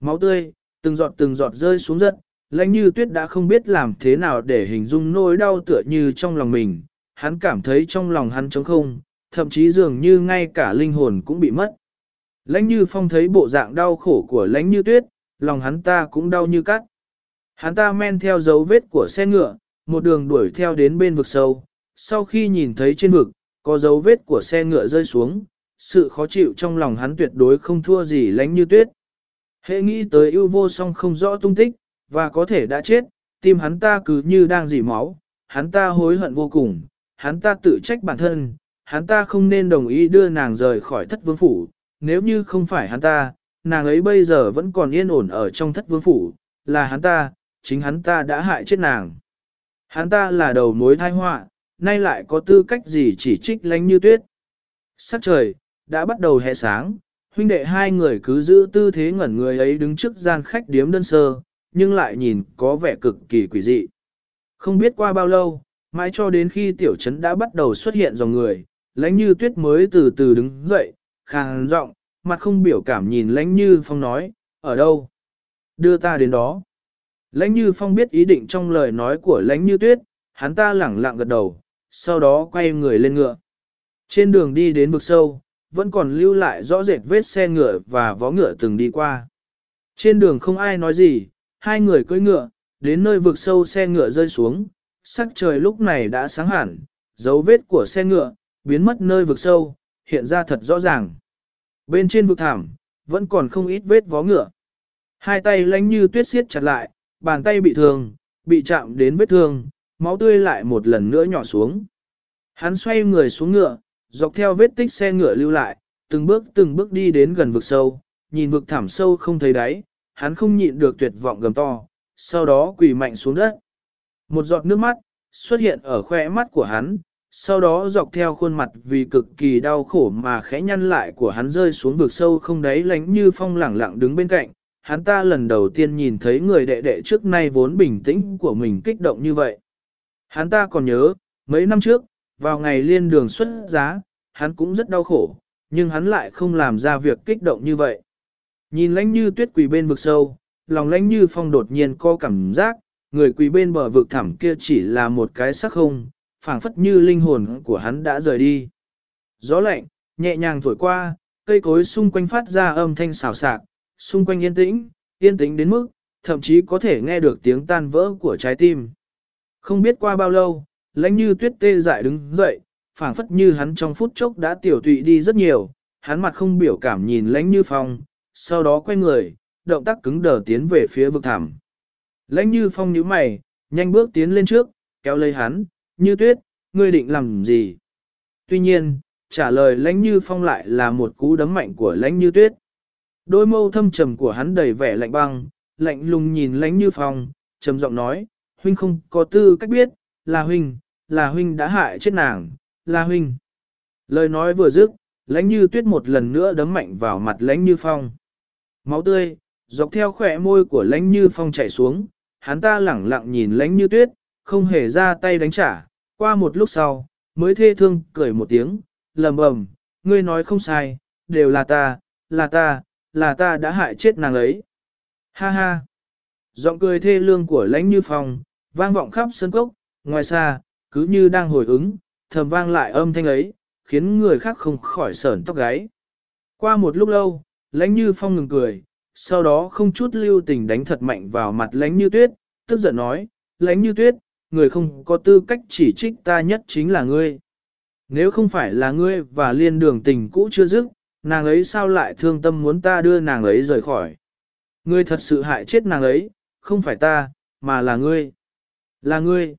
máu tươi, từng giọt từng giọt rơi xuống giật, lãnh như tuyết đã không biết làm thế nào để hình dung nỗi đau tựa như trong lòng mình, hắn cảm thấy trong lòng hắn trống không, thậm chí dường như ngay cả linh hồn cũng bị mất. Lãnh như phong thấy bộ dạng đau khổ của lãnh như tuyết, lòng hắn ta cũng đau như cắt. Hắn ta men theo dấu vết của xe ngựa, một đường đuổi theo đến bên vực sâu, sau khi nhìn thấy trên vực, có dấu vết của xe ngựa rơi xuống, sự khó chịu trong lòng hắn tuyệt đối không thua gì lãnh như tuyết. Hệ nghĩ tới yêu vô song không rõ tung tích, và có thể đã chết, tim hắn ta cứ như đang dỉ máu, hắn ta hối hận vô cùng, hắn ta tự trách bản thân, hắn ta không nên đồng ý đưa nàng rời khỏi thất vương phủ, nếu như không phải hắn ta, nàng ấy bây giờ vẫn còn yên ổn ở trong thất vương phủ, là hắn ta, chính hắn ta đã hại chết nàng. Hắn ta là đầu mối thai họa, nay lại có tư cách gì chỉ trích lánh như tuyết. Sắc trời, đã bắt đầu hè sáng, huynh đệ hai người cứ giữ tư thế ngẩn người ấy đứng trước gian khách điếm đơn sơ, nhưng lại nhìn có vẻ cực kỳ quỷ dị. Không biết qua bao lâu, mãi cho đến khi tiểu trấn đã bắt đầu xuất hiện dòng người, lãnh như tuyết mới từ từ đứng dậy, khàn giọng, mặt không biểu cảm nhìn lãnh như phong nói, ở đâu? Đưa ta đến đó. Lãnh như phong biết ý định trong lời nói của lãnh như tuyết, hắn ta lẳng lặng gật đầu, sau đó quay người lên ngựa. Trên đường đi đến vực sâu, vẫn còn lưu lại rõ rệt vết xe ngựa và vó ngựa từng đi qua. Trên đường không ai nói gì, hai người cưỡi ngựa, đến nơi vực sâu xe ngựa rơi xuống, sắc trời lúc này đã sáng hẳn, dấu vết của xe ngựa, biến mất nơi vực sâu, hiện ra thật rõ ràng. Bên trên vực thảm, vẫn còn không ít vết vó ngựa. Hai tay lánh như tuyết xiết chặt lại, bàn tay bị thương, bị chạm đến vết thương, máu tươi lại một lần nữa nhỏ xuống. Hắn xoay người xuống ngựa, dọc theo vết tích xe ngựa lưu lại, từng bước từng bước đi đến gần vực sâu, nhìn vực thảm sâu không thấy đáy, hắn không nhịn được tuyệt vọng gầm to, sau đó quỳ mạnh xuống đất. Một giọt nước mắt xuất hiện ở khoe mắt của hắn, sau đó dọc theo khuôn mặt vì cực kỳ đau khổ mà khẽ nhăn lại của hắn rơi xuống vực sâu không đáy lánh như phong lẳng lặng đứng bên cạnh. Hắn ta lần đầu tiên nhìn thấy người đệ đệ trước nay vốn bình tĩnh của mình kích động như vậy. Hắn ta còn nhớ, mấy năm trước, vào ngày liên đường xuất giá, hắn cũng rất đau khổ, nhưng hắn lại không làm ra việc kích động như vậy. Nhìn lãnh như tuyết quỳ bên vực sâu, lòng lãnh như phong đột nhiên có cảm giác, người quỳ bên bờ vực thẳm kia chỉ là một cái sắc không, phảng phất như linh hồn của hắn đã rời đi. Gió lạnh, nhẹ nhàng thổi qua, cây cối xung quanh phát ra âm thanh xào xạc, xung quanh yên tĩnh, yên tĩnh đến mức, thậm chí có thể nghe được tiếng tan vỡ của trái tim. Không biết qua bao lâu, lãnh như tuyết tê dại đứng dậy, phảng phất như hắn trong phút chốc đã tiểu tụy đi rất nhiều, hắn mặt không biểu cảm nhìn lãnh như phong, sau đó quay người, động tác cứng đờ tiến về phía vực thẳm. Lãnh như phong nhíu mày, nhanh bước tiến lên trước, kéo lấy hắn, như tuyết, ngươi định làm gì? Tuy nhiên, trả lời lãnh như phong lại là một cú đấm mạnh của lãnh như tuyết. Đôi mâu thâm trầm của hắn đầy vẻ lạnh băng, lạnh lùng nhìn lãnh như phong, trầm giọng nói, huynh không có tư cách biết, là huynh, là huynh đã hại chết nàng, là huynh. Lời nói vừa dứt, lãnh như tuyết một lần nữa đấm mạnh vào mặt lãnh như phong. Máu tươi, dọc theo khỏe môi của lãnh như phong chảy xuống, hắn ta lẳng lặng nhìn lãnh như tuyết, không hề ra tay đánh trả, qua một lúc sau, mới thê thương cười một tiếng, lầm bầm, ngươi nói không sai, đều là ta, là ta, là ta đã hại chết nàng ấy. Ha ha! Giọng cười thê lương của lãnh như phong, vang vọng khắp sân cốc, ngoài xa, cứ như đang hồi ứng, thầm vang lại âm thanh ấy, khiến người khác không khỏi sởn tóc gáy. Qua một lúc lâu, lãnh như phong ngừng cười, sau đó không chút lưu tình đánh thật mạnh vào mặt lãnh như tuyết, tức giận nói, lãnh như tuyết, người không có tư cách chỉ trích ta nhất chính là ngươi. Nếu không phải là ngươi và liên đường tình cũ chưa dứt, nàng ấy sao lại thương tâm muốn ta đưa nàng ấy rời khỏi. Ngươi thật sự hại chết nàng ấy, không phải ta, mà là ngươi. Là ngươi.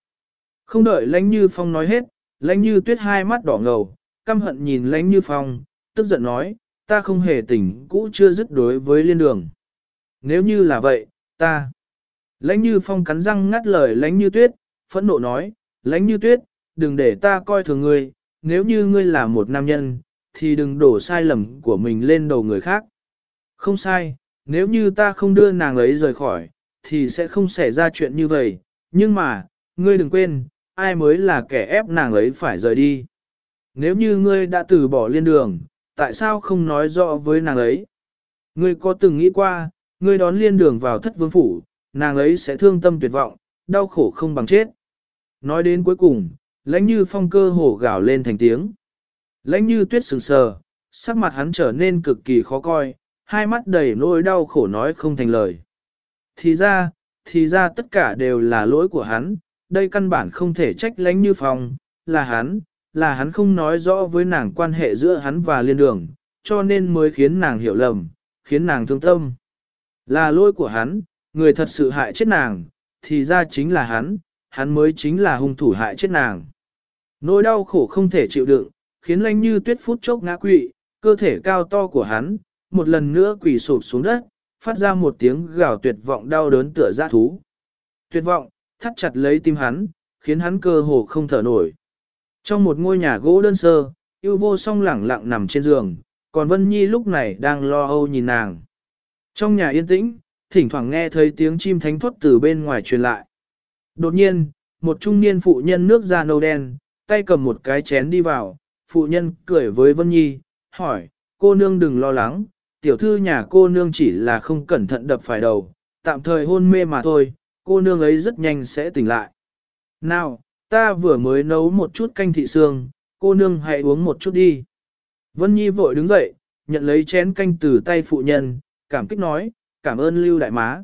Không đợi lãnh như phong nói hết, lãnh như tuyết hai mắt đỏ ngầu, căm hận nhìn lãnh như phong, tức giận nói, ta không hề tỉnh, cũ chưa dứt đối với liên đường. Nếu như là vậy, ta. Lãnh như phong cắn răng ngắt lời lãnh như tuyết, phẫn nộ nói, lãnh như tuyết, đừng để ta coi thường ngươi, nếu như ngươi là một nam nhân, thì đừng đổ sai lầm của mình lên đầu người khác. Không sai, nếu như ta không đưa nàng ấy rời khỏi, thì sẽ không xảy ra chuyện như vậy, nhưng mà, ngươi đừng quên, ai mới là kẻ ép nàng ấy phải rời đi. Nếu như ngươi đã từ bỏ liên đường, tại sao không nói rõ với nàng ấy? Ngươi có từng nghĩ qua, ngươi đón liên đường vào thất vương phủ, nàng ấy sẽ thương tâm tuyệt vọng, đau khổ không bằng chết. Nói đến cuối cùng, lãnh như phong cơ hổ gào lên thành tiếng. Lãnh như tuyết sừng sờ, sắc mặt hắn trở nên cực kỳ khó coi, hai mắt đầy nỗi đau khổ nói không thành lời. Thì ra, thì ra tất cả đều là lỗi của hắn, đây căn bản không thể trách lánh như phòng là hắn, là hắn không nói rõ với nàng quan hệ giữa hắn và liên đường, cho nên mới khiến nàng hiểu lầm, khiến nàng thương tâm. Là lỗi của hắn, người thật sự hại chết nàng, thì ra chính là hắn, hắn mới chính là hung thủ hại chết nàng. Nỗi đau khổ không thể chịu đựng, khiến lanh như tuyết phút chốc ngã quỵ, cơ thể cao to của hắn, một lần nữa quỳ sụp xuống đất, phát ra một tiếng gào tuyệt vọng đau đớn tựa ra thú. Tuyệt vọng, thắt chặt lấy tim hắn, khiến hắn cơ hồ không thở nổi. Trong một ngôi nhà gỗ đơn sơ, yêu vô song lẳng lặng nằm trên giường, còn Vân Nhi lúc này đang lo âu nhìn nàng. Trong nhà yên tĩnh, thỉnh thoảng nghe thấy tiếng chim thánh thoát từ bên ngoài truyền lại. Đột nhiên, một trung niên phụ nhân nước da nâu đen, tay cầm một cái chén đi vào, phụ nhân cười với Vân Nhi, hỏi, cô nương đừng lo lắng, tiểu thư nhà cô nương chỉ là không cẩn thận đập phải đầu, tạm thời hôn mê mà thôi, cô nương ấy rất nhanh sẽ tỉnh lại. Nào, ta vừa mới nấu một chút canh thị xương, cô nương hãy uống một chút đi. Vân Nhi vội đứng dậy, nhận lấy chén canh từ tay phụ nhân, cảm kích nói, cảm ơn Lưu Đại Má.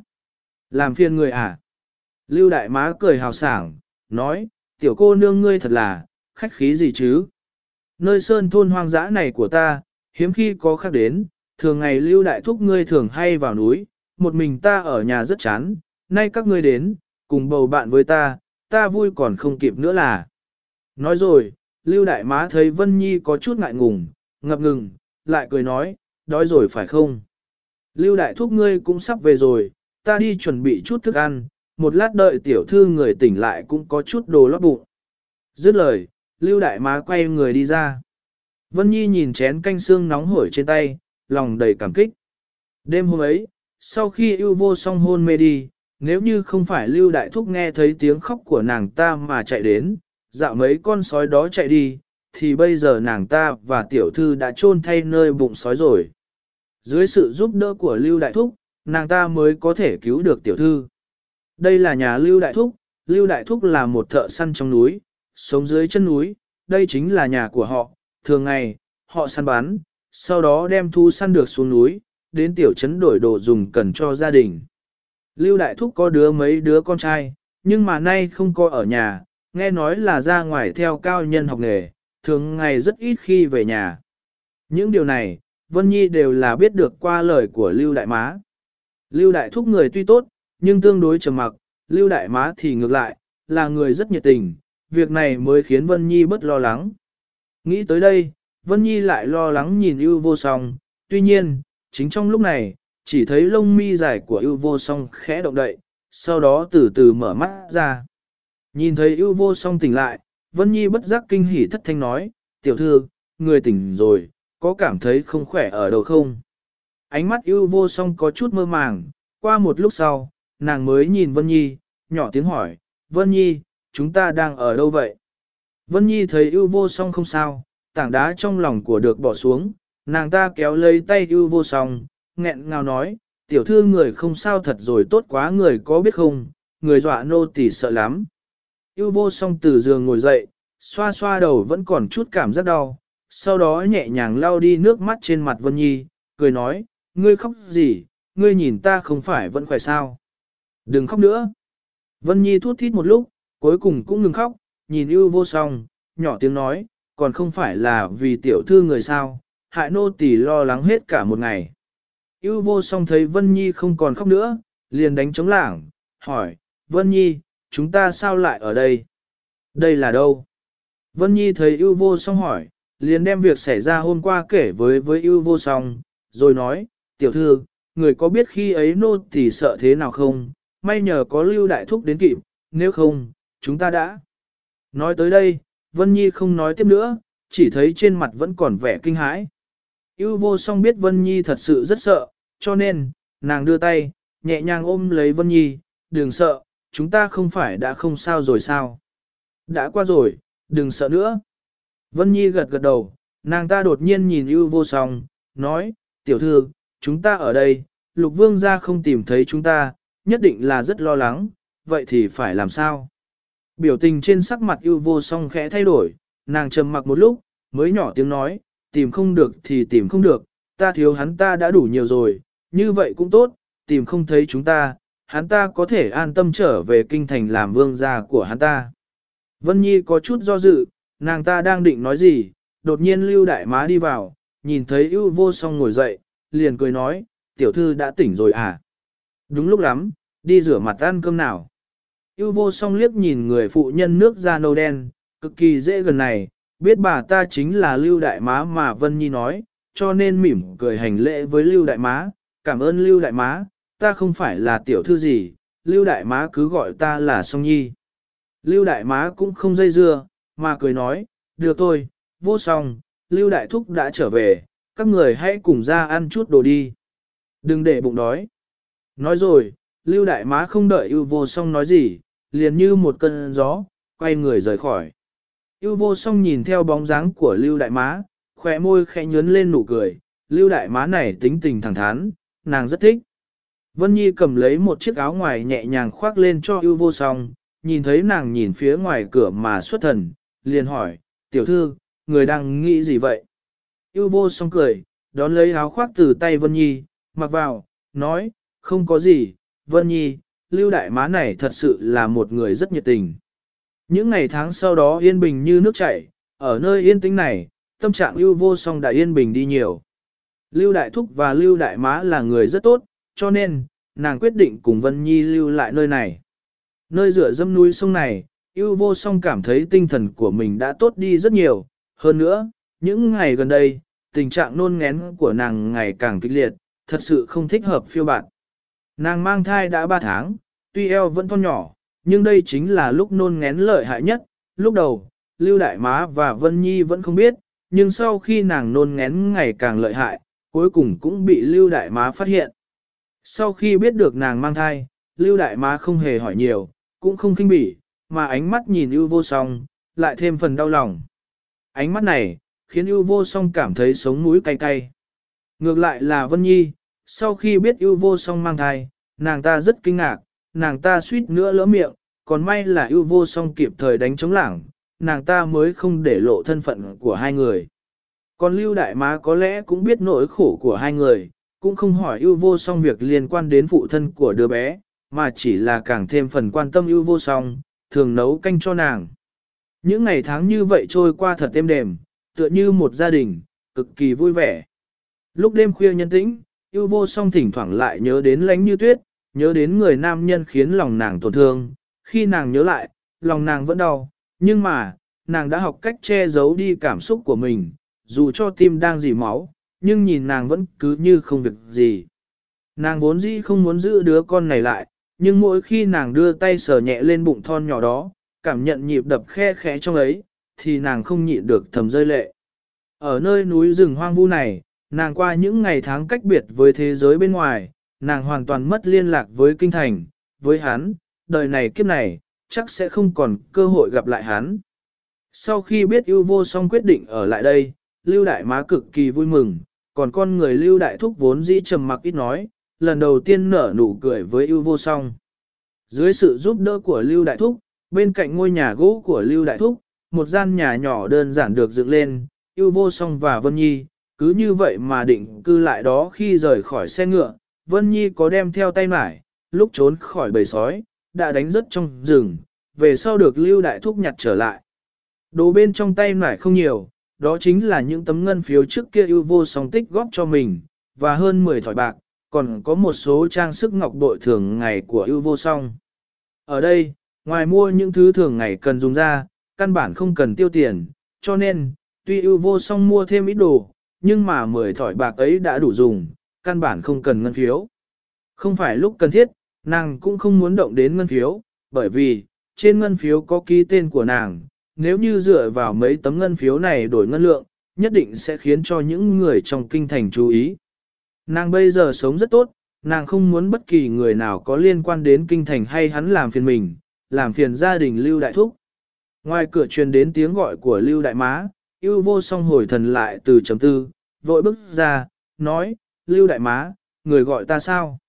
Làm phiền người à? Lưu Đại Má cười hào sảng, nói, tiểu cô nương ngươi thật là, khách khí gì chứ? Nơi sơn thôn hoang dã này của ta, hiếm khi có khác đến, thường ngày Lưu Đại Thúc ngươi thường hay vào núi, một mình ta ở nhà rất chán, nay các ngươi đến, cùng bầu bạn với ta, ta vui còn không kịp nữa là. Nói rồi, Lưu Đại Má thấy Vân Nhi có chút ngại ngùng, ngập ngừng, lại cười nói, đói rồi phải không? Lưu Đại Thúc ngươi cũng sắp về rồi, ta đi chuẩn bị chút thức ăn, một lát đợi tiểu thư người tỉnh lại cũng có chút đồ lót bụng. Dứt lời, Lưu Đại Má quay người đi ra. Vân Nhi nhìn chén canh xương nóng hổi trên tay, lòng đầy cảm kích. Đêm hôm ấy, sau khi yêu vô song hôn mê đi, nếu như không phải Lưu Đại Thúc nghe thấy tiếng khóc của nàng ta mà chạy đến, dạo mấy con sói đó chạy đi, thì bây giờ nàng ta và tiểu thư đã chôn thay nơi bụng sói rồi. Dưới sự giúp đỡ của Lưu Đại Thúc, nàng ta mới có thể cứu được tiểu thư. Đây là nhà Lưu Đại Thúc, Lưu Đại Thúc là một thợ săn trong núi, sống dưới chân núi, đây chính là nhà của họ, thường ngày, họ săn bắn, sau đó đem thu săn được xuống núi, đến tiểu trấn đổi đồ dùng cần cho gia đình. Lưu Đại Thúc có đứa mấy đứa con trai, nhưng mà nay không có ở nhà, nghe nói là ra ngoài theo cao nhân học nghề, thường ngày rất ít khi về nhà. Những điều này, Vân Nhi đều là biết được qua lời của Lưu Đại Má. Lưu Đại Thúc người tuy tốt, nhưng tương đối trầm mặc, Lưu Đại Má thì ngược lại, là người rất nhiệt tình, việc này mới khiến Vân Nhi bất lo lắng. Nghĩ tới đây, Vân Nhi lại lo lắng nhìn ưu vô song, tuy nhiên, chính trong lúc này, chỉ thấy lông mi dài của ưu vô song khẽ động đậy, sau đó từ từ mở mắt ra. Nhìn thấy ưu vô song tỉnh lại, Vân Nhi bất giác kinh hỉ thất thanh nói, tiểu thư, người tỉnh rồi, có cảm thấy không khỏe ở đâu không? Ánh mắt ưu vô song có chút mơ màng, qua một lúc sau, nàng mới nhìn Vân Nhi, nhỏ tiếng hỏi, Vân Nhi, chúng ta đang ở đâu vậy? Vân Nhi thấy ưu vô song không sao, tảng đá trong lòng của được bỏ xuống, nàng ta kéo lấy tay ưu vô song, nghẹn ngào nói, tiểu thư người không sao thật rồi tốt quá người có biết không, người dọa nô tỳ sợ lắm. Yêu vô song từ giường ngồi dậy, xoa xoa đầu vẫn còn chút cảm giác đau, sau đó nhẹ nhàng lau đi nước mắt trên mặt Vân Nhi, cười nói, ngươi khóc gì, ngươi nhìn ta không phải vẫn khỏe sao. Đừng khóc nữa. Vân Nhi thút thít một lúc, cuối cùng cũng ngừng khóc, nhìn ưu vô song, nhỏ tiếng nói, còn không phải là vì tiểu thư người sao, hại nô tỳ lo lắng hết cả một ngày. Yêu vô song thấy Vân Nhi không còn khóc nữa, liền đánh chống lảng, hỏi, Vân Nhi, chúng ta sao lại ở đây? Đây là đâu? Vân Nhi thấy yêu vô song hỏi, liền đem việc xảy ra hôm qua kể với với yêu vô song, rồi nói, tiểu thư, người có biết khi ấy nô tỳ sợ thế nào không? May nhờ có lưu đại thúc đến kịp, nếu không, chúng ta đã. Nói tới đây, Vân Nhi không nói tiếp nữa, chỉ thấy trên mặt vẫn còn vẻ kinh hãi. Yêu vô song biết Vân Nhi thật sự rất sợ, cho nên, nàng đưa tay, nhẹ nhàng ôm lấy Vân Nhi, đừng sợ, chúng ta không phải đã không sao rồi sao. Đã qua rồi, đừng sợ nữa. Vân Nhi gật gật đầu, nàng ta đột nhiên nhìn ưu vô song, nói, tiểu thư, chúng ta ở đây, lục vương ra không tìm thấy chúng ta, nhất định là rất lo lắng, vậy thì phải làm sao? Biểu tình trên sắc mặt ưu vô song khẽ thay đổi, nàng trầm mặc một lúc, mới nhỏ tiếng nói, tìm không được thì tìm không được, ta thiếu hắn ta đã đủ nhiều rồi, như vậy cũng tốt, tìm không thấy chúng ta, hắn ta có thể an tâm trở về kinh thành làm vương gia của hắn ta. Vân Nhi có chút do dự, nàng ta đang định nói gì, đột nhiên lưu đại má đi vào, nhìn thấy ưu vô song ngồi dậy, liền cười nói, tiểu thư đã tỉnh rồi à? Đúng lúc lắm, đi rửa mặt ăn cơm nào. Ưu vô song liếc nhìn người phụ nhân nước da nâu đen, cực kỳ dễ gần này, biết bà ta chính là lưu đại má mà Vân Nhi nói, cho nên mỉm cười hành lễ với lưu đại má, cảm ơn lưu đại má, ta không phải là tiểu thư gì, lưu đại má cứ gọi ta là song nhi. Lưu đại má cũng không dây dưa, mà cười nói, được thôi, vô song, lưu đại thúc đã trở về, các người hãy cùng ra ăn chút đồ đi. Đừng để bụng đói. Nói rồi, lưu đại má không đợi ưu vô song nói gì, liền như một cơn gió, quay người rời khỏi. Yêu vô song nhìn theo bóng dáng của lưu đại má, khóe môi khẽ nhướn lên nụ cười, lưu đại má này tính tình thẳng thắn, nàng rất thích. Vân Nhi cầm lấy một chiếc áo ngoài nhẹ nhàng khoác lên cho ưu vô song, nhìn thấy nàng nhìn phía ngoài cửa mà xuất thần, liền hỏi, tiểu thư, người đang nghĩ gì vậy? Ưu vô song cười, đón lấy áo khoác từ tay Vân Nhi, mặc vào, nói, không có gì, Vân Nhi, lưu đại má này thật sự là một người rất nhiệt tình. Những ngày tháng sau đó yên bình như nước chảy, ở nơi yên tĩnh này, tâm trạng ưu vô song đã yên bình đi nhiều. Lưu đại thúc và lưu đại má là người rất tốt, cho nên, nàng quyết định cùng Vân Nhi lưu lại nơi này. Nơi rửa dâm núi sông này, ưu vô song cảm thấy tinh thần của mình đã tốt đi rất nhiều. Hơn nữa, những ngày gần đây, tình trạng nôn ngén của nàng ngày càng kịch liệt, thật sự không thích hợp phiêu bạn. Nàng mang thai đã 3 tháng, tuy eo vẫn thon nhỏ, nhưng đây chính là lúc nôn ngén lợi hại nhất. Lúc đầu, Lưu Đại Má và Vân Nhi vẫn không biết, nhưng sau khi nàng nôn ngén ngày càng lợi hại, cuối cùng cũng bị Lưu Đại Má phát hiện. Sau khi biết được nàng mang thai, Lưu Đại Má không hề hỏi nhiều, cũng không kinh bỉ, mà ánh mắt nhìn ưu vô song, lại thêm phần đau lòng. Ánh mắt này, khiến ưu vô song cảm thấy sống mũi cay cay. Ngược lại là Vân Nhi, sau khi biết ưu vô song mang thai, nàng ta rất kinh ngạc, nàng ta suýt nữa lỡ miệng, còn may là ưu vô song kịp thời đánh chống lảng, nàng ta mới không để lộ thân phận của hai người. Còn Lưu Đại Má có lẽ cũng biết nỗi khổ của hai người, cũng không hỏi ưu vô song việc liên quan đến phụ thân của đứa bé, mà chỉ là càng thêm phần quan tâm ưu vô song, thường nấu canh cho nàng. Những ngày tháng như vậy trôi qua thật êm đềm, tựa như một gia đình, cực kỳ vui vẻ. Lúc đêm khuya nhân tĩnh, ưu vô song thỉnh thoảng lại nhớ đến lánh như tuyết, nhớ đến người nam nhân khiến lòng nàng tổn thương, khi nàng nhớ lại, lòng nàng vẫn đau, nhưng mà, nàng đã học cách che giấu đi cảm xúc của mình, dù cho tim đang dì máu, nhưng nhìn nàng vẫn cứ như không việc gì. Nàng vốn dĩ không muốn giữ đứa con này lại, nhưng mỗi khi nàng đưa tay sờ nhẹ lên bụng thon nhỏ đó, cảm nhận nhịp đập khe khẽ trong ấy, thì nàng không nhịn được thầm rơi lệ. Ở nơi núi rừng hoang vu này, nàng qua những ngày tháng cách biệt với thế giới bên ngoài, nàng hoàn toàn mất liên lạc với kinh thành, với hắn, đời này kiếp này, chắc sẽ không còn cơ hội gặp lại hắn. Sau khi biết ưu vô song quyết định ở lại đây, Lưu Đại Má cực kỳ vui mừng, còn con người Lưu Đại Thúc vốn dĩ trầm mặc ít nói, lần đầu tiên nở nụ cười với ưu vô song. Dưới sự giúp đỡ của Lưu Đại Thúc, bên cạnh ngôi nhà gỗ của Lưu Đại Thúc, một gian nhà nhỏ đơn giản được dựng lên, ưu vô song và Vân Nhi, cứ như vậy mà định cư lại đó khi rời khỏi xe ngựa, Vân Nhi có đem theo tay mải, lúc trốn khỏi bầy sói, đã đánh rất trong rừng, về sau được Lưu Đại Thúc nhặt trở lại. Đồ bên trong tay nải không nhiều, đó chính là những tấm ngân phiếu trước kia ưu vô song tích góp cho mình, và hơn 10 thỏi bạc, còn có một số trang sức ngọc bội thường ngày của ưu vô song. Ở đây, ngoài mua những thứ thường ngày cần dùng ra, căn bản không cần tiêu tiền, cho nên, tuy ưu vô song mua thêm ít đồ, nhưng mà 10 thỏi bạc ấy đã đủ dùng, căn bản không cần ngân phiếu. Không phải lúc cần thiết, nàng cũng không muốn động đến ngân phiếu, bởi vì, trên ngân phiếu có ký tên của nàng, nếu như dựa vào mấy tấm ngân phiếu này đổi ngân lượng, nhất định sẽ khiến cho những người trong kinh thành chú ý. Nàng bây giờ sống rất tốt, nàng không muốn bất kỳ người nào có liên quan đến kinh thành hay hắn làm phiền mình, làm phiền gia đình Lưu Đại Thúc. Ngoài cửa truyền đến tiếng gọi của Lưu Đại Má, yêu vô song hồi thần lại từ chấm tư, vội bước ra, nói, Lưu Đại Má, người gọi ta sao?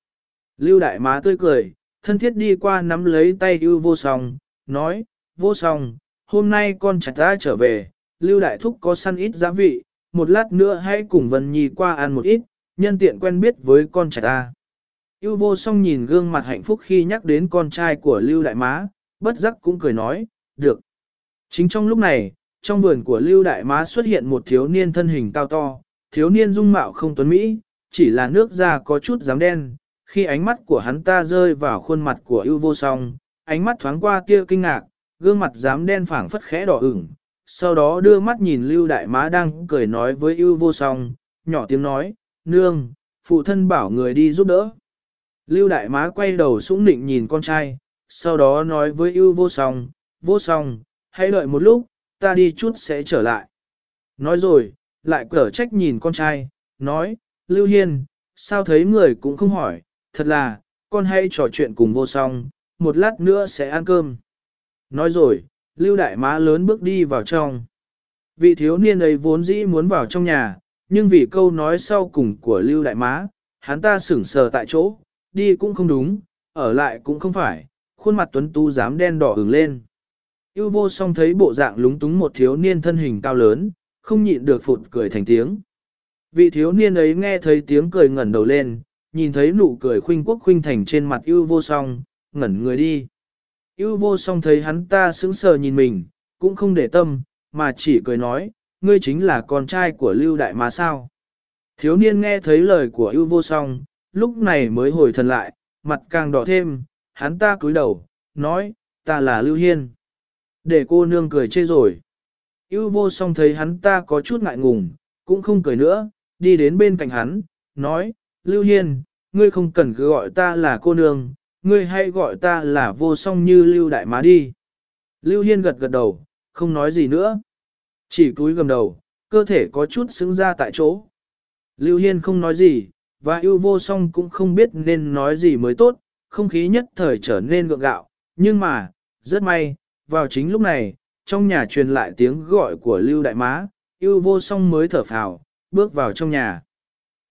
Lưu đại má tươi cười, thân thiết đi qua nắm lấy tay ưu vô song, nói, vô song, hôm nay con chặt ta trở về, lưu đại thúc có săn ít giá vị, một lát nữa hãy cùng Vân Nhi qua ăn một ít, nhân tiện quen biết với con chặt ta. Yêu vô song nhìn gương mặt hạnh phúc khi nhắc đến con trai của lưu đại má, bất giác cũng cười nói, được. Chính trong lúc này, trong vườn của lưu đại má xuất hiện một thiếu niên thân hình cao to, thiếu niên dung mạo không tuấn Mỹ, chỉ là nước da có chút dám đen, khi ánh mắt của hắn ta rơi vào khuôn mặt của ưu vô song, ánh mắt thoáng qua kia kinh ngạc, gương mặt dám đen phảng phất khẽ đỏ ửng, sau đó đưa mắt nhìn lưu đại má đang cười nói với ưu vô song, nhỏ tiếng nói, nương, phụ thân bảo người đi giúp đỡ. Lưu đại má quay đầu sũng nịnh nhìn con trai, sau đó nói với ưu vô song, vô song, hãy đợi một lúc, ta đi chút sẽ trở lại. Nói rồi, lại cở trách nhìn con trai, nói, Lưu Hiên, sao thấy người cũng không hỏi, thật là, con hay trò chuyện cùng vô song, một lát nữa sẽ ăn cơm. Nói rồi, Lưu Đại Má lớn bước đi vào trong. Vị thiếu niên ấy vốn dĩ muốn vào trong nhà, nhưng vì câu nói sau cùng của Lưu Đại Má, hắn ta sững sờ tại chỗ, đi cũng không đúng, ở lại cũng không phải, khuôn mặt tuấn tu dám đen đỏ ửng lên. Yêu vô song thấy bộ dạng lúng túng một thiếu niên thân hình cao lớn, không nhịn được phụt cười thành tiếng. Vị thiếu niên ấy nghe thấy tiếng cười ngẩn đầu lên, nhìn thấy nụ cười khuynh quốc khuynh thành trên mặt ưu vô song, ngẩn người đi. ưu vô song thấy hắn ta sững sờ nhìn mình, cũng không để tâm, mà chỉ cười nói, ngươi chính là con trai của lưu đại mà sao. Thiếu niên nghe thấy lời của ưu vô song, lúc này mới hồi thần lại, mặt càng đỏ thêm, hắn ta cúi đầu, nói, ta là lưu hiên. Để cô nương cười chê rồi. ưu vô song thấy hắn ta có chút ngại ngùng, cũng không cười nữa, đi đến bên cạnh hắn, nói, Lưu Hiên, ngươi không cần cứ gọi ta là cô nương, ngươi hãy gọi ta là vô song như Lưu Đại Má đi. Lưu Hiên gật gật đầu, không nói gì nữa. Chỉ cúi gầm đầu, cơ thể có chút xứng ra tại chỗ. Lưu Hiên không nói gì, và yêu vô song cũng không biết nên nói gì mới tốt, không khí nhất thời trở nên gượng gạo. Nhưng mà, rất may, vào chính lúc này, trong nhà truyền lại tiếng gọi của Lưu Đại Má, yêu vô song mới thở phào, bước vào trong nhà.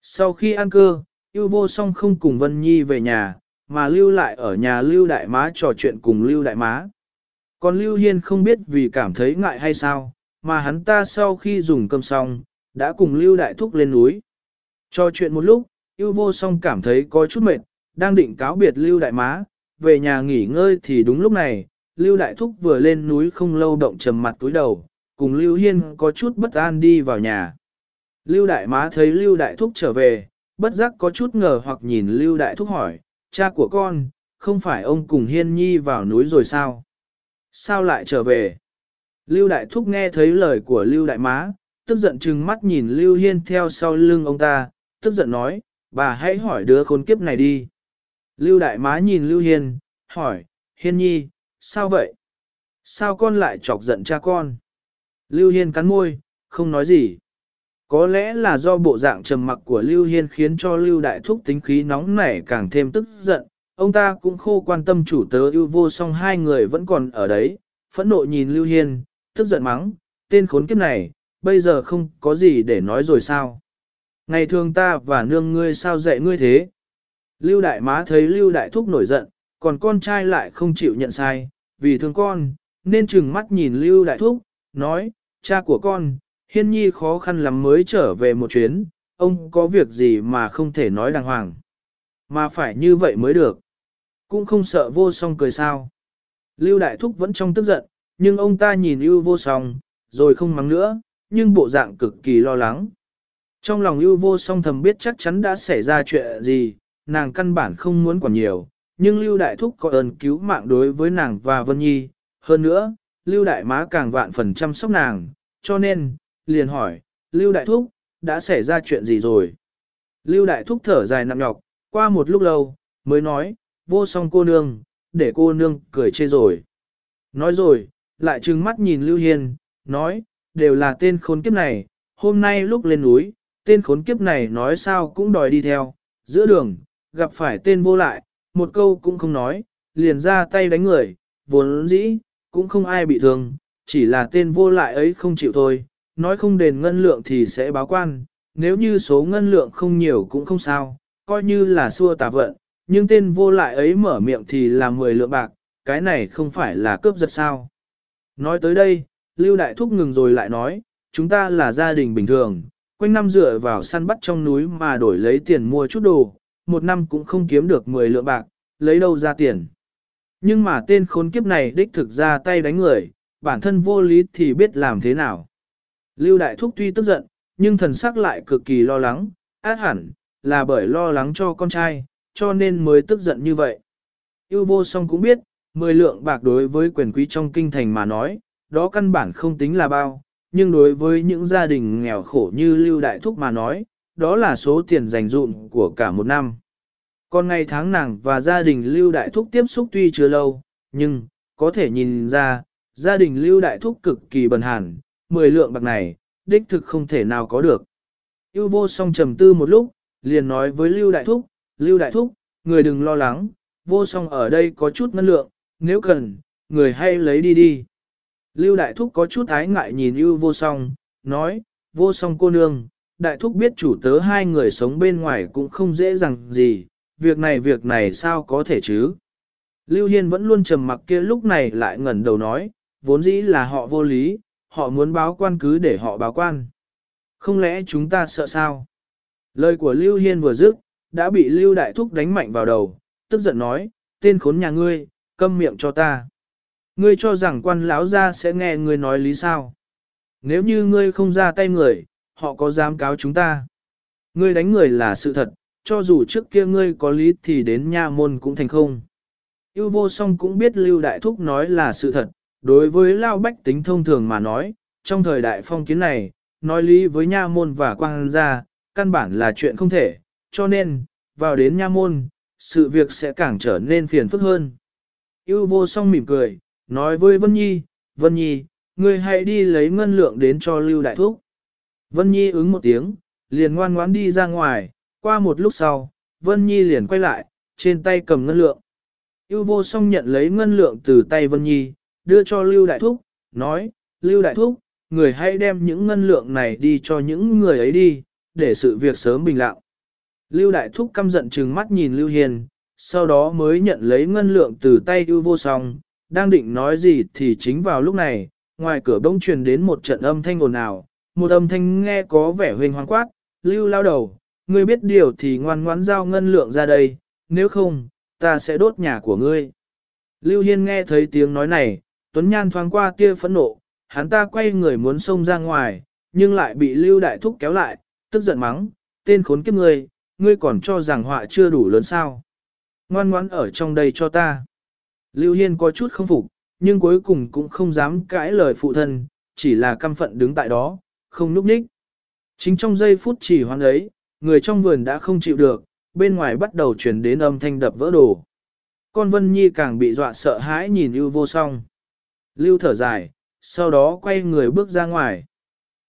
Sau khi ăn cơ, yêu vô song không cùng Vân Nhi về nhà, mà lưu lại ở nhà Lưu Đại Má trò chuyện cùng Lưu Đại Má. Còn Lưu Hiên không biết vì cảm thấy ngại hay sao, mà hắn ta sau khi dùng cơm xong, đã cùng Lưu Đại Thúc lên núi. Trò chuyện một lúc, yêu vô song cảm thấy có chút mệt, đang định cáo biệt Lưu Đại Má, về nhà nghỉ ngơi thì đúng lúc này, Lưu Đại Thúc vừa lên núi không lâu động trầm mặt túi đầu, cùng Lưu Hiên có chút bất an đi vào nhà. Lưu Đại Má thấy Lưu Đại Thúc trở về, bất giác có chút ngờ hoặc nhìn Lưu Đại Thúc hỏi, cha của con, không phải ông cùng Hiên Nhi vào núi rồi sao? Sao lại trở về? Lưu Đại Thúc nghe thấy lời của Lưu Đại Má, tức giận trừng mắt nhìn Lưu Hiên theo sau lưng ông ta, tức giận nói, bà hãy hỏi đứa khốn kiếp này đi. Lưu Đại Má nhìn Lưu Hiên, hỏi, Hiên Nhi, sao vậy? Sao con lại chọc giận cha con? Lưu Hiên cắn môi, không nói gì. Có lẽ là do bộ dạng trầm mặc của Lưu Hiên khiến cho Lưu Đại Thúc tính khí nóng nảy càng thêm tức giận, ông ta cũng khô quan tâm chủ tớ yêu vô song hai người vẫn còn ở đấy, phẫn nộ nhìn Lưu Hiên, tức giận mắng, tên khốn kiếp này, bây giờ không có gì để nói rồi sao. Ngày thường ta và nương ngươi sao dạy ngươi thế? Lưu Đại Má thấy Lưu Đại Thúc nổi giận, còn con trai lại không chịu nhận sai, vì thương con, nên chừng mắt nhìn Lưu Đại Thúc, nói, cha của con, Hiên Nhi khó khăn lắm mới trở về một chuyến, ông có việc gì mà không thể nói đàng hoàng. Mà phải như vậy mới được. Cũng không sợ vô song cười sao. Lưu Đại Thúc vẫn trong tức giận, nhưng ông ta nhìn ưu vô song, rồi không mắng nữa, nhưng bộ dạng cực kỳ lo lắng. Trong lòng ưu vô song thầm biết chắc chắn đã xảy ra chuyện gì, nàng căn bản không muốn quản nhiều, nhưng Lưu Đại Thúc có ơn cứu mạng đối với nàng và Vân Nhi. Hơn nữa, Lưu Đại Má càng vạn phần chăm sóc nàng, cho nên, liền hỏi, Lưu Đại Thúc, đã xảy ra chuyện gì rồi? Lưu Đại Thúc thở dài nặng nhọc, qua một lúc lâu, mới nói, vô song cô nương, để cô nương cười chê rồi. Nói rồi, lại trừng mắt nhìn Lưu Hiên, nói, đều là tên khốn kiếp này, hôm nay lúc lên núi, tên khốn kiếp này nói sao cũng đòi đi theo, giữa đường, gặp phải tên vô lại, một câu cũng không nói, liền ra tay đánh người, vốn dĩ, cũng không ai bị thương, chỉ là tên vô lại ấy không chịu thôi, nói không đền ngân lượng thì sẽ báo quan, nếu như số ngân lượng không nhiều cũng không sao, coi như là xua tà vận, nhưng tên vô lại ấy mở miệng thì là 10 lượng bạc, cái này không phải là cướp giật sao. Nói tới đây, Lưu Đại Thúc ngừng rồi lại nói, chúng ta là gia đình bình thường, quanh năm dựa vào săn bắt trong núi mà đổi lấy tiền mua chút đồ, một năm cũng không kiếm được 10 lượng bạc, lấy đâu ra tiền. Nhưng mà tên khốn kiếp này đích thực ra tay đánh người, bản thân vô lý thì biết làm thế nào. Lưu Đại Thúc tuy tức giận, nhưng thần sắc lại cực kỳ lo lắng, át hẳn, là bởi lo lắng cho con trai, cho nên mới tức giận như vậy. Yêu vô song cũng biết, 10 lượng bạc đối với quyền quý trong kinh thành mà nói, đó căn bản không tính là bao, nhưng đối với những gia đình nghèo khổ như Lưu Đại Thúc mà nói, đó là số tiền dành dụm của cả một năm. Còn ngày tháng nàng và gia đình Lưu Đại Thúc tiếp xúc tuy chưa lâu, nhưng, có thể nhìn ra, gia đình Lưu Đại Thúc cực kỳ bần hàn, 10 lượng bạc này, đích thực không thể nào có được. Yêu vô song trầm tư một lúc, liền nói với Lưu Đại Thúc, Lưu Đại Thúc, người đừng lo lắng, vô song ở đây có chút ngân lượng, nếu cần, người hay lấy đi đi. Lưu Đại Thúc có chút ái ngại nhìn yêu vô song, nói, vô song cô nương, Đại Thúc biết chủ tớ hai người sống bên ngoài cũng không dễ dàng gì, việc này việc này sao có thể chứ. Lưu Hiên vẫn luôn trầm mặc kia lúc này lại ngẩn đầu nói, vốn dĩ là họ vô lý, họ muốn báo quan cứ để họ báo quan. Không lẽ chúng ta sợ sao? Lời của Lưu Hiên vừa dứt, đã bị Lưu Đại Thúc đánh mạnh vào đầu, tức giận nói, tên khốn nhà ngươi, câm miệng cho ta. Ngươi cho rằng quan lão gia sẽ nghe ngươi nói lý sao? Nếu như ngươi không ra tay người, họ có dám cáo chúng ta? Ngươi đánh người là sự thật, cho dù trước kia ngươi có lý thì đến nha môn cũng thành không. Yêu vô song cũng biết Lưu Đại Thúc nói là sự thật, đối với Lao Bách tính thông thường mà nói, trong thời đại phong kiến này, nói lý với nha môn và quang gia, căn bản là chuyện không thể, cho nên, vào đến nha môn, sự việc sẽ càng trở nên phiền phức hơn. Yêu vô song mỉm cười, nói với Vân Nhi, Vân Nhi, ngươi hãy đi lấy ngân lượng đến cho Lưu Đại Thúc. Vân Nhi ứng một tiếng, liền ngoan ngoãn đi ra ngoài, qua một lúc sau, Vân Nhi liền quay lại, trên tay cầm ngân lượng. Yêu vô song nhận lấy ngân lượng từ tay Vân Nhi, đưa cho Lưu Đại Thúc, nói, Lưu Đại Thúc, người hãy đem những ngân lượng này đi cho những người ấy đi, để sự việc sớm bình lặng. Lưu Đại Thúc căm giận trừng mắt nhìn Lưu Hiền, sau đó mới nhận lấy ngân lượng từ tay ưu vô song, đang định nói gì thì chính vào lúc này, ngoài cửa bỗng truyền đến một trận âm thanh ồn ào, một âm thanh nghe có vẻ huỳnh hoang quát, Lưu lao đầu, ngươi biết điều thì ngoan ngoãn giao ngân lượng ra đây, nếu không, ta sẽ đốt nhà của ngươi. Lưu Hiên nghe thấy tiếng nói này, Tuấn Nhan thoáng qua tia phẫn nộ, hắn ta quay người muốn xông ra ngoài, nhưng lại bị Lưu Đại Thúc kéo lại, tức giận mắng, tên khốn kiếp ngươi, ngươi còn cho rằng họa chưa đủ lớn sao. Ngoan ngoãn ở trong đây cho ta. Lưu Hiên có chút không phục, nhưng cuối cùng cũng không dám cãi lời phụ thân, chỉ là căm phận đứng tại đó, không núp ních. Chính trong giây phút chỉ hoan ấy, người trong vườn đã không chịu được, bên ngoài bắt đầu chuyển đến âm thanh đập vỡ đồ. Con Vân Nhi càng bị dọa sợ hãi nhìn ưu vô song. Lưu thở dài, sau đó quay người bước ra ngoài.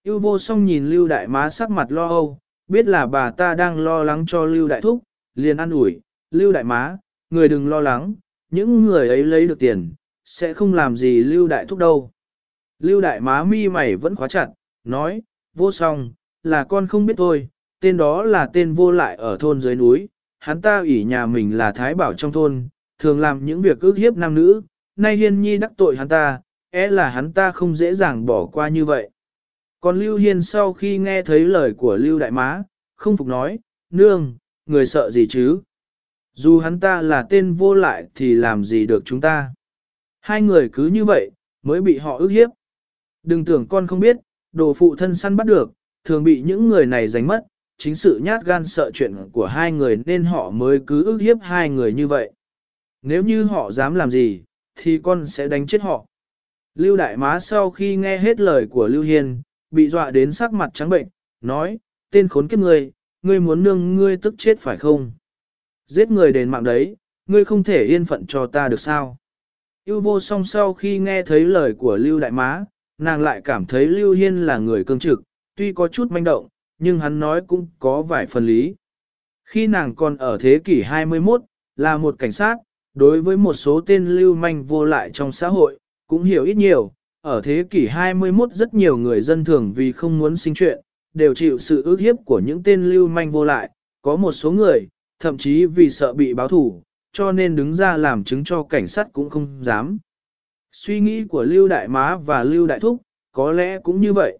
Yêu vô song nhìn Lưu đại má sắc mặt lo âu, biết là bà ta đang lo lắng cho Lưu đại thúc, liền ăn ủi, Lưu đại má, người đừng lo lắng, những người ấy lấy được tiền, sẽ không làm gì Lưu đại thúc đâu. Lưu đại má mi mày vẫn khóa chặt, nói, vô song, là con không biết thôi, tên đó là tên vô lại ở thôn dưới núi, hắn ta ủy nhà mình là thái bảo trong thôn, thường làm những việc ước hiếp nam nữ, nay hiên nhi đắc tội hắn ta, é là hắn ta không dễ dàng bỏ qua như vậy. Còn Lưu Hiên sau khi nghe thấy lời của Lưu Đại Má, không phục nói, nương, người sợ gì chứ? Dù hắn ta là tên vô lại thì làm gì được chúng ta? Hai người cứ như vậy, mới bị họ ức hiếp. Đừng tưởng con không biết, đồ phụ thân săn bắt được, thường bị những người này giành mất, chính sự nhát gan sợ chuyện của hai người nên họ mới cứ ức hiếp hai người như vậy. Nếu như họ dám làm gì, thì con sẽ đánh chết họ. Lưu Đại Má sau khi nghe hết lời của Lưu Hiền bị dọa đến sắc mặt trắng bệnh, nói, tên khốn kiếp ngươi, ngươi muốn nương ngươi tức chết phải không? Giết người đền mạng đấy, ngươi không thể yên phận cho ta được sao? Yêu vô song sau khi nghe thấy lời của Lưu Đại Má, nàng lại cảm thấy Lưu Hiên là người cương trực, tuy có chút manh động, nhưng hắn nói cũng có vài phần lý. Khi nàng còn ở thế kỷ 21, là một cảnh sát, đối với một số tên lưu manh vô lại trong xã hội, cũng hiểu ít nhiều, ở thế kỷ 21 rất nhiều người dân thường vì không muốn sinh chuyện, đều chịu sự ước hiếp của những tên lưu manh vô lại, có một số người, thậm chí vì sợ bị báo thủ, cho nên đứng ra làm chứng cho cảnh sát cũng không dám. Suy nghĩ của Lưu Đại Má và Lưu Đại Thúc, có lẽ cũng như vậy.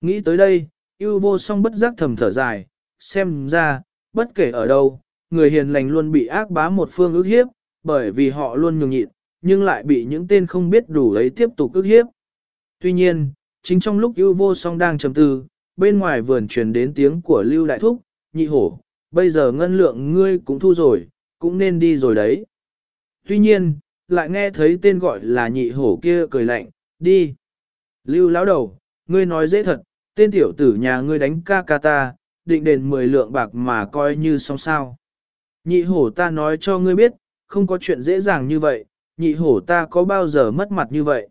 Nghĩ tới đây, yêu vô song bất giác thầm thở dài, xem ra, bất kể ở đâu, người hiền lành luôn bị ác bá một phương ước hiếp, bởi vì họ luôn nhường nhịn, nhưng lại bị những tên không biết đủ ấy tiếp tục ức hiếp. Tuy nhiên, chính trong lúc yêu vô song đang trầm tư, bên ngoài vườn truyền đến tiếng của Lưu Đại Thúc, nhị hổ, bây giờ ngân lượng ngươi cũng thu rồi, cũng nên đi rồi đấy. Tuy nhiên, lại nghe thấy tên gọi là nhị hổ kia cười lạnh, đi. Lưu lão đầu, ngươi nói dễ thật, tên tiểu tử nhà ngươi đánh ca ca ta, định đền 10 lượng bạc mà coi như xong sao. Nhị hổ ta nói cho ngươi biết, không có chuyện dễ dàng như vậy, nhị hổ ta có bao giờ mất mặt như vậy.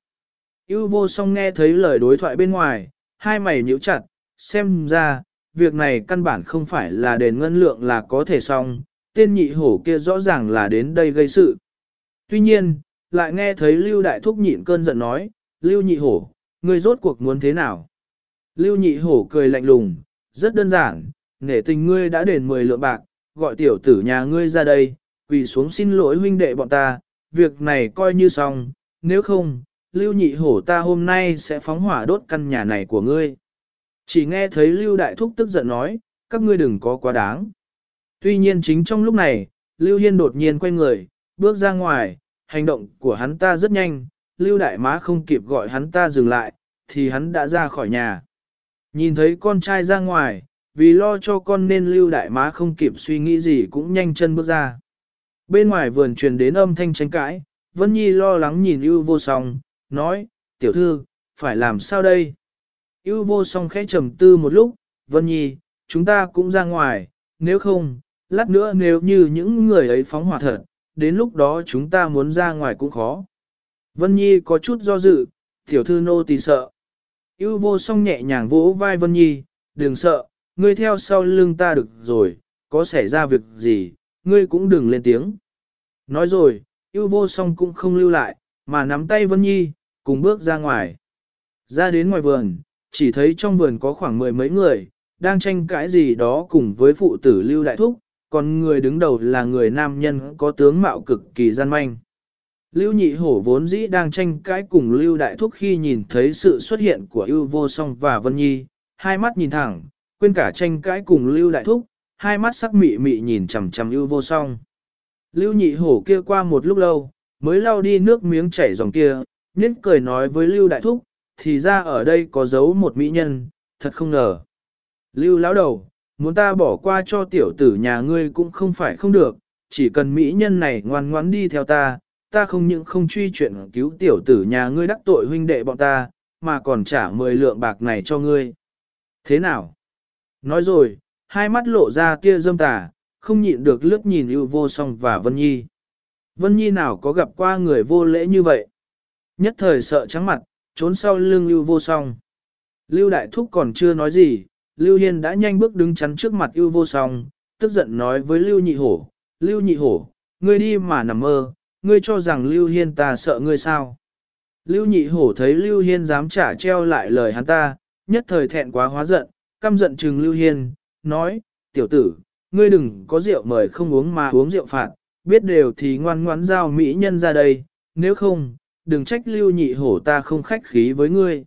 Yêu vô song nghe thấy lời đối thoại bên ngoài, hai mày nhíu chặt, xem ra, việc này căn bản không phải là đền ngân lượng là có thể xong, tên nhị hổ kia rõ ràng là đến đây gây sự. Tuy nhiên, lại nghe thấy Lưu Đại Thúc nhịn cơn giận nói, Lưu nhị hổ, ngươi rốt cuộc muốn thế nào? Lưu nhị hổ cười lạnh lùng, rất đơn giản, nể tình ngươi đã đền 10 lượng bạc, gọi tiểu tử nhà ngươi ra đây, quỳ xuống xin lỗi huynh đệ bọn ta, việc này coi như xong, nếu không, lưu nhị hổ ta hôm nay sẽ phóng hỏa đốt căn nhà này của ngươi. Chỉ nghe thấy lưu đại thúc tức giận nói, các ngươi đừng có quá đáng. Tuy nhiên chính trong lúc này, lưu hiên đột nhiên quay người, bước ra ngoài, hành động của hắn ta rất nhanh, lưu đại má không kịp gọi hắn ta dừng lại, thì hắn đã ra khỏi nhà. Nhìn thấy con trai ra ngoài, vì lo cho con nên lưu đại má không kịp suy nghĩ gì cũng nhanh chân bước ra. Bên ngoài vườn truyền đến âm thanh tranh cãi, Vân Nhi lo lắng nhìn ưu vô song, nói, tiểu thư, phải làm sao đây? ưu vô song khẽ trầm tư một lúc, Vân Nhi, chúng ta cũng ra ngoài, nếu không, lát nữa nếu như những người ấy phóng hỏa thật, đến lúc đó chúng ta muốn ra ngoài cũng khó. Vân Nhi có chút do dự, tiểu thư nô tỳ sợ. ưu vô song nhẹ nhàng vỗ vai Vân Nhi, đừng sợ, ngươi theo sau lưng ta được rồi, có xảy ra việc gì, ngươi cũng đừng lên tiếng. Nói rồi, yêu vô song cũng không lưu lại, mà nắm tay Vân Nhi, cùng bước ra ngoài. Ra đến ngoài vườn, chỉ thấy trong vườn có khoảng mười mấy người, đang tranh cãi gì đó cùng với phụ tử Lưu Đại Thúc, còn người đứng đầu là người nam nhân có tướng mạo cực kỳ gian manh. Lưu Nhị Hổ vốn dĩ đang tranh cãi cùng Lưu Đại Thúc khi nhìn thấy sự xuất hiện của yêu vô song và Vân Nhi, hai mắt nhìn thẳng, quên cả tranh cãi cùng Lưu Đại Thúc, hai mắt sắc mị mị nhìn chằm chằm ưu vô song. Lưu nhị hổ kia qua một lúc lâu, mới lau đi nước miếng chảy dòng kia, nết cười nói với Lưu Đại Thúc, thì ra ở đây có giấu một mỹ nhân, thật không ngờ. Lưu lão đầu, muốn ta bỏ qua cho tiểu tử nhà ngươi cũng không phải không được, chỉ cần mỹ nhân này ngoan ngoãn đi theo ta, ta không những không truy chuyện cứu tiểu tử nhà ngươi đắc tội huynh đệ bọn ta, mà còn trả 10 lượng bạc này cho ngươi. Thế nào? Nói rồi, hai mắt lộ ra tia dâm tà, không nhịn được lướt nhìn ưu vô song và Vân Nhi. Vân Nhi nào có gặp qua người vô lễ như vậy? Nhất thời sợ trắng mặt, trốn sau lưng ưu vô song. Lưu Đại Thúc còn chưa nói gì, Lưu Hiên đã nhanh bước đứng chắn trước mặt ưu vô song, tức giận nói với Lưu Nhị Hổ, Lưu Nhị Hổ, ngươi đi mà nằm mơ, ngươi cho rằng Lưu Hiên ta sợ ngươi sao? Lưu Nhị Hổ thấy Lưu Hiên dám trả treo lại lời hắn ta, nhất thời thẹn quá hóa giận, căm giận chừng Lưu Hiên, nói, tiểu tử, ngươi đừng có rượu mời không uống mà uống rượu phạt, biết đều thì ngoan ngoãn giao mỹ nhân ra đây, nếu không, đừng trách lưu nhị hổ ta không khách khí với ngươi.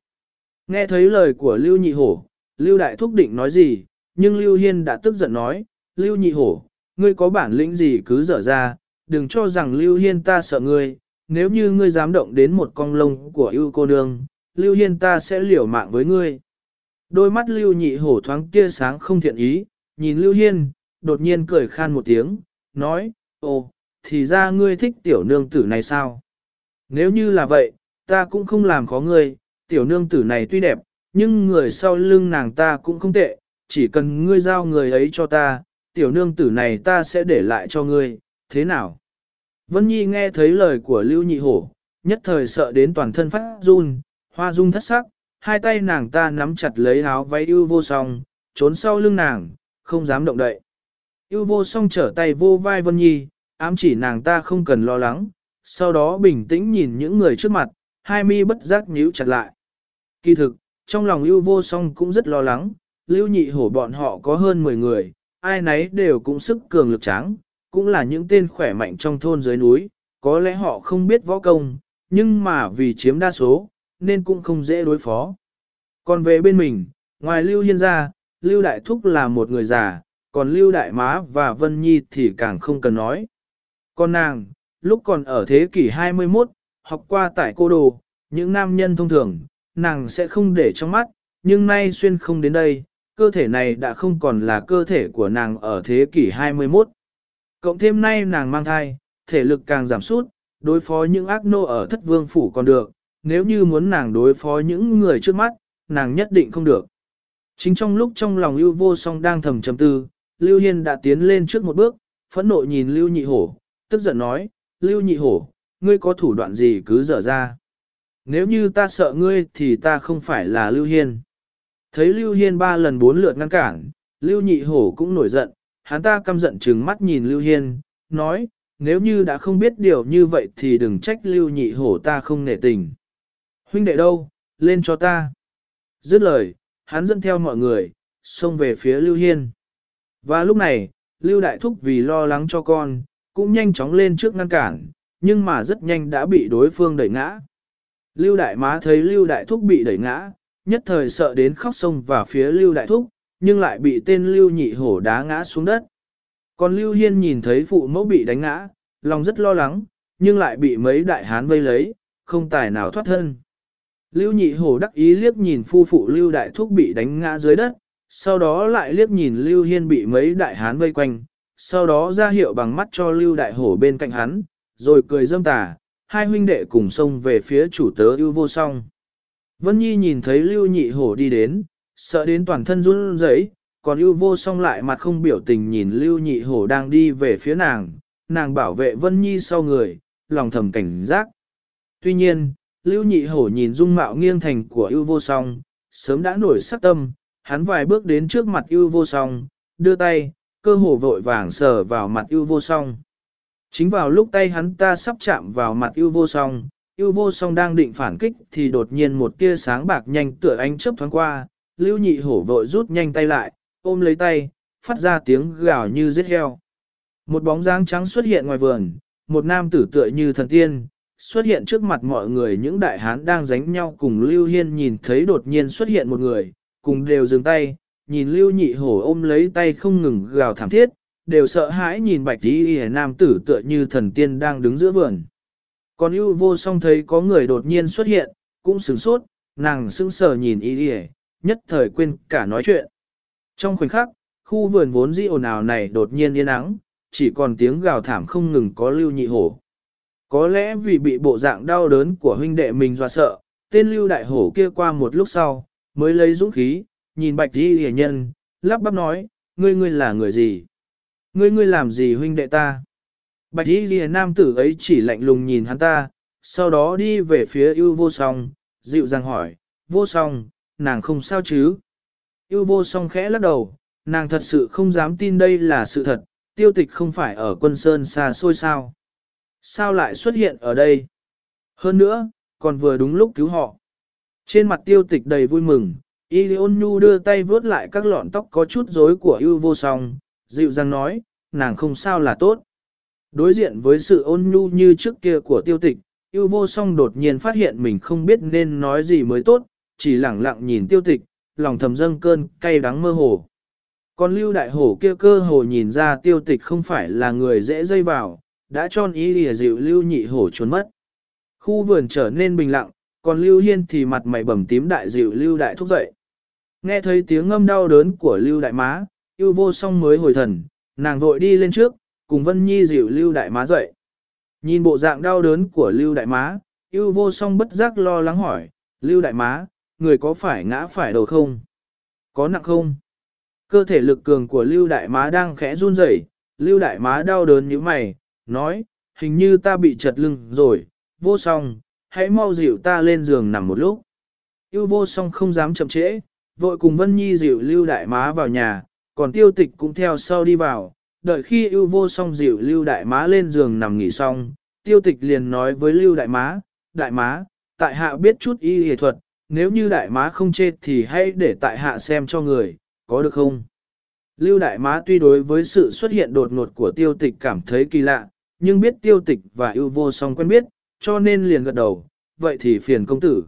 Nghe thấy lời của lưu nhị hổ, lưu đại thúc định nói gì, nhưng lưu hiên đã tức giận nói, lưu nhị hổ, ngươi có bản lĩnh gì cứ dở ra, đừng cho rằng lưu hiên ta sợ ngươi, nếu như ngươi dám động đến một con lông của yêu cô nương, lưu hiên ta sẽ liều mạng với ngươi. Đôi mắt lưu nhị hổ thoáng tia sáng không thiện ý, nhìn lưu hiên, đột nhiên cười khan một tiếng, nói, ồ, thì ra ngươi thích tiểu nương tử này sao? Nếu như là vậy, ta cũng không làm khó ngươi, tiểu nương tử này tuy đẹp, nhưng người sau lưng nàng ta cũng không tệ, chỉ cần ngươi giao người ấy cho ta, tiểu nương tử này ta sẽ để lại cho ngươi, thế nào? Vân Nhi nghe thấy lời của Lưu Nhị Hổ, nhất thời sợ đến toàn thân phát run, hoa dung thất sắc, hai tay nàng ta nắm chặt lấy áo váy ưu vô song, trốn sau lưng nàng, không dám động đậy. Ưu vô song trở tay vô vai Vân Nhi, ám chỉ nàng ta không cần lo lắng, sau đó bình tĩnh nhìn những người trước mặt, hai mi bất giác nhíu chặt lại. Kỳ thực, trong lòng ưu vô song cũng rất lo lắng, lưu nhị hổ bọn họ có hơn 10 người, ai nấy đều cũng sức cường lực tráng, cũng là những tên khỏe mạnh trong thôn dưới núi, có lẽ họ không biết võ công, nhưng mà vì chiếm đa số, nên cũng không dễ đối phó. Còn về bên mình, ngoài Lưu Hiên ra, Lưu Đại Thúc là một người già, còn Lưu Đại Má và Vân Nhi thì càng không cần nói. Con nàng, lúc còn ở thế kỷ 21, học qua tại cô đồ, những nam nhân thông thường, nàng sẽ không để trong mắt, nhưng nay xuyên không đến đây, cơ thể này đã không còn là cơ thể của nàng ở thế kỷ 21. Cộng thêm nay nàng mang thai, thể lực càng giảm sút, đối phó những ác nô ở thất vương phủ còn được, nếu như muốn nàng đối phó những người trước mắt, nàng nhất định không được. Chính trong lúc trong lòng Lưu Vô Song đang thầm trầm tư, Lưu Hiên đã tiến lên trước một bước, phẫn nộ nhìn Lưu Nhị Hổ, tức giận nói, Lưu Nhị Hổ, ngươi có thủ đoạn gì cứ dở ra. Nếu như ta sợ ngươi thì ta không phải là Lưu Hiên. Thấy Lưu Hiên ba lần bốn lượt ngăn cản, Lưu Nhị Hổ cũng nổi giận, hắn ta căm giận trừng mắt nhìn Lưu Hiên, nói, nếu như đã không biết điều như vậy thì đừng trách Lưu Nhị Hổ ta không nể tình. Huynh đệ đâu, lên cho ta. Dứt lời, hắn dẫn theo mọi người, xông về phía Lưu Hiên. Và lúc này, Lưu Đại Thúc vì lo lắng cho con, cũng nhanh chóng lên trước ngăn cản, nhưng mà rất nhanh đã bị đối phương đẩy ngã. Lưu Đại Má thấy Lưu Đại Thúc bị đẩy ngã, nhất thời sợ đến khóc sông vào phía Lưu Đại Thúc, nhưng lại bị tên Lưu Nhị Hổ đá ngã xuống đất. Còn Lưu Hiên nhìn thấy phụ mẫu bị đánh ngã, lòng rất lo lắng, nhưng lại bị mấy đại hán vây lấy, không tài nào thoát thân. Lưu Nhị Hổ đắc ý liếc nhìn phu phụ Lưu Đại Thúc bị đánh ngã dưới đất, sau đó lại liếc nhìn Lưu Hiên bị mấy đại hán vây quanh, sau đó ra hiệu bằng mắt cho Lưu Đại Hổ bên cạnh hắn, rồi cười dâm tà, hai huynh đệ cùng xông về phía chủ tớ ưu vô song. Vân Nhi nhìn thấy Lưu Nhị Hổ đi đến, sợ đến toàn thân run rẩy, còn ưu vô song lại mặt không biểu tình nhìn Lưu Nhị Hổ đang đi về phía nàng, nàng bảo vệ Vân Nhi sau người, lòng thầm cảnh giác. Tuy nhiên, Lưu Nhị Hổ nhìn dung mạo nghiêng thành của ưu vô song, sớm đã nổi sắc tâm, hắn vài bước đến trước mặt ưu vô song, đưa tay, cơ hồ vội vàng sờ vào mặt ưu vô song. Chính vào lúc tay hắn ta sắp chạm vào mặt ưu vô song, ưu vô song đang định phản kích thì đột nhiên một tia sáng bạc nhanh tựa ánh chớp thoáng qua, lưu nhị hổ vội rút nhanh tay lại, ôm lấy tay, phát ra tiếng gào như giết heo. Một bóng dáng trắng xuất hiện ngoài vườn, một nam tử tựa như thần tiên, xuất hiện trước mặt mọi người những đại hán đang dánh nhau cùng Lưu Hiên nhìn thấy đột nhiên xuất hiện một người, cùng đều dừng tay, nhìn Lưu Nhị Hổ ôm lấy tay không ngừng gào thảm thiết, đều sợ hãi nhìn bạch tí y nam tử tựa như thần tiên đang đứng giữa vườn. Còn ưu vô song thấy có người đột nhiên xuất hiện, cũng sửng sốt, nàng sững sờ nhìn y y, nhất thời quên cả nói chuyện. Trong khoảnh khắc, khu vườn vốn dĩ ồn ào này đột nhiên yên ắng, chỉ còn tiếng gào thảm không ngừng có lưu nhị hổ. Có lẽ vì bị bộ dạng đau đớn của huynh đệ mình dọa sợ, tên lưu đại hổ kia qua một lúc sau, mới lấy dũng khí, nhìn bạch y hề nhân, lắp bắp nói, ngươi ngươi là người gì? Ngươi ngươi làm gì huynh đệ ta? Bạch y hề nam tử ấy chỉ lạnh lùng nhìn hắn ta, sau đó đi về phía ưu vô song, dịu dàng hỏi, vô song, nàng không sao chứ? yêu vô song khẽ lắc đầu, nàng thật sự không dám tin đây là sự thật, tiêu tịch không phải ở quân sơn xa xôi sao. Sao lại xuất hiện ở đây? Hơn nữa, còn vừa đúng lúc cứu họ. Trên mặt tiêu tịch đầy vui mừng, Y ôn nhu đưa tay vướt lại các lọn tóc có chút rối của ưu vô song, dịu dàng nói, nàng không sao là tốt. Đối diện với sự ôn nhu như trước kia của tiêu tịch, ưu vô song đột nhiên phát hiện mình không biết nên nói gì mới tốt, chỉ lẳng lặng nhìn tiêu tịch, lòng thầm dâng cơn cay đắng mơ hồ. Còn lưu đại hổ kia cơ hồ nhìn ra tiêu tịch không phải là người dễ dây vào, đã cho ý lìa dịu lưu nhị hổ trốn mất. Khu vườn trở nên bình lặng, còn lưu hiên thì mặt mày bầm tím đại dịu lưu đại thúc dậy. Nghe thấy tiếng ngâm đau đớn của lưu đại má, yêu vô song mới hồi thần, nàng vội đi lên trước, cùng Vân Nhi dịu lưu đại má dậy. Nhìn bộ dạng đau đớn của lưu đại má, yêu vô song bất giác lo lắng hỏi, lưu đại má, người có phải ngã phải đầu không? Có nặng không? Cơ thể lực cường của lưu đại má đang khẽ run rẩy, lưu đại má đau đớn như mày, nói, hình như ta bị chật lưng rồi, vô song, hãy mau dịu ta lên giường nằm một lúc. Yêu vô song không dám chậm trễ, vội cùng Vân Nhi dịu lưu đại má vào nhà, còn tiêu tịch cũng theo sau đi vào, đợi khi yêu vô song dịu lưu đại má lên giường nằm nghỉ xong, tiêu tịch liền nói với lưu đại má, đại má, tại hạ biết chút y y thuật, nếu như đại má không chê thì hãy để tại hạ xem cho người, có được không? Lưu Đại Má tuy đối với sự xuất hiện đột ngột của tiêu tịch cảm thấy kỳ lạ, nhưng biết tiêu tịch và ưu vô song quen biết, cho nên liền gật đầu, vậy thì phiền công tử.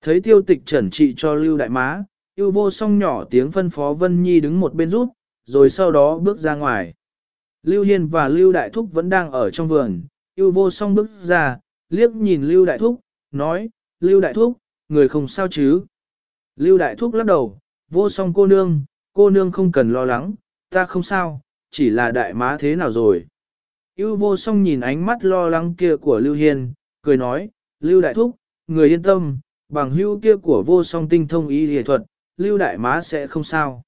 Thấy tiêu tịch trần trị cho Lưu Đại Má, ưu vô song nhỏ tiếng phân phó Vân Nhi đứng một bên rút, rồi sau đó bước ra ngoài. Lưu Hiên và Lưu Đại Thúc vẫn đang ở trong vườn, ưu vô song bước ra, liếc nhìn Lưu Đại Thúc, nói, Lưu Đại Thúc, người không sao chứ. Lưu Đại Thúc lắc đầu, vô song cô nương, cô nương không cần lo lắng, ta không sao, chỉ là đại má thế nào rồi. Ưu vô song nhìn ánh mắt lo lắng kia của Lưu Hiên, cười nói, Lưu Đại Thúc, người yên tâm, bằng hưu kia của vô song tinh thông y lý thuật, Lưu Đại Má sẽ không sao.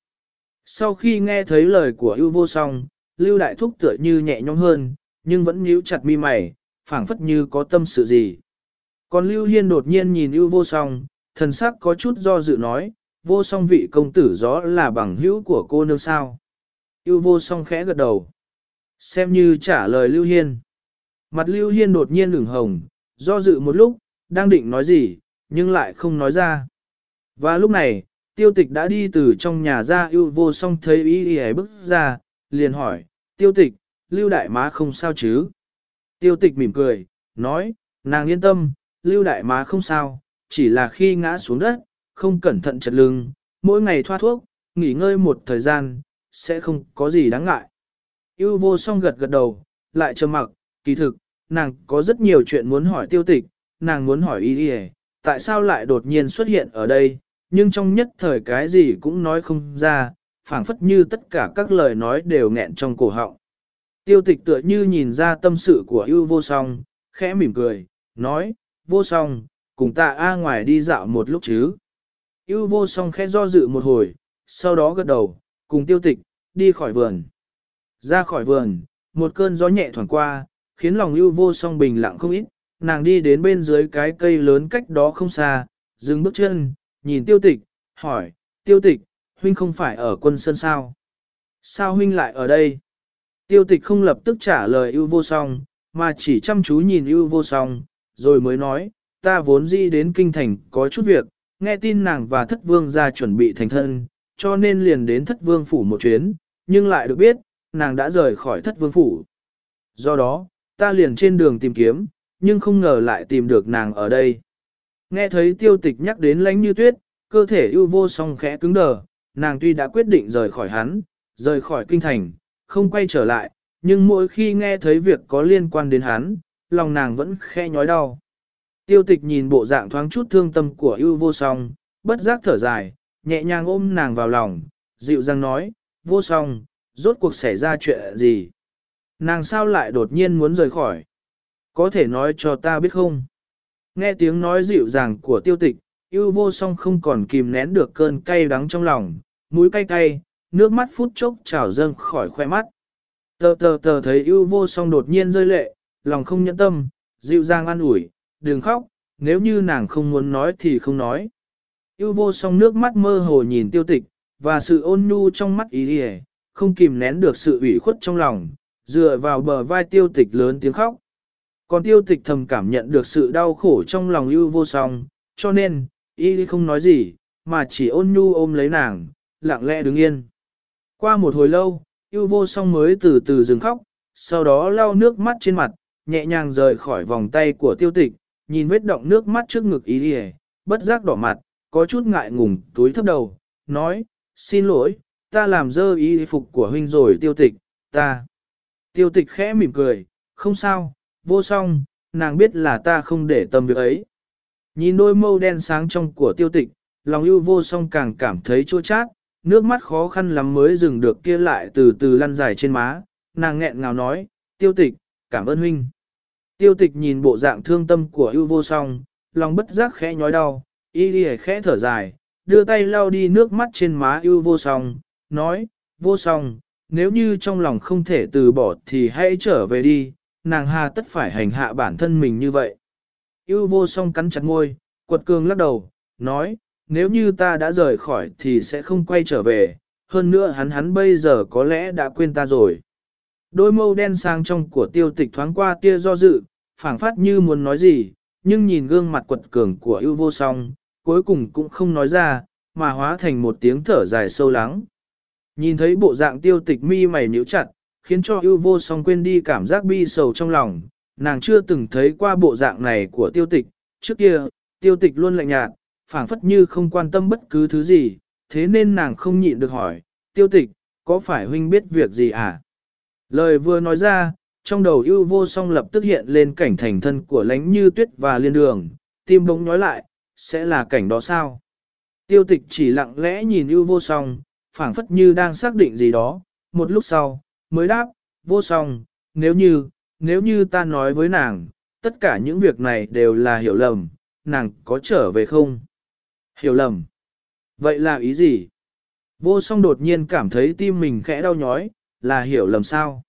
Sau khi nghe thấy lời của ưu vô song, Lưu Đại Thúc tựa như nhẹ nhõm hơn, nhưng vẫn nhíu chặt mi mày, phảng phất như có tâm sự gì. Còn Lưu Hiên đột nhiên nhìn ưu vô song, thần sắc có chút do dự nói, vô song vị công tử gió là bằng hữu của cô nương sao. Ưu vô song khẽ gật đầu. Xem như trả lời Lưu Hiên. Mặt Lưu Hiên đột nhiên ửng hồng, do dự một lúc, đang định nói gì, nhưng lại không nói ra. Và lúc này, tiêu tịch đã đi từ trong nhà ra yêu vô song thấy ý ý ấy bước ra, liền hỏi, tiêu tịch, lưu đại má không sao chứ? Tiêu tịch mỉm cười, nói, nàng yên tâm, lưu đại má không sao, chỉ là khi ngã xuống đất, không cẩn thận chật lưng, mỗi ngày thoa thuốc, nghỉ ngơi một thời gian, sẽ không có gì đáng ngại. Yêu vô song gật gật đầu, lại trầm mặc, kỳ thực, nàng có rất nhiều chuyện muốn hỏi tiêu tịch, nàng muốn hỏi y y tại sao lại đột nhiên xuất hiện ở đây, nhưng trong nhất thời cái gì cũng nói không ra, phảng phất như tất cả các lời nói đều nghẹn trong cổ họng. Tiêu tịch tựa như nhìn ra tâm sự của ưu vô song, khẽ mỉm cười, nói, vô song, cùng ta A ngoài đi dạo một lúc chứ. Ưu vô song khẽ do dự một hồi, sau đó gật đầu, cùng tiêu tịch, đi khỏi vườn. Ra khỏi vườn, một cơn gió nhẹ thoảng qua, khiến lòng ưu vô song bình lặng không ít, nàng đi đến bên dưới cái cây lớn cách đó không xa, dừng bước chân, nhìn tiêu tịch, hỏi, tiêu tịch, huynh không phải ở quân sơn sao? Sao huynh lại ở đây? Tiêu tịch không lập tức trả lời ưu vô song, mà chỉ chăm chú nhìn ưu vô song, rồi mới nói, ta vốn di đến kinh thành có chút việc, nghe tin nàng và thất vương ra chuẩn bị thành thân, cho nên liền đến thất vương phủ một chuyến, nhưng lại được biết, nàng đã rời khỏi thất vương phủ. Do đó, ta liền trên đường tìm kiếm, nhưng không ngờ lại tìm được nàng ở đây. Nghe thấy tiêu tịch nhắc đến lánh như tuyết, cơ thể ưu vô song khẽ cứng đờ, nàng tuy đã quyết định rời khỏi hắn, rời khỏi kinh thành, không quay trở lại, nhưng mỗi khi nghe thấy việc có liên quan đến hắn, lòng nàng vẫn khẽ nhói đau. Tiêu tịch nhìn bộ dạng thoáng chút thương tâm của ưu vô song, bất giác thở dài, nhẹ nhàng ôm nàng vào lòng, dịu dàng nói, vô song, rốt cuộc xảy ra chuyện gì? Nàng sao lại đột nhiên muốn rời khỏi? Có thể nói cho ta biết không? Nghe tiếng nói dịu dàng của tiêu tịch, yêu vô song không còn kìm nén được cơn cay đắng trong lòng, mũi cay cay, nước mắt phút chốc trào dâng khỏi khoe mắt. Tờ tờ tờ thấy yêu vô song đột nhiên rơi lệ, lòng không nhẫn tâm, dịu dàng an ủi, đừng khóc, nếu như nàng không muốn nói thì không nói. Yêu vô song nước mắt mơ hồ nhìn tiêu tịch, và sự ôn nhu trong mắt ý hề không kìm nén được sự ủy khuất trong lòng, dựa vào bờ vai tiêu tịch lớn tiếng khóc. Còn tiêu tịch thầm cảm nhận được sự đau khổ trong lòng ưu vô song, cho nên, y không nói gì, mà chỉ ôn nhu ôm lấy nàng, lặng lẽ đứng yên. Qua một hồi lâu, ưu vô song mới từ từ dừng khóc, sau đó lau nước mắt trên mặt, nhẹ nhàng rời khỏi vòng tay của tiêu tịch, nhìn vết động nước mắt trước ngực y, bất giác đỏ mặt, có chút ngại ngùng túi thấp đầu, nói, xin lỗi, ta làm dơ y phục của huynh rồi tiêu tịch, ta. Tiêu tịch khẽ mỉm cười, không sao, vô song, nàng biết là ta không để tâm việc ấy. Nhìn đôi mâu đen sáng trong của tiêu tịch, lòng ưu vô song càng cảm thấy chua chát, nước mắt khó khăn lắm mới dừng được kia lại từ từ lăn dài trên má, nàng nghẹn ngào nói, tiêu tịch, cảm ơn huynh. Tiêu tịch nhìn bộ dạng thương tâm của ưu vô song, lòng bất giác khẽ nhói đau, y khẽ thở dài, đưa tay lau đi nước mắt trên má ưu vô song, nói, vô song, nếu như trong lòng không thể từ bỏ thì hãy trở về đi, nàng hà tất phải hành hạ bản thân mình như vậy. Yêu vô song cắn chặt môi, quật cường lắc đầu, nói, nếu như ta đã rời khỏi thì sẽ không quay trở về, hơn nữa hắn hắn bây giờ có lẽ đã quên ta rồi. Đôi mâu đen sang trong của tiêu tịch thoáng qua tia do dự, phảng phát như muốn nói gì, nhưng nhìn gương mặt quật cường của yêu vô song, cuối cùng cũng không nói ra, mà hóa thành một tiếng thở dài sâu lắng. Nhìn thấy bộ dạng tiêu tịch mi mày nhíu chặt, khiến cho ưu vô song quên đi cảm giác bi sầu trong lòng, nàng chưa từng thấy qua bộ dạng này của tiêu tịch, trước kia, tiêu tịch luôn lạnh nhạt, phảng phất như không quan tâm bất cứ thứ gì, thế nên nàng không nhịn được hỏi, tiêu tịch, có phải huynh biết việc gì à? Lời vừa nói ra, trong đầu ưu vô song lập tức hiện lên cảnh thành thân của lánh như tuyết và liên đường, tim bỗng nhói lại, sẽ là cảnh đó sao? Tiêu tịch chỉ lặng lẽ nhìn ưu vô song, phảng phất như đang xác định gì đó, một lúc sau, mới đáp, vô song, nếu như, nếu như ta nói với nàng, tất cả những việc này đều là hiểu lầm, nàng có trở về không? Hiểu lầm. Vậy là ý gì? Vô song đột nhiên cảm thấy tim mình khẽ đau nhói, là hiểu lầm sao?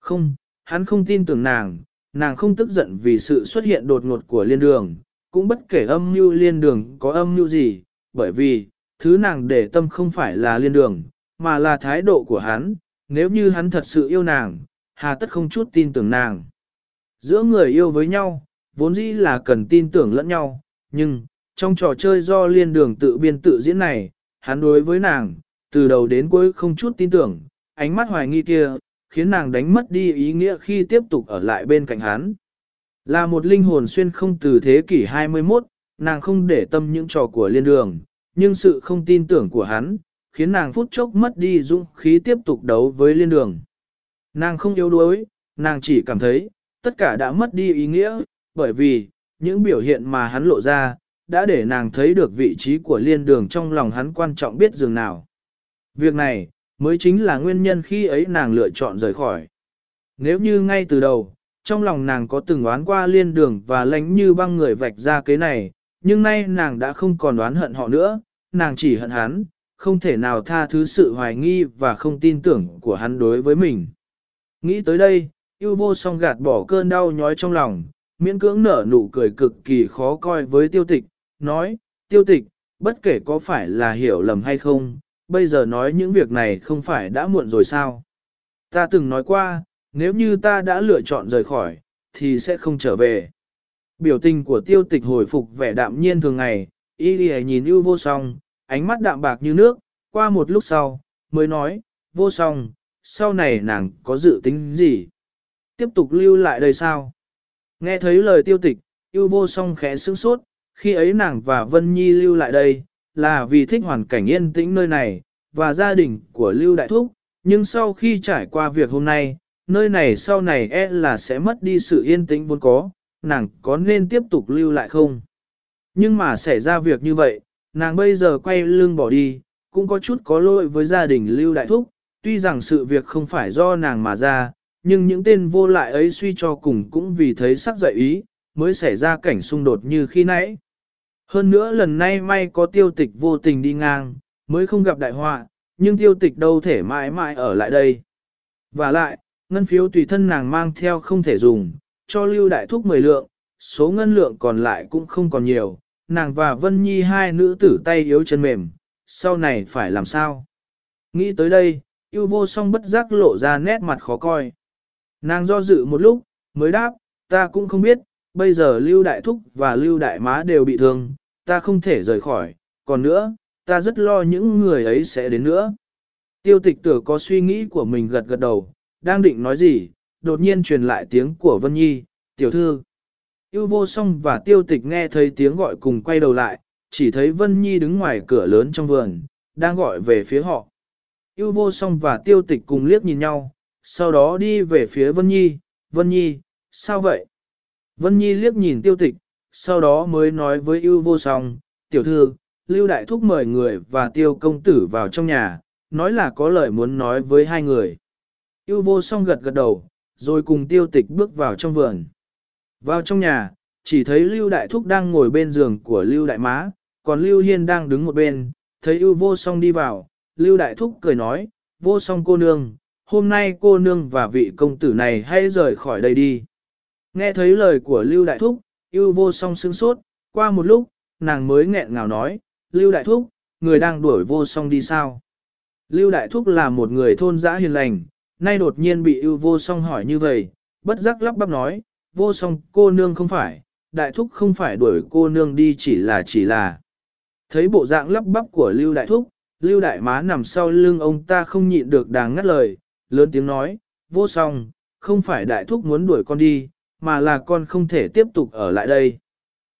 Không, hắn không tin tưởng nàng, nàng không tức giận vì sự xuất hiện đột ngột của liên đường, cũng bất kể âm mưu liên đường có âm mưu gì, bởi vì, thứ nàng để tâm không phải là liên đường, mà là thái độ của hắn, nếu như hắn thật sự yêu nàng, hà tất không chút tin tưởng nàng. Giữa người yêu với nhau, vốn dĩ là cần tin tưởng lẫn nhau, nhưng, trong trò chơi do liên đường tự biên tự diễn này, hắn đối với nàng, từ đầu đến cuối không chút tin tưởng, ánh mắt hoài nghi kia, khiến nàng đánh mất đi ý nghĩa khi tiếp tục ở lại bên cạnh hắn. Là một linh hồn xuyên không từ thế kỷ 21, nàng không để tâm những trò của liên đường, nhưng sự không tin tưởng của hắn, khiến nàng phút chốc mất đi dũng khí tiếp tục đấu với liên đường. Nàng không yếu đuối, nàng chỉ cảm thấy, tất cả đã mất đi ý nghĩa, bởi vì, những biểu hiện mà hắn lộ ra, đã để nàng thấy được vị trí của liên đường trong lòng hắn quan trọng biết dường nào. Việc này, mới chính là nguyên nhân khi ấy nàng lựa chọn rời khỏi. Nếu như ngay từ đầu, trong lòng nàng có từng đoán qua liên đường và lánh như băng người vạch ra cái này, nhưng nay nàng đã không còn đoán hận họ nữa, nàng chỉ hận hắn, không thể nào tha thứ sự hoài nghi và không tin tưởng của hắn đối với mình. Nghĩ tới đây, yêu vô song gạt bỏ cơn đau nhói trong lòng, miễn cưỡng nở nụ cười cực kỳ khó coi với tiêu tịch, nói, tiêu tịch, bất kể có phải là hiểu lầm hay không, bây giờ nói những việc này không phải đã muộn rồi sao? Ta từng nói qua, nếu như ta đã lựa chọn rời khỏi, thì sẽ không trở về. Biểu tình của tiêu tịch hồi phục vẻ đạm nhiên thường ngày, y đi nhìn ưu vô song, ánh mắt đạm bạc như nước, qua một lúc sau, mới nói, vô song, sau này nàng có dự tính gì? Tiếp tục lưu lại đây sao? Nghe thấy lời tiêu tịch, ưu vô song khẽ sững sốt, khi ấy nàng và Vân Nhi lưu lại đây, là vì thích hoàn cảnh yên tĩnh nơi này, và gia đình của Lưu Đại Thúc, nhưng sau khi trải qua việc hôm nay, nơi này sau này e là sẽ mất đi sự yên tĩnh vốn có, nàng có nên tiếp tục lưu lại không? Nhưng mà xảy ra việc như vậy, nàng bây giờ quay lưng bỏ đi, cũng có chút có lỗi với gia đình Lưu Đại Thúc, tuy rằng sự việc không phải do nàng mà ra, nhưng những tên vô lại ấy suy cho cùng cũng vì thấy sắc dậy ý, mới xảy ra cảnh xung đột như khi nãy. Hơn nữa lần này may có tiêu tịch vô tình đi ngang, mới không gặp đại họa, nhưng tiêu tịch đâu thể mãi mãi ở lại đây. Và lại, ngân phiếu tùy thân nàng mang theo không thể dùng, cho lưu đại thúc 10 lượng, số ngân lượng còn lại cũng không còn nhiều, nàng và Vân Nhi hai nữ tử tay yếu chân mềm, sau này phải làm sao? Nghĩ tới đây, yêu vô song bất giác lộ ra nét mặt khó coi. Nàng do dự một lúc, mới đáp, ta cũng không biết, bây giờ Lưu Đại Thúc và Lưu Đại Má đều bị thương, ta không thể rời khỏi, còn nữa, ta rất lo những người ấy sẽ đến nữa. Tiêu tịch tử có suy nghĩ của mình gật gật đầu, đang định nói gì, đột nhiên truyền lại tiếng của Vân Nhi, tiểu thư. Yêu vô song và tiêu tịch nghe thấy tiếng gọi cùng quay đầu lại, chỉ thấy Vân Nhi đứng ngoài cửa lớn trong vườn, đang gọi về phía họ. Yêu vô song và tiêu tịch cùng liếc nhìn nhau, sau đó đi về phía Vân Nhi, Vân Nhi, sao vậy? Vân Nhi liếc nhìn tiêu tịch, sau đó mới nói với yêu vô song, tiểu thư, Lưu Đại Thúc mời người và tiêu công tử vào trong nhà, nói là có lời muốn nói với hai người. Yêu vô song gật gật đầu, rồi cùng tiêu tịch bước vào trong vườn. Vào trong nhà, chỉ thấy Lưu Đại Thúc đang ngồi bên giường của Lưu Đại Má, còn Lưu Hiên đang đứng một bên, thấy ưu vô song đi vào, Lưu Đại Thúc cười nói, vô song cô nương, hôm nay cô nương và vị công tử này hãy rời khỏi đây đi. Nghe thấy lời của Lưu Đại Thúc, ưu vô song sững sốt, qua một lúc, nàng mới nghẹn ngào nói, Lưu Đại Thúc, người đang đuổi vô song đi sao? Lưu Đại Thúc là một người thôn dã hiền lành, nay đột nhiên bị yêu vô song hỏi như vậy, bất giác lắp bắp nói, vô song cô nương không phải, Đại Thúc không phải đuổi cô nương đi chỉ là chỉ là. Thấy bộ dạng lắp bắp của Lưu Đại Thúc, lưu đại má nằm sau lưng ông ta không nhịn được đáng ngắt lời, lớn tiếng nói, vô song, không phải đại thúc muốn đuổi con đi, mà là con không thể tiếp tục ở lại đây.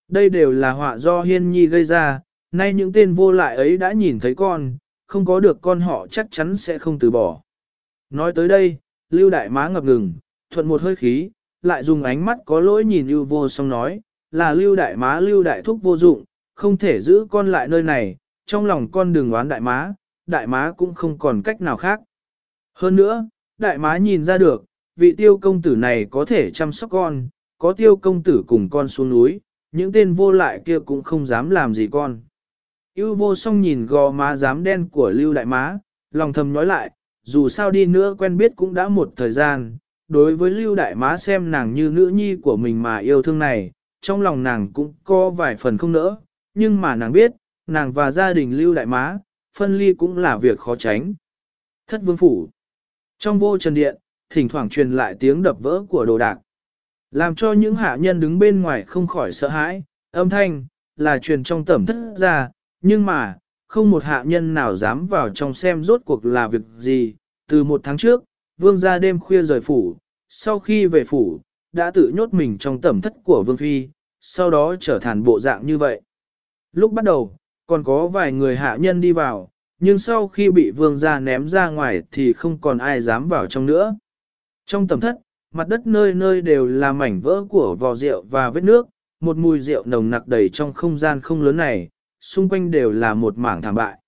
Đây đều là họa do hiên nhi gây ra, nay những tên vô lại ấy đã nhìn thấy con, không có được con họ chắc chắn sẽ không từ bỏ. Nói tới đây, lưu đại má ngập ngừng, thuận một hơi khí, lại dùng ánh mắt có lỗi nhìn lưu vô song nói, là lưu đại má lưu đại thúc vô dụng, không thể giữ con lại nơi này, trong lòng con đừng oán đại má, đại má cũng không còn cách nào khác. Hơn nữa, đại má nhìn ra được, vị tiêu công tử này có thể chăm sóc con, có tiêu công tử cùng con xuống núi, những tên vô lại kia cũng không dám làm gì con. Yêu vô song nhìn gò má dám đen của lưu đại má, lòng thầm nói lại, dù sao đi nữa quen biết cũng đã một thời gian, đối với lưu đại má xem nàng như nữ nhi của mình mà yêu thương này, trong lòng nàng cũng có vài phần không nỡ, nhưng mà nàng biết, nàng và gia đình lưu đại má, phân ly cũng là việc khó tránh. Thất vương phủ. Trong vô trần điện, thỉnh thoảng truyền lại tiếng đập vỡ của đồ đạc. Làm cho những hạ nhân đứng bên ngoài không khỏi sợ hãi, âm thanh, là truyền trong tẩm thất ra, nhưng mà, không một hạ nhân nào dám vào trong xem rốt cuộc là việc gì. Từ một tháng trước, vương gia đêm khuya rời phủ, sau khi về phủ, đã tự nhốt mình trong tẩm thất của vương phi, sau đó trở thành bộ dạng như vậy. Lúc bắt đầu, còn có vài người hạ nhân đi vào, nhưng sau khi bị vương gia ném ra ngoài thì không còn ai dám vào trong nữa. Trong tầm thất, mặt đất nơi nơi đều là mảnh vỡ của vò rượu và vết nước, một mùi rượu nồng nặc đầy trong không gian không lớn này, xung quanh đều là một mảng thảm bại.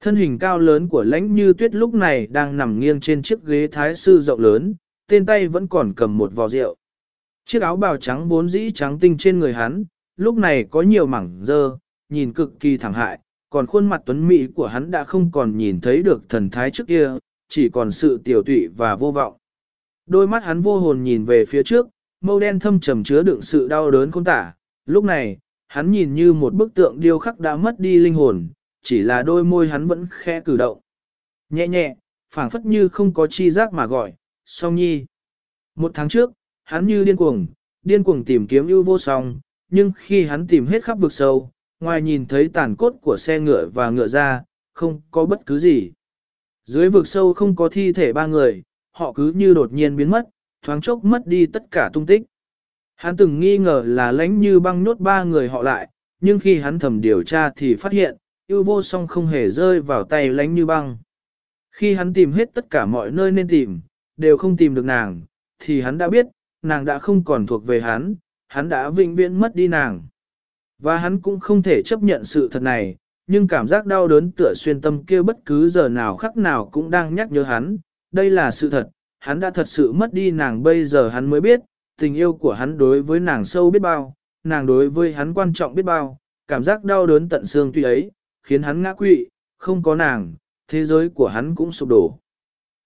Thân hình cao lớn của lãnh như tuyết lúc này đang nằm nghiêng trên chiếc ghế thái sư rộng lớn, tên tay vẫn còn cầm một vò rượu. Chiếc áo bào trắng vốn dĩ trắng tinh trên người hắn, lúc này có nhiều mảng dơ, nhìn cực kỳ thẳng hại, còn khuôn mặt tuấn mỹ của hắn đã không còn nhìn thấy được thần thái trước kia, chỉ còn sự tiểu tụy và vô vọng. Đôi mắt hắn vô hồn nhìn về phía trước, mâu đen thâm trầm chứa đựng sự đau đớn khôn tả. Lúc này, hắn nhìn như một bức tượng điêu khắc đã mất đi linh hồn, chỉ là đôi môi hắn vẫn khẽ cử động. Nhẹ nhẹ, phảng phất như không có chi giác mà gọi, song nhi. Một tháng trước, hắn như điên cuồng, điên cuồng tìm kiếm ưu vô song, nhưng khi hắn tìm hết khắp vực sâu, ngoài nhìn thấy tàn cốt của xe ngựa và ngựa ra, không có bất cứ gì. Dưới vực sâu không có thi thể ba người, họ cứ như đột nhiên biến mất, thoáng chốc mất đi tất cả tung tích. Hắn từng nghi ngờ là lãnh như băng nhốt ba người họ lại, nhưng khi hắn thầm điều tra thì phát hiện, yêu vô song không hề rơi vào tay lãnh như băng. Khi hắn tìm hết tất cả mọi nơi nên tìm, đều không tìm được nàng, thì hắn đã biết, nàng đã không còn thuộc về hắn, hắn đã vĩnh viễn mất đi nàng. Và hắn cũng không thể chấp nhận sự thật này, nhưng cảm giác đau đớn tựa xuyên tâm kia bất cứ giờ nào khắc nào cũng đang nhắc nhớ hắn, đây là sự thật, hắn đã thật sự mất đi nàng bây giờ hắn mới biết, tình yêu của hắn đối với nàng sâu biết bao, nàng đối với hắn quan trọng biết bao, cảm giác đau đớn tận xương tuy ấy, khiến hắn ngã quỵ, không có nàng, thế giới của hắn cũng sụp đổ.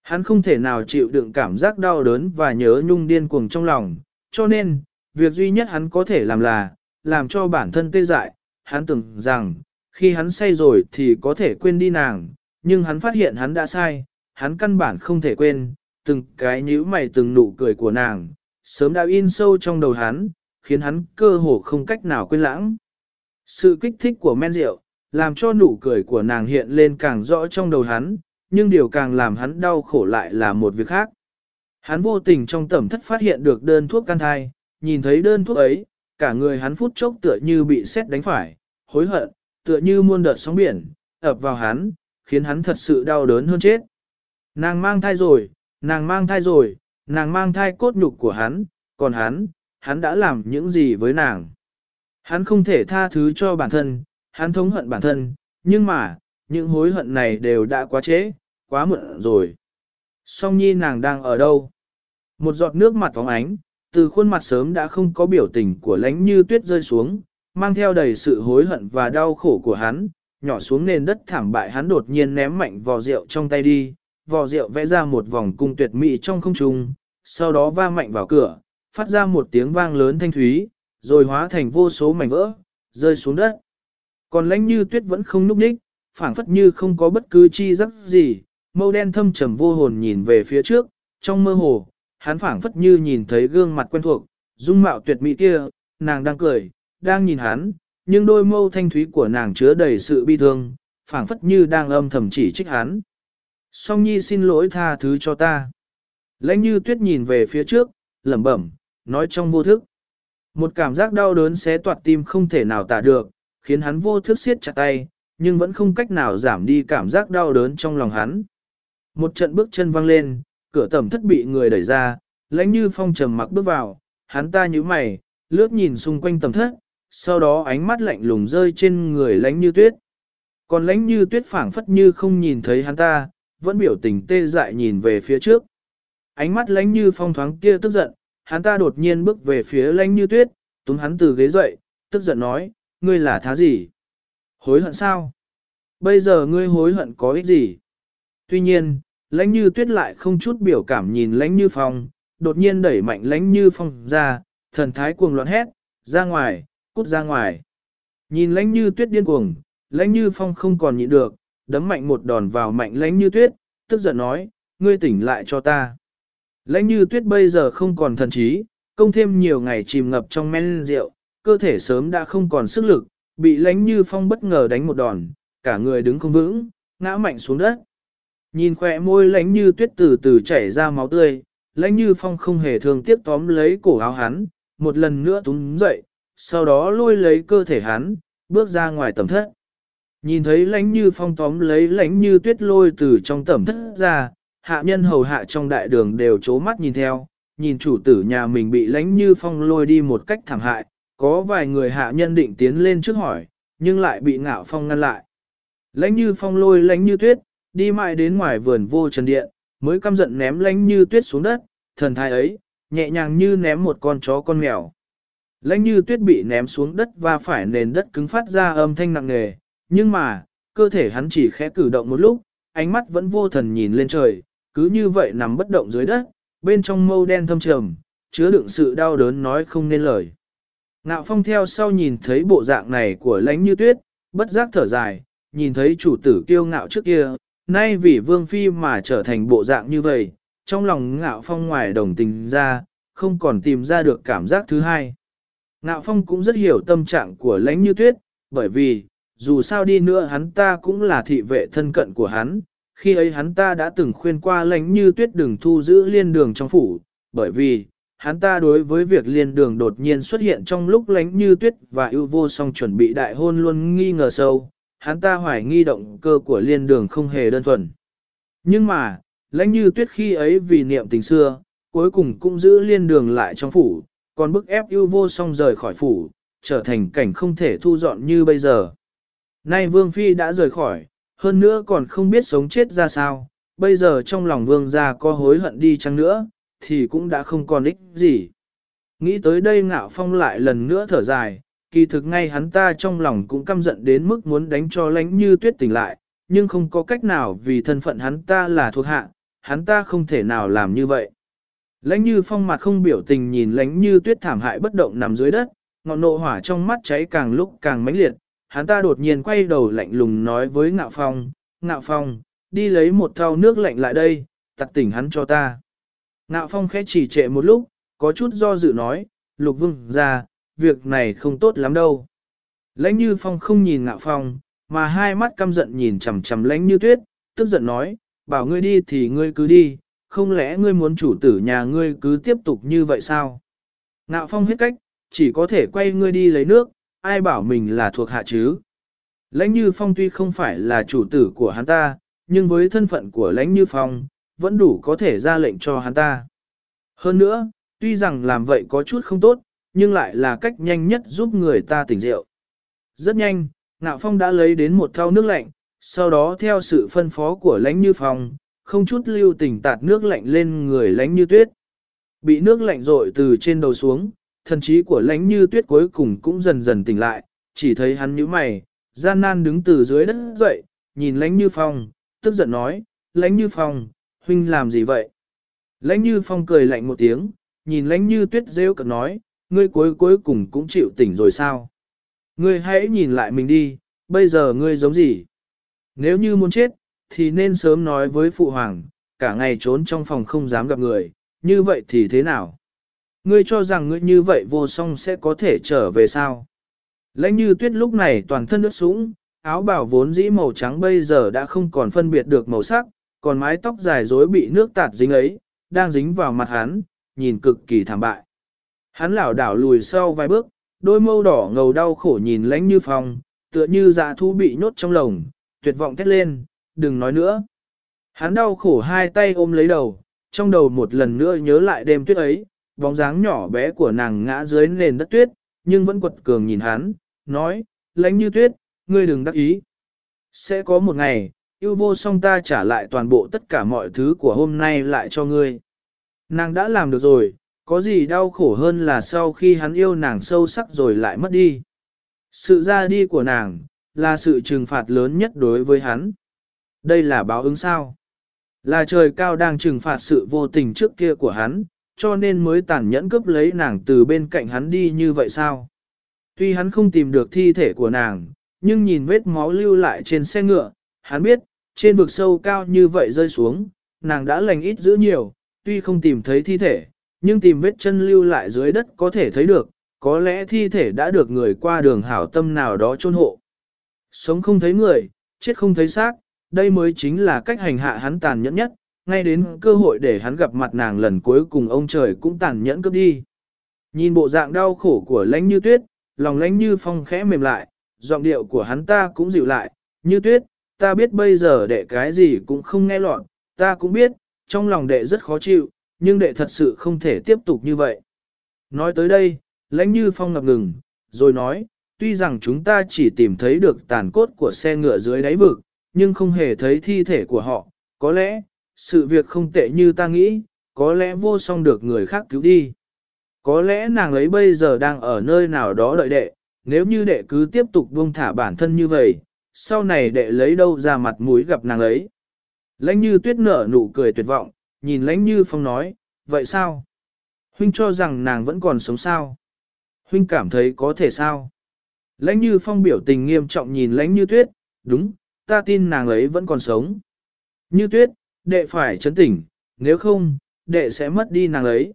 Hắn không thể nào chịu đựng cảm giác đau đớn và nhớ nhung điên cuồng trong lòng, cho nên, việc duy nhất hắn có thể làm là, làm cho bản thân tê dại, hắn tưởng rằng, khi hắn say rồi thì có thể quên đi nàng, nhưng hắn phát hiện hắn đã sai, hắn căn bản không thể quên, từng cái nhíu mày từng nụ cười của nàng, sớm đã in sâu trong đầu hắn, khiến hắn cơ hồ không cách nào quên lãng. Sự kích thích của men rượu, làm cho nụ cười của nàng hiện lên càng rõ trong đầu hắn, nhưng điều càng làm hắn đau khổ lại là một việc khác. Hắn vô tình trong tẩm thất phát hiện được đơn thuốc can thai, nhìn thấy đơn thuốc ấy, cả người hắn phút chốc tựa như bị xét đánh phải, hối hận, tựa như muôn đợt sóng biển, ập vào hắn, khiến hắn thật sự đau đớn hơn chết. Nàng mang thai rồi, nàng mang thai rồi, nàng mang thai cốt nhục của hắn, còn hắn, hắn đã làm những gì với nàng. Hắn không thể tha thứ cho bản thân, hắn thống hận bản thân, nhưng mà, những hối hận này đều đã quá trễ, quá muộn rồi. Song nhi nàng đang ở đâu? Một giọt nước mặt phóng ánh, từ khuôn mặt sớm đã không có biểu tình của lánh như tuyết rơi xuống, mang theo đầy sự hối hận và đau khổ của hắn, nhỏ xuống nền đất thảm bại hắn đột nhiên ném mạnh vò rượu trong tay đi, vò rượu vẽ ra một vòng cung tuyệt mỹ trong không trung, sau đó va mạnh vào cửa, phát ra một tiếng vang lớn thanh thúy, rồi hóa thành vô số mảnh vỡ, rơi xuống đất. Còn lãnh như tuyết vẫn không núp đích, phảng phất như không có bất cứ chi giấc gì, mâu đen thâm trầm vô hồn nhìn về phía trước, trong mơ hồ, hắn phảng phất như nhìn thấy gương mặt quen thuộc, dung mạo tuyệt mỹ kia, nàng đang cười, đang nhìn hắn, nhưng đôi mâu thanh thúy của nàng chứa đầy sự bi thương, phảng phất như đang âm thầm chỉ trích hắn. Song Nhi xin lỗi tha thứ cho ta. Lãnh như tuyết nhìn về phía trước, lẩm bẩm, nói trong vô thức. Một cảm giác đau đớn xé toạt tim không thể nào tả được, khiến hắn vô thức siết chặt tay, nhưng vẫn không cách nào giảm đi cảm giác đau đớn trong lòng hắn. Một trận bước chân văng lên, cửa tẩm thất bị người đẩy ra, lãnh như phong trầm mặc bước vào, hắn ta như mày, lướt nhìn xung quanh tẩm thất, sau đó ánh mắt lạnh lùng rơi trên người lãnh như tuyết. Còn lãnh như tuyết phảng phất như không nhìn thấy hắn ta, vẫn biểu tình tê dại nhìn về phía trước. Ánh mắt lãnh như phong thoáng kia tức giận, hắn ta đột nhiên bước về phía lãnh như tuyết, túm hắn từ ghế dậy, tức giận nói, ngươi là thá gì? Hối hận sao? Bây giờ ngươi hối hận có ích gì? Tuy nhiên, lãnh như tuyết lại không chút biểu cảm nhìn lãnh như phong, đột nhiên đẩy mạnh lãnh như phong ra, thần thái cuồng loạn hét, ra ngoài, cút ra ngoài. Nhìn lãnh như tuyết điên cuồng, lãnh như phong không còn nhịn được, đấm mạnh một đòn vào mạnh lãnh như tuyết, tức giận nói, ngươi tỉnh lại cho ta. Lãnh như tuyết bây giờ không còn thần trí, công thêm nhiều ngày chìm ngập trong men rượu, cơ thể sớm đã không còn sức lực, bị lãnh như phong bất ngờ đánh một đòn, cả người đứng không vững, ngã mạnh xuống đất. Nhìn khỏe môi lãnh như tuyết từ từ chảy ra máu tươi, lãnh như phong không hề thương tiếc tóm lấy cổ áo hắn, một lần nữa túm dậy, sau đó lôi lấy cơ thể hắn, bước ra ngoài tầm thất. Nhìn thấy lãnh như phong tóm lấy lãnh như tuyết lôi từ trong tẩm thất ra, hạ nhân hầu hạ trong đại đường đều chố mắt nhìn theo, nhìn chủ tử nhà mình bị lãnh như phong lôi đi một cách thảm hại, có vài người hạ nhân định tiến lên trước hỏi, nhưng lại bị ngạo phong ngăn lại. Lãnh như phong lôi lãnh như tuyết, đi mãi đến ngoài vườn vô trần điện, mới căm giận ném lãnh như tuyết xuống đất, thần thái ấy, nhẹ nhàng như ném một con chó con mèo. Lãnh như tuyết bị ném xuống đất và phải nền đất cứng phát ra âm thanh nặng nề, nhưng mà, cơ thể hắn chỉ khẽ cử động một lúc, ánh mắt vẫn vô thần nhìn lên trời, cứ như vậy nằm bất động dưới đất, bên trong mâu đen thâm trầm, chứa đựng sự đau đớn nói không nên lời. Ngạo phong theo sau nhìn thấy bộ dạng này của lãnh như tuyết, bất giác thở dài, nhìn thấy chủ tử kiêu ngạo trước kia, nay vì vương phi mà trở thành bộ dạng như vậy, trong lòng ngạo phong ngoài đồng tình ra, không còn tìm ra được cảm giác thứ hai. Ngạo phong cũng rất hiểu tâm trạng của lãnh như tuyết, bởi vì, dù sao đi nữa hắn ta cũng là thị vệ thân cận của hắn, khi ấy hắn ta đã từng khuyên qua lãnh như tuyết đừng thu giữ liên đường trong phủ, bởi vì, hắn ta đối với việc liên đường đột nhiên xuất hiện trong lúc lãnh như tuyết và ưu vô song chuẩn bị đại hôn luôn nghi ngờ sâu, hắn ta hoài nghi động cơ của liên đường không hề đơn thuần. Nhưng mà, lãnh như tuyết khi ấy vì niệm tình xưa, cuối cùng cũng giữ liên đường lại trong phủ, còn bức ép ưu vô song rời khỏi phủ, trở thành cảnh không thể thu dọn như bây giờ. Nay Vương Phi đã rời khỏi, hơn nữa còn không biết sống chết ra sao, bây giờ trong lòng Vương gia có hối hận đi chăng nữa, thì cũng đã không còn ích gì. Nghĩ tới đây ngạo phong lại lần nữa thở dài, kỳ thực ngay hắn ta trong lòng cũng căm giận đến mức muốn đánh cho lánh như tuyết tỉnh lại, nhưng không có cách nào vì thân phận hắn ta là thuộc hạ, hắn ta không thể nào làm như vậy. Lãnh như phong mặt không biểu tình nhìn lãnh như tuyết thảm hại bất động nằm dưới đất, ngọn nộ hỏa trong mắt cháy càng lúc càng mãnh liệt, hắn ta đột nhiên quay đầu lạnh lùng nói với ngạo phong, ngạo phong, đi lấy một thau nước lạnh lại đây, tặc tỉnh hắn cho ta. Ngạo phong khẽ chỉ trệ một lúc, có chút do dự nói, lục vương ra, việc này không tốt lắm đâu. Lãnh như phong không nhìn ngạo phong, mà hai mắt căm giận nhìn chằm chằm lãnh như tuyết, tức giận nói, bảo ngươi đi thì ngươi cứ đi, không lẽ ngươi muốn chủ tử nhà ngươi cứ tiếp tục như vậy sao? Ngạo phong hết cách, chỉ có thể quay ngươi đi lấy nước, ai bảo mình là thuộc hạ chứ? Lãnh Như Phong tuy không phải là chủ tử của hắn ta, nhưng với thân phận của Lãnh Như Phong, vẫn đủ có thể ra lệnh cho hắn ta. Hơn nữa, tuy rằng làm vậy có chút không tốt, nhưng lại là cách nhanh nhất giúp người ta tỉnh rượu. Rất nhanh, Ngạo Phong đã lấy đến một thau nước lạnh, sau đó theo sự phân phó của Lãnh Như Phong, không chút lưu tình tạt nước lạnh lên người Lãnh Như Tuyết. Bị nước lạnh rội từ trên đầu xuống, thần trí của Lãnh Như Tuyết cuối cùng cũng dần dần tỉnh lại, chỉ thấy hắn nhíu mày, gian nan đứng từ dưới đất dậy, nhìn Lãnh Như Phong, tức giận nói, Lãnh Như Phong, huynh làm gì vậy? Lãnh Như Phong cười lạnh một tiếng, nhìn Lãnh Như Tuyết rêu cợt nói, ngươi cuối cuối cùng cũng chịu tỉnh rồi sao? Ngươi hãy nhìn lại mình đi, bây giờ ngươi giống gì? Nếu như muốn chết, thì nên sớm nói với phụ hoàng, cả ngày trốn trong phòng không dám gặp người, như vậy thì thế nào? Ngươi cho rằng ngươi như vậy vô song sẽ có thể trở về sao? Lãnh như tuyết lúc này toàn thân ướt sũng, áo bảo vốn dĩ màu trắng bây giờ đã không còn phân biệt được màu sắc, còn mái tóc dài rối bị nước tạt dính ấy, đang dính vào mặt hắn, nhìn cực kỳ thảm bại. Hắn lảo đảo lùi sau vài bước, đôi mâu đỏ ngầu đau khổ nhìn lãnh như phong, tựa như dạ thú bị nhốt trong lồng, tuyệt vọng thét lên, đừng nói nữa. Hắn đau khổ hai tay ôm lấy đầu, trong đầu một lần nữa nhớ lại đêm tuyết ấy, bóng dáng nhỏ bé của nàng ngã dưới nền đất tuyết, nhưng vẫn quật cường nhìn hắn, nói, lánh như tuyết, ngươi đừng đắc ý. Sẽ có một ngày, yêu vô song ta trả lại toàn bộ tất cả mọi thứ của hôm nay lại cho ngươi. Nàng đã làm được rồi, có gì đau khổ hơn là sau khi hắn yêu nàng sâu sắc rồi lại mất đi. Sự ra đi của nàng, là sự trừng phạt lớn nhất đối với hắn. Đây là báo ứng sao? Là trời cao đang trừng phạt sự vô tình trước kia của hắn, cho nên mới tàn nhẫn cướp lấy nàng từ bên cạnh hắn đi như vậy sao? Tuy hắn không tìm được thi thể của nàng, nhưng nhìn vết máu lưu lại trên xe ngựa, hắn biết, trên vực sâu cao như vậy rơi xuống, nàng đã lành ít giữ nhiều, tuy không tìm thấy thi thể, nhưng tìm vết chân lưu lại dưới đất có thể thấy được, có lẽ thi thể đã được người qua đường hảo tâm nào đó chôn hộ. Sống không thấy người, chết không thấy xác, đây mới chính là cách hành hạ hắn tàn nhẫn nhất, ngay đến cơ hội để hắn gặp mặt nàng lần cuối cùng ông trời cũng tàn nhẫn cướp đi. Nhìn bộ dạng đau khổ của lãnh như tuyết, lòng lãnh như phong khẽ mềm lại, giọng điệu của hắn ta cũng dịu lại, như tuyết, ta biết bây giờ đệ cái gì cũng không nghe lọt, ta cũng biết, trong lòng đệ rất khó chịu, nhưng đệ thật sự không thể tiếp tục như vậy. Nói tới đây, lãnh như phong ngập ngừng, rồi nói, tuy rằng chúng ta chỉ tìm thấy được tàn cốt của xe ngựa dưới đáy vực, nhưng không hề thấy thi thể của họ, có lẽ, sự việc không tệ như ta nghĩ, có lẽ vô song được người khác cứu đi. Có lẽ nàng ấy bây giờ đang ở nơi nào đó đợi đệ, nếu như đệ cứ tiếp tục buông thả bản thân như vậy, sau này đệ lấy đâu ra mặt mũi gặp nàng ấy. Lãnh như tuyết nở nụ cười tuyệt vọng, nhìn lãnh như phong nói, vậy sao? Huynh cho rằng nàng vẫn còn sống sao? Huynh cảm thấy có thể sao? Lãnh như phong biểu tình nghiêm trọng nhìn lãnh như tuyết, đúng, ta tin nàng ấy vẫn còn sống. Như tuyết, đệ phải chấn tỉnh, nếu không, đệ sẽ mất đi nàng ấy.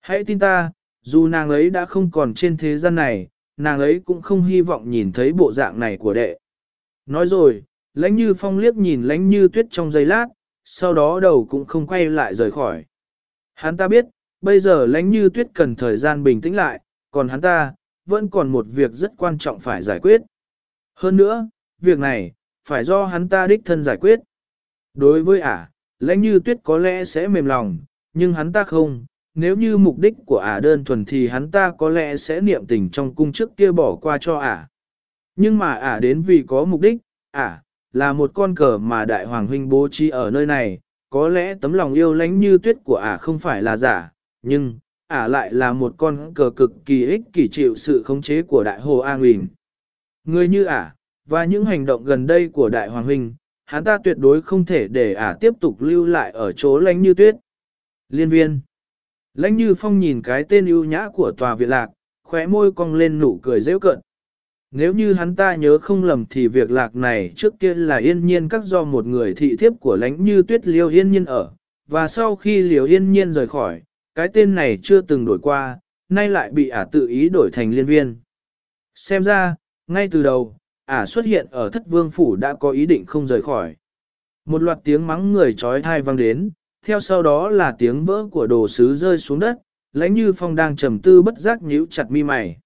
Hãy tin ta, dù nàng ấy đã không còn trên thế gian này, nàng ấy cũng không hy vọng nhìn thấy bộ dạng này của đệ. Nói rồi, lãnh như phong liếc nhìn lãnh như tuyết trong giây lát, sau đó đầu cũng không quay lại rời khỏi. Hắn ta biết, bây giờ lãnh như tuyết cần thời gian bình tĩnh lại, còn hắn ta, vẫn còn một việc rất quan trọng phải giải quyết. Hơn nữa, việc này, phải do hắn ta đích thân giải quyết. Đối với ả, lãnh như tuyết có lẽ sẽ mềm lòng, nhưng hắn ta không, nếu như mục đích của ả đơn thuần thì hắn ta có lẽ sẽ niệm tình trong cung trước kia bỏ qua cho ả. Nhưng mà ả đến vì có mục đích, ả, là một con cờ mà đại hoàng huynh bố trí ở nơi này, có lẽ tấm lòng yêu lãnh như tuyết của ả không phải là giả, nhưng, ả lại là một con cờ cực kỳ ích kỷ chịu sự khống chế của đại hồ A Nguỳnh. Người như ả, và những hành động gần đây của đại hoàng huynh, hắn ta tuyệt đối không thể để ả tiếp tục lưu lại ở chỗ lánh như tuyết. Liên viên Lãnh như phong nhìn cái tên ưu nhã của tòa viện lạc, khóe môi cong lên nụ cười dễ cận. Nếu như hắn ta nhớ không lầm thì việc lạc này trước kia là yên nhiên các do một người thị thiếp của lãnh như tuyết liêu yên nhiên ở, và sau khi liều yên nhiên rời khỏi, cái tên này chưa từng đổi qua, nay lại bị ả tự ý đổi thành liên viên. Xem ra, ngay từ đầu, ả xuất hiện ở thất vương phủ đã có ý định không rời khỏi. Một loạt tiếng mắng người trói thai vang đến, theo sau đó là tiếng vỡ của đồ sứ rơi xuống đất, lãnh như phong đang trầm tư bất giác nhíu chặt mi mày.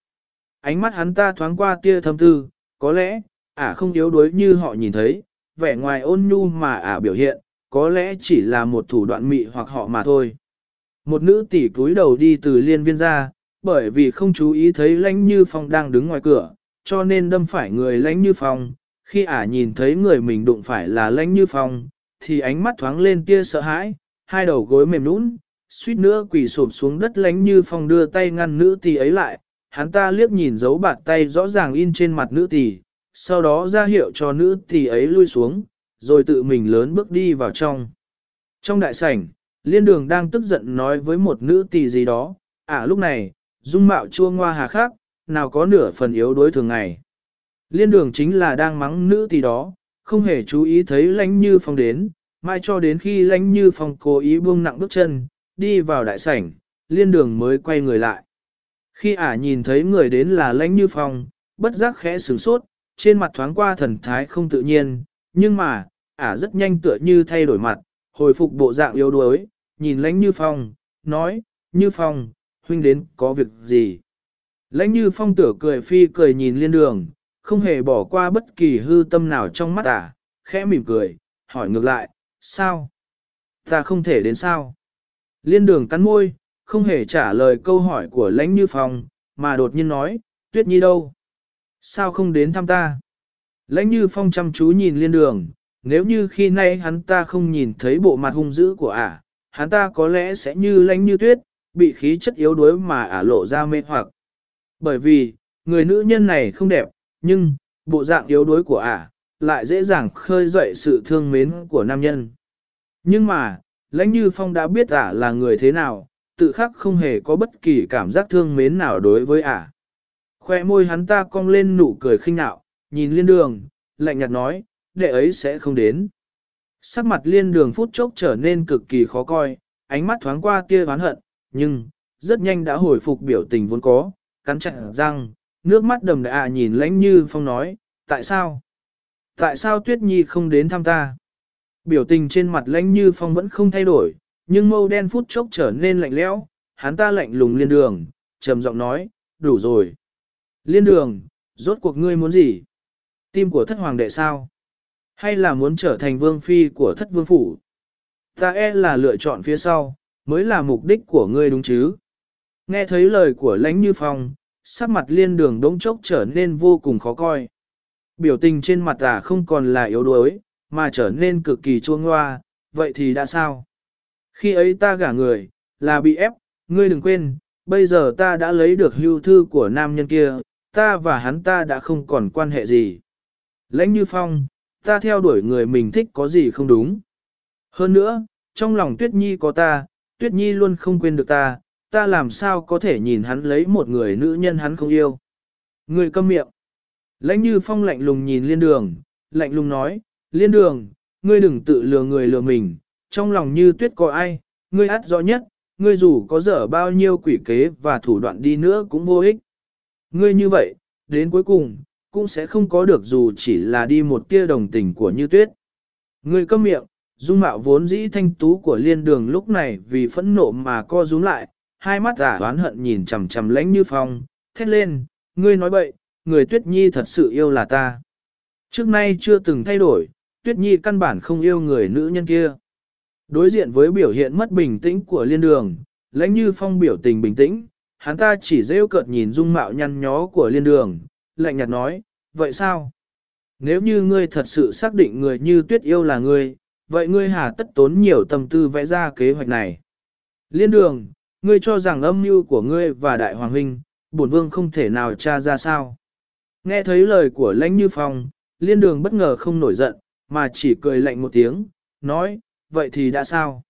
Ánh mắt hắn ta thoáng qua tia thâm tư, có lẽ, ả không yếu đuối như họ nhìn thấy, vẻ ngoài ôn nhu mà ả biểu hiện, có lẽ chỉ là một thủ đoạn mị hoặc họ mà thôi. Một nữ tỷ cúi đầu đi từ liên viên ra, bởi vì không chú ý thấy lãnh như phong đang đứng ngoài cửa, cho nên đâm phải người lãnh như phong. Khi ả nhìn thấy người mình đụng phải là lãnh như phong, thì ánh mắt thoáng lên tia sợ hãi, hai đầu gối mềm nũng, suýt nữa quỳ sụp xuống đất lánh như phong đưa tay ngăn nữ tỷ ấy lại, hắn ta liếc nhìn dấu bạt tay rõ ràng in trên mặt nữ tỷ, sau đó ra hiệu cho nữ tỷ ấy lui xuống, rồi tự mình lớn bước đi vào trong. Trong đại sảnh, liên đường đang tức giận nói với một nữ tỷ gì đó, à lúc này, dung mạo chua ngoa hà khắc, nào có nửa phần yếu đối thường ngày. Liên đường chính là đang mắng nữ tỷ đó, không hề chú ý thấy lãnh như phong đến, mai cho đến khi lãnh như phong cố ý buông nặng bước chân, đi vào đại sảnh, liên đường mới quay người lại. Khi ả nhìn thấy người đến là lãnh như phong, bất giác khẽ sửng sốt, trên mặt thoáng qua thần thái không tự nhiên, nhưng mà, ả rất nhanh tựa như thay đổi mặt, hồi phục bộ dạng yếu đuối, nhìn lãnh như phong, nói, như phong, huynh đến có việc gì? Lãnh như phong tửa cười phi cười nhìn liên đường, không hề bỏ qua bất kỳ hư tâm nào trong mắt ả, khẽ mỉm cười, hỏi ngược lại, sao? Ta không thể đến sao? Liên đường cắn môi, không hề trả lời câu hỏi của lãnh như phong, mà đột nhiên nói, tuyết nhi đâu? Sao không đến thăm ta? Lãnh như phong chăm chú nhìn liên đường, nếu như khi nay hắn ta không nhìn thấy bộ mặt hung dữ của ả, hắn ta có lẽ sẽ như lãnh như tuyết, bị khí chất yếu đuối mà ả lộ ra mê hoặc. Bởi vì, người nữ nhân này không đẹp, nhưng, bộ dạng yếu đuối của ả, lại dễ dàng khơi dậy sự thương mến của nam nhân. Nhưng mà, lãnh như phong đã biết ả là người thế nào, tự khắc không hề có bất kỳ cảm giác thương mến nào đối với ả. Khoe môi hắn ta cong lên nụ cười khinh nạo, nhìn liên đường, lạnh nhạt nói, đệ ấy sẽ không đến. Sắc mặt liên đường phút chốc trở nên cực kỳ khó coi, ánh mắt thoáng qua tia oán hận, nhưng, rất nhanh đã hồi phục biểu tình vốn có, cắn chặt răng, nước mắt đầm đà nhìn lãnh như phong nói, tại sao? Tại sao Tuyết Nhi không đến thăm ta? Biểu tình trên mặt lãnh như phong vẫn không thay đổi, nhưng mâu đen phút chốc trở nên lạnh lẽo, hắn ta lạnh lùng liên đường, trầm giọng nói, đủ rồi. Liên đường, rốt cuộc ngươi muốn gì? Tim của thất hoàng đệ sao? Hay là muốn trở thành vương phi của thất vương phủ? Ta e là lựa chọn phía sau, mới là mục đích của ngươi đúng chứ? Nghe thấy lời của lãnh như phong, sắc mặt liên đường đống chốc trở nên vô cùng khó coi. Biểu tình trên mặt ả không còn là yếu đuối, mà trở nên cực kỳ chua ngoa vậy thì đã sao? Khi ấy ta gả người, là bị ép, ngươi đừng quên, bây giờ ta đã lấy được hưu thư của nam nhân kia, ta và hắn ta đã không còn quan hệ gì. Lãnh như phong, ta theo đuổi người mình thích có gì không đúng. Hơn nữa, trong lòng Tuyết Nhi có ta, Tuyết Nhi luôn không quên được ta, ta làm sao có thể nhìn hắn lấy một người nữ nhân hắn không yêu. Người câm miệng. Lãnh như phong lạnh lùng nhìn liên đường, lạnh lùng nói, liên đường, ngươi đừng tự lừa người lừa mình, trong lòng như tuyết có ai, ngươi át rõ nhất, ngươi dù có dở bao nhiêu quỷ kế và thủ đoạn đi nữa cũng vô ích. Ngươi như vậy, đến cuối cùng, cũng sẽ không có được dù chỉ là đi một tia đồng tình của như tuyết. Ngươi câm miệng, dung mạo vốn dĩ thanh tú của liên đường lúc này vì phẫn nộ mà co rúm lại, hai mắt giả đoán hận nhìn chằm chằm lãnh như phong, thét lên, ngươi nói bậy, người tuyết nhi thật sự yêu là ta. Trước nay chưa từng thay đổi, tuyết nhi căn bản không yêu người nữ nhân kia. Đối diện với biểu hiện mất bình tĩnh của liên đường, lãnh như phong biểu tình bình tĩnh, hắn ta chỉ rêu cợt nhìn dung mạo nhăn nhó của liên đường, lạnh nhạt nói, vậy sao? Nếu như ngươi thật sự xác định người như tuyết yêu là ngươi, vậy ngươi hà tất tốn nhiều tâm tư vẽ ra kế hoạch này. Liên đường, ngươi cho rằng âm mưu của ngươi và đại hoàng huynh, bổn vương không thể nào tra ra sao. Nghe thấy lời của lãnh như phong, liên đường bất ngờ không nổi giận, mà chỉ cười lạnh một tiếng, nói, vậy thì đã sao?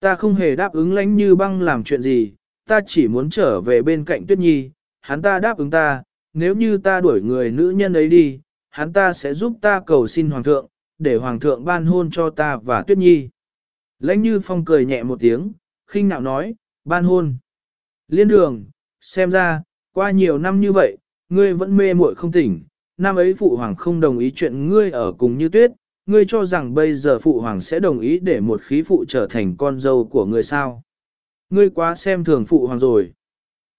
Ta không hề đáp ứng lãnh như băng làm chuyện gì, ta chỉ muốn trở về bên cạnh tuyết nhi, hắn ta đáp ứng ta, nếu như ta đuổi người nữ nhân ấy đi, hắn ta sẽ giúp ta cầu xin hoàng thượng, để hoàng thượng ban hôn cho ta và tuyết nhi. Lãnh như phong cười nhẹ một tiếng, khinh nạo nói, ban hôn. Liên đường, xem ra, qua nhiều năm như vậy, ngươi vẫn mê muội không tỉnh, năm ấy phụ hoàng không đồng ý chuyện ngươi ở cùng như tuyết, ngươi cho rằng bây giờ phụ hoàng sẽ đồng ý để một khí phụ trở thành con dâu của ngươi sao. Ngươi quá xem thường phụ hoàng rồi.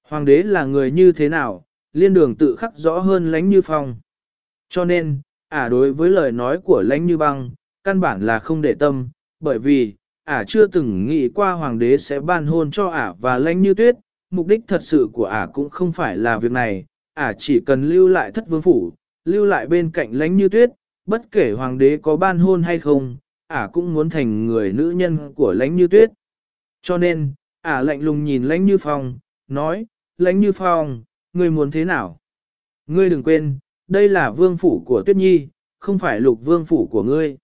Hoàng đế là người như thế nào, liên đường tự khắc rõ hơn lánh như phong. Cho nên, ả đối với lời nói của lánh như băng, căn bản là không để tâm, bởi vì, ả chưa từng nghĩ qua hoàng đế sẽ ban hôn cho ả và lãnh như tuyết, mục đích thật sự của ả cũng không phải là việc này, ả chỉ cần lưu lại thất vương phủ, lưu lại bên cạnh lãnh như tuyết, bất kể hoàng đế có ban hôn hay không, ả cũng muốn thành người nữ nhân của lãnh như tuyết. Cho nên, ả lạnh lùng nhìn lãnh như phong, nói, Lãnh như phong, ngươi muốn thế nào? Ngươi đừng quên, đây là vương phủ của tuyết nhi, không phải lục vương phủ của ngươi.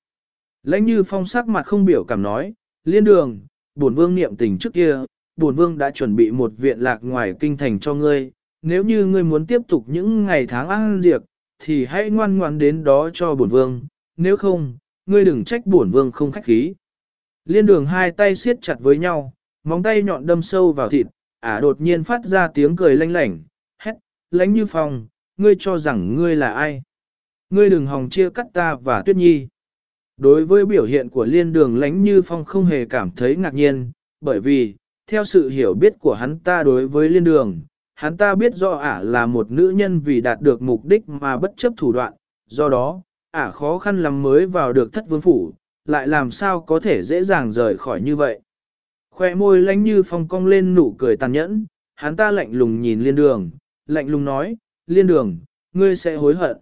Lãnh như phong sắc mặt không biểu cảm nói, liên đường, bổn vương niệm tình trước kia, bổn vương đã chuẩn bị một viện lạc ngoài kinh thành cho ngươi, nếu như ngươi muốn tiếp tục những ngày tháng ăn diệt, thì hãy ngoan ngoan đến đó cho bổn vương, nếu không, ngươi đừng trách bổn vương không khách khí. Liên đường hai tay siết chặt với nhau, móng tay nhọn đâm sâu vào thịt, ả đột nhiên phát ra tiếng cười lanh lảnh, hét, lánh như phong, ngươi cho rằng ngươi là ai? ngươi đừng hòng chia cắt ta và Tuyết Nhi. Đối với biểu hiện của liên đường lánh như phong không hề cảm thấy ngạc nhiên, bởi vì, theo sự hiểu biết của hắn ta đối với liên đường, hắn ta biết do ả là một nữ nhân vì đạt được mục đích mà bất chấp thủ đoạn, do đó, ả khó khăn lắm mới vào được thất vương phủ, lại làm sao có thể dễ dàng rời khỏi như vậy. Khoe môi lánh như phong cong lên nụ cười tàn nhẫn, hắn ta lạnh lùng nhìn liên đường, lạnh lùng nói, liên đường, ngươi sẽ hối hận.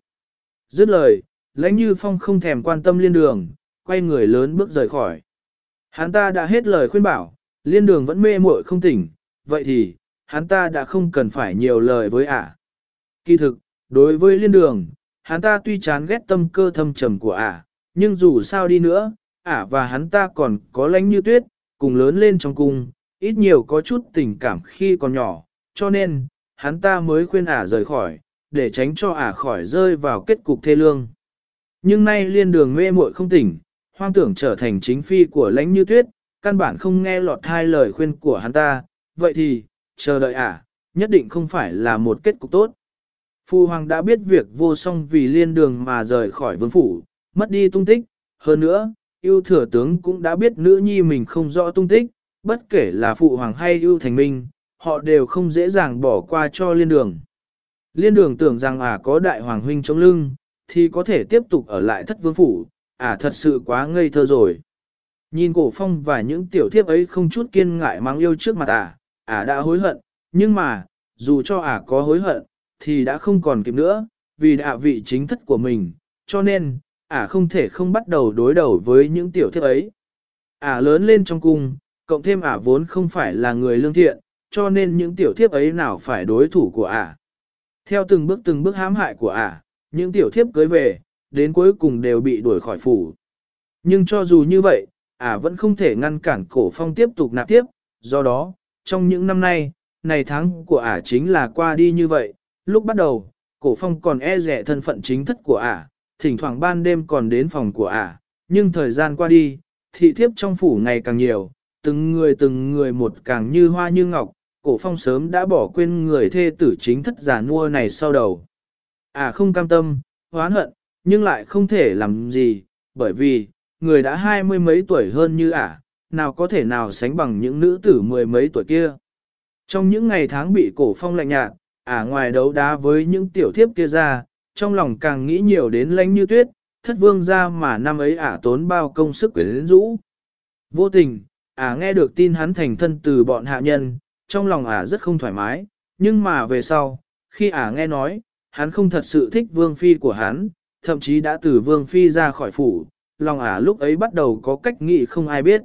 Dứt lời, lãnh như phong không thèm quan tâm liên đường, quay người lớn bước rời khỏi. Hắn ta đã hết lời khuyên bảo, liên đường vẫn mê muội không tỉnh, vậy thì, hắn ta đã không cần phải nhiều lời với ả. Kỳ thực, đối với liên đường, hắn ta tuy chán ghét tâm cơ thâm trầm của ả, nhưng dù sao đi nữa, ả và hắn ta còn có lãnh như tuyết, cùng lớn lên trong cung, ít nhiều có chút tình cảm khi còn nhỏ, cho nên, hắn ta mới khuyên ả rời khỏi, để tránh cho ả khỏi rơi vào kết cục thê lương. Nhưng nay liên đường mê muội không tỉnh, hoang tưởng trở thành chính phi của lãnh như tuyết, căn bản không nghe lọt hai lời khuyên của hắn ta, vậy thì, chờ đợi à? nhất định không phải là một kết cục tốt. Phu hoàng đã biết việc vô song vì liên đường mà rời khỏi vương phủ, mất đi tung tích, hơn nữa, yêu thừa tướng cũng đã biết nữ nhi mình không rõ tung tích, bất kể là phụ hoàng hay yêu thành minh, họ đều không dễ dàng bỏ qua cho liên đường. Liên đường tưởng rằng à có đại hoàng huynh chống lưng, thì có thể tiếp tục ở lại thất vương phủ, à thật sự quá ngây thơ rồi. Nhìn cổ phong và những tiểu thiếp ấy không chút kiên ngại mang yêu trước mặt à, à đã hối hận, nhưng mà, dù cho à có hối hận, thì đã không còn kịp nữa, vì đã vị chính thất của mình, cho nên, à không thể không bắt đầu đối đầu với những tiểu thiếp ấy. À lớn lên trong cung, cộng thêm à vốn không phải là người lương thiện, cho nên những tiểu thiếp ấy nào phải đối thủ của à. Theo từng bước từng bước hãm hại của ả, những tiểu thiếp cưới về, đến cuối cùng đều bị đuổi khỏi phủ. Nhưng cho dù như vậy, ả vẫn không thể ngăn cản cổ phong tiếp tục nạp tiếp, do đó, trong những năm nay, này tháng của ả chính là qua đi như vậy, lúc bắt đầu, cổ phong còn e rẻ thân phận chính thất của ả, thỉnh thoảng ban đêm còn đến phòng của ả, nhưng thời gian qua đi, thị thiếp trong phủ ngày càng nhiều, từng người từng người một càng như hoa như ngọc, cổ phong sớm đã bỏ quên người thê tử chính thất giả mua này sau đầu. À không cam tâm, hoán hận, nhưng lại không thể làm gì, bởi vì, người đã hai mươi mấy tuổi hơn như ả, à, nào có thể nào sánh bằng những nữ tử mười mấy tuổi kia. Trong những ngày tháng bị cổ phong lạnh nhạt, ả à ngoài đấu đá với những tiểu thiếp kia ra, trong lòng càng nghĩ nhiều đến Lánh như tuyết, thất vương ra mà năm ấy ả à tốn bao công sức quyến rũ. Vô tình, ả nghe được tin hắn thành thân từ bọn hạ nhân, trong lòng ả rất không thoải mái, nhưng mà về sau, khi ả nghe nói, hắn không thật sự thích vương phi của hắn, thậm chí đã từ vương phi ra khỏi phủ, lòng ả lúc ấy bắt đầu có cách nghĩ không ai biết.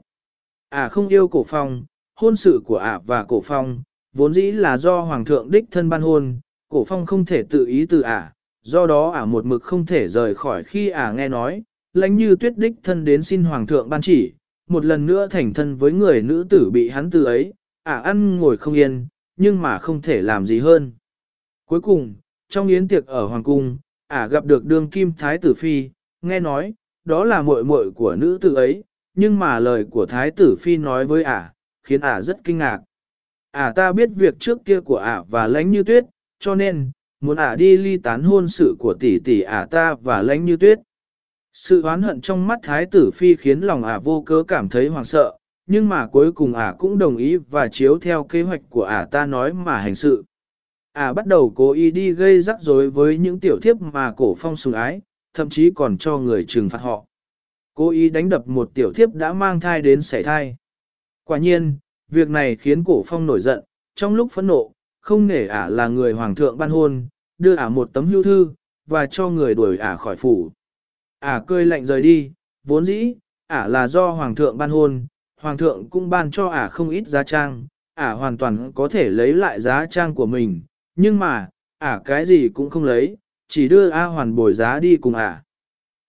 Ả không yêu cổ phong, hôn sự của ả và cổ phong, vốn dĩ là do hoàng thượng đích thân ban hôn, cổ phong không thể tự ý từ ả, do đó ả một mực không thể rời khỏi khi ả nghe nói, lãnh như tuyết đích thân đến xin hoàng thượng ban chỉ, một lần nữa thành thân với người nữ tử bị hắn từ ấy, ả ăn ngồi không yên, nhưng mà không thể làm gì hơn. Cuối cùng, trong yến tiệc ở Hoàng Cung, ả gặp được đương kim thái tử phi, nghe nói, đó là muội muội của nữ tử ấy, nhưng mà lời của thái tử phi nói với ả, khiến ả rất kinh ngạc. Ả ta biết việc trước kia của ả và lãnh như tuyết, cho nên, muốn ả đi ly tán hôn sự của tỷ tỷ ả ta và lãnh như tuyết. Sự oán hận trong mắt thái tử phi khiến lòng ả vô cớ cảm thấy hoảng sợ, nhưng mà cuối cùng ả cũng đồng ý và chiếu theo kế hoạch của ả ta nói mà hành sự. Ả bắt đầu cố ý đi gây rắc rối với những tiểu thiếp mà cổ phong sùng ái, thậm chí còn cho người trừng phạt họ. Cố ý đánh đập một tiểu thiếp đã mang thai đến sảy thai. Quả nhiên, việc này khiến cổ phong nổi giận, trong lúc phẫn nộ, không nể ả là người hoàng thượng ban hôn, đưa ả một tấm hưu thư, và cho người đuổi ả khỏi phủ. Ả cười lạnh rời đi, vốn dĩ, ả là do hoàng thượng ban hôn, hoàng thượng cũng ban cho ả không ít giá trang, ả hoàn toàn có thể lấy lại giá trang của mình, nhưng mà, ả cái gì cũng không lấy, chỉ đưa A hoàn bồi giá đi cùng ả.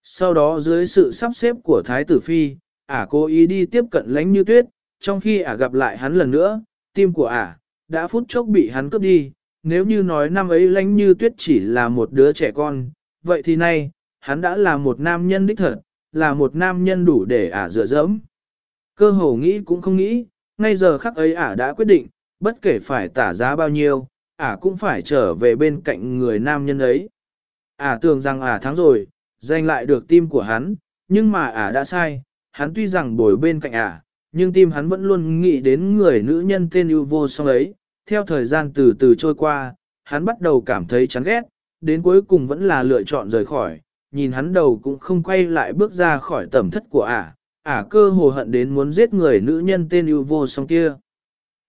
Sau đó dưới sự sắp xếp của Thái tử Phi, ả cố ý đi tiếp cận lánh như tuyết, trong khi ả gặp lại hắn lần nữa, tim của ả, đã phút chốc bị hắn cướp đi, nếu như nói năm ấy lánh như tuyết chỉ là một đứa trẻ con, vậy thì nay, hắn đã là một nam nhân đích thật, là một nam nhân đủ để ả dựa dẫm. Cơ hồ nghĩ cũng không nghĩ, ngay giờ khắc ấy ả đã quyết định, bất kể phải tả giá bao nhiêu, ả cũng phải trở về bên cạnh người nam nhân ấy. Ả tưởng rằng ả thắng rồi, giành lại được tim của hắn, nhưng mà ả đã sai, hắn tuy rằng bồi bên cạnh ả, nhưng tim hắn vẫn luôn nghĩ đến người nữ nhân tên yêu vô song ấy. Theo thời gian từ từ trôi qua, hắn bắt đầu cảm thấy chán ghét, đến cuối cùng vẫn là lựa chọn rời khỏi, nhìn hắn đầu cũng không quay lại bước ra khỏi tầm thất của ả, ả cơ hồ hận đến muốn giết người nữ nhân tên yêu vô song kia.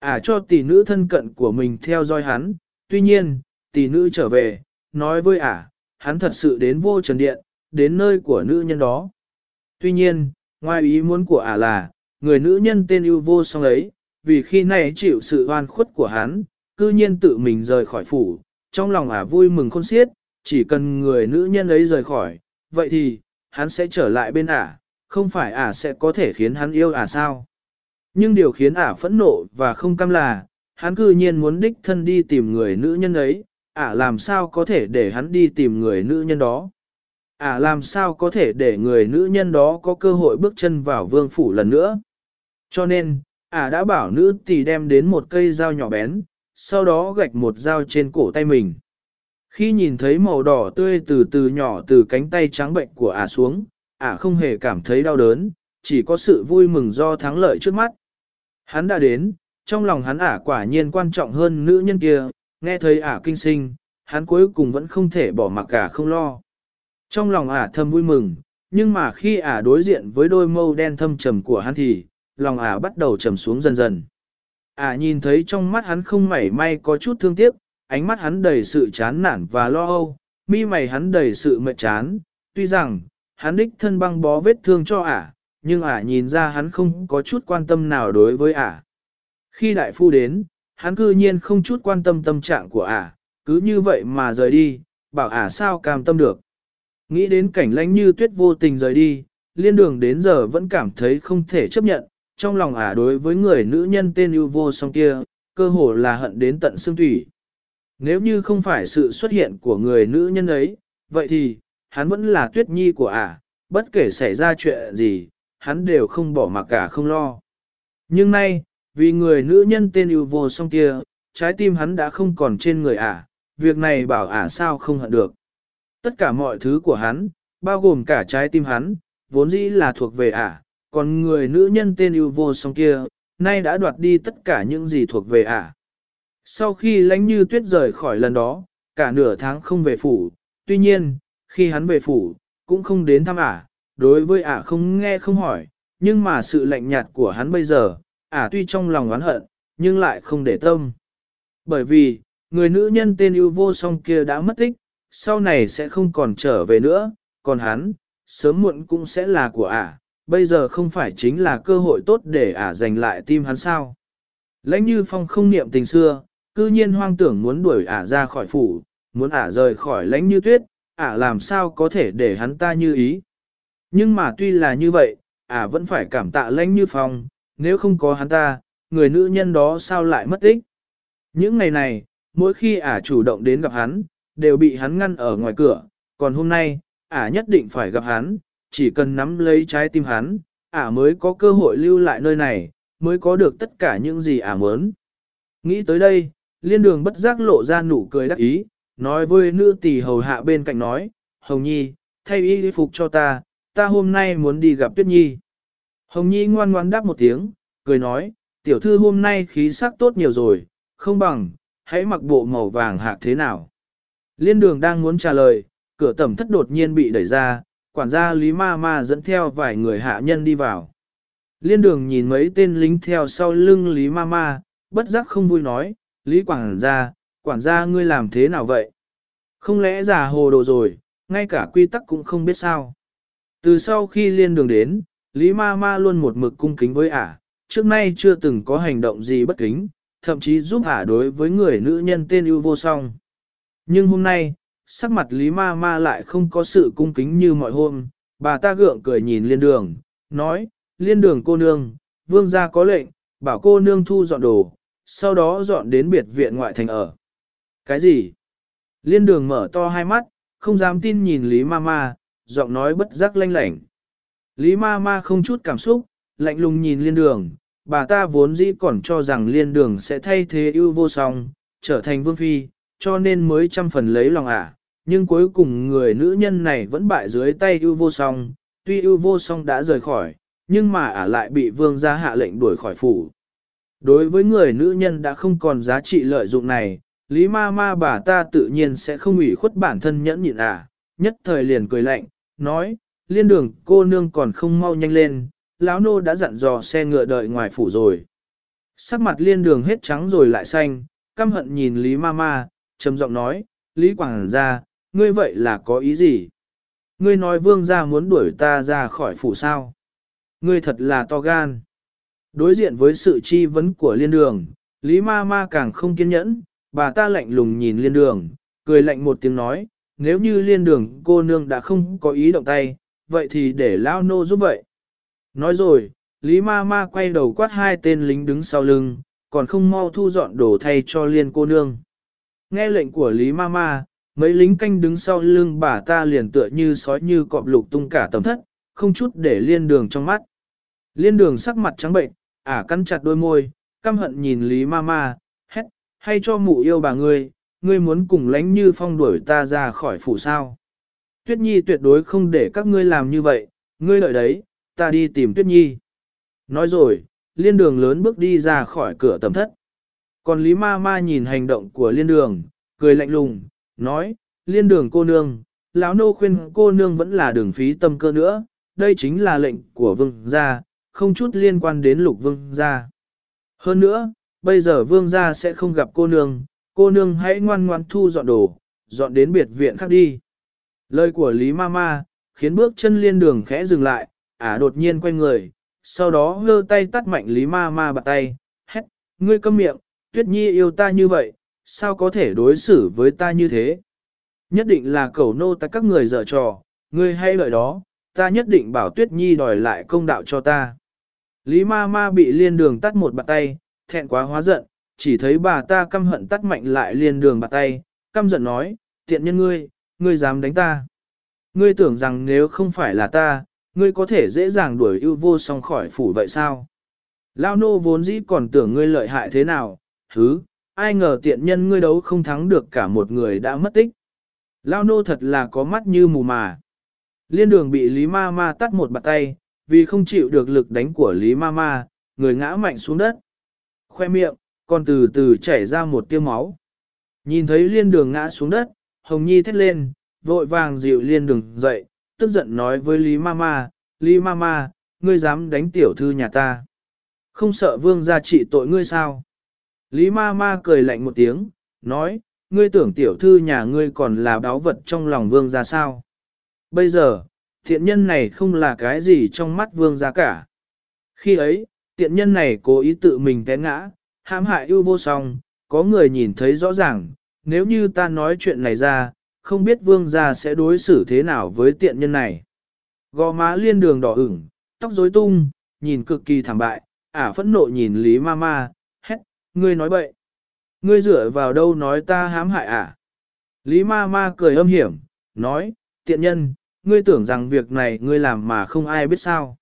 Ả cho tỷ nữ thân cận của mình theo dõi hắn, tuy nhiên, tỷ nữ trở về, nói với ả, hắn thật sự đến vô trần điện, đến nơi của nữ nhân đó. Tuy nhiên, ngoài ý muốn của ả là, người nữ nhân tên yêu vô song ấy, vì khi này chịu sự oan khuất của hắn, cư nhiên tự mình rời khỏi phủ, trong lòng ả vui mừng khôn xiết, chỉ cần người nữ nhân ấy rời khỏi, vậy thì, hắn sẽ trở lại bên ả, không phải ả sẽ có thể khiến hắn yêu ả sao. Nhưng điều khiến ả phẫn nộ và không cam là, hắn cư nhiên muốn đích thân đi tìm người nữ nhân ấy, ả làm sao có thể để hắn đi tìm người nữ nhân đó. Ả làm sao có thể để người nữ nhân đó có cơ hội bước chân vào vương phủ lần nữa. Cho nên, ả đã bảo nữ tỷ đem đến một cây dao nhỏ bén, sau đó gạch một dao trên cổ tay mình. Khi nhìn thấy màu đỏ tươi từ từ nhỏ từ cánh tay trắng bệnh của ả xuống, ả không hề cảm thấy đau đớn, chỉ có sự vui mừng do thắng lợi trước mắt. Hắn đã đến, trong lòng hắn ả quả nhiên quan trọng hơn nữ nhân kia, nghe thấy ả kinh sinh, hắn cuối cùng vẫn không thể bỏ mặc cả không lo. Trong lòng ả thầm vui mừng, nhưng mà khi ả đối diện với đôi mâu đen thâm trầm của hắn thì, lòng ả bắt đầu trầm xuống dần dần. Ả nhìn thấy trong mắt hắn không mảy may có chút thương tiếc, ánh mắt hắn đầy sự chán nản và lo âu, mi mày hắn đầy sự mệt chán, tuy rằng, hắn đích thân băng bó vết thương cho ả, nhưng ả nhìn ra hắn không có chút quan tâm nào đối với ả. Khi đại phu đến, hắn cư nhiên không chút quan tâm tâm trạng của ả, cứ như vậy mà rời đi, bảo ả sao cam tâm được. Nghĩ đến cảnh lánh như tuyết vô tình rời đi, liên đường đến giờ vẫn cảm thấy không thể chấp nhận, trong lòng ả đối với người nữ nhân tên yêu vô song kia, cơ hồ là hận đến tận xương thủy. Nếu như không phải sự xuất hiện của người nữ nhân ấy, vậy thì, hắn vẫn là tuyết nhi của ả, bất kể xảy ra chuyện gì, hắn đều không bỏ mặc cả không lo. Nhưng nay, vì người nữ nhân tên yêu vô song kia, trái tim hắn đã không còn trên người ả, việc này bảo ả sao không hận được. Tất cả mọi thứ của hắn, bao gồm cả trái tim hắn, vốn dĩ là thuộc về ả, còn người nữ nhân tên yêu vô song kia, nay đã đoạt đi tất cả những gì thuộc về ả. Sau khi lánh như tuyết rời khỏi lần đó, cả nửa tháng không về phủ, tuy nhiên, khi hắn về phủ, cũng không đến thăm ả, đối với ả không nghe không hỏi, nhưng mà sự lạnh nhạt của hắn bây giờ, ả tuy trong lòng oán hận, nhưng lại không để tâm. Bởi vì, người nữ nhân tên ưu vô song kia đã mất tích, sau này sẽ không còn trở về nữa, còn hắn, sớm muộn cũng sẽ là của ả, bây giờ không phải chính là cơ hội tốt để ả giành lại tim hắn sao. Lãnh như phong không niệm tình xưa, cư nhiên hoang tưởng muốn đuổi ả ra khỏi phủ, muốn ả rời khỏi lãnh như tuyết, ả làm sao có thể để hắn ta như ý. Nhưng mà tuy là như vậy, ả vẫn phải cảm tạ lãnh như phong, nếu không có hắn ta, người nữ nhân đó sao lại mất tích. Những ngày này, mỗi khi ả chủ động đến gặp hắn, đều bị hắn ngăn ở ngoài cửa, còn hôm nay, ả nhất định phải gặp hắn, chỉ cần nắm lấy trái tim hắn, ả mới có cơ hội lưu lại nơi này, mới có được tất cả những gì ả muốn. Nghĩ tới đây, liên đường bất giác lộ ra nụ cười đắc ý, nói với nữ tỷ hầu hạ bên cạnh nói, Hồng Nhi, thay y phục cho ta, ta hôm nay muốn đi gặp Tuyết Nhi. Hồng Nhi ngoan ngoan đáp một tiếng, cười nói, tiểu thư hôm nay khí sắc tốt nhiều rồi, không bằng, hãy mặc bộ màu vàng hạc thế nào. Liên đường đang muốn trả lời, cửa tẩm thất đột nhiên bị đẩy ra, quản gia Lý Ma Ma dẫn theo vài người hạ nhân đi vào. Liên đường nhìn mấy tên lính theo sau lưng Lý Ma Ma, bất giác không vui nói, Lý quản gia, quản gia ngươi làm thế nào vậy? Không lẽ giả hồ đồ rồi, ngay cả quy tắc cũng không biết sao? Từ sau khi liên đường đến, Lý Ma Ma luôn một mực cung kính với ả, trước nay chưa từng có hành động gì bất kính, thậm chí giúp ả đối với người nữ nhân tên ưu vô song. Nhưng hôm nay, sắc mặt Lý Ma Ma lại không có sự cung kính như mọi hôm, bà ta gượng cười nhìn liên đường, nói, liên đường cô nương, vương gia có lệnh, bảo cô nương thu dọn đồ, sau đó dọn đến biệt viện ngoại thành ở. Cái gì? Liên đường mở to hai mắt, không dám tin nhìn Lý Ma Ma, giọng nói bất giác lanh lảnh. Lý Ma Ma không chút cảm xúc, lạnh lùng nhìn liên đường, bà ta vốn dĩ còn cho rằng liên đường sẽ thay thế ưu vô song, trở thành vương phi, cho nên mới trăm phần lấy lòng ả, nhưng cuối cùng người nữ nhân này vẫn bại dưới tay ưu vô song, tuy ưu vô song đã rời khỏi, nhưng mà ả lại bị vương gia hạ lệnh đuổi khỏi phủ. Đối với người nữ nhân đã không còn giá trị lợi dụng này, Lý ma ma bà ta tự nhiên sẽ không ủy khuất bản thân nhẫn nhịn ả, nhất thời liền cười lạnh, nói, liên đường cô nương còn không mau nhanh lên, lão nô đã dặn dò xe ngựa đợi ngoài phủ rồi. Sắc mặt liên đường hết trắng rồi lại xanh, căm hận nhìn Lý ma ma, trầm giọng nói, Lý Quảng gia, ngươi vậy là có ý gì? Ngươi nói vương gia muốn đuổi ta ra khỏi phủ sao? Ngươi thật là to gan. Đối diện với sự chi vấn của liên đường, Lý ma ma càng không kiên nhẫn, bà ta lạnh lùng nhìn liên đường, cười lạnh một tiếng nói, nếu như liên đường cô nương đã không có ý động tay, vậy thì để lao nô giúp vậy. Nói rồi, Lý ma ma quay đầu quát hai tên lính đứng sau lưng, còn không mau thu dọn đồ thay cho liên cô nương. Nghe lệnh của Lý ma ma, mấy lính canh đứng sau lưng bà ta liền tựa như sói như cọp lục tung cả tầm thất, không chút để liên đường trong mắt. Liên đường sắc mặt trắng bệnh, ả à cắn chặt đôi môi, căm hận nhìn Lý ma ma, hét, hay cho mụ yêu bà ngươi, ngươi muốn cùng lánh như phong đuổi ta ra khỏi phủ sao. Tuyết Nhi tuyệt đối không để các ngươi làm như vậy, ngươi lợi đấy, ta đi tìm Tuyết Nhi. Nói rồi, liên đường lớn bước đi ra khỏi cửa tầm thất. Còn Lý Ma Ma nhìn hành động của liên đường, cười lạnh lùng, nói, liên đường cô nương, lão nô khuyên cô nương vẫn là đường phí tâm cơ nữa, đây chính là lệnh của vương gia, không chút liên quan đến lục vương gia. Hơn nữa, bây giờ vương gia sẽ không gặp cô nương, cô nương hãy ngoan ngoan thu dọn đồ, dọn đến biệt viện khác đi. Lời của Lý Mama khiến bước chân liên đường khẽ dừng lại, ả đột nhiên quay người, sau đó hơ tay tắt mạnh Lý Mama bạt tay, hét, ngươi câm miệng, tuyết nhi yêu ta như vậy, sao có thể đối xử với ta như thế? Nhất định là cầu nô ta các người dở trò, ngươi hay lợi đó, ta nhất định bảo tuyết nhi đòi lại công đạo cho ta. Lý ma ma bị liên đường tắt một bàn tay, thẹn quá hóa giận, chỉ thấy bà ta căm hận tắt mạnh lại liên đường bạt tay, căm giận nói, tiện nhân ngươi, ngươi dám đánh ta. Ngươi tưởng rằng nếu không phải là ta, ngươi có thể dễ dàng đuổi ưu vô song khỏi phủ vậy sao? Lao nô vốn dĩ còn tưởng ngươi lợi hại thế nào, thứ, ai ngờ tiện nhân ngươi đấu không thắng được cả một người đã mất tích. Lao nô thật là có mắt như mù mà. Liên đường bị Lý Ma Ma tắt một bạt tay, vì không chịu được lực đánh của Lý Ma Ma, người ngã mạnh xuống đất. Khoe miệng, còn từ từ chảy ra một tiêu máu. Nhìn thấy liên đường ngã xuống đất, Hồng Nhi thét lên, vội vàng dịu liên đường dậy, tức giận nói với Lý Mama, Lý Mama, ngươi dám đánh tiểu thư nhà ta. Không sợ vương gia trị tội ngươi sao? Lý Mama cười lạnh một tiếng, nói, ngươi tưởng tiểu thư nhà ngươi còn là đáo vật trong lòng vương gia sao? Bây giờ, thiện nhân này không là cái gì trong mắt vương gia cả. Khi ấy, tiện nhân này cố ý tự mình té ngã, hãm hại ưu vô song, có người nhìn thấy rõ ràng, nếu như ta nói chuyện này ra, không biết vương gia sẽ đối xử thế nào với tiện nhân này. Gò má liên đường đỏ ửng, tóc rối tung, nhìn cực kỳ thảm bại, ả phẫn nộ nhìn Lý Mama, hét, ngươi nói bậy. Ngươi dựa vào đâu nói ta hãm hại ả. Lý Mama cười âm hiểm, nói, tiện nhân, ngươi tưởng rằng việc này ngươi làm mà không ai biết sao.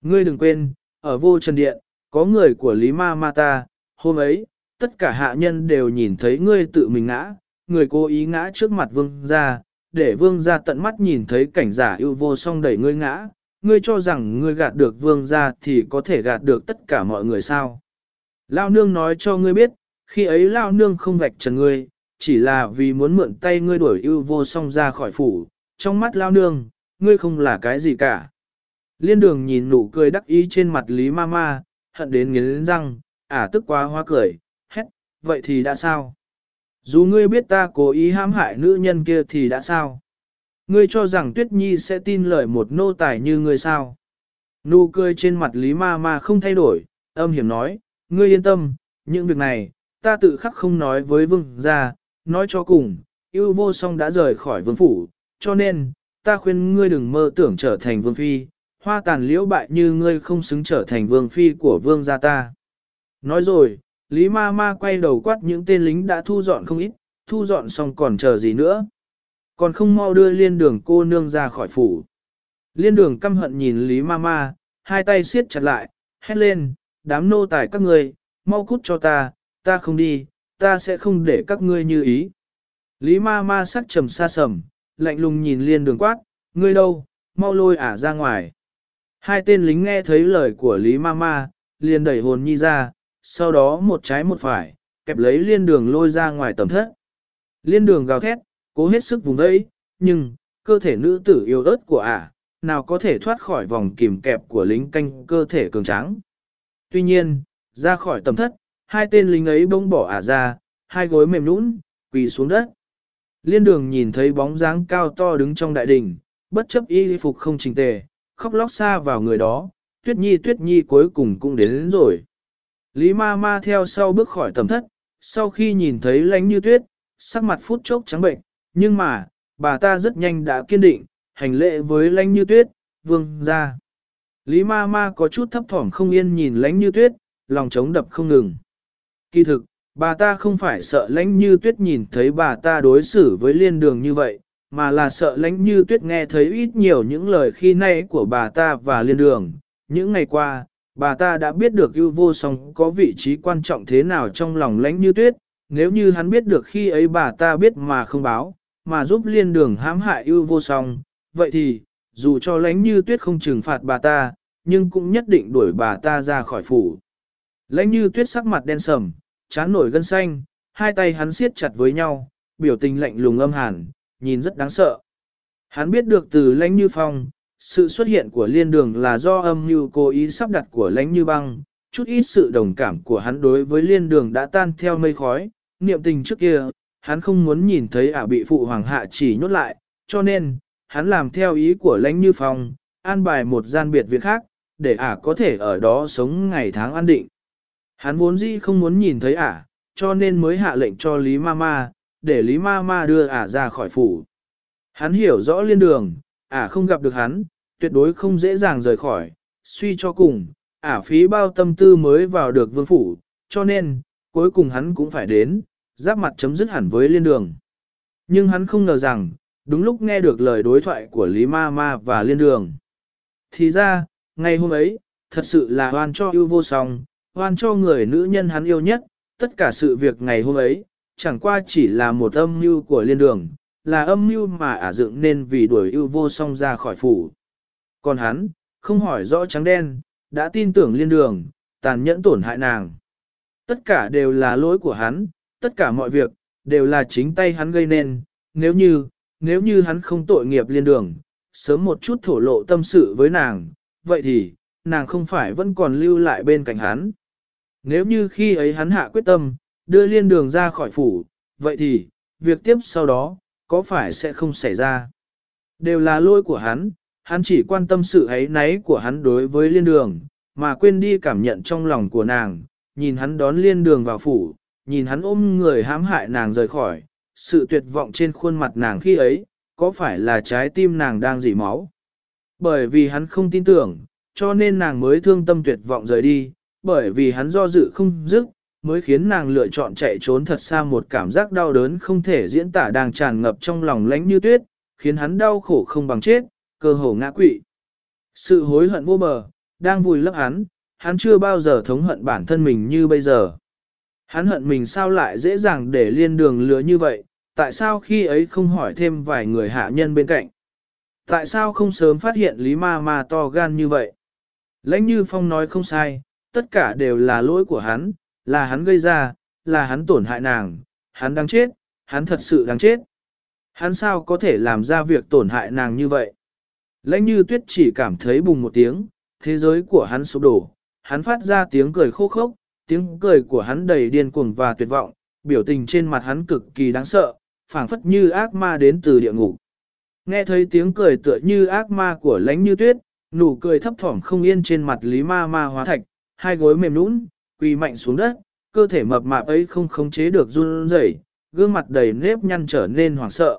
Ngươi đừng quên, ở vô trần điện, có người của Lý Ma Ma ta, hôm ấy, tất cả hạ nhân đều nhìn thấy ngươi tự mình ngã, người cố ý ngã trước mặt vương gia, để vương gia tận mắt nhìn thấy cảnh giả yêu vô song đẩy ngươi ngã, ngươi cho rằng ngươi gạt được vương gia thì có thể gạt được tất cả mọi người sao. Lao nương nói cho ngươi biết, khi ấy Lao nương không vạch trần ngươi, chỉ là vì muốn mượn tay ngươi đuổi yêu vô song ra khỏi phủ, trong mắt Lao nương, ngươi không là cái gì cả. Liên đường nhìn nụ cười đắc ý trên mặt Lý Mama, hận đến nghiến răng, ả tức quá hoa cười, hét, vậy thì đã sao? Dù ngươi biết ta cố ý hãm hại nữ nhân kia thì đã sao? Ngươi cho rằng Tuyết Nhi sẽ tin lời một nô tài như ngươi sao? Nụ cười trên mặt Lý Ma Ma không thay đổi, âm hiểm nói, ngươi yên tâm, những việc này, ta tự khắc không nói với vương gia, nói cho cùng, yêu vô song đã rời khỏi vương phủ, cho nên, ta khuyên ngươi đừng mơ tưởng trở thành vương phi, hoa tàn liễu bại như ngươi không xứng trở thành vương phi của vương gia ta. Nói rồi, Lý ma ma quay đầu quát những tên lính đã thu dọn không ít, thu dọn xong còn chờ gì nữa. Còn không mau đưa liên đường cô nương ra khỏi phủ. Liên đường căm hận nhìn Lý ma ma, hai tay siết chặt lại, hét lên, đám nô tài các ngươi, mau cút cho ta, ta không đi, ta sẽ không để các ngươi như ý. Lý ma ma sắc trầm xa sầm, lạnh lùng nhìn liên đường quát, ngươi đâu, mau lôi ả ra ngoài. Hai tên lính nghe thấy lời của Lý ma ma, liền đẩy hồn nhi ra, sau đó một trái một phải, kẹp lấy liên đường lôi ra ngoài tầm thất. Liên đường gào thét, cố hết sức vùng vẫy, nhưng, cơ thể nữ tử yêu ớt của ả, nào có thể thoát khỏi vòng kìm kẹp của lính canh cơ thể cường tráng. Tuy nhiên, ra khỏi tầm thất, hai tên lính ấy bỗng bỏ ả ra, hai gối mềm nũng, quỳ xuống đất. Liên đường nhìn thấy bóng dáng cao to đứng trong đại đình, bất chấp y phục không trình tề, khóc lóc xa vào người đó, tuyết nhi tuyết nhi cuối cùng cũng đến, đến rồi. Lý ma ma theo sau bước khỏi tầm thất, sau khi nhìn thấy lánh như tuyết, sắc mặt phút chốc trắng bệnh, nhưng mà, bà ta rất nhanh đã kiên định, hành lễ với lánh như tuyết, vương ra. Lý ma ma có chút thấp thỏm không yên nhìn lánh như tuyết, lòng trống đập không ngừng. Kỳ thực, bà ta không phải sợ lánh như tuyết nhìn thấy bà ta đối xử với liên đường như vậy, mà là sợ lánh như tuyết nghe thấy ít nhiều những lời khi nay của bà ta và liên đường. Những ngày qua, bà ta đã biết được ưu vô song có vị trí quan trọng thế nào trong lòng lãnh như tuyết, nếu như hắn biết được khi ấy bà ta biết mà không báo, mà giúp liên đường hãm hại ưu vô song, vậy thì, dù cho lãnh như tuyết không trừng phạt bà ta, nhưng cũng nhất định đuổi bà ta ra khỏi phủ. Lãnh như tuyết sắc mặt đen sầm, chán nổi gân xanh, hai tay hắn siết chặt với nhau, biểu tình lạnh lùng âm hàn, nhìn rất đáng sợ. Hắn biết được từ lãnh như phong, sự xuất hiện của liên đường là do âm mưu cố ý sắp đặt của lãnh như băng, chút ít sự đồng cảm của hắn đối với liên đường đã tan theo mây khói, niệm tình trước kia, hắn không muốn nhìn thấy ả bị phụ hoàng hạ chỉ nhốt lại, cho nên, hắn làm theo ý của lãnh như phong, an bài một gian biệt viện khác, để ả có thể ở đó sống ngày tháng an định. Hắn vốn dĩ không muốn nhìn thấy ả, cho nên mới hạ lệnh cho Lý Mama, để Lý Mama đưa ả ra khỏi phủ. Hắn hiểu rõ liên đường, ả không gặp được hắn, tuyệt đối không dễ dàng rời khỏi, suy cho cùng, ả phí bao tâm tư mới vào được vương phủ, cho nên, cuối cùng hắn cũng phải đến, giáp mặt chấm dứt hẳn với liên đường. Nhưng hắn không ngờ rằng, đúng lúc nghe được lời đối thoại của Lý Ma Ma và liên đường. Thì ra, ngày hôm ấy, thật sự là hoan cho yêu vô song, hoan cho người nữ nhân hắn yêu nhất, tất cả sự việc ngày hôm ấy, chẳng qua chỉ là một âm mưu của liên đường, là âm mưu mà ả dựng nên vì đuổi yêu vô song ra khỏi phủ. Còn hắn, không hỏi rõ trắng đen, đã tin tưởng liên đường, tàn nhẫn tổn hại nàng. Tất cả đều là lỗi của hắn, tất cả mọi việc, đều là chính tay hắn gây nên, nếu như, nếu như hắn không tội nghiệp liên đường, sớm một chút thổ lộ tâm sự với nàng, vậy thì, nàng không phải vẫn còn lưu lại bên cạnh hắn. Nếu như khi ấy hắn hạ quyết tâm, đưa liên đường ra khỏi phủ, vậy thì, việc tiếp sau đó, có phải sẽ không xảy ra? Đều là lỗi của hắn, hắn chỉ quan tâm sự ấy náy của hắn đối với liên đường, mà quên đi cảm nhận trong lòng của nàng, nhìn hắn đón liên đường vào phủ, nhìn hắn ôm người hãm hại nàng rời khỏi, sự tuyệt vọng trên khuôn mặt nàng khi ấy, có phải là trái tim nàng đang dỉ máu? Bởi vì hắn không tin tưởng, cho nên nàng mới thương tâm tuyệt vọng rời đi, bởi vì hắn do dự không dứt, mới khiến nàng lựa chọn chạy trốn thật xa một cảm giác đau đớn không thể diễn tả đang tràn ngập trong lòng lánh như tuyết, khiến hắn đau khổ không bằng chết, cơ hồ ngã quỵ. Sự hối hận vô bờ, đang vùi lấp hắn, hắn chưa bao giờ thống hận bản thân mình như bây giờ. Hắn hận mình sao lại dễ dàng để liên đường lừa như vậy, tại sao khi ấy không hỏi thêm vài người hạ nhân bên cạnh? Tại sao không sớm phát hiện Lý Ma Ma to gan như vậy? Lãnh Như Phong nói không sai, tất cả đều là lỗi của hắn, là hắn gây ra, là hắn tổn hại nàng, hắn đang chết, hắn thật sự đang chết. Hắn sao có thể làm ra việc tổn hại nàng như vậy? Lãnh như tuyết chỉ cảm thấy bùng một tiếng, thế giới của hắn sụp đổ, hắn phát ra tiếng cười khô khốc, tiếng cười của hắn đầy điên cuồng và tuyệt vọng, biểu tình trên mặt hắn cực kỳ đáng sợ, phảng phất như ác ma đến từ địa ngục. Nghe thấy tiếng cười tựa như ác ma của lãnh như tuyết, nụ cười thấp thỏm không yên trên mặt lý ma ma hóa thạch, hai gối mềm nũng, quỳ mạnh xuống đất, cơ thể mập mạp ấy không khống chế được run rẩy, gương mặt đầy nếp nhăn trở nên hoảng sợ.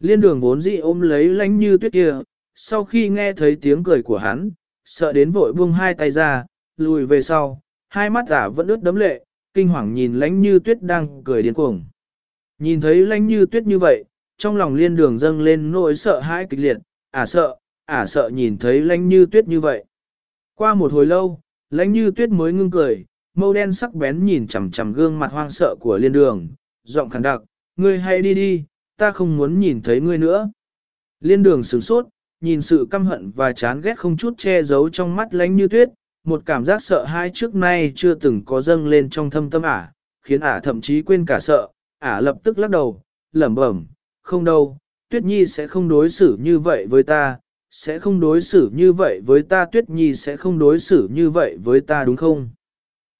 Liên đường vốn dị ôm lấy Lãnh như tuyết kia, sau khi nghe thấy tiếng cười của hắn, sợ đến vội buông hai tay ra, lùi về sau, hai mắt giả vẫn ướt đấm lệ, kinh hoàng nhìn lánh như tuyết đang cười điên cuồng. Nhìn thấy lánh như tuyết như vậy, trong lòng liên đường dâng lên nỗi sợ hãi kịch liệt, ả à sợ, ả à sợ nhìn thấy lánh như tuyết như vậy. Qua một hồi lâu, lánh như tuyết mới ngưng cười, mâu đen sắc bén nhìn chằm chằm gương mặt hoang sợ của liên đường, giọng khẳng đặc, ngươi hãy đi đi, ta không muốn nhìn thấy ngươi nữa. Liên đường sửng sốt, nhìn sự căm hận và chán ghét không chút che giấu trong mắt lánh như tuyết, một cảm giác sợ hãi trước nay chưa từng có dâng lên trong thâm tâm ả, khiến ả thậm chí quên cả sợ, ả lập tức lắc đầu, lẩm bẩm, không đâu, tuyết nhi sẽ không đối xử như vậy với ta, sẽ không đối xử như vậy với ta tuyết nhi sẽ không đối xử như vậy với ta đúng không?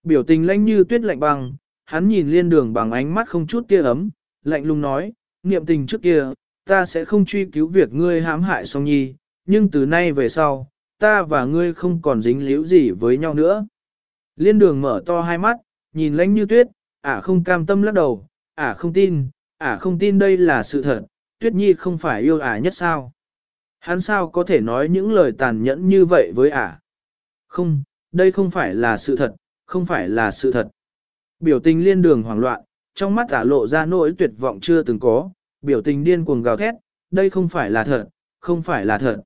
Biểu tình lãnh như tuyết lạnh băng, hắn nhìn liên đường bằng ánh mắt không chút tia ấm, lạnh lùng nói, niệm tình trước kia, ta sẽ không truy cứu việc ngươi hãm hại song nhi, nhưng từ nay về sau, ta và ngươi không còn dính líu gì với nhau nữa. Liên đường mở to hai mắt, nhìn lãnh như tuyết, ả không cam tâm lắc đầu, ả không tin, ả không tin đây là sự thật, tuyết nhi không phải yêu ả nhất sao. Hắn sao có thể nói những lời tàn nhẫn như vậy với ả? Không, đây không phải là sự thật, không phải là sự thật. Biểu tình liên đường hoảng loạn, trong mắt ả lộ ra nỗi tuyệt vọng chưa từng có, biểu tình điên cuồng gào thét, đây không phải là thật, không phải là thật.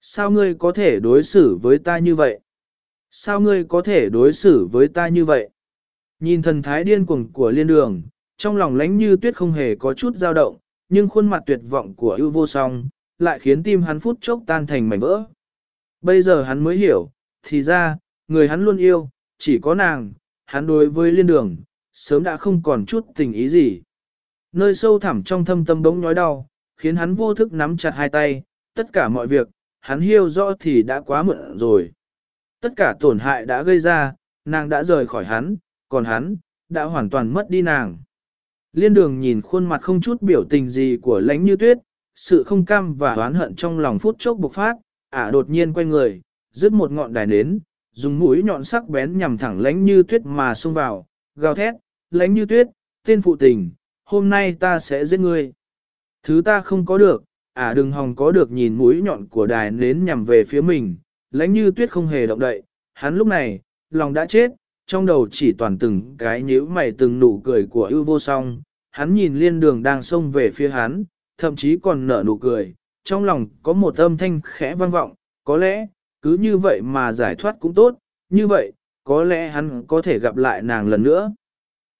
Sao ngươi có thể đối xử với ta như vậy? Sao ngươi có thể đối xử với ta như vậy? Nhìn thần thái điên cuồng của liên đường, trong lòng lánh như tuyết không hề có chút dao động, nhưng khuôn mặt tuyệt vọng của ưu vô song, lại khiến tim hắn phút chốc tan thành mảnh vỡ. Bây giờ hắn mới hiểu, thì ra, người hắn luôn yêu, chỉ có nàng, hắn đối với liên đường, sớm đã không còn chút tình ý gì. Nơi sâu thẳm trong thâm tâm bỗng nhói đau, khiến hắn vô thức nắm chặt hai tay, tất cả mọi việc, hắn hiểu rõ thì đã quá muộn rồi. Tất cả tổn hại đã gây ra, nàng đã rời khỏi hắn, còn hắn, đã hoàn toàn mất đi nàng. Liên đường nhìn khuôn mặt không chút biểu tình gì của lãnh như tuyết, sự không cam và oán hận trong lòng phút chốc bộc phát, ả đột nhiên quay người, rứt một ngọn đài nến, dùng mũi nhọn sắc bén nhằm thẳng lãnh như tuyết mà xông vào, gào thét, lãnh như tuyết, tên phụ tình, hôm nay ta sẽ giết ngươi. Thứ ta không có được, à đừng hòng có được nhìn mũi nhọn của đài nến nhằm về phía mình, lãnh như tuyết không hề động đậy, hắn lúc này, lòng đã chết, trong đầu chỉ toàn từng cái nhíu mày từng nụ cười của ưu vô song, hắn nhìn liên đường đang xông về phía hắn, thậm chí còn nở nụ cười, trong lòng có một âm thanh khẽ vang vọng, có lẽ, cứ như vậy mà giải thoát cũng tốt, như vậy, có lẽ hắn có thể gặp lại nàng lần nữa.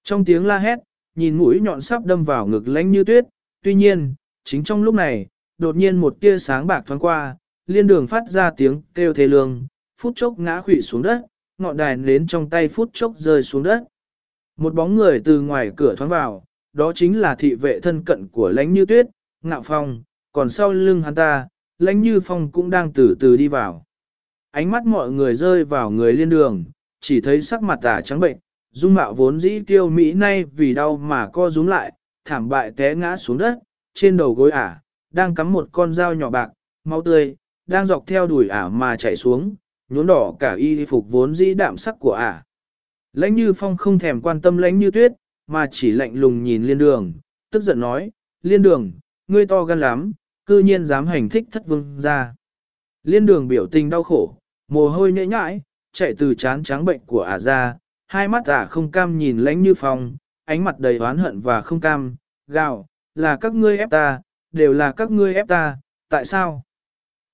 Trong tiếng la hét, nhìn mũi nhọn sắp đâm vào ngực lánh như tuyết, tuy nhiên, chính trong lúc này, đột nhiên một tia sáng bạc thoáng qua, liên đường phát ra tiếng kêu thê lương, phút chốc ngã khủy xuống đất, ngọn đài nến trong tay phút chốc rơi xuống đất. Một bóng người từ ngoài cửa thoáng vào, đó chính là thị vệ thân cận của lãnh như tuyết, ngạo phong, còn sau lưng hắn ta, lãnh như phong cũng đang từ từ đi vào. Ánh mắt mọi người rơi vào người liên đường, chỉ thấy sắc mặt tả trắng bệnh, dung mạo vốn dĩ tiêu mỹ nay vì đau mà co rúm lại, thảm bại té ngã xuống đất, trên đầu gối ả, đang cắm một con dao nhỏ bạc, máu tươi, đang dọc theo đùi ả mà chảy xuống, nhuốm đỏ cả y phục vốn dĩ đạm sắc của ả. Lãnh như phong không thèm quan tâm lãnh như tuyết, mà chỉ lạnh lùng nhìn liên đường, tức giận nói, liên đường, ngươi to gan lắm, cư nhiên dám hành thích thất vương ra. Liên đường biểu tình đau khổ, mồ hôi nhễ nhãi, chạy từ chán trắng bệnh của ả ra, hai mắt ả không cam nhìn lãnh như phong, ánh mặt đầy oán hận và không cam, gào, là các ngươi ép ta, đều là các ngươi ép ta, tại sao?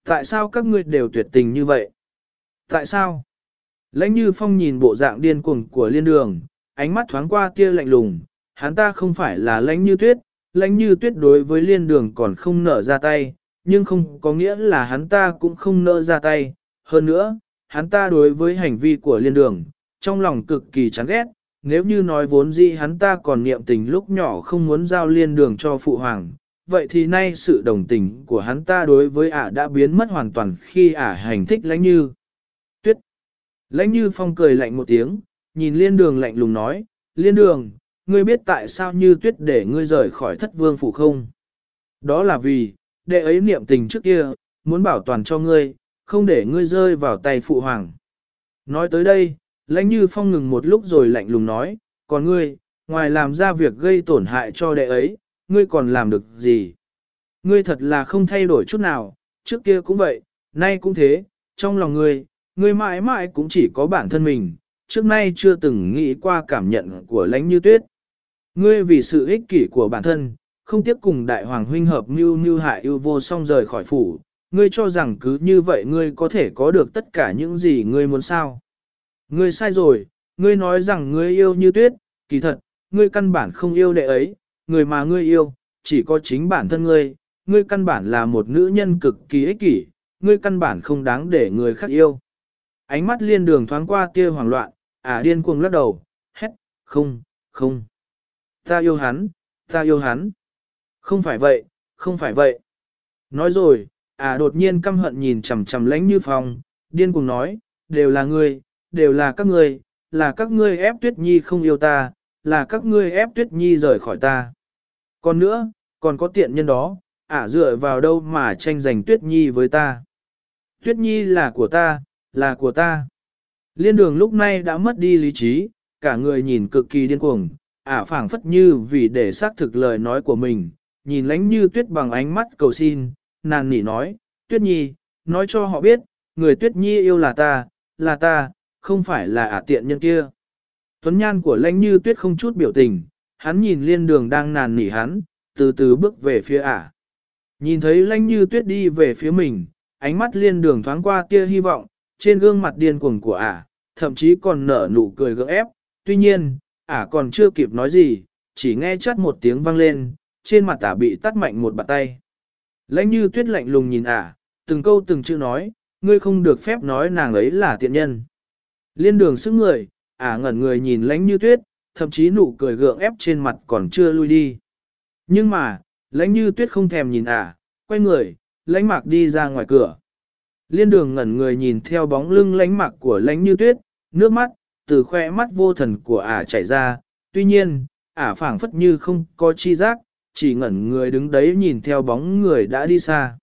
Tại sao các ngươi đều tuyệt tình như vậy? Tại sao? Lãnh như phong nhìn bộ dạng điên cuồng của liên đường, ánh mắt thoáng qua tia lạnh lùng, hắn ta không phải là lãnh như tuyết, lãnh như tuyết đối với liên đường còn không nở ra tay, nhưng không có nghĩa là hắn ta cũng không nở ra tay. Hơn nữa, hắn ta đối với hành vi của liên đường, trong lòng cực kỳ chán ghét, nếu như nói vốn dĩ hắn ta còn niệm tình lúc nhỏ không muốn giao liên đường cho phụ hoàng, vậy thì nay sự đồng tình của hắn ta đối với ả đã biến mất hoàn toàn khi ả hành thích lãnh như. Tuyết. Lãnh như phong cười lạnh một tiếng, nhìn liên đường lạnh lùng nói, liên đường, ngươi biết tại sao như tuyết để ngươi rời khỏi thất vương phủ không? Đó là vì, đệ ấy niệm tình trước kia, muốn bảo toàn cho ngươi, không để ngươi rơi vào tay phụ hoàng. Nói tới đây, lãnh như phong ngừng một lúc rồi lạnh lùng nói, còn ngươi, ngoài làm ra việc gây tổn hại cho đệ ấy, ngươi còn làm được gì? Ngươi thật là không thay đổi chút nào, trước kia cũng vậy, nay cũng thế, trong lòng ngươi, ngươi mãi mãi cũng chỉ có bản thân mình, trước nay chưa từng nghĩ qua cảm nhận của lãnh như tuyết. Ngươi vì sự ích kỷ của bản thân, không tiếp cùng đại hoàng huynh hợp mưu mưu hại yêu vô song rời khỏi phủ, ngươi cho rằng cứ như vậy ngươi có thể có được tất cả những gì ngươi muốn sao. Ngươi sai rồi, ngươi nói rằng ngươi yêu như tuyết, kỳ thật, ngươi căn bản không yêu đệ ấy, người mà ngươi yêu, chỉ có chính bản thân ngươi, ngươi căn bản là một nữ nhân cực kỳ ích kỷ, ngươi căn bản không đáng để người khác yêu. Ánh mắt liên đường thoáng qua tia hoảng loạn, ả điên cuồng lắc đầu, hét, không, không. Ta yêu hắn, ta yêu hắn. Không phải vậy, không phải vậy. Nói rồi, ả đột nhiên căm hận nhìn chằm chằm lánh như phòng, điên cuồng nói, đều là ngươi, đều là các ngươi, là các ngươi ép tuyết nhi không yêu ta, là các ngươi ép tuyết nhi rời khỏi ta. Còn nữa, còn có tiện nhân đó, ả dựa vào đâu mà tranh giành tuyết nhi với ta. Tuyết nhi là của ta, là của ta. Liên đường lúc này đã mất đi lý trí, cả người nhìn cực kỳ điên cuồng, ả phảng phất như vì để xác thực lời nói của mình, nhìn lánh như tuyết bằng ánh mắt cầu xin, nàng nỉ nói, tuyết nhi, nói cho họ biết, người tuyết nhi yêu là ta, là ta, không phải là ả tiện nhân kia. Tuấn nhan của lãnh như tuyết không chút biểu tình, hắn nhìn liên đường đang nàn nỉ hắn, từ từ bước về phía ả. Nhìn thấy lãnh như tuyết đi về phía mình, ánh mắt liên đường thoáng qua tia hy vọng, trên gương mặt điên cuồng của ả, thậm chí còn nở nụ cười gỡ ép. Tuy nhiên, ả còn chưa kịp nói gì, chỉ nghe chắt một tiếng vang lên, trên mặt ả bị tắt mạnh một bàn tay. Lãnh như tuyết lạnh lùng nhìn ả, từng câu từng chữ nói, ngươi không được phép nói nàng ấy là tiện nhân. Liên đường sức người, ả ngẩn người nhìn lãnh như tuyết, thậm chí nụ cười gượng ép trên mặt còn chưa lui đi. Nhưng mà, lãnh như tuyết không thèm nhìn ả, quay người, lãnh mạc đi ra ngoài cửa. Liên đường ngẩn người nhìn theo bóng lưng lãnh mạc của lãnh như tuyết, nước mắt, từ khoe mắt vô thần của ả chảy ra, tuy nhiên, ả phảng phất như không có chi giác, chỉ ngẩn người đứng đấy nhìn theo bóng người đã đi xa.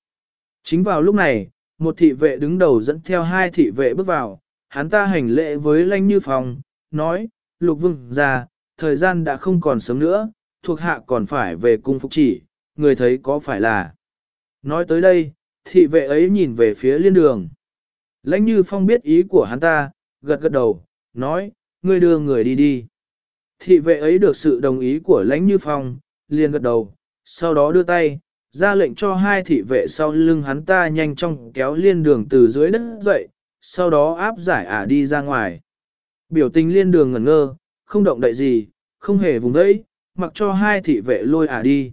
Chính vào lúc này, một thị vệ đứng đầu dẫn theo hai thị vệ bước vào, hắn ta hành lễ với lãnh như phòng, nói, lục vương ra, thời gian đã không còn sớm nữa, thuộc hạ còn phải về cung phục chỉ, người thấy có phải là. Nói tới đây, thị vệ ấy nhìn về phía liên đường. Lãnh như phong biết ý của hắn ta, gật gật đầu, nói, ngươi đưa người đi đi. Thị vệ ấy được sự đồng ý của lãnh như phong, liền gật đầu, sau đó đưa tay, ra lệnh cho hai thị vệ sau lưng hắn ta nhanh chóng kéo liên đường từ dưới đất dậy, sau đó áp giải ả đi ra ngoài. Biểu tình liên đường ngẩn ngơ, không động đậy gì, không hề vùng vẫy mặc cho hai thị vệ lôi ả đi.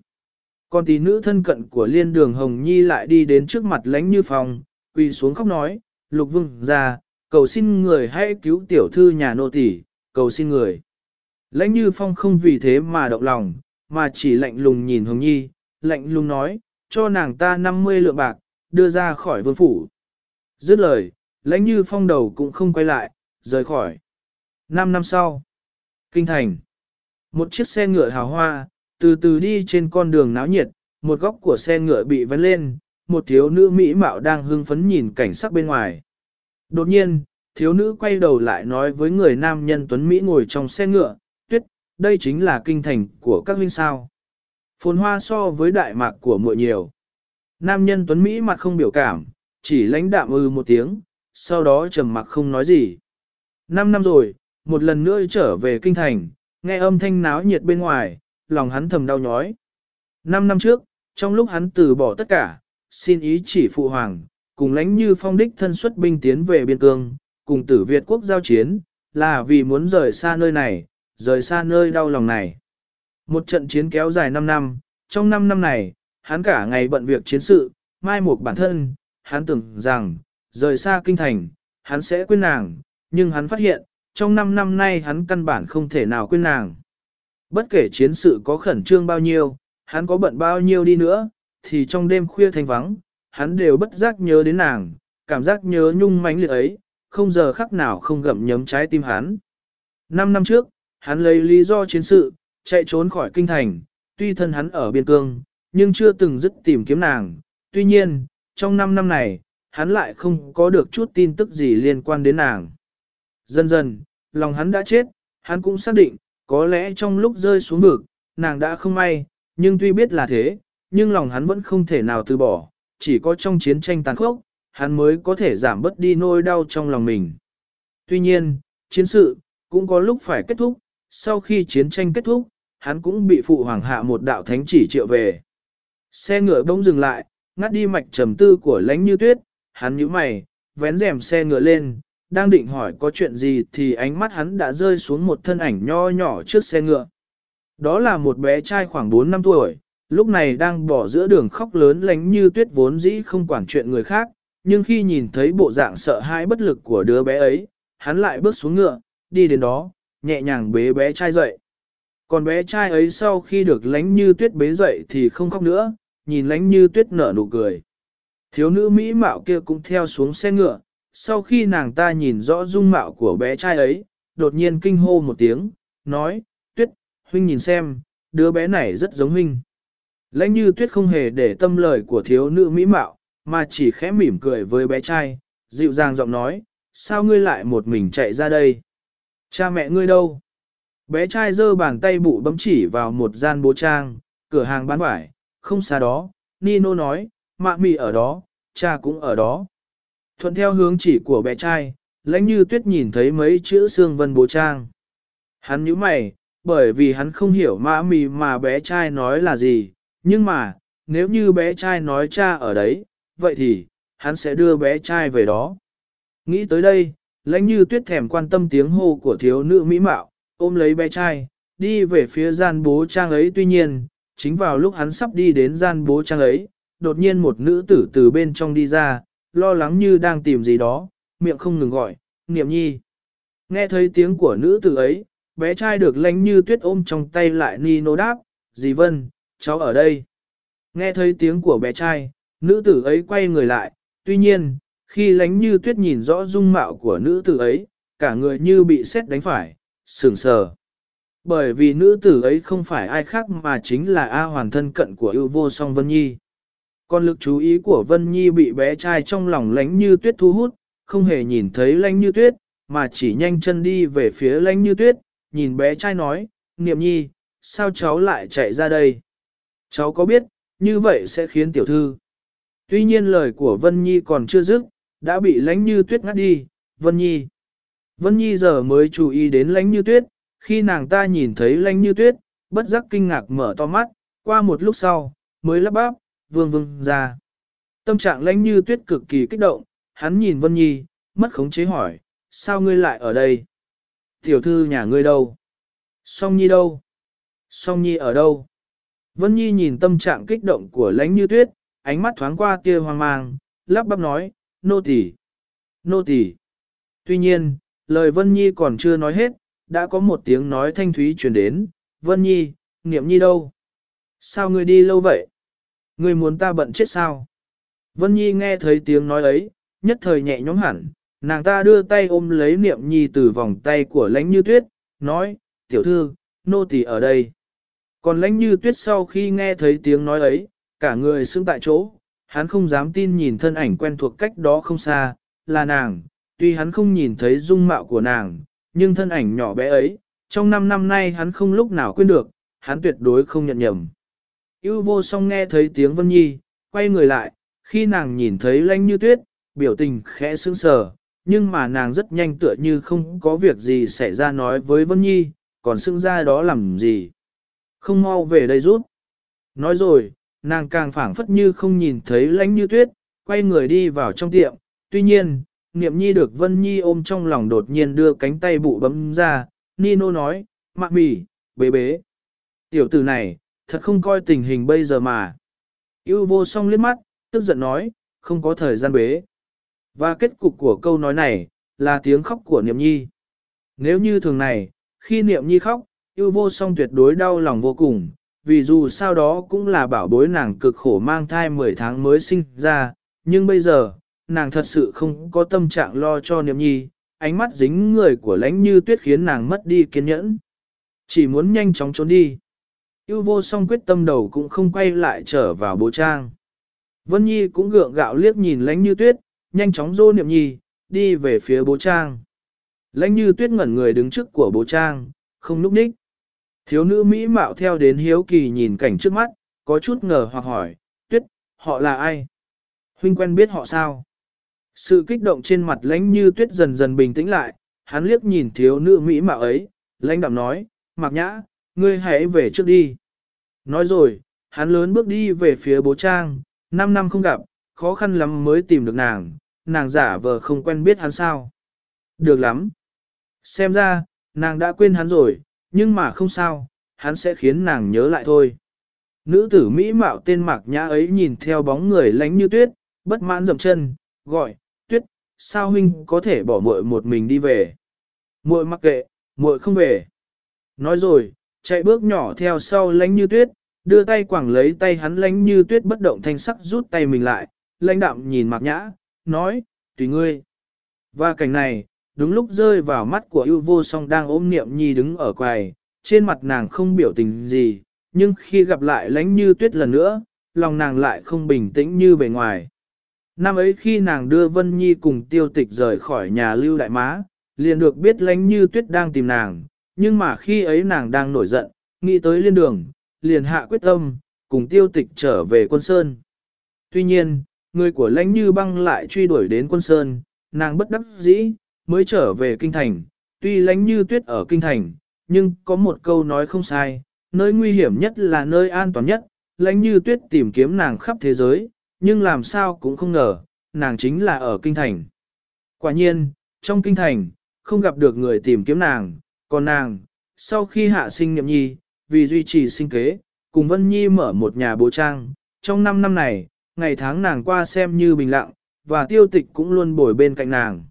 Còn tí nữ thân cận của liên đường Hồng Nhi lại đi đến trước mặt lánh như phòng, quỳ xuống khóc nói, lục vương ra, cầu xin người hãy cứu tiểu thư nhà nô tỷ, cầu xin người. Lãnh như phong không vì thế mà động lòng, mà chỉ lạnh lùng nhìn Hồng Nhi, lạnh lùng nói, cho nàng ta 50 lượng bạc, đưa ra khỏi vương phủ. Dứt lời, lãnh như phong đầu cũng không quay lại, rời khỏi. Năm năm sau, Kinh Thành, một chiếc xe ngựa hào hoa, từ từ đi trên con đường náo nhiệt, một góc của xe ngựa bị vấn lên, một thiếu nữ mỹ mạo đang hưng phấn nhìn cảnh sắc bên ngoài. Đột nhiên, thiếu nữ quay đầu lại nói với người nam nhân tuấn Mỹ ngồi trong xe ngựa, tuyết, đây chính là kinh thành của các huynh sao. Phồn hoa so với đại mạc của muội nhiều. Nam nhân tuấn Mỹ mặt không biểu cảm, chỉ lãnh đạm ư một tiếng, sau đó trầm mặc không nói gì. Năm năm rồi, một lần nữa trở về kinh thành, nghe âm thanh náo nhiệt bên ngoài, lòng hắn thầm đau nhói. Năm năm trước, trong lúc hắn từ bỏ tất cả, xin ý chỉ phụ hoàng, cùng lãnh như phong đích thân xuất binh tiến về biên cương, cùng tử Việt quốc giao chiến, là vì muốn rời xa nơi này, rời xa nơi đau lòng này. Một trận chiến kéo dài 5 năm, trong 5 năm này, hắn cả ngày bận việc chiến sự, mai một bản thân, hắn tưởng rằng, rời xa kinh thành, hắn sẽ quên nàng, nhưng hắn phát hiện, trong 5 năm nay hắn căn bản không thể nào quên nàng. Bất kể chiến sự có khẩn trương bao nhiêu, hắn có bận bao nhiêu đi nữa, thì trong đêm khuya thanh vắng, hắn đều bất giác nhớ đến nàng, cảm giác nhớ nhung mãnh liệt ấy, không giờ khắc nào không gặm nhấm trái tim hắn. Năm năm trước, hắn lấy lý do chiến sự, chạy trốn khỏi kinh thành, tuy thân hắn ở biên cương, nhưng chưa từng dứt tìm kiếm nàng. Tuy nhiên, trong năm năm này, hắn lại không có được chút tin tức gì liên quan đến nàng. Dần dần, lòng hắn đã chết, hắn cũng xác định, có lẽ trong lúc rơi xuống vực, nàng đã không may, nhưng tuy biết là thế, nhưng lòng hắn vẫn không thể nào từ bỏ, chỉ có trong chiến tranh tàn khốc, hắn mới có thể giảm bớt đi nỗi đau trong lòng mình. Tuy nhiên, chiến sự, cũng có lúc phải kết thúc, sau khi chiến tranh kết thúc, hắn cũng bị phụ hoàng hạ một đạo thánh chỉ triệu về. Xe ngựa bỗng dừng lại, ngắt đi mạch trầm tư của lánh như tuyết, hắn nhíu mày, vén rèm xe ngựa lên, đang định hỏi có chuyện gì thì ánh mắt hắn đã rơi xuống một thân ảnh nho nhỏ trước xe ngựa. Đó là một bé trai khoảng 4 năm tuổi, lúc này đang bỏ giữa đường khóc lớn lánh như tuyết vốn dĩ không quản chuyện người khác, nhưng khi nhìn thấy bộ dạng sợ hãi bất lực của đứa bé ấy, hắn lại bước xuống ngựa, đi đến đó, nhẹ nhàng bế bé trai dậy. Còn bé trai ấy sau khi được lánh như tuyết bế dậy thì không khóc nữa, nhìn lánh như tuyết nở nụ cười. Thiếu nữ Mỹ mạo kia cũng theo xuống xe ngựa, sau khi nàng ta nhìn rõ dung mạo của bé trai ấy, đột nhiên kinh hô một tiếng, nói, tuyết, huynh nhìn xem, đứa bé này rất giống huynh. Lãnh như tuyết không hề để tâm lời của thiếu nữ Mỹ mạo, mà chỉ khẽ mỉm cười với bé trai, dịu dàng giọng nói, sao ngươi lại một mình chạy ra đây? Cha mẹ ngươi đâu? Bé trai giơ bàn tay bụ bấm chỉ vào một gian bố trang, cửa hàng bán vải, không xa đó, Nino nói, mạ mì ở đó, cha cũng ở đó. Thuận theo hướng chỉ của bé trai, lãnh như tuyết nhìn thấy mấy chữ xương vân bố trang. Hắn nhíu mày, bởi vì hắn không hiểu mã mì mà bé trai nói là gì, nhưng mà, nếu như bé trai nói cha ở đấy, vậy thì, hắn sẽ đưa bé trai về đó. Nghĩ tới đây, lãnh như tuyết thèm quan tâm tiếng hô của thiếu nữ mỹ mạo, ôm lấy bé trai, đi về phía gian bố trang ấy tuy nhiên, chính vào lúc hắn sắp đi đến gian bố trang ấy, đột nhiên một nữ tử từ bên trong đi ra, lo lắng như đang tìm gì đó, miệng không ngừng gọi, niệm nhi. Nghe thấy tiếng của nữ tử ấy, bé trai được lánh như tuyết ôm trong tay lại ni nô đáp, dì Vân, cháu ở đây. Nghe thấy tiếng của bé trai, nữ tử ấy quay người lại, tuy nhiên, khi lánh như tuyết nhìn rõ dung mạo của nữ tử ấy, cả người như bị sét đánh phải, sừng sờ. Bởi vì nữ tử ấy không phải ai khác mà chính là A hoàn thân cận của yêu vô song Vân Nhi. Còn lực chú ý của Vân Nhi bị bé trai trong lòng lánh như tuyết thu hút, không hề nhìn thấy lánh như tuyết, mà chỉ nhanh chân đi về phía lánh như tuyết, nhìn bé trai nói, Niệm Nhi, sao cháu lại chạy ra đây? Cháu có biết, như vậy sẽ khiến tiểu thư. Tuy nhiên lời của Vân Nhi còn chưa dứt, đã bị lánh như tuyết ngắt đi, Vân Nhi. Vân Nhi giờ mới chú ý đến lánh như tuyết, khi nàng ta nhìn thấy lánh như tuyết, bất giác kinh ngạc mở to mắt, qua một lúc sau, mới lắp bắp, vương vương ra. Tâm trạng lãnh như tuyết cực kỳ kích động, hắn nhìn Vân Nhi, mất khống chế hỏi, sao ngươi lại ở đây? Tiểu thư nhà ngươi đâu? Song Nhi đâu? Song Nhi ở đâu? Vân Nhi nhìn tâm trạng kích động của lãnh như tuyết, ánh mắt thoáng qua kia hoang mang, lắp bắp nói, nô tỳ, nô tỳ. Tuy nhiên, lời Vân Nhi còn chưa nói hết, đã có một tiếng nói thanh thúy truyền đến, Vân Nhi, niệm nhi đâu? Sao ngươi đi lâu vậy? Ngươi muốn ta bận chết sao? Vân Nhi nghe thấy tiếng nói ấy, nhất thời nhẹ nhõm hẳn, nàng ta đưa tay ôm lấy niệm nhi từ vòng tay của lãnh như tuyết, nói, tiểu thư, nô tỳ ở đây. Còn lãnh như tuyết sau khi nghe thấy tiếng nói ấy, cả người sững tại chỗ, hắn không dám tin nhìn thân ảnh quen thuộc cách đó không xa, là nàng, tuy hắn không nhìn thấy dung mạo của nàng, nhưng thân ảnh nhỏ bé ấy, trong năm năm nay hắn không lúc nào quên được, hắn tuyệt đối không nhận nhầm ưu vô song nghe thấy tiếng Vân Nhi, quay người lại, khi nàng nhìn thấy lanh như tuyết, biểu tình khẽ sững sờ, nhưng mà nàng rất nhanh tựa như không có việc gì xảy ra nói với Vân Nhi, còn sững ra đó làm gì. Không mau về đây rút. Nói rồi, nàng càng phảng phất như không nhìn thấy Lanh như tuyết, quay người đi vào trong tiệm. Tuy nhiên, niệm nhi được Vân Nhi ôm trong lòng đột nhiên đưa cánh tay bụ bấm ra, Nino nói, mạ mì, bế bế. Tiểu tử này, thật không coi tình hình bây giờ mà. Yêu vô song liếc mắt, tức giận nói, không có thời gian bế. Và kết cục của câu nói này, là tiếng khóc của niệm nhi. Nếu như thường này, khi niệm nhi khóc, yêu vô song tuyệt đối đau lòng vô cùng, vì dù sao đó cũng là bảo bối nàng cực khổ mang thai 10 tháng mới sinh ra, nhưng bây giờ, nàng thật sự không có tâm trạng lo cho niệm nhi, ánh mắt dính người của lãnh như tuyết khiến nàng mất đi kiên nhẫn. Chỉ muốn nhanh chóng trốn đi. Yêu vô song quyết tâm đầu cũng không quay lại trở vào bố trang. Vân Nhi cũng gượng gạo liếc nhìn lãnh như tuyết, nhanh chóng dô niệm nhi, đi về phía bố trang. Lãnh như tuyết ngẩn người đứng trước của bố trang, không núp ních. Thiếu nữ Mỹ mạo theo đến hiếu kỳ nhìn cảnh trước mắt, có chút ngờ hoặc hỏi, tuyết, họ là ai? Huynh quen biết họ sao? Sự kích động trên mặt lãnh như tuyết dần dần bình tĩnh lại, hắn liếc nhìn thiếu nữ Mỹ mạo ấy, lãnh đạm nói, mặc nhã, ngươi hãy về trước đi. Nói rồi, hắn lớn bước đi về phía bố trang, năm năm không gặp, khó khăn lắm mới tìm được nàng, nàng giả vờ không quen biết hắn sao. Được lắm. Xem ra, nàng đã quên hắn rồi, nhưng mà không sao, hắn sẽ khiến nàng nhớ lại thôi. Nữ tử Mỹ mạo tên mạc nhã ấy nhìn theo bóng người lánh như tuyết, bất mãn dậm chân, gọi, tuyết, sao huynh có thể bỏ muội một mình đi về. Muội mặc kệ, muội không về. Nói rồi, chạy bước nhỏ theo sau lánh như tuyết, đưa tay quảng lấy tay hắn lánh như tuyết bất động thanh sắc rút tay mình lại, lãnh đạm nhìn mạc nhã, nói, tùy ngươi. Và cảnh này, đúng lúc rơi vào mắt của ưu vô song đang ôm niệm nhi đứng ở quầy, trên mặt nàng không biểu tình gì, nhưng khi gặp lại lánh như tuyết lần nữa, lòng nàng lại không bình tĩnh như bề ngoài. Năm ấy khi nàng đưa Vân Nhi cùng tiêu tịch rời khỏi nhà lưu đại má, liền được biết lánh như tuyết đang tìm nàng, nhưng mà khi ấy nàng đang nổi giận, nghĩ tới liên đường, liền hạ quyết tâm, cùng tiêu tịch trở về quân sơn. Tuy nhiên, người của lãnh như băng lại truy đuổi đến quân sơn, nàng bất đắc dĩ, mới trở về kinh thành, tuy lãnh như tuyết ở kinh thành, nhưng có một câu nói không sai, nơi nguy hiểm nhất là nơi an toàn nhất, lãnh như tuyết tìm kiếm nàng khắp thế giới, nhưng làm sao cũng không ngờ, nàng chính là ở kinh thành. Quả nhiên, trong kinh thành, không gặp được người tìm kiếm nàng, còn nàng, sau khi hạ sinh nhậm nhi, vì duy trì sinh kế, cùng Vân Nhi mở một nhà bố trang, trong 5 năm này, ngày tháng nàng qua xem như bình lặng, và tiêu tịch cũng luôn bồi bên cạnh nàng.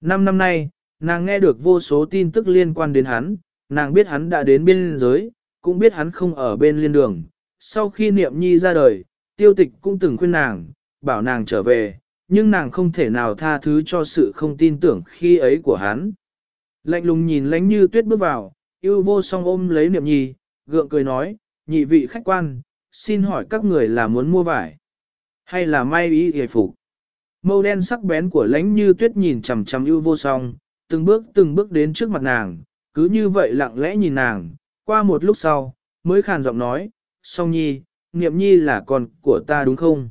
Năm năm nay, nàng nghe được vô số tin tức liên quan đến hắn, nàng biết hắn đã đến biên giới, cũng biết hắn không ở bên liên đường. Sau khi niệm nhi ra đời, tiêu tịch cũng từng khuyên nàng, bảo nàng trở về, nhưng nàng không thể nào tha thứ cho sự không tin tưởng khi ấy của hắn. Lạnh lùng nhìn lánh như tuyết bước vào, yêu vô song ôm lấy niệm nhi, gượng cười nói, nhị vị khách quan, xin hỏi các người là muốn mua vải, hay là may ý hề phục. Mâu đen sắc bén của lãnh như tuyết nhìn chằm chằm ưu vô song, từng bước từng bước đến trước mặt nàng, cứ như vậy lặng lẽ nhìn nàng, qua một lúc sau, mới khàn giọng nói, song nhi, niệm nhi là con của ta đúng không?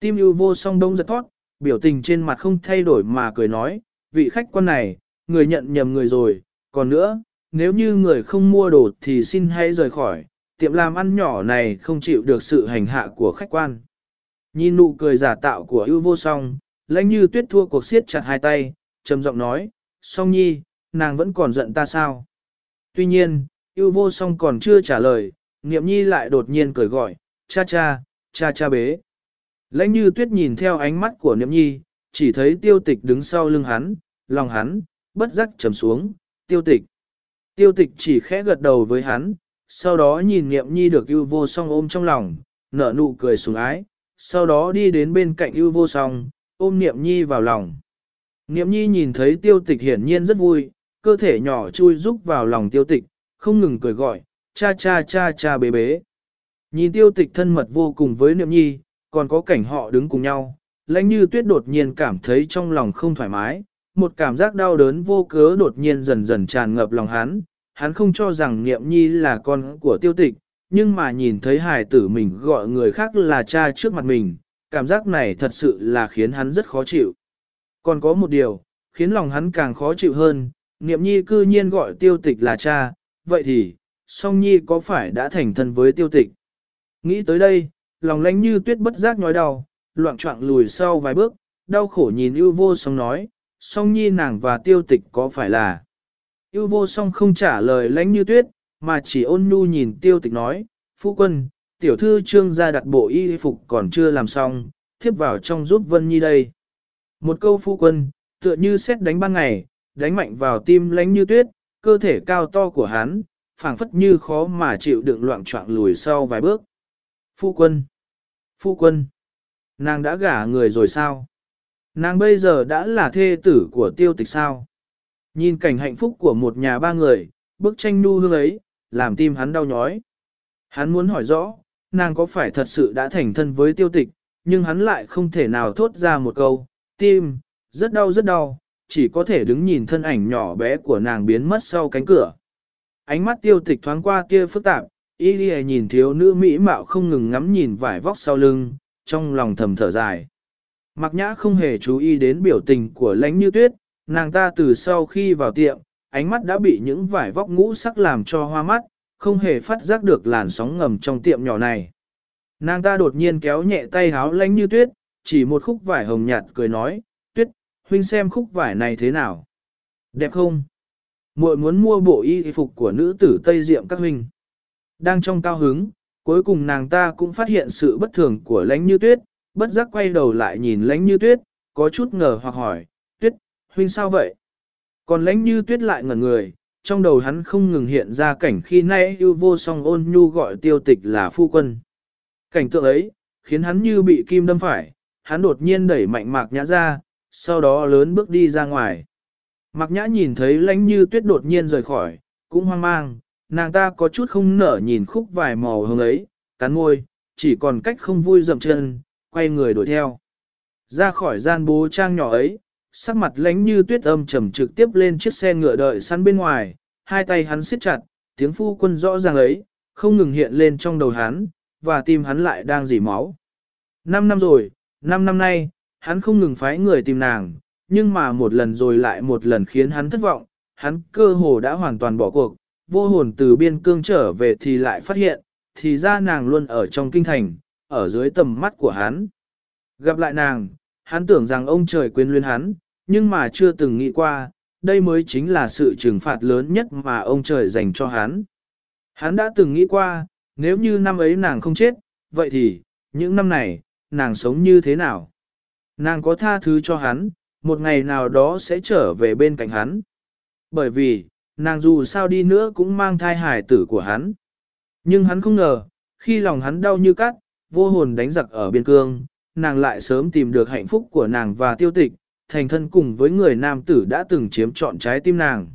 Tim ưu vô song đông giật thoát, biểu tình trên mặt không thay đổi mà cười nói, vị khách quan này, người nhận nhầm người rồi, còn nữa, nếu như người không mua đồ thì xin hãy rời khỏi, tiệm làm ăn nhỏ này không chịu được sự hành hạ của khách quan. Nhìn nụ cười giả tạo của ưu vô song, lãnh như tuyết thua cuộc siết chặt hai tay, trầm giọng nói, song nhi, nàng vẫn còn giận ta sao? Tuy nhiên, ưu vô song còn chưa trả lời, niệm nhi lại đột nhiên cười gọi, cha cha, cha cha bế. Lãnh như tuyết nhìn theo ánh mắt của niệm nhi, chỉ thấy tiêu tịch đứng sau lưng hắn, lòng hắn, bất giác trầm xuống, tiêu tịch. Tiêu tịch chỉ khẽ gật đầu với hắn, sau đó nhìn niệm nhi được ưu vô song ôm trong lòng, nở nụ cười sủng ái, sau đó đi đến bên cạnh ưu vô song, ôm niệm nhi vào lòng. Niệm nhi nhìn thấy tiêu tịch hiển nhiên rất vui, cơ thể nhỏ chui rúc vào lòng tiêu tịch, không ngừng cười gọi, cha cha cha cha bế bế. Nhìn tiêu tịch thân mật vô cùng với niệm nhi, còn có cảnh họ đứng cùng nhau, lãnh như tuyết đột nhiên cảm thấy trong lòng không thoải mái, một cảm giác đau đớn vô cớ đột nhiên dần dần tràn ngập lòng hắn, hắn không cho rằng niệm nhi là con của tiêu tịch, nhưng mà nhìn thấy hài tử mình gọi người khác là cha trước mặt mình, cảm giác này thật sự là khiến hắn rất khó chịu. Còn có một điều, khiến lòng hắn càng khó chịu hơn, niệm nhi cư nhiên gọi tiêu tịch là cha, vậy thì, song nhi có phải đã thành thân với tiêu tịch? Nghĩ tới đây, lòng lánh như tuyết bất giác nhói đau, loạn trọng lùi sau vài bước, đau khổ nhìn ưu vô song nói, song nhi nàng và tiêu tịch có phải là? yêu vô song không trả lời lánh như tuyết, mà chỉ ôn nhu nhìn tiêu tịch nói, phu quân, tiểu thư trương gia đặt bộ y phục còn chưa làm xong, thiếp vào trong giúp Vân Nhi đây. Một câu phu quân, tựa như xét đánh ban ngày, đánh mạnh vào tim lánh như tuyết, cơ thể cao to của hắn, phảng phất như khó mà chịu đựng loạn trọng lùi sau vài bước. Phu quân! Phu quân! Nàng đã gả người rồi sao? Nàng bây giờ đã là thê tử của tiêu tịch sao? Nhìn cảnh hạnh phúc của một nhà ba người, bức tranh nu hương ấy, làm tim hắn đau nhói. Hắn muốn hỏi rõ, nàng có phải thật sự đã thành thân với tiêu tịch, nhưng hắn lại không thể nào thốt ra một câu, tim, rất đau rất đau, chỉ có thể đứng nhìn thân ảnh nhỏ bé của nàng biến mất sau cánh cửa. Ánh mắt tiêu tịch thoáng qua kia phức tạp, y nhìn thiếu nữ mỹ mạo không ngừng ngắm nhìn vải vóc sau lưng, trong lòng thầm thở dài. Mặc nhã không hề chú ý đến biểu tình của lãnh như tuyết, nàng ta từ sau khi vào tiệm, ánh mắt đã bị những vải vóc ngũ sắc làm cho hoa mắt, không hề phát giác được làn sóng ngầm trong tiệm nhỏ này. Nàng ta đột nhiên kéo nhẹ tay háo lánh như tuyết, chỉ một khúc vải hồng nhạt cười nói, tuyết, huynh xem khúc vải này thế nào. Đẹp không? muội muốn mua bộ y phục của nữ tử Tây Diệm các huynh. Đang trong cao hứng, cuối cùng nàng ta cũng phát hiện sự bất thường của lánh như tuyết, bất giác quay đầu lại nhìn lánh như tuyết, có chút ngờ hoặc hỏi, tuyết, huynh sao vậy? Còn lánh như tuyết lại ngẩn người, trong đầu hắn không ngừng hiện ra cảnh khi nay yêu vô song ôn nhu gọi tiêu tịch là phu quân. Cảnh tượng ấy, khiến hắn như bị kim đâm phải, hắn đột nhiên đẩy mạnh mạc nhã ra, sau đó lớn bước đi ra ngoài. Mạc nhã nhìn thấy lánh như tuyết đột nhiên rời khỏi, cũng hoang mang, nàng ta có chút không nở nhìn khúc vài màu hồng ấy, cắn môi, chỉ còn cách không vui dậm chân, quay người đuổi theo. Ra khỏi gian bố trang nhỏ ấy, sắc mặt lánh như tuyết âm trầm trực tiếp lên chiếc xe ngựa đợi săn bên ngoài, hai tay hắn siết chặt, tiếng phu quân rõ ràng ấy, không ngừng hiện lên trong đầu hắn, và tim hắn lại đang dỉ máu. Năm năm rồi, năm năm nay, hắn không ngừng phái người tìm nàng, nhưng mà một lần rồi lại một lần khiến hắn thất vọng, hắn cơ hồ đã hoàn toàn bỏ cuộc, vô hồn từ biên cương trở về thì lại phát hiện, thì ra nàng luôn ở trong kinh thành, ở dưới tầm mắt của hắn. Gặp lại nàng, hắn tưởng rằng ông trời quyến luyến hắn, nhưng mà chưa từng nghĩ qua, đây mới chính là sự trừng phạt lớn nhất mà ông trời dành cho hắn. Hắn đã từng nghĩ qua, nếu như năm ấy nàng không chết, vậy thì, những năm này, nàng sống như thế nào? Nàng có tha thứ cho hắn, một ngày nào đó sẽ trở về bên cạnh hắn. Bởi vì, nàng dù sao đi nữa cũng mang thai hài tử của hắn. Nhưng hắn không ngờ, khi lòng hắn đau như cắt, vô hồn đánh giặc ở biên cương, nàng lại sớm tìm được hạnh phúc của nàng và tiêu tịch, thành thân cùng với người nam tử đã từng chiếm trọn trái tim nàng.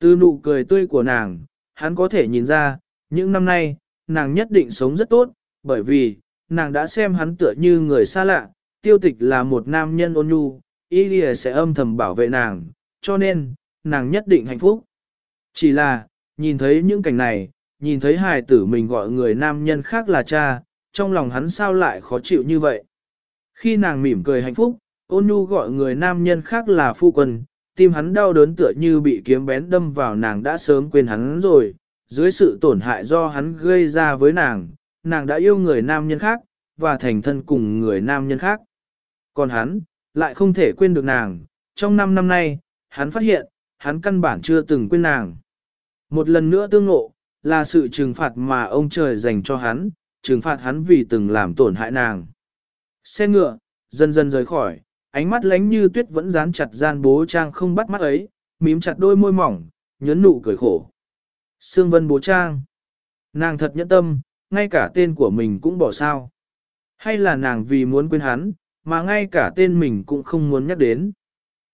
Từ nụ cười tươi của nàng, hắn có thể nhìn ra, những năm nay, nàng nhất định sống rất tốt, bởi vì, nàng đã xem hắn tựa như người xa lạ, tiêu tịch là một nam nhân ôn nhu, ý lìa sẽ âm thầm bảo vệ nàng, cho nên, nàng nhất định hạnh phúc. Chỉ là, nhìn thấy những cảnh này, nhìn thấy hài tử mình gọi người nam nhân khác là cha, trong lòng hắn sao lại khó chịu như vậy. Khi nàng mỉm cười hạnh phúc, ôn nhu gọi người nam nhân khác là phu quân, tim hắn đau đớn tựa như bị kiếm bén đâm vào nàng đã sớm quên hắn rồi, dưới sự tổn hại do hắn gây ra với nàng, nàng đã yêu người nam nhân khác, và thành thân cùng người nam nhân khác. Còn hắn, lại không thể quên được nàng, trong năm năm nay, hắn phát hiện, hắn căn bản chưa từng quên nàng. Một lần nữa tương ngộ, là sự trừng phạt mà ông trời dành cho hắn, trừng phạt hắn vì từng làm tổn hại nàng. Xe ngựa, dần dần rời khỏi, ánh mắt lánh như tuyết vẫn dán chặt gian bố trang không bắt mắt ấy, mím chặt đôi môi mỏng, nhớn nụ cười khổ. Sương vân bố trang. Nàng thật nhẫn tâm, ngay cả tên của mình cũng bỏ sao. Hay là nàng vì muốn quên hắn, mà ngay cả tên mình cũng không muốn nhắc đến.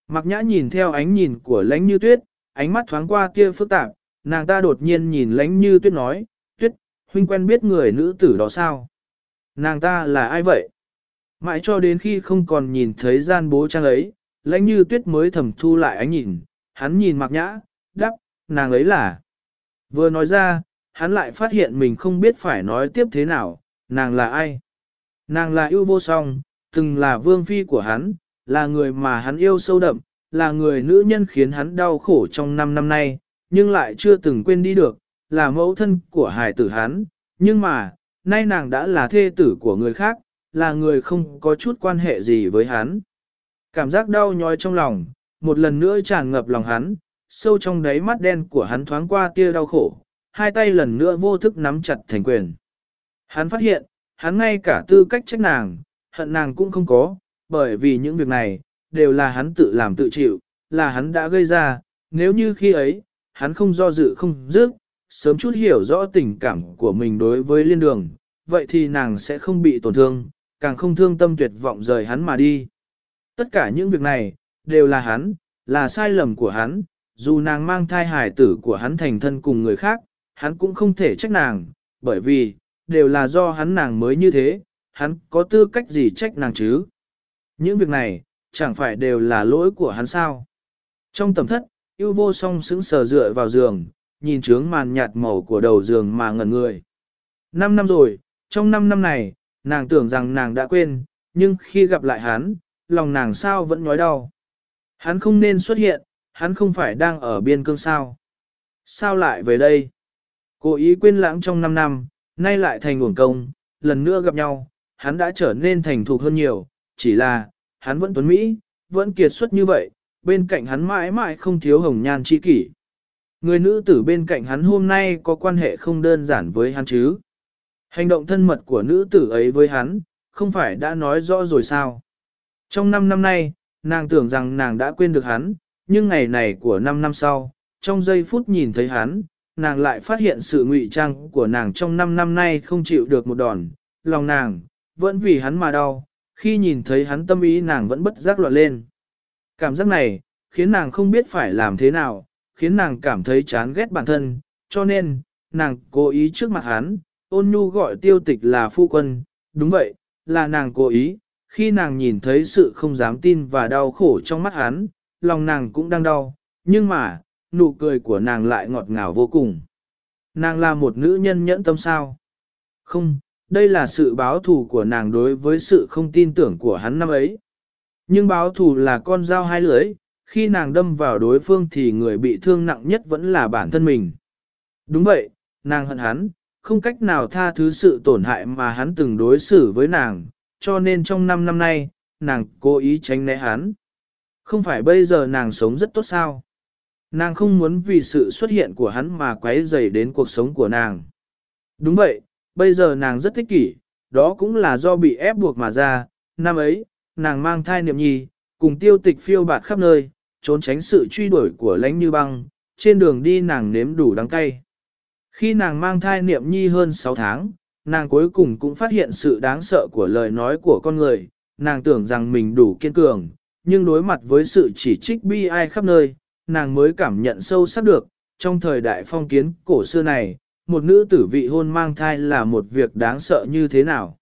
Mặc nhã nhìn theo ánh nhìn của lánh như tuyết, ánh mắt thoáng qua kia phức tạp, nàng ta đột nhiên nhìn lánh như tuyết nói, huynh quen biết người nữ tử đó sao? Nàng ta là ai vậy? Mãi cho đến khi không còn nhìn thấy gian bố trang ấy, lãnh như tuyết mới thầm thu lại ánh nhìn, hắn nhìn mặc nhã, đắp, nàng ấy là. Vừa nói ra, hắn lại phát hiện mình không biết phải nói tiếp thế nào, nàng là ai. Nàng là yêu vô song, từng là vương phi của hắn, là người mà hắn yêu sâu đậm, là người nữ nhân khiến hắn đau khổ trong năm năm nay, nhưng lại chưa từng quên đi được, là mẫu thân của hài tử hắn, nhưng mà, nay nàng đã là thê tử của người khác, là người không có chút quan hệ gì với hắn. Cảm giác đau nhói trong lòng, một lần nữa tràn ngập lòng hắn, sâu trong đáy mắt đen của hắn thoáng qua tia đau khổ, hai tay lần nữa vô thức nắm chặt thành quyền. Hắn phát hiện, hắn ngay cả tư cách trách nàng, hận nàng cũng không có, bởi vì những việc này, đều là hắn tự làm tự chịu, là hắn đã gây ra, nếu như khi ấy, hắn không do dự không dứt, sớm chút hiểu rõ tình cảm của mình đối với liên đường, vậy thì nàng sẽ không bị tổn thương, càng không thương tâm tuyệt vọng rời hắn mà đi. Tất cả những việc này, đều là hắn, là sai lầm của hắn, dù nàng mang thai hài tử của hắn thành thân cùng người khác, hắn cũng không thể trách nàng, bởi vì, đều là do hắn nàng mới như thế, hắn có tư cách gì trách nàng chứ. Những việc này, chẳng phải đều là lỗi của hắn sao. Trong tầm thất, yêu vô song sững sờ dựa vào giường, nhìn trướng màn nhạt màu của đầu giường mà ngẩn người. Năm năm rồi, trong năm năm này, nàng tưởng rằng nàng đã quên, nhưng khi gặp lại hắn, lòng nàng sao vẫn nhói đau. Hắn không nên xuất hiện, hắn không phải đang ở biên cương sao. Sao lại về đây? Cố ý quên lãng trong 5 năm, nay lại thành uổng công, lần nữa gặp nhau, hắn đã trở nên thành thục hơn nhiều, chỉ là, hắn vẫn tuấn Mỹ, vẫn kiệt xuất như vậy, bên cạnh hắn mãi mãi không thiếu hồng nhan chi kỷ. Người nữ tử bên cạnh hắn hôm nay có quan hệ không đơn giản với hắn chứ. Hành động thân mật của nữ tử ấy với hắn, không phải đã nói rõ rồi sao. Trong 5 năm nay, nàng tưởng rằng nàng đã quên được hắn, nhưng ngày này của 5 năm sau, trong giây phút nhìn thấy hắn, nàng lại phát hiện sự ngụy trang của nàng trong 5 năm nay không chịu được một đòn, lòng nàng, vẫn vì hắn mà đau, khi nhìn thấy hắn tâm ý nàng vẫn bất giác loạn lên. Cảm giác này, khiến nàng không biết phải làm thế nào, khiến nàng cảm thấy chán ghét bản thân, cho nên, nàng cố ý trước mặt hắn, ôn nhu gọi tiêu tịch là phu quân, đúng vậy, là nàng cố ý, khi nàng nhìn thấy sự không dám tin và đau khổ trong mắt hắn, lòng nàng cũng đang đau, nhưng mà, nụ cười của nàng lại ngọt ngào vô cùng. Nàng là một nữ nhân nhẫn tâm sao? Không, đây là sự báo thù của nàng đối với sự không tin tưởng của hắn năm ấy. Nhưng báo thù là con dao hai lưỡi, khi nàng đâm vào đối phương thì người bị thương nặng nhất vẫn là bản thân mình. Đúng vậy, nàng hận hắn, không cách nào tha thứ sự tổn hại mà hắn từng đối xử với nàng, cho nên trong 5 năm nay, nàng cố ý tránh né hắn. Không phải bây giờ nàng sống rất tốt sao? Nàng không muốn vì sự xuất hiện của hắn mà quấy rầy đến cuộc sống của nàng. Đúng vậy, bây giờ nàng rất thích kỷ, đó cũng là do bị ép buộc mà ra. Năm ấy, nàng mang thai niệm nhi, cùng tiêu tịch phiêu bạt khắp nơi, trốn tránh sự truy đuổi của lãnh như băng, trên đường đi nàng nếm đủ đắng cay. Khi nàng mang thai niệm nhi hơn 6 tháng, nàng cuối cùng cũng phát hiện sự đáng sợ của lời nói của con người, nàng tưởng rằng mình đủ kiên cường, nhưng đối mặt với sự chỉ trích bi ai khắp nơi, nàng mới cảm nhận sâu sắc được, trong thời đại phong kiến cổ xưa này, một nữ tử vị hôn mang thai là một việc đáng sợ như thế nào.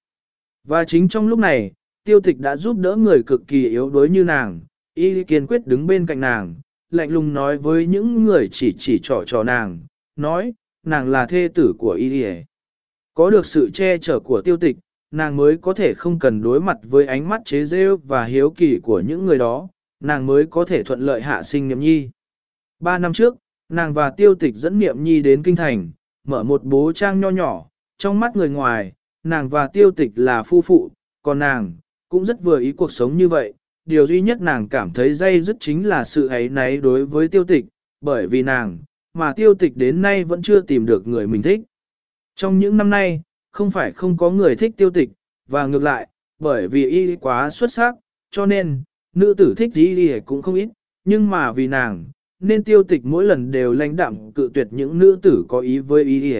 Và chính trong lúc này, tiêu tịch đã giúp đỡ người cực kỳ yếu đuối như nàng, y kiên quyết đứng bên cạnh nàng, lạnh lùng nói với những người chỉ chỉ trỏ trò nàng, nói, nàng là thê tử của y Có được sự che chở của tiêu tịch, nàng mới có thể không cần đối mặt với ánh mắt chế rêu và hiếu kỳ của những người đó, nàng mới có thể thuận lợi hạ sinh niệm nhi. Ba năm trước, nàng và tiêu tịch dẫn niệm nhi đến kinh thành, mở một bố trang nho nhỏ, trong mắt người ngoài, nàng và tiêu tịch là phu phụ, còn nàng, cũng rất vừa ý cuộc sống như vậy. Điều duy nhất nàng cảm thấy dây dứt chính là sự ấy náy đối với tiêu tịch, bởi vì nàng, mà tiêu tịch đến nay vẫn chưa tìm được người mình thích. Trong những năm nay, không phải không có người thích tiêu tịch, và ngược lại, bởi vì y quá xuất sắc, cho nên, nữ tử thích y cũng không ít, nhưng mà vì nàng, nên tiêu tịch mỗi lần đều lãnh đạm cự tuyệt những nữ tử có ý với y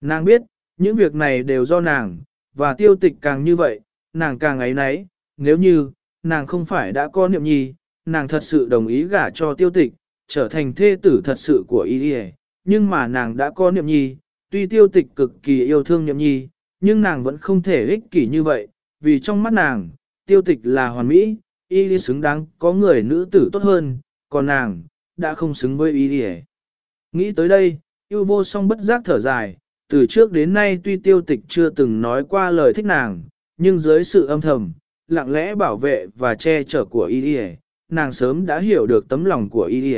Nàng biết, những việc này đều do nàng, và tiêu tịch càng như vậy, nàng càng ấy nấy, nếu như, nàng không phải đã có niệm nhi, nàng thật sự đồng ý gả cho tiêu tịch, trở thành thê tử thật sự của y nhưng mà nàng đã có niệm nhi, tuy tiêu tịch cực kỳ yêu thương niệm nhi, nhưng nàng vẫn không thể ích kỷ như vậy, vì trong mắt nàng, tiêu tịch là hoàn mỹ, y xứng đáng có người nữ tử tốt hơn, còn nàng, đã không xứng với y Nghĩ tới đây, yêu vô song bất giác thở dài, từ trước đến nay tuy tiêu tịch chưa từng nói qua lời thích nàng, nhưng dưới sự âm thầm, lặng lẽ bảo vệ và che chở của y nàng sớm đã hiểu được tấm lòng của y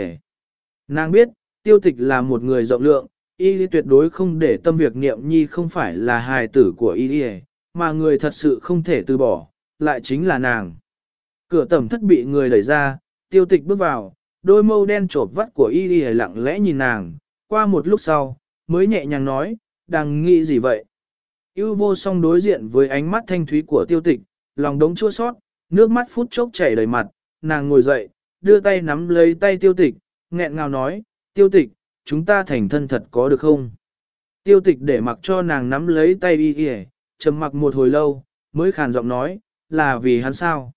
Nàng biết, tiêu tịch là một người rộng lượng, y tuyệt đối không để tâm việc niệm nhi không phải là hài tử của y mà người thật sự không thể từ bỏ, lại chính là nàng. Cửa tẩm thất bị người đẩy ra, tiêu tịch bước vào, đôi mâu đen trột vắt của y y lặng lẽ nhìn nàng, qua một lúc sau, mới nhẹ nhàng nói, đang nghĩ gì vậy? Yêu vô song đối diện với ánh mắt thanh thúy của tiêu tịch, lòng đống chua sót, nước mắt phút chốc chảy đầy mặt, nàng ngồi dậy, đưa tay nắm lấy tay tiêu tịch, nghẹn ngào nói, tiêu tịch, chúng ta thành thân thật có được không? Tiêu tịch để mặc cho nàng nắm lấy tay y kìa, trầm mặc một hồi lâu, mới khàn giọng nói, là vì hắn sao?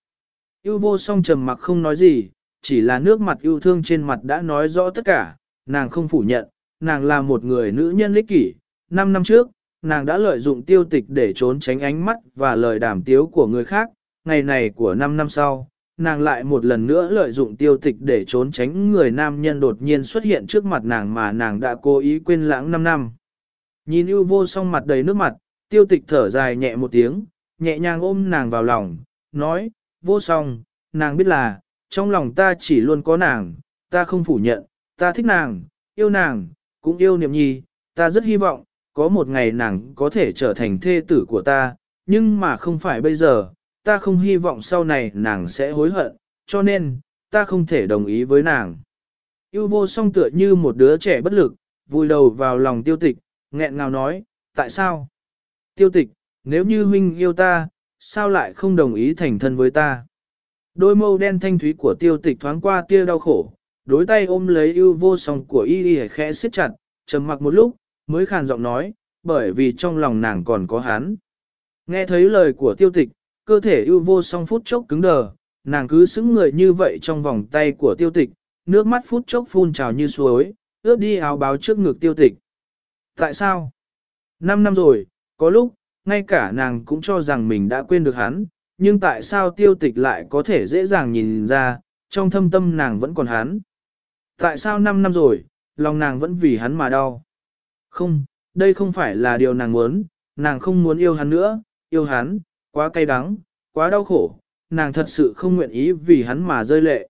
Yêu vô song trầm mặc không nói gì, chỉ là nước mặt yêu thương trên mặt đã nói rõ tất cả, nàng không phủ nhận, nàng là một người nữ nhân lích kỷ. Năm năm trước, nàng đã lợi dụng tiêu tịch để trốn tránh ánh mắt và lời đàm tiếu của người khác, ngày này của năm năm sau, nàng lại một lần nữa lợi dụng tiêu tịch để trốn tránh người nam nhân đột nhiên xuất hiện trước mặt nàng mà nàng đã cố ý quên lãng năm năm. Nhìn ưu vô song mặt đầy nước mặt, tiêu tịch thở dài nhẹ một tiếng, nhẹ nhàng ôm nàng vào lòng, nói, vô song, nàng biết là, trong lòng ta chỉ luôn có nàng, ta không phủ nhận, ta thích nàng, yêu nàng, cũng yêu niệm nhi, ta rất hy vọng, có một ngày nàng có thể trở thành thê tử của ta, nhưng mà không phải bây giờ, ta không hy vọng sau này nàng sẽ hối hận, cho nên, ta không thể đồng ý với nàng. Yêu vô song tựa như một đứa trẻ bất lực, vùi đầu vào lòng tiêu tịch, nghẹn ngào nói, tại sao? Tiêu tịch, nếu như huynh yêu ta, sao lại không đồng ý thành thân với ta? Đôi mâu đen thanh thúy của tiêu tịch thoáng qua tia đau khổ, đối tay ôm lấy yêu vô song của y y khẽ siết chặt, trầm mặc một lúc, mới khàn giọng nói, bởi vì trong lòng nàng còn có hắn. Nghe thấy lời của tiêu tịch, cơ thể yêu vô song phút chốc cứng đờ, nàng cứ xứng người như vậy trong vòng tay của tiêu tịch, nước mắt phút chốc phun trào như suối, ướt đi áo báo trước ngực tiêu tịch. Tại sao? Năm năm rồi, có lúc, ngay cả nàng cũng cho rằng mình đã quên được hắn, nhưng tại sao tiêu tịch lại có thể dễ dàng nhìn ra, trong thâm tâm nàng vẫn còn hắn. Tại sao năm năm rồi, lòng nàng vẫn vì hắn mà đau. Không, đây không phải là điều nàng muốn, nàng không muốn yêu hắn nữa, yêu hắn, quá cay đắng, quá đau khổ, nàng thật sự không nguyện ý vì hắn mà rơi lệ.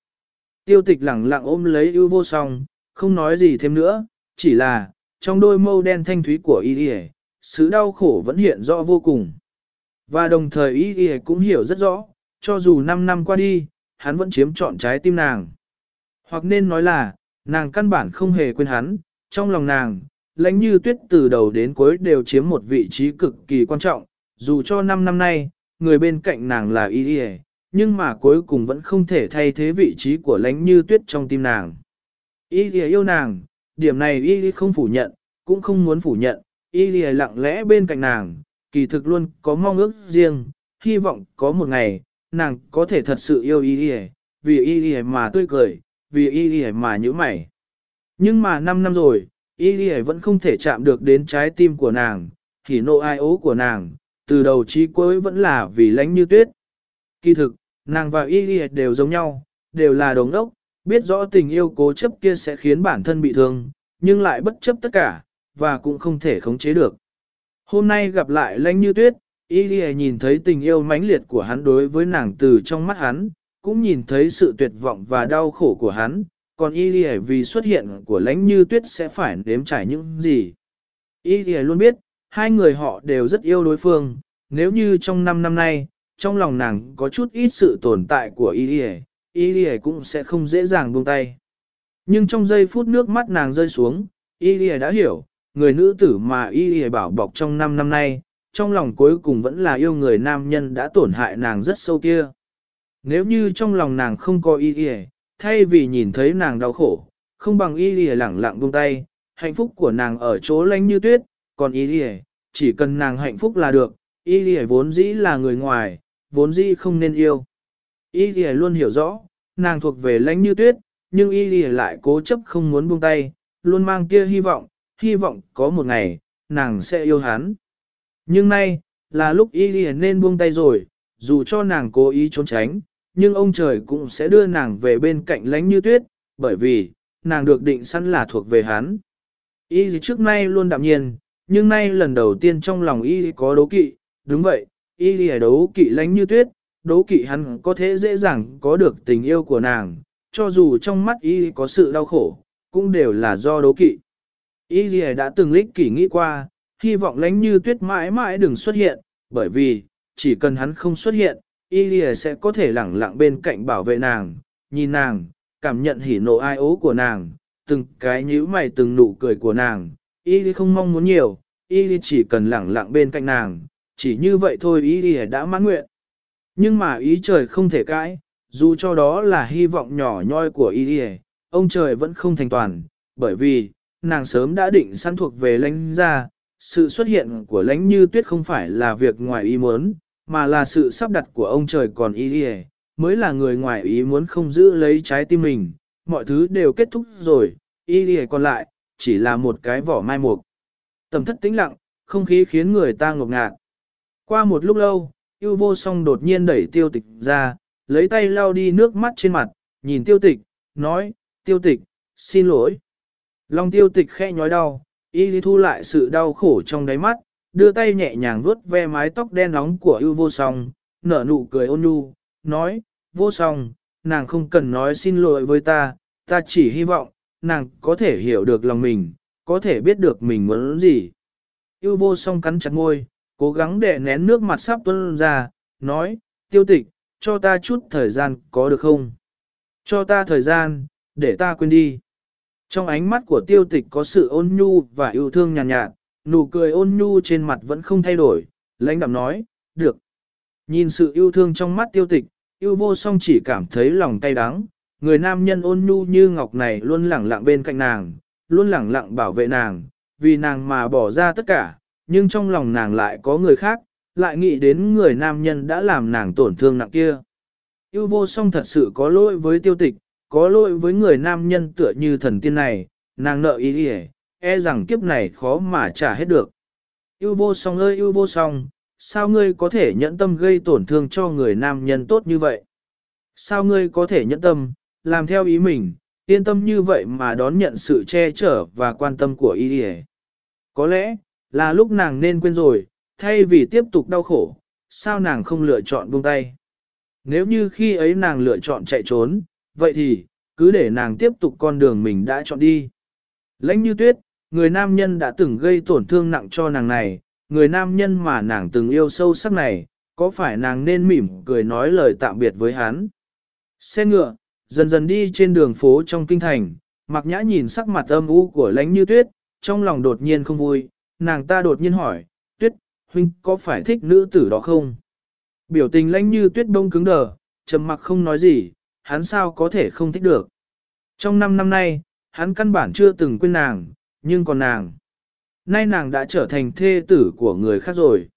Tiêu tịch lẳng lặng ôm lấy ưu vô song, không nói gì thêm nữa, chỉ là, trong đôi mâu đen thanh thúy của y y sự đau khổ vẫn hiện rõ vô cùng. Và đồng thời y y cũng hiểu rất rõ, cho dù 5 năm qua đi, hắn vẫn chiếm trọn trái tim nàng. Hoặc nên nói là, nàng căn bản không hề quên hắn, trong lòng nàng, lãnh như tuyết từ đầu đến cuối đều chiếm một vị trí cực kỳ quan trọng, dù cho 5 năm nay, người bên cạnh nàng là y y nhưng mà cuối cùng vẫn không thể thay thế vị trí của lãnh như tuyết trong tim nàng. Y y yêu nàng, điểm này y y không phủ nhận, cũng không muốn phủ nhận, y y lặng lẽ bên cạnh nàng, kỳ thực luôn có mong ước riêng, hy vọng có một ngày, nàng có thể thật sự yêu y y, vì y y mà tươi cười, vì y y mà nhíu mày. Nhưng mà 5 năm rồi, y y vẫn không thể chạm được đến trái tim của nàng, thì nộ ai ố của nàng, từ đầu chí cuối vẫn là vì lánh như tuyết. Kỳ thực, nàng và y y đều giống nhau, đều là đồng đốc, biết rõ tình yêu cố chấp kia sẽ khiến bản thân bị thương, nhưng lại bất chấp tất cả, và cũng không thể khống chế được. Hôm nay gặp lại lánh như tuyết, y y nhìn thấy tình yêu mãnh liệt của hắn đối với nàng từ trong mắt hắn, cũng nhìn thấy sự tuyệt vọng và đau khổ của hắn, còn y y vì xuất hiện của Lãnh như tuyết sẽ phải nếm trải những gì. Y y luôn biết, hai người họ đều rất yêu đối phương, nếu như trong năm năm nay, trong lòng nàng có chút ít sự tồn tại của y y, y y cũng sẽ không dễ dàng buông tay. Nhưng trong giây phút nước mắt nàng rơi xuống, y y đã hiểu, người nữ tử mà y y bảo bọc trong năm năm nay, trong lòng cuối cùng vẫn là yêu người nam nhân đã tổn hại nàng rất sâu kia. Nếu như trong lòng nàng không có y y, thay vì nhìn thấy nàng đau khổ, không bằng y lìa lẳng lặng buông tay, hạnh phúc của nàng ở chỗ lánh như tuyết, còn y lìa, chỉ cần nàng hạnh phúc là được, y lìa vốn dĩ là người ngoài, vốn dĩ không nên yêu. Y lìa luôn hiểu rõ, nàng thuộc về lãnh như tuyết, nhưng Y lìa lại cố chấp không muốn buông tay, luôn mang kia hy vọng, hy vọng có một ngày, nàng sẽ yêu hắn. Nhưng nay, là lúc Y lìa nên buông tay rồi, dù cho nàng cố ý trốn tránh, nhưng ông trời cũng sẽ đưa nàng về bên cạnh lánh như tuyết, bởi vì, nàng được định sẵn là thuộc về hắn. Y trước nay luôn đạm nhiên, nhưng nay lần đầu tiên trong lòng Y có đố kỵ, đúng vậy, y lìa đấu kỵ lánh như tuyết, đấu kỵ hắn có thể dễ dàng có được tình yêu của nàng, cho dù trong mắt y có sự đau khổ, cũng đều là do đấu kỵ. Y đã từng lích kỷ nghĩ qua, hy vọng lánh như tuyết mãi mãi đừng xuất hiện, bởi vì, chỉ cần hắn không xuất hiện, y lìa sẽ có thể lẳng lặng bên cạnh bảo vệ nàng, nhìn nàng, cảm nhận hỉ nộ ai ố của nàng, từng cái nhíu mày từng nụ cười của nàng, y không mong muốn nhiều, y chỉ cần lẳng lặng bên cạnh nàng, chỉ như vậy thôi y đi đã mãn nguyện. Nhưng mà ý trời không thể cãi, dù cho đó là hy vọng nhỏ nhoi của y đi ông trời vẫn không thành toàn, bởi vì, nàng sớm đã định săn thuộc về lãnh gia, sự xuất hiện của lãnh như tuyết không phải là việc ngoài ý muốn, mà là sự sắp đặt của ông trời còn y y mới là người ngoài ý muốn không giữ lấy trái tim mình, mọi thứ đều kết thúc rồi, y y còn lại, chỉ là một cái vỏ mai mục. Tầm thất tĩnh lặng, không khí khiến người ta ngột ngạt. Qua một lúc lâu, yêu vô song đột nhiên đẩy tiêu tịch ra, lấy tay lau đi nước mắt trên mặt, nhìn tiêu tịch, nói, tiêu tịch, xin lỗi. Long tiêu tịch khẽ nhói đau, y thu lại sự đau khổ trong đáy mắt, đưa tay nhẹ nhàng vuốt ve mái tóc đen nóng của ưu vô song, nở nụ cười ôn nhu, nói, vô song, nàng không cần nói xin lỗi với ta, ta chỉ hy vọng, nàng có thể hiểu được lòng mình, có thể biết được mình muốn gì. Yêu vô song cắn chặt môi, cố gắng để nén nước mặt sắp tuôn ra, nói, tiêu tịch, cho ta chút thời gian có được không? Cho ta thời gian, để ta quên đi. Trong ánh mắt của tiêu tịch có sự ôn nhu và yêu thương nhàn nhạt, nhạt, nụ cười ôn nhu trên mặt vẫn không thay đổi, lãnh đạm nói, được. Nhìn sự yêu thương trong mắt tiêu tịch, yêu vô song chỉ cảm thấy lòng cay đắng, người nam nhân ôn nhu như ngọc này luôn lẳng lặng bên cạnh nàng, luôn lẳng lặng bảo vệ nàng, vì nàng mà bỏ ra tất cả, nhưng trong lòng nàng lại có người khác, lại nghĩ đến người nam nhân đã làm nàng tổn thương nặng kia. Yêu vô song thật sự có lỗi với tiêu tịch, có lỗi với người nam nhân tựa như thần tiên này, nàng nợ ý đi e rằng kiếp này khó mà trả hết được. Yêu vô song ơi yêu vô song, sao ngươi có thể nhẫn tâm gây tổn thương cho người nam nhân tốt như vậy? Sao ngươi có thể nhẫn tâm, làm theo ý mình, yên tâm như vậy mà đón nhận sự che chở và quan tâm của y Có lẽ, là lúc nàng nên quên rồi, thay vì tiếp tục đau khổ, sao nàng không lựa chọn buông tay? Nếu như khi ấy nàng lựa chọn chạy trốn, vậy thì, cứ để nàng tiếp tục con đường mình đã chọn đi. Lãnh như tuyết, người nam nhân đã từng gây tổn thương nặng cho nàng này, người nam nhân mà nàng từng yêu sâu sắc này, có phải nàng nên mỉm cười nói lời tạm biệt với hắn? Xe ngựa, dần dần đi trên đường phố trong kinh thành, mặc nhã nhìn sắc mặt âm u của lãnh như tuyết, trong lòng đột nhiên không vui, nàng ta đột nhiên hỏi, tuyết, huynh có phải thích nữ tử đó không? Biểu tình lãnh như tuyết đông cứng đờ, trầm mặc không nói gì, hắn sao có thể không thích được. Trong năm năm nay, hắn căn bản chưa từng quên nàng, nhưng còn nàng. Nay nàng đã trở thành thê tử của người khác rồi.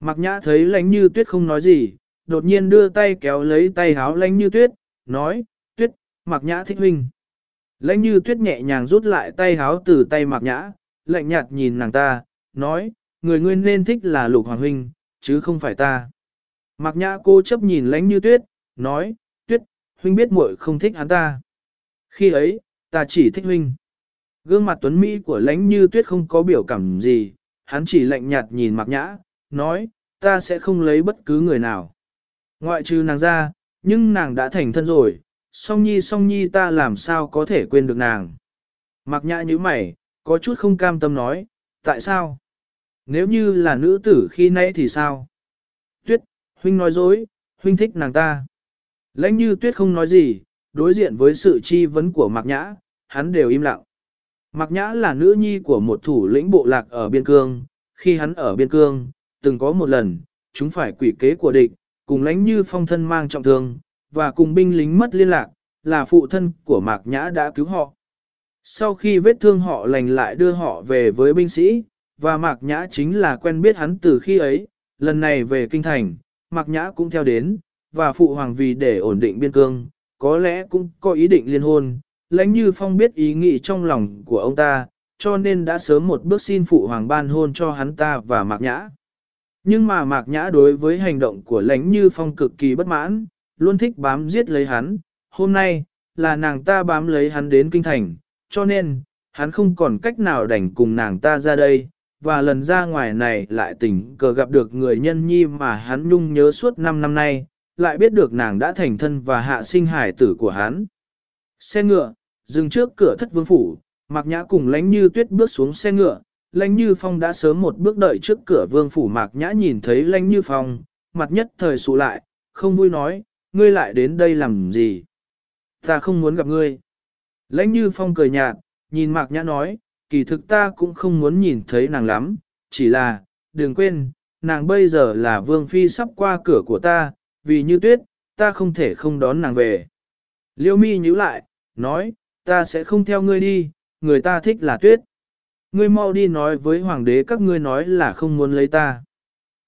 Mặc nhã thấy lãnh như tuyết không nói gì, đột nhiên đưa tay kéo lấy tay háo lãnh như tuyết, nói, tuyết, mặc nhã thích huynh. Lãnh như tuyết nhẹ nhàng rút lại tay háo từ tay mặc nhã, lạnh nhạt nhìn nàng ta, nói, người ngươi nên thích là lục hoàng huynh, chứ không phải ta. Mặc nhã cô chấp nhìn lãnh như tuyết, nói, tuyết, huynh biết muội không thích hắn ta. Khi ấy, ta chỉ thích huynh. Gương mặt tuấn Mỹ của lãnh như tuyết không có biểu cảm gì, hắn chỉ lạnh nhạt nhìn mặc nhã, nói, ta sẽ không lấy bất cứ người nào. Ngoại trừ nàng ra, nhưng nàng đã thành thân rồi, song nhi song nhi ta làm sao có thể quên được nàng. Mặc nhã như mày, có chút không cam tâm nói, tại sao? Nếu như là nữ tử khi nãy thì sao? Tuyết, huynh nói dối, huynh thích nàng ta. Lãnh như tuyết không nói gì, đối diện với sự chi vấn của Mạc Nhã, hắn đều im lặng. Mạc Nhã là nữ nhi của một thủ lĩnh bộ lạc ở biên cương, khi hắn ở biên cương, từng có một lần, chúng phải quỷ kế của địch, cùng lãnh như phong thân mang trọng thương, và cùng binh lính mất liên lạc, là phụ thân của Mạc Nhã đã cứu họ. Sau khi vết thương họ lành lại đưa họ về với binh sĩ, và Mạc Nhã chính là quen biết hắn từ khi ấy, lần này về kinh thành, Mạc Nhã cũng theo đến, và phụ hoàng vì để ổn định biên cương, có lẽ cũng có ý định liên hôn. Lãnh Như Phong biết ý nghĩ trong lòng của ông ta, cho nên đã sớm một bước xin phụ hoàng ban hôn cho hắn ta và Mạc Nhã. Nhưng mà Mạc Nhã đối với hành động của Lãnh Như Phong cực kỳ bất mãn, luôn thích bám giết lấy hắn. Hôm nay, là nàng ta bám lấy hắn đến kinh thành, cho nên, hắn không còn cách nào đành cùng nàng ta ra đây, và lần ra ngoài này lại tình cờ gặp được người nhân nhi mà hắn nhung nhớ suốt 5 năm nay, lại biết được nàng đã thành thân và hạ sinh hải tử của hắn. Xe ngựa, dừng trước cửa thất vương phủ, Mạc Nhã cùng lánh như tuyết bước xuống xe ngựa, lánh như phong đã sớm một bước đợi trước cửa vương phủ Mạc Nhã nhìn thấy lánh như phong, mặt nhất thời sụ lại, không vui nói, ngươi lại đến đây làm gì? Ta không muốn gặp ngươi. Lãnh như phong cười nhạt, nhìn Mạc Nhã nói, kỳ thực ta cũng không muốn nhìn thấy nàng lắm, chỉ là, đừng quên, nàng bây giờ là vương phi sắp qua cửa của ta, vì như tuyết, ta không thể không đón nàng về. Liêu mi nhíu lại, nói, ta sẽ không theo ngươi đi, người ta thích là tuyết. Ngươi mau đi nói với hoàng đế các ngươi nói là không muốn lấy ta.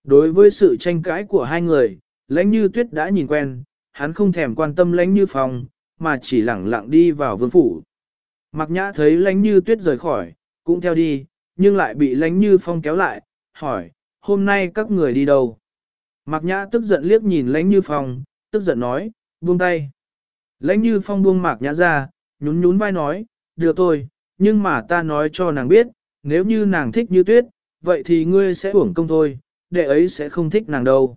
Đối với sự tranh cãi của hai người, lãnh như tuyết đã nhìn quen, hắn không thèm quan tâm lãnh như phòng, mà chỉ lẳng lặng đi vào vương phủ. Mặc nhã thấy lãnh như tuyết rời khỏi, cũng theo đi, nhưng lại bị lãnh như phong kéo lại, hỏi, hôm nay các người đi đâu? Mạc Nhã tức giận liếc nhìn Lãnh Như Phong, tức giận nói, buông tay. Lãnh Như Phong buông Mạc Nhã ra, nhún nhún vai nói, được thôi, nhưng mà ta nói cho nàng biết, nếu như nàng thích như tuyết, vậy thì ngươi sẽ uổng công thôi, đệ ấy sẽ không thích nàng đâu.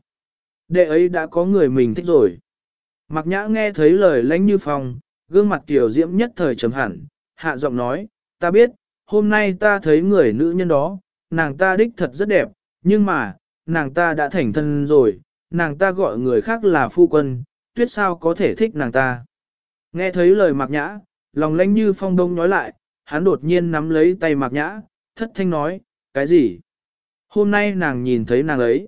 Đệ ấy đã có người mình thích rồi. Mạc Nhã nghe thấy lời Lãnh Như Phong, gương mặt tiểu diễm nhất thời trầm hẳn, hạ giọng nói, ta biết, hôm nay ta thấy người nữ nhân đó, nàng ta đích thật rất đẹp, nhưng mà, nàng ta đã thành thân rồi, nàng ta gọi người khác là phu quân, tuyết sao có thể thích nàng ta. Nghe thấy lời mạc nhã, lòng lãnh như phong đông nói lại, hắn đột nhiên nắm lấy tay mạc nhã, thất thanh nói, cái gì? Hôm nay nàng nhìn thấy nàng ấy.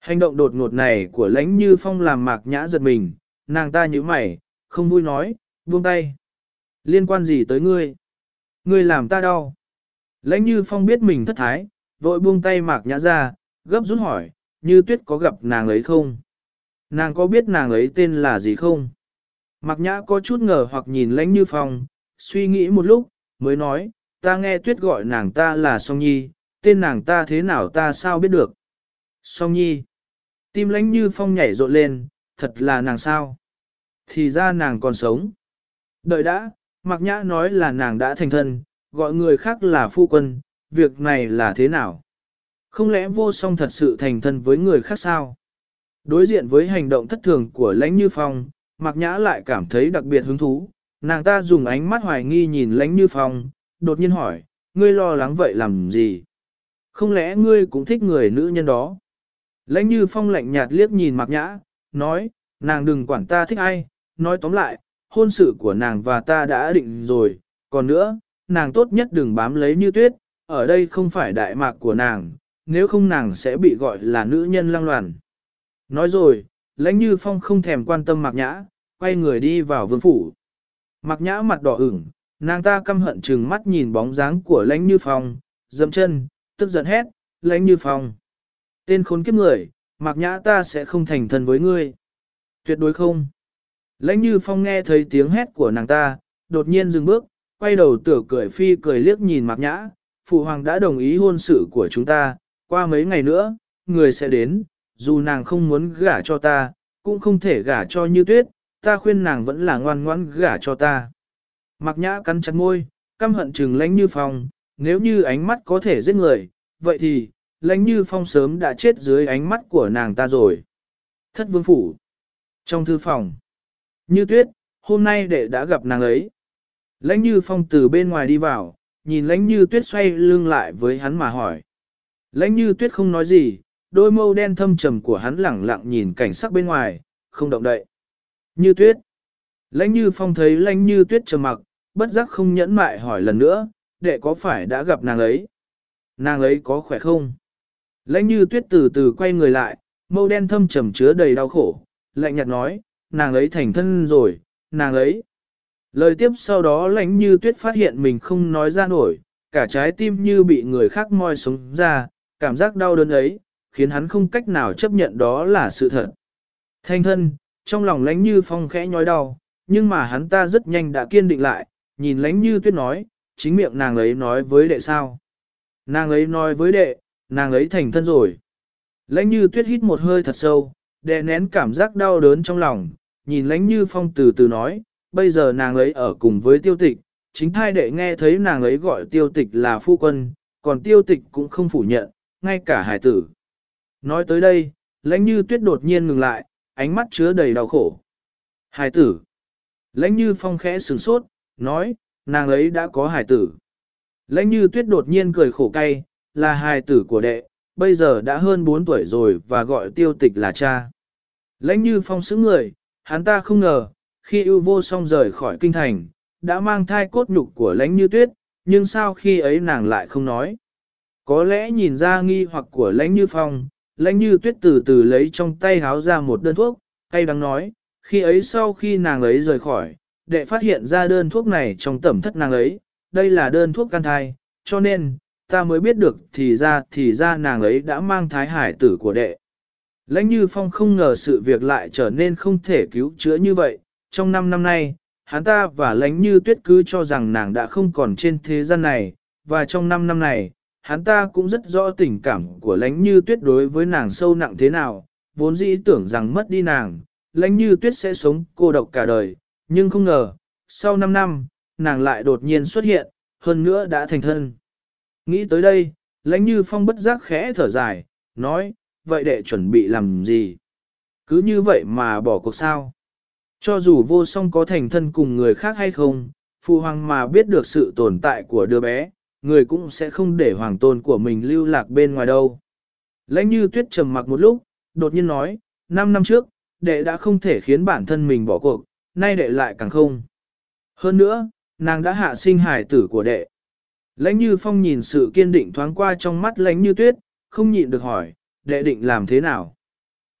Hành động đột ngột này của lãnh như phong làm mạc nhã giật mình, nàng ta như mày, không vui nói, buông tay. Liên quan gì tới ngươi? Ngươi làm ta đau. Lãnh như phong biết mình thất thái, vội buông tay mạc nhã ra, gấp rút hỏi, như tuyết có gặp nàng ấy không? Nàng có biết nàng ấy tên là gì không? Mạc nhã có chút ngờ hoặc nhìn lãnh như phong, suy nghĩ một lúc, mới nói, ta nghe tuyết gọi nàng ta là song nhi, tên nàng ta thế nào ta sao biết được? Song nhi. Tim lãnh như phong nhảy rộn lên, thật là nàng sao? Thì ra nàng còn sống. Đợi đã, Mạc Nhã nói là nàng đã thành thân, gọi người khác là phu quân, việc này là thế nào? Không lẽ vô song thật sự thành thân với người khác sao? Đối diện với hành động thất thường của lãnh như phong, Mạc Nhã lại cảm thấy đặc biệt hứng thú. Nàng ta dùng ánh mắt hoài nghi nhìn lãnh như phong, đột nhiên hỏi, ngươi lo lắng vậy làm gì? Không lẽ ngươi cũng thích người nữ nhân đó? Lãnh như phong lạnh nhạt liếc nhìn Mạc Nhã, nói, nàng đừng quản ta thích ai, nói tóm lại, hôn sự của nàng và ta đã định rồi, còn nữa, nàng tốt nhất đừng bám lấy như tuyết, ở đây không phải đại mạc của nàng, nếu không nàng sẽ bị gọi là nữ nhân lăng loàn. Nói rồi, lãnh như phong không thèm quan tâm mạc nhã, quay người đi vào vương phủ. Mạc nhã mặt đỏ ửng, nàng ta căm hận chừng mắt nhìn bóng dáng của lãnh như phong, dậm chân, tức giận hét, lãnh như phong. Tên khốn kiếp người, mạc nhã ta sẽ không thành thân với ngươi. Tuyệt đối không. Lãnh như phong nghe thấy tiếng hét của nàng ta, đột nhiên dừng bước, quay đầu tửa cười phi cười liếc nhìn mạc nhã, phụ hoàng đã đồng ý hôn sự của chúng ta, qua mấy ngày nữa, người sẽ đến, dù nàng không muốn gả cho ta, cũng không thể gả cho như tuyết, ta khuyên nàng vẫn là ngoan ngoãn gả cho ta. Mặc nhã cắn chặt môi, căm hận Trừng Lánh như phong, nếu như ánh mắt có thể giết người, vậy thì, lãnh như phong sớm đã chết dưới ánh mắt của nàng ta rồi. Thất vương phủ. Trong thư phòng. Như tuyết, hôm nay đệ đã gặp nàng ấy. Lãnh như phong từ bên ngoài đi vào, nhìn lãnh như tuyết xoay lưng lại với hắn mà hỏi. Lãnh như tuyết không nói gì, đôi mâu đen thâm trầm của hắn lẳng lặng nhìn cảnh sắc bên ngoài, không động đậy. Như tuyết. Lãnh như phong thấy lãnh như tuyết trầm mặc, bất giác không nhẫn mại hỏi lần nữa, đệ có phải đã gặp nàng ấy? Nàng ấy có khỏe không? Lãnh như tuyết từ từ quay người lại, mâu đen thâm trầm chứa đầy đau khổ, lạnh nhạt nói, nàng ấy thành thân rồi, nàng ấy. Lời tiếp sau đó lãnh như tuyết phát hiện mình không nói ra nổi, cả trái tim như bị người khác moi sống ra, cảm giác đau đớn ấy, khiến hắn không cách nào chấp nhận đó là sự thật. Thanh thân, trong lòng lánh như phong khẽ nhói đau, nhưng mà hắn ta rất nhanh đã kiên định lại, nhìn lánh như tuyết nói, chính miệng nàng ấy nói với đệ sao. Nàng ấy nói với đệ, nàng ấy thành thân rồi. Lánh như tuyết hít một hơi thật sâu, đè nén cảm giác đau đớn trong lòng, nhìn lánh như phong từ từ nói, bây giờ nàng ấy ở cùng với tiêu tịch, chính thai đệ nghe thấy nàng ấy gọi tiêu tịch là phu quân, còn tiêu tịch cũng không phủ nhận, ngay cả hải tử. Nói tới đây, lãnh như tuyết đột nhiên ngừng lại, ánh mắt chứa đầy đau khổ. Hải tử. Lãnh như phong khẽ sửng sốt, nói, nàng ấy đã có hải tử. Lãnh như tuyết đột nhiên cười khổ cay, là hài tử của đệ, bây giờ đã hơn 4 tuổi rồi và gọi tiêu tịch là cha. Lãnh như phong xứng người, hắn ta không ngờ, khi ưu vô song rời khỏi kinh thành, đã mang thai cốt nhục của lãnh như tuyết, nhưng sao khi ấy nàng lại không nói. Có lẽ nhìn ra nghi hoặc của lãnh như phong, lãnh như tuyết từ từ lấy trong tay háo ra một đơn thuốc, cay đắng nói, khi ấy sau khi nàng ấy rời khỏi, đệ phát hiện ra đơn thuốc này trong tẩm thất nàng ấy, đây là đơn thuốc can thai, cho nên, ta mới biết được thì ra thì ra nàng ấy đã mang thái hải tử của đệ. Lãnh Như Phong không ngờ sự việc lại trở nên không thể cứu chữa như vậy. Trong năm năm nay, hắn ta và Lãnh Như Tuyết cứ cho rằng nàng đã không còn trên thế gian này, và trong năm năm này, hắn ta cũng rất rõ tình cảm của Lãnh Như Tuyết đối với nàng sâu nặng thế nào, vốn dĩ tưởng rằng mất đi nàng, Lãnh Như Tuyết sẽ sống cô độc cả đời, nhưng không ngờ, sau năm năm, nàng lại đột nhiên xuất hiện, hơn nữa đã thành thân. Nghĩ tới đây, Lãnh Như Phong bất giác khẽ thở dài, nói, vậy đệ chuẩn bị làm gì? Cứ như vậy mà bỏ cuộc sao? Cho dù vô song có thành thân cùng người khác hay không, phụ hoàng mà biết được sự tồn tại của đứa bé, người cũng sẽ không để hoàng tôn của mình lưu lạc bên ngoài đâu. Lãnh như tuyết trầm mặc một lúc, đột nhiên nói, năm năm trước, đệ đã không thể khiến bản thân mình bỏ cuộc, nay đệ lại càng không. Hơn nữa, nàng đã hạ sinh hải tử của đệ. Lãnh như phong nhìn sự kiên định thoáng qua trong mắt lãnh như tuyết, không nhịn được hỏi, đệ định làm thế nào?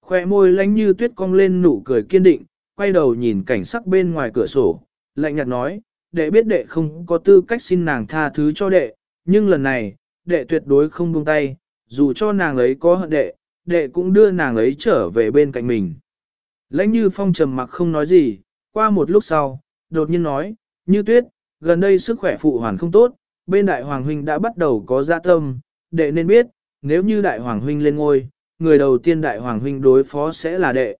Khoe môi lãnh như tuyết cong lên nụ cười kiên định, quay đầu nhìn cảnh sắc bên ngoài cửa sổ, lạnh nhạt nói, đệ biết đệ không có tư cách xin nàng tha thứ cho đệ, nhưng lần này, đệ tuyệt đối không buông tay, dù cho nàng ấy có hận đệ, đệ cũng đưa nàng ấy trở về bên cạnh mình. Lãnh như phong trầm mặc không nói gì, qua một lúc sau, đột nhiên nói, như tuyết, gần đây sức khỏe phụ hoàn không tốt, bên đại hoàng huynh đã bắt đầu có dạ tâm, đệ nên biết, nếu như đại hoàng huynh lên ngôi, người đầu tiên đại hoàng huynh đối phó sẽ là đệ.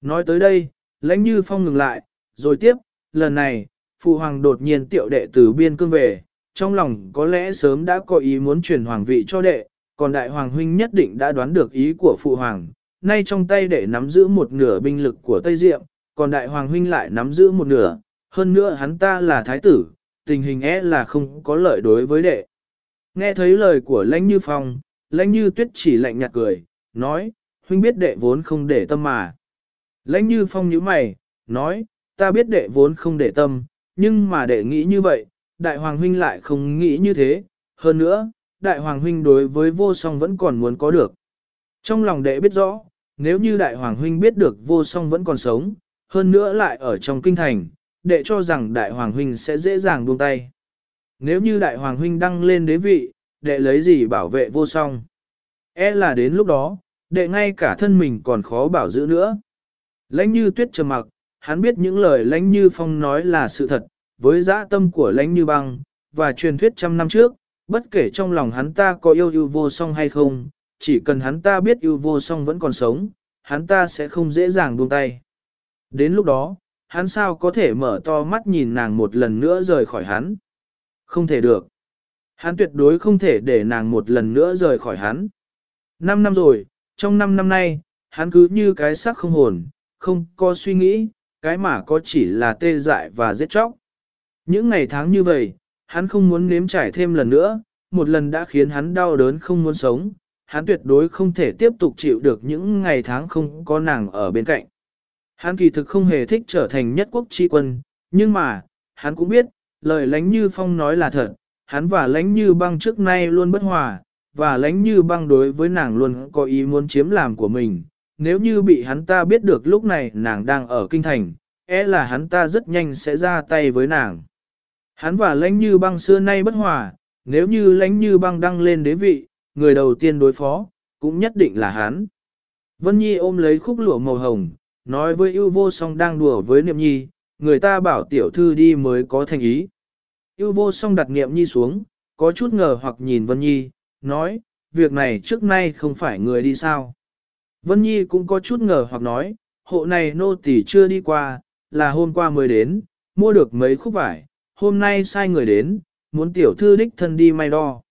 Nói tới đây, lãnh như phong ngừng lại, rồi tiếp, lần này, phụ hoàng đột nhiên tiệu đệ từ biên cương về, trong lòng có lẽ sớm đã có ý muốn truyền hoàng vị cho đệ, còn đại hoàng huynh nhất định đã đoán được ý của phụ hoàng, nay trong tay đệ nắm giữ một nửa binh lực của Tây Diệm, còn đại hoàng huynh lại nắm giữ một nửa, hơn nữa hắn ta là thái tử, tình hình é là không có lợi đối với đệ. Nghe thấy lời của lãnh như phong, lãnh như tuyết chỉ lạnh nhạt cười, nói, huynh biết đệ vốn không để tâm mà. Lãnh như phong nhíu mày, nói, ta biết đệ vốn không để tâm, nhưng mà đệ nghĩ như vậy, đại hoàng huynh lại không nghĩ như thế, hơn nữa, đại hoàng huynh đối với vô song vẫn còn muốn có được. Trong lòng đệ biết rõ, nếu như đại hoàng huynh biết được vô song vẫn còn sống, hơn nữa lại ở trong kinh thành, đệ cho rằng đại hoàng huynh sẽ dễ dàng buông tay. Nếu như đại hoàng huynh đăng lên đế vị, đệ lấy gì bảo vệ vô song? E là đến lúc đó, đệ ngay cả thân mình còn khó bảo giữ nữa. Lãnh như tuyết trầm mặc, hắn biết những lời lãnh như phong nói là sự thật, với dã tâm của lãnh như băng, và truyền thuyết trăm năm trước, bất kể trong lòng hắn ta có yêu yêu vô song hay không, chỉ cần hắn ta biết yêu vô song vẫn còn sống, hắn ta sẽ không dễ dàng buông tay. Đến lúc đó, hắn sao có thể mở to mắt nhìn nàng một lần nữa rời khỏi hắn? Không thể được. Hắn tuyệt đối không thể để nàng một lần nữa rời khỏi hắn. Năm năm rồi, trong năm năm nay, hắn cứ như cái xác không hồn, không có suy nghĩ, cái mà có chỉ là tê dại và giết chóc. Những ngày tháng như vậy, hắn không muốn nếm trải thêm lần nữa, một lần đã khiến hắn đau đớn không muốn sống, hắn tuyệt đối không thể tiếp tục chịu được những ngày tháng không có nàng ở bên cạnh. Hắn kỳ thực không hề thích trở thành nhất quốc tri quân, nhưng mà, hắn cũng biết, lời lánh như phong nói là thật, hắn và lánh như băng trước nay luôn bất hòa, và lánh như băng đối với nàng luôn có ý muốn chiếm làm của mình. Nếu như bị hắn ta biết được lúc này nàng đang ở kinh thành, e là hắn ta rất nhanh sẽ ra tay với nàng. Hắn và lãnh như băng xưa nay bất hòa, nếu như lãnh như băng đăng lên đế vị, người đầu tiên đối phó, cũng nhất định là hắn. Vân Nhi ôm lấy khúc lụa màu hồng, nói với ưu vô song đang đùa với Niệm Nhi, người ta bảo tiểu thư đi mới có thành ý. Yêu vô song đặt Niệm Nhi xuống, có chút ngờ hoặc nhìn Vân Nhi, nói, việc này trước nay không phải người đi sao. Vân Nhi cũng có chút ngờ hoặc nói, hộ này nô tỳ chưa đi qua, là hôm qua mới đến, mua được mấy khúc vải, hôm nay sai người đến, muốn tiểu thư đích thân đi may đo.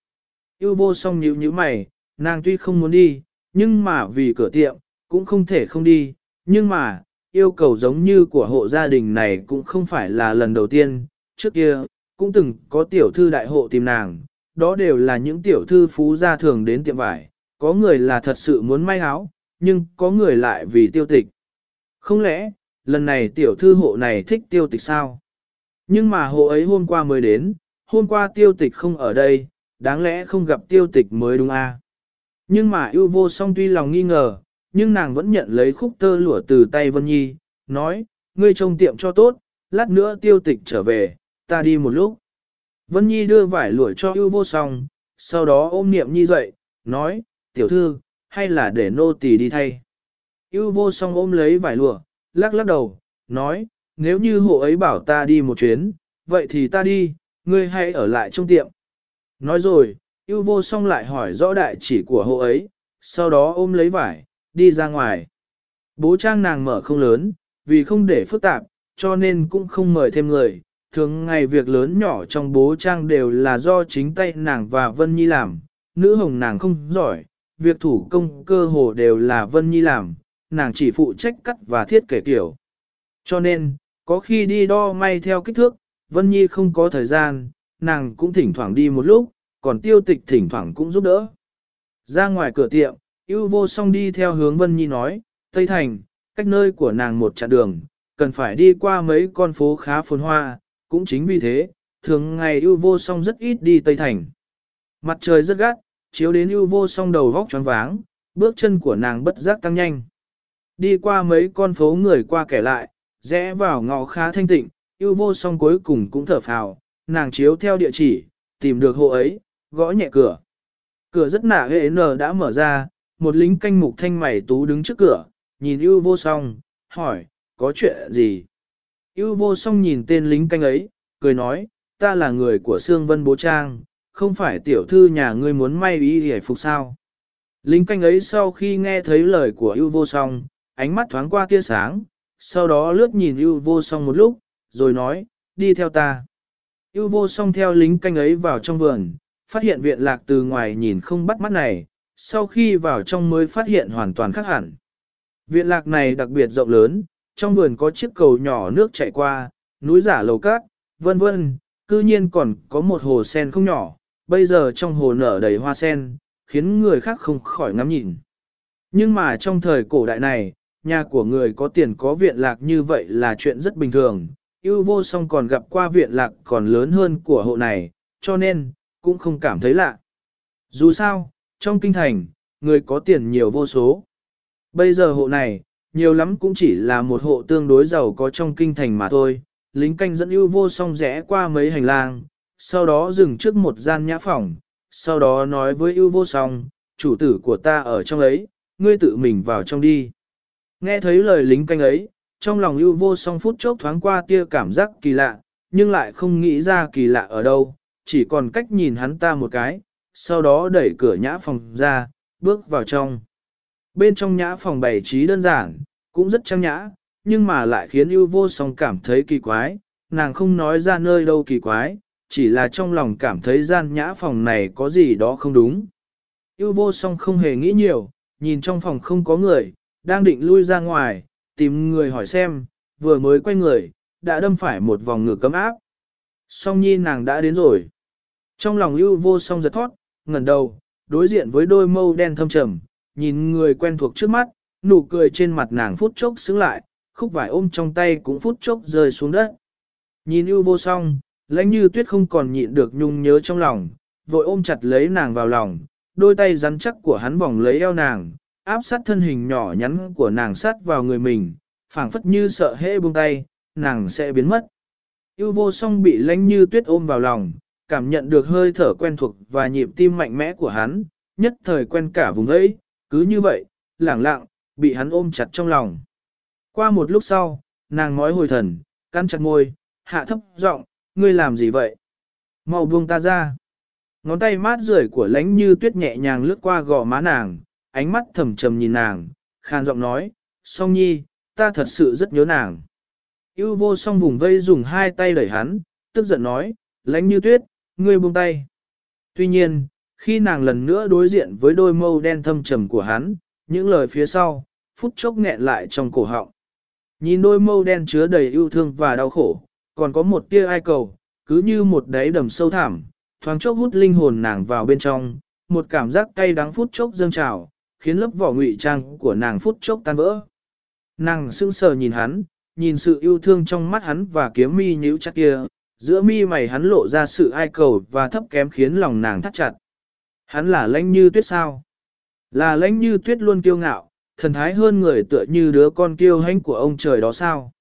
Yêu vô song nhíu nhíu mày, nàng tuy không muốn đi, nhưng mà vì cửa tiệm, cũng không thể không đi, nhưng mà, yêu cầu giống như của hộ gia đình này cũng không phải là lần đầu tiên, trước kia, cũng từng có tiểu thư đại hộ tìm nàng, đó đều là những tiểu thư phú gia thường đến tiệm vải, có người là thật sự muốn may áo, nhưng có người lại vì tiêu tịch. Không lẽ, lần này tiểu thư hộ này thích tiêu tịch sao? Nhưng mà hộ ấy hôm qua mới đến, hôm qua tiêu tịch không ở đây, đáng lẽ không gặp tiêu tịch mới đúng à? Nhưng mà yêu vô song tuy lòng nghi ngờ, nhưng nàng vẫn nhận lấy khúc tơ lụa từ tay Vân Nhi, nói, ngươi trông tiệm cho tốt, lát nữa tiêu tịch trở về, ta đi một lúc. Vân Nhi đưa vải lụa cho yêu vô song, sau đó ôm niệm Nhi dậy, nói, tiểu thư, hay là để nô tỳ đi thay. Yêu vô song ôm lấy vải lụa, lắc lắc đầu, nói, nếu như hộ ấy bảo ta đi một chuyến, vậy thì ta đi, ngươi hãy ở lại trong tiệm. Nói rồi, yêu vô song lại hỏi rõ đại chỉ của hộ ấy, sau đó ôm lấy vải, đi ra ngoài. Bố trang nàng mở không lớn, vì không để phức tạp, cho nên cũng không mời thêm người. Thường ngày việc lớn nhỏ trong bố trang đều là do chính tay nàng và Vân Nhi làm, nữ hồng nàng không giỏi, việc thủ công cơ hồ đều là Vân Nhi làm, nàng chỉ phụ trách cắt và thiết kế kiểu. Cho nên, có khi đi đo may theo kích thước, Vân Nhi không có thời gian, nàng cũng thỉnh thoảng đi một lúc, còn tiêu tịch thỉnh thoảng cũng giúp đỡ. Ra ngoài cửa tiệm, yêu vô song đi theo hướng Vân Nhi nói, Tây Thành, cách nơi của nàng một chặng đường, cần phải đi qua mấy con phố khá phồn hoa, cũng chính vì thế, thường ngày ưu vô song rất ít đi Tây Thành. Mặt trời rất gắt, chiếu đến ưu vô song đầu vóc choáng váng, bước chân của nàng bất giác tăng nhanh. Đi qua mấy con phố người qua kẻ lại, rẽ vào ngõ khá thanh tịnh, ưu vô song cuối cùng cũng thở phào, nàng chiếu theo địa chỉ, tìm được hộ ấy, gõ nhẹ cửa. Cửa rất nả hệ nở đã mở ra, một lính canh mục thanh mày tú đứng trước cửa, nhìn ưu vô song, hỏi, có chuyện gì? ưu vô song nhìn tên lính canh ấy, cười nói, ta là người của Sương Vân Bố Trang, không phải tiểu thư nhà ngươi muốn may ý hề phục sao. Lính canh ấy sau khi nghe thấy lời của ưu vô song, ánh mắt thoáng qua tia sáng, sau đó lướt nhìn ưu vô song một lúc, rồi nói, đi theo ta. ưu vô song theo lính canh ấy vào trong vườn, phát hiện viện lạc từ ngoài nhìn không bắt mắt này, sau khi vào trong mới phát hiện hoàn toàn khác hẳn. Viện lạc này đặc biệt rộng lớn, trong vườn có chiếc cầu nhỏ nước chảy qua, núi giả lầu cát, vân vân, cư nhiên còn có một hồ sen không nhỏ, bây giờ trong hồ nở đầy hoa sen, khiến người khác không khỏi ngắm nhìn. Nhưng mà trong thời cổ đại này, nhà của người có tiền có viện lạc như vậy là chuyện rất bình thường, yêu vô song còn gặp qua viện lạc còn lớn hơn của hộ này, cho nên, cũng không cảm thấy lạ. Dù sao, trong kinh thành, người có tiền nhiều vô số. Bây giờ hộ này, nhiều lắm cũng chỉ là một hộ tương đối giàu có trong kinh thành mà thôi. Lính canh dẫn ưu vô song rẽ qua mấy hành lang, sau đó dừng trước một gian nhã phòng, sau đó nói với ưu vô song, chủ tử của ta ở trong ấy, ngươi tự mình vào trong đi. Nghe thấy lời lính canh ấy, trong lòng ưu vô song phút chốc thoáng qua tia cảm giác kỳ lạ, nhưng lại không nghĩ ra kỳ lạ ở đâu, chỉ còn cách nhìn hắn ta một cái, sau đó đẩy cửa nhã phòng ra, bước vào trong. Bên trong nhã phòng bày trí đơn giản, cũng rất trang nhã, nhưng mà lại khiến ưu vô song cảm thấy kỳ quái, nàng không nói ra nơi đâu kỳ quái, chỉ là trong lòng cảm thấy gian nhã phòng này có gì đó không đúng. Yêu vô song không hề nghĩ nhiều, nhìn trong phòng không có người, đang định lui ra ngoài, tìm người hỏi xem, vừa mới quay người, đã đâm phải một vòng ngực cấm áp. Song nhi nàng đã đến rồi. Trong lòng yêu vô song giật thoát, ngẩn đầu, đối diện với đôi mâu đen thâm trầm, nhìn người quen thuộc trước mắt, nụ cười trên mặt nàng phút chốc xứng lại, khúc vải ôm trong tay cũng phút chốc rơi xuống đất. Nhìn ưu vô song, lãnh như tuyết không còn nhịn được nhung nhớ trong lòng, vội ôm chặt lấy nàng vào lòng, đôi tay rắn chắc của hắn vòng lấy eo nàng, áp sát thân hình nhỏ nhắn của nàng sát vào người mình, phảng phất như sợ hễ buông tay, nàng sẽ biến mất. Yêu vô song bị lãnh như tuyết ôm vào lòng, cảm nhận được hơi thở quen thuộc và nhịp tim mạnh mẽ của hắn, nhất thời quen cả vùng ấy, cứ như vậy, lẳng lặng, bị hắn ôm chặt trong lòng. Qua một lúc sau, nàng nói hồi thần, căn chặt môi, hạ thấp giọng, ngươi làm gì vậy? Mau buông ta ra. Ngón tay mát rượi của lánh như tuyết nhẹ nhàng lướt qua gò má nàng, ánh mắt thầm trầm nhìn nàng, khan giọng nói, song nhi, ta thật sự rất nhớ nàng. Yêu vô song vùng vây dùng hai tay đẩy hắn, tức giận nói, lánh như tuyết, ngươi buông tay. Tuy nhiên, khi nàng lần nữa đối diện với đôi mâu đen thâm trầm của hắn, những lời phía sau, phút chốc nghẹn lại trong cổ họng. Nhìn đôi mâu đen chứa đầy yêu thương và đau khổ, còn có một tia ai cầu, cứ như một đáy đầm sâu thẳm, thoáng chốc hút linh hồn nàng vào bên trong, một cảm giác cay đắng phút chốc dâng trào, khiến lớp vỏ ngụy trang của nàng phút chốc tan vỡ. Nàng sững sờ nhìn hắn, nhìn sự yêu thương trong mắt hắn và kiếm mi nhíu chặt kia, giữa mi mày hắn lộ ra sự ai cầu và thấp kém khiến lòng nàng thắt chặt. Hắn là lãnh như tuyết sao? Là lãnh như tuyết luôn kiêu ngạo, thần thái hơn người tựa như đứa con kiêu hãnh của ông trời đó sao?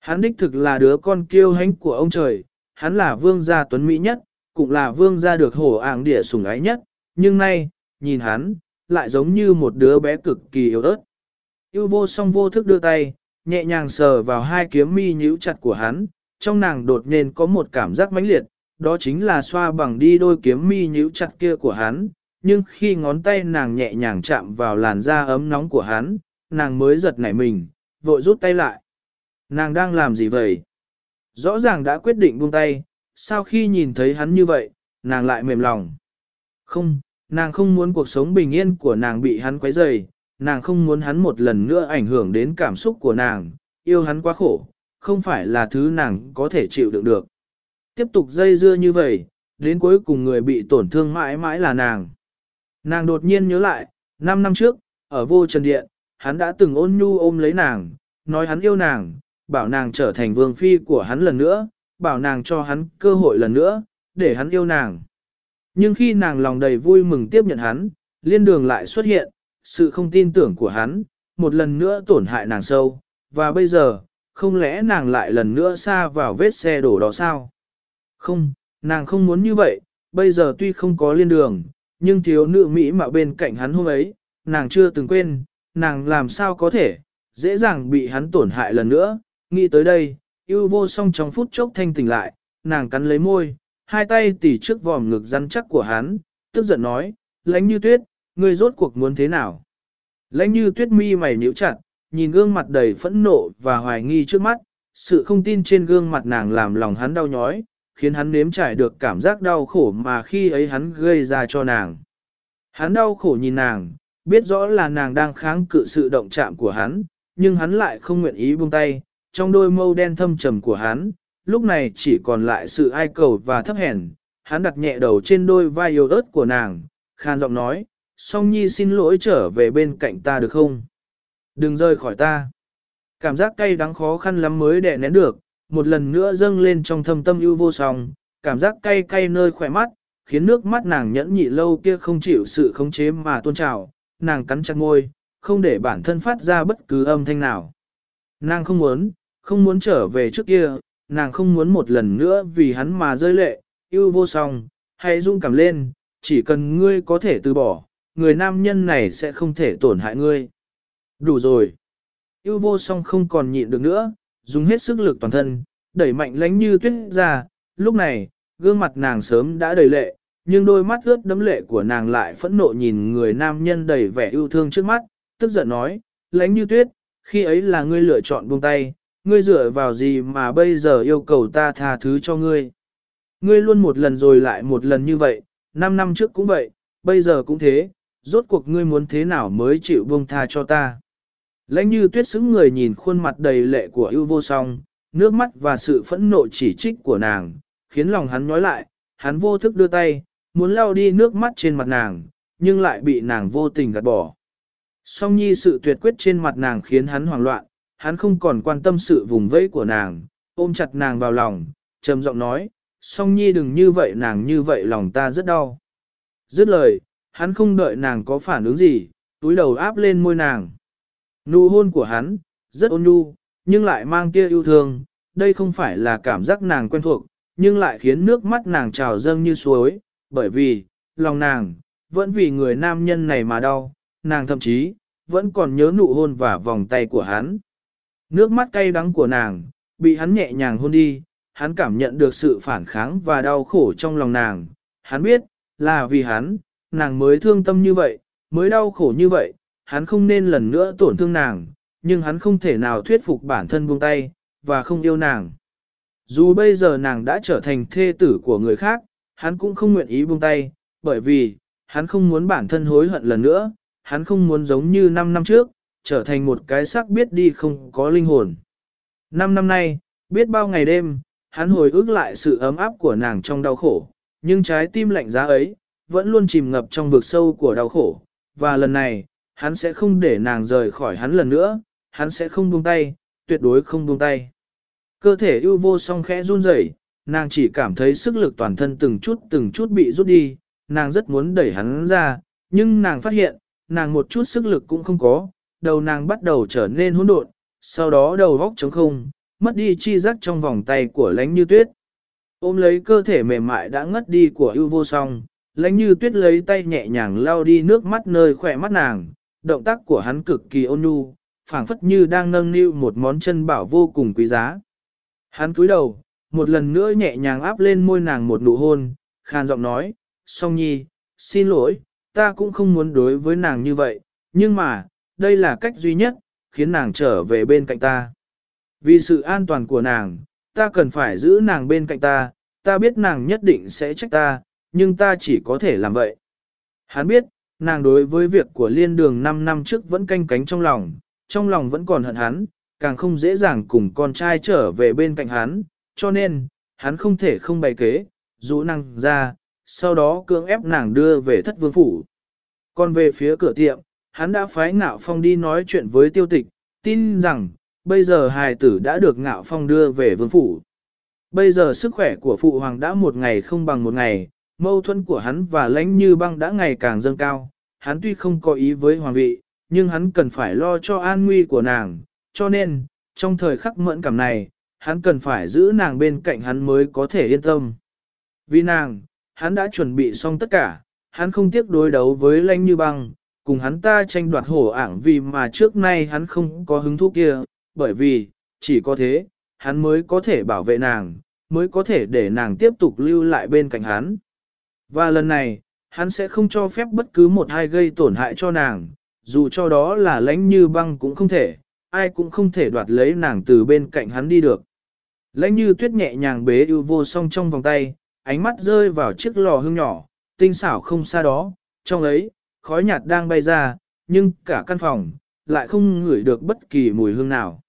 Hắn đích thực là đứa con kiêu hãnh của ông trời, hắn là vương gia tuấn mỹ nhất, cũng là vương gia được hổ ảng địa sủng ái nhất, nhưng nay, nhìn hắn, lại giống như một đứa bé cực kỳ yếu ớt. Yêu vô song vô thức đưa tay, nhẹ nhàng sờ vào hai kiếm mi nhíu chặt của hắn, trong nàng đột nhiên có một cảm giác mãnh liệt, đó chính là xoa bằng đi đôi kiếm mi nhíu chặt kia của hắn, nhưng khi ngón tay nàng nhẹ nhàng chạm vào làn da ấm nóng của hắn, nàng mới giật nảy mình, vội rút tay lại. Nàng đang làm gì vậy? Rõ ràng đã quyết định buông tay, Sau khi nhìn thấy hắn như vậy, nàng lại mềm lòng. Không, nàng không muốn cuộc sống bình yên của nàng bị hắn quấy rầy, nàng không muốn hắn một lần nữa ảnh hưởng đến cảm xúc của nàng, yêu hắn quá khổ, không phải là thứ nàng có thể chịu đựng được. Tiếp tục dây dưa như vậy, đến cuối cùng người bị tổn thương mãi mãi là nàng. Nàng đột nhiên nhớ lại, 5 năm trước, ở vô trần điện, hắn đã từng ôn nhu ôm lấy nàng, nói hắn yêu nàng, bảo nàng trở thành vương phi của hắn lần nữa, bảo nàng cho hắn cơ hội lần nữa, để hắn yêu nàng. Nhưng khi nàng lòng đầy vui mừng tiếp nhận hắn, liên đường lại xuất hiện, sự không tin tưởng của hắn, một lần nữa tổn hại nàng sâu, và bây giờ, không lẽ nàng lại lần nữa xa vào vết xe đổ đó sao? Không, nàng không muốn như vậy, bây giờ tuy không có liên đường, nhưng thiếu nữ Mỹ mà bên cạnh hắn hôm ấy, nàng chưa từng quên, nàng làm sao có thể, dễ dàng bị hắn tổn hại lần nữa, nghĩ tới đây, yêu vô song trong phút chốc thanh tỉnh lại, nàng cắn lấy môi, hai tay tỉ trước vòm ngực rắn chắc của hắn, tức giận nói, lãnh như tuyết, ngươi rốt cuộc muốn thế nào? Lãnh như tuyết mi mày nhíu chặt, nhìn gương mặt đầy phẫn nộ và hoài nghi trước mắt, sự không tin trên gương mặt nàng làm lòng hắn đau nhói, khiến hắn nếm trải được cảm giác đau khổ mà khi ấy hắn gây ra cho nàng. Hắn đau khổ nhìn nàng, biết rõ là nàng đang kháng cự sự động chạm của hắn, nhưng hắn lại không nguyện ý buông tay, trong đôi mâu đen thâm trầm của hắn, lúc này chỉ còn lại sự ai cầu và thấp hèn, hắn đặt nhẹ đầu trên đôi vai yếu ớt của nàng, khan giọng nói, song nhi xin lỗi trở về bên cạnh ta được không? Đừng rời khỏi ta. Cảm giác cay đắng khó khăn lắm mới đè nén được, một lần nữa dâng lên trong thâm tâm ưu vô song, cảm giác cay cay nơi khỏe mắt, khiến nước mắt nàng nhẫn nhị lâu kia không chịu sự khống chế mà tuôn trào, nàng cắn chặt môi, không để bản thân phát ra bất cứ âm thanh nào. Nàng không muốn, không muốn trở về trước kia, nàng không muốn một lần nữa vì hắn mà rơi lệ, yêu vô song, hãy dung cảm lên, chỉ cần ngươi có thể từ bỏ, người nam nhân này sẽ không thể tổn hại ngươi. Đủ rồi. Yêu vô song không còn nhịn được nữa, dùng hết sức lực toàn thân, đẩy mạnh lánh như tuyết ra, lúc này, gương mặt nàng sớm đã đầy lệ, nhưng đôi mắt ướt đấm lệ của nàng lại phẫn nộ nhìn người nam nhân đầy vẻ yêu thương trước mắt, tức giận nói, lánh như tuyết, khi ấy là ngươi lựa chọn buông tay, ngươi dựa vào gì mà bây giờ yêu cầu ta tha thứ cho ngươi. Ngươi luôn một lần rồi lại một lần như vậy, năm năm trước cũng vậy, bây giờ cũng thế, rốt cuộc ngươi muốn thế nào mới chịu buông tha cho ta. Lãnh như tuyết xứng người nhìn khuôn mặt đầy lệ của ưu vô song, nước mắt và sự phẫn nộ chỉ trích của nàng, khiến lòng hắn nhói lại, hắn vô thức đưa tay, muốn lau đi nước mắt trên mặt nàng, nhưng lại bị nàng vô tình gạt bỏ. Song nhi sự tuyệt quyết trên mặt nàng khiến hắn hoảng loạn, hắn không còn quan tâm sự vùng vẫy của nàng, ôm chặt nàng vào lòng, trầm giọng nói, song nhi đừng như vậy nàng như vậy lòng ta rất đau. Dứt lời, hắn không đợi nàng có phản ứng gì, túi đầu áp lên môi nàng. Nụ hôn của hắn, rất ôn nhu, nhưng lại mang tia yêu thương, đây không phải là cảm giác nàng quen thuộc, nhưng lại khiến nước mắt nàng trào dâng như suối, bởi vì, lòng nàng, vẫn vì người nam nhân này mà đau, nàng thậm chí, vẫn còn nhớ nụ hôn và vòng tay của hắn. Nước mắt cay đắng của nàng, bị hắn nhẹ nhàng hôn đi, hắn cảm nhận được sự phản kháng và đau khổ trong lòng nàng. Hắn biết, là vì hắn, nàng mới thương tâm như vậy, mới đau khổ như vậy, hắn không nên lần nữa tổn thương nàng, nhưng hắn không thể nào thuyết phục bản thân buông tay, và không yêu nàng. Dù bây giờ nàng đã trở thành thê tử của người khác, hắn cũng không nguyện ý buông tay, bởi vì, hắn không muốn bản thân hối hận lần nữa, hắn không muốn giống như 5 năm trước, trở thành một cái xác biết đi không có linh hồn. Năm năm nay, biết bao ngày đêm, hắn hồi ức lại sự ấm áp của nàng trong đau khổ, nhưng trái tim lạnh giá ấy, vẫn luôn chìm ngập trong vực sâu của đau khổ, và lần này, hắn sẽ không để nàng rời khỏi hắn lần nữa, hắn sẽ không buông tay, tuyệt đối không buông tay. Cơ thể ưu vô song khẽ run rẩy, nàng chỉ cảm thấy sức lực toàn thân từng chút từng chút bị rút đi, nàng rất muốn đẩy hắn ra, nhưng nàng phát hiện, nàng một chút sức lực cũng không có, đầu nàng bắt đầu trở nên hỗn độn, sau đó đầu góc trống không, mất đi chi giác trong vòng tay của lánh như tuyết. Ôm lấy cơ thể mềm mại đã ngất đi của ưu vô song, lánh như tuyết lấy tay nhẹ nhàng lau đi nước mắt nơi khỏe mắt nàng, động tác của hắn cực kỳ ôn nhu, phảng phất như đang nâng niu một món chân bảo vô cùng quý giá. Hắn cúi đầu, một lần nữa nhẹ nhàng áp lên môi nàng một nụ hôn, khàn giọng nói, song nhi, xin lỗi, ta cũng không muốn đối với nàng như vậy, nhưng mà, đây là cách duy nhất, khiến nàng trở về bên cạnh ta. Vì sự an toàn của nàng, ta cần phải giữ nàng bên cạnh ta, ta biết nàng nhất định sẽ trách ta, nhưng ta chỉ có thể làm vậy. Hắn biết, nàng đối với việc của liên đường 5 năm trước vẫn canh cánh trong lòng, trong lòng vẫn còn hận hắn, càng không dễ dàng cùng con trai trở về bên cạnh hắn, cho nên, hắn không thể không bày kế, rũ nàng ra, sau đó cưỡng ép nàng đưa về thất vương phủ. Còn về phía cửa tiệm, hắn đã phái ngạo phong đi nói chuyện với tiêu tịch, tin rằng, bây giờ hài tử đã được ngạo phong đưa về vương phủ. Bây giờ sức khỏe của phụ hoàng đã một ngày không bằng một ngày, mâu thuẫn của hắn và lãnh như băng đã ngày càng dâng cao. Hắn tuy không có ý với hoàng vị, nhưng hắn cần phải lo cho an nguy của nàng, cho nên, trong thời khắc mẫn cảm này, hắn cần phải giữ nàng bên cạnh hắn mới có thể yên tâm. Vì nàng, hắn đã chuẩn bị xong tất cả, hắn không tiếc đối đấu với lãnh như băng, cùng hắn ta tranh đoạt hổ ảng vì mà trước nay hắn không có hứng thú kia, bởi vì, chỉ có thế, hắn mới có thể bảo vệ nàng, mới có thể để nàng tiếp tục lưu lại bên cạnh hắn. Và lần này, hắn sẽ không cho phép bất cứ một ai gây tổn hại cho nàng, dù cho đó là lãnh như băng cũng không thể, ai cũng không thể đoạt lấy nàng từ bên cạnh hắn đi được. Lãnh như tuyết nhẹ nhàng bế ưu vô song trong vòng tay, ánh mắt rơi vào chiếc lò hương nhỏ, tinh xảo không xa đó, trong ấy, khói nhạt đang bay ra, nhưng cả căn phòng, lại không ngửi được bất kỳ mùi hương nào.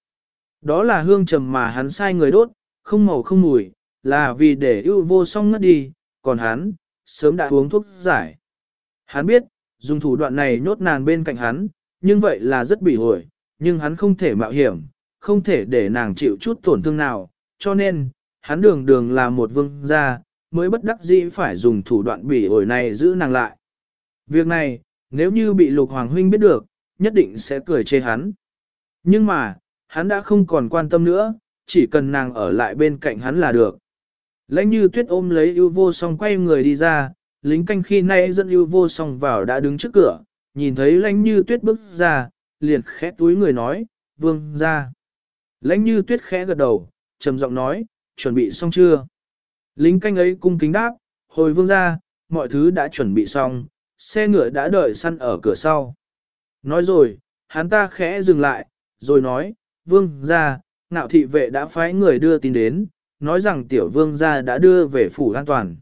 Đó là hương trầm mà hắn sai người đốt, không màu không mùi, là vì để ưu vô song ngất đi, còn hắn, sớm đã uống thuốc giải. Hắn biết, dùng thủ đoạn này nhốt nàng bên cạnh hắn, nhưng vậy là rất bị hội, nhưng hắn không thể mạo hiểm, không thể để nàng chịu chút tổn thương nào, cho nên, hắn đường đường là một vương gia, mới bất đắc dĩ phải dùng thủ đoạn bỉ ổi này giữ nàng lại. Việc này, nếu như bị lục hoàng huynh biết được, nhất định sẽ cười chê hắn. Nhưng mà, hắn đã không còn quan tâm nữa, chỉ cần nàng ở lại bên cạnh hắn là được. Lãnh như tuyết ôm lấy ưu vô song quay người đi ra, lính canh khi nay dẫn ưu vô song vào đã đứng trước cửa, nhìn thấy lãnh như tuyết bước ra, liền khẽ túi người nói, vương ra. Lãnh như tuyết khẽ gật đầu, trầm giọng nói, chuẩn bị xong chưa? Lính canh ấy cung kính đáp, hồi vương ra, mọi thứ đã chuẩn bị xong, xe ngựa đã đợi săn ở cửa sau. Nói rồi, hắn ta khẽ dừng lại, rồi nói, vương ra, nạo thị vệ đã phái người đưa tin đến, nói rằng tiểu vương gia đã đưa về phủ an toàn.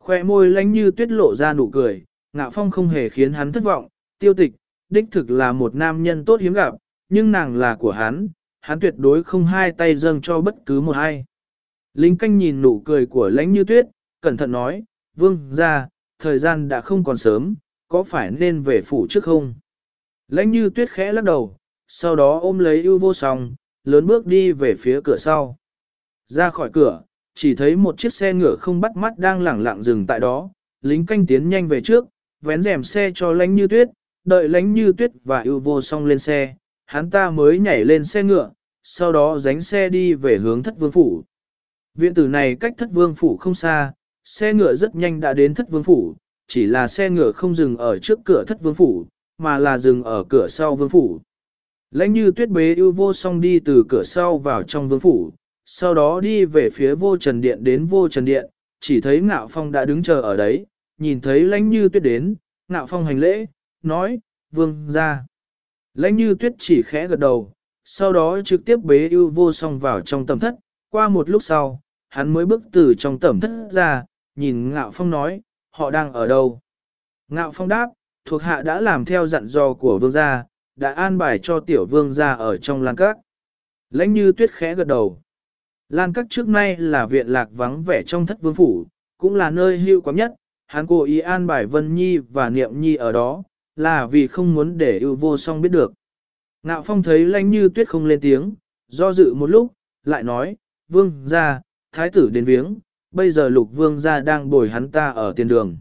Khoe môi lánh như tuyết lộ ra nụ cười, ngạo phong không hề khiến hắn thất vọng, tiêu tịch, đích thực là một nam nhân tốt hiếm gặp, nhưng nàng là của hắn, hắn tuyệt đối không hai tay dâng cho bất cứ một ai. Lính canh nhìn nụ cười của Lánh như tuyết, cẩn thận nói, vương ra, thời gian đã không còn sớm, có phải nên về phủ trước không? Lãnh như tuyết khẽ lắc đầu, sau đó ôm lấy ưu vô song, lớn bước đi về phía cửa sau. Ra khỏi cửa, chỉ thấy một chiếc xe ngựa không bắt mắt đang lẳng lặng dừng tại đó, lính canh tiến nhanh về trước, vén rèm xe cho lãnh như tuyết, đợi lãnh như tuyết và ưu vô song lên xe, hắn ta mới nhảy lên xe ngựa, sau đó dánh xe đi về hướng thất vương phủ. Viện tử này cách thất vương phủ không xa, xe ngựa rất nhanh đã đến thất vương phủ, chỉ là xe ngựa không dừng ở trước cửa thất vương phủ, mà là dừng ở cửa sau vương phủ. Lãnh như tuyết bế ưu vô song đi từ cửa sau vào trong vương phủ, sau đó đi về phía vô trần điện đến vô trần điện, chỉ thấy ngạo phong đã đứng chờ ở đấy, nhìn thấy lãnh như tuyết đến, ngạo phong hành lễ, nói, vương ra. Lãnh như tuyết chỉ khẽ gật đầu, sau đó trực tiếp bế ưu vô song vào trong tầm thất, qua một lúc sau, hắn mới bước từ trong tầm thất ra, nhìn ngạo phong nói, họ đang ở đâu. Ngạo phong đáp, thuộc hạ đã làm theo dặn dò của vương gia, đã an bài cho tiểu vương gia ở trong lan các. Lãnh như tuyết khẽ gật đầu. Lan các trước nay là viện lạc vắng vẻ trong thất vương phủ, cũng là nơi hưu quắm nhất, hắn cố ý an bài Vân Nhi và Niệm Nhi ở đó, là vì không muốn để ưu vô song biết được. Ngạo phong thấy lãnh như tuyết không lên tiếng, do dự một lúc, lại nói, vương ra, thái tử đến viếng, bây giờ lục vương gia đang bồi hắn ta ở tiền đường.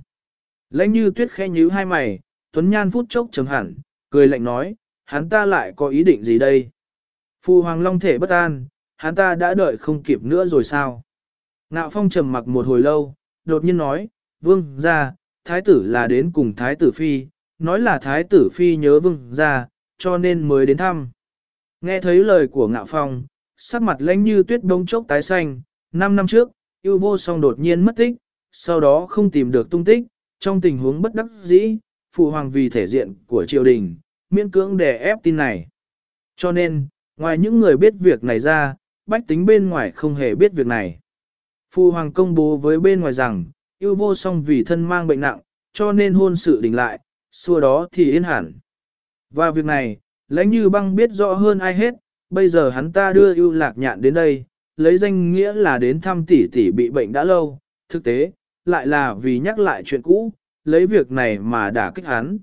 Lãnh như tuyết khẽ nhíu hai mày, tuấn nhan phút chốc chấm hẳn, cười lạnh nói, hắn ta lại có ý định gì đây? Phu hoàng long thể bất an, hắn ta đã đợi không kịp nữa rồi sao? Ngạo phong trầm mặc một hồi lâu, đột nhiên nói, vương gia thái tử là đến cùng thái tử phi, nói là thái tử phi nhớ vương gia cho nên mới đến thăm. Nghe thấy lời của ngạo phong, sắc mặt lãnh như tuyết đông chốc tái xanh, năm năm trước, yêu vô song đột nhiên mất tích, sau đó không tìm được tung tích, trong tình huống bất đắc dĩ, phụ hoàng vì thể diện của triều đình, miễn cưỡng đè ép tin này. Cho nên, ngoài những người biết việc này ra, bách tính bên ngoài không hề biết việc này. Phụ hoàng công bố với bên ngoài rằng, yêu vô song vì thân mang bệnh nặng, cho nên hôn sự đình lại, xua đó thì yên hẳn. Và việc này, lãnh như băng biết rõ hơn ai hết, bây giờ hắn ta đưa yêu lạc nhạn đến đây, lấy danh nghĩa là đến thăm tỷ tỷ bị bệnh đã lâu, thực tế, lại là vì nhắc lại chuyện cũ, lấy việc này mà đả kích hắn.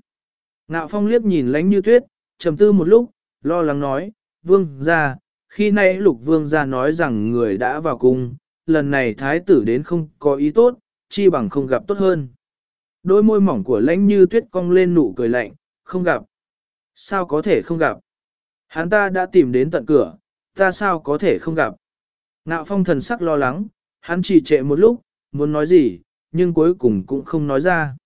Ngạo phong liếc nhìn lãnh như tuyết, trầm tư một lúc, lo lắng nói, vương ra, khi nay lục vương ra nói rằng người đã vào cung, lần này thái tử đến không có ý tốt, chi bằng không gặp tốt hơn. Đôi môi mỏng của lãnh như tuyết cong lên nụ cười lạnh, không gặp. Sao có thể không gặp? Hắn ta đã tìm đến tận cửa, ta sao có thể không gặp? Ngạo phong thần sắc lo lắng, hắn chỉ trệ một lúc, muốn nói gì, nhưng cuối cùng cũng không nói ra.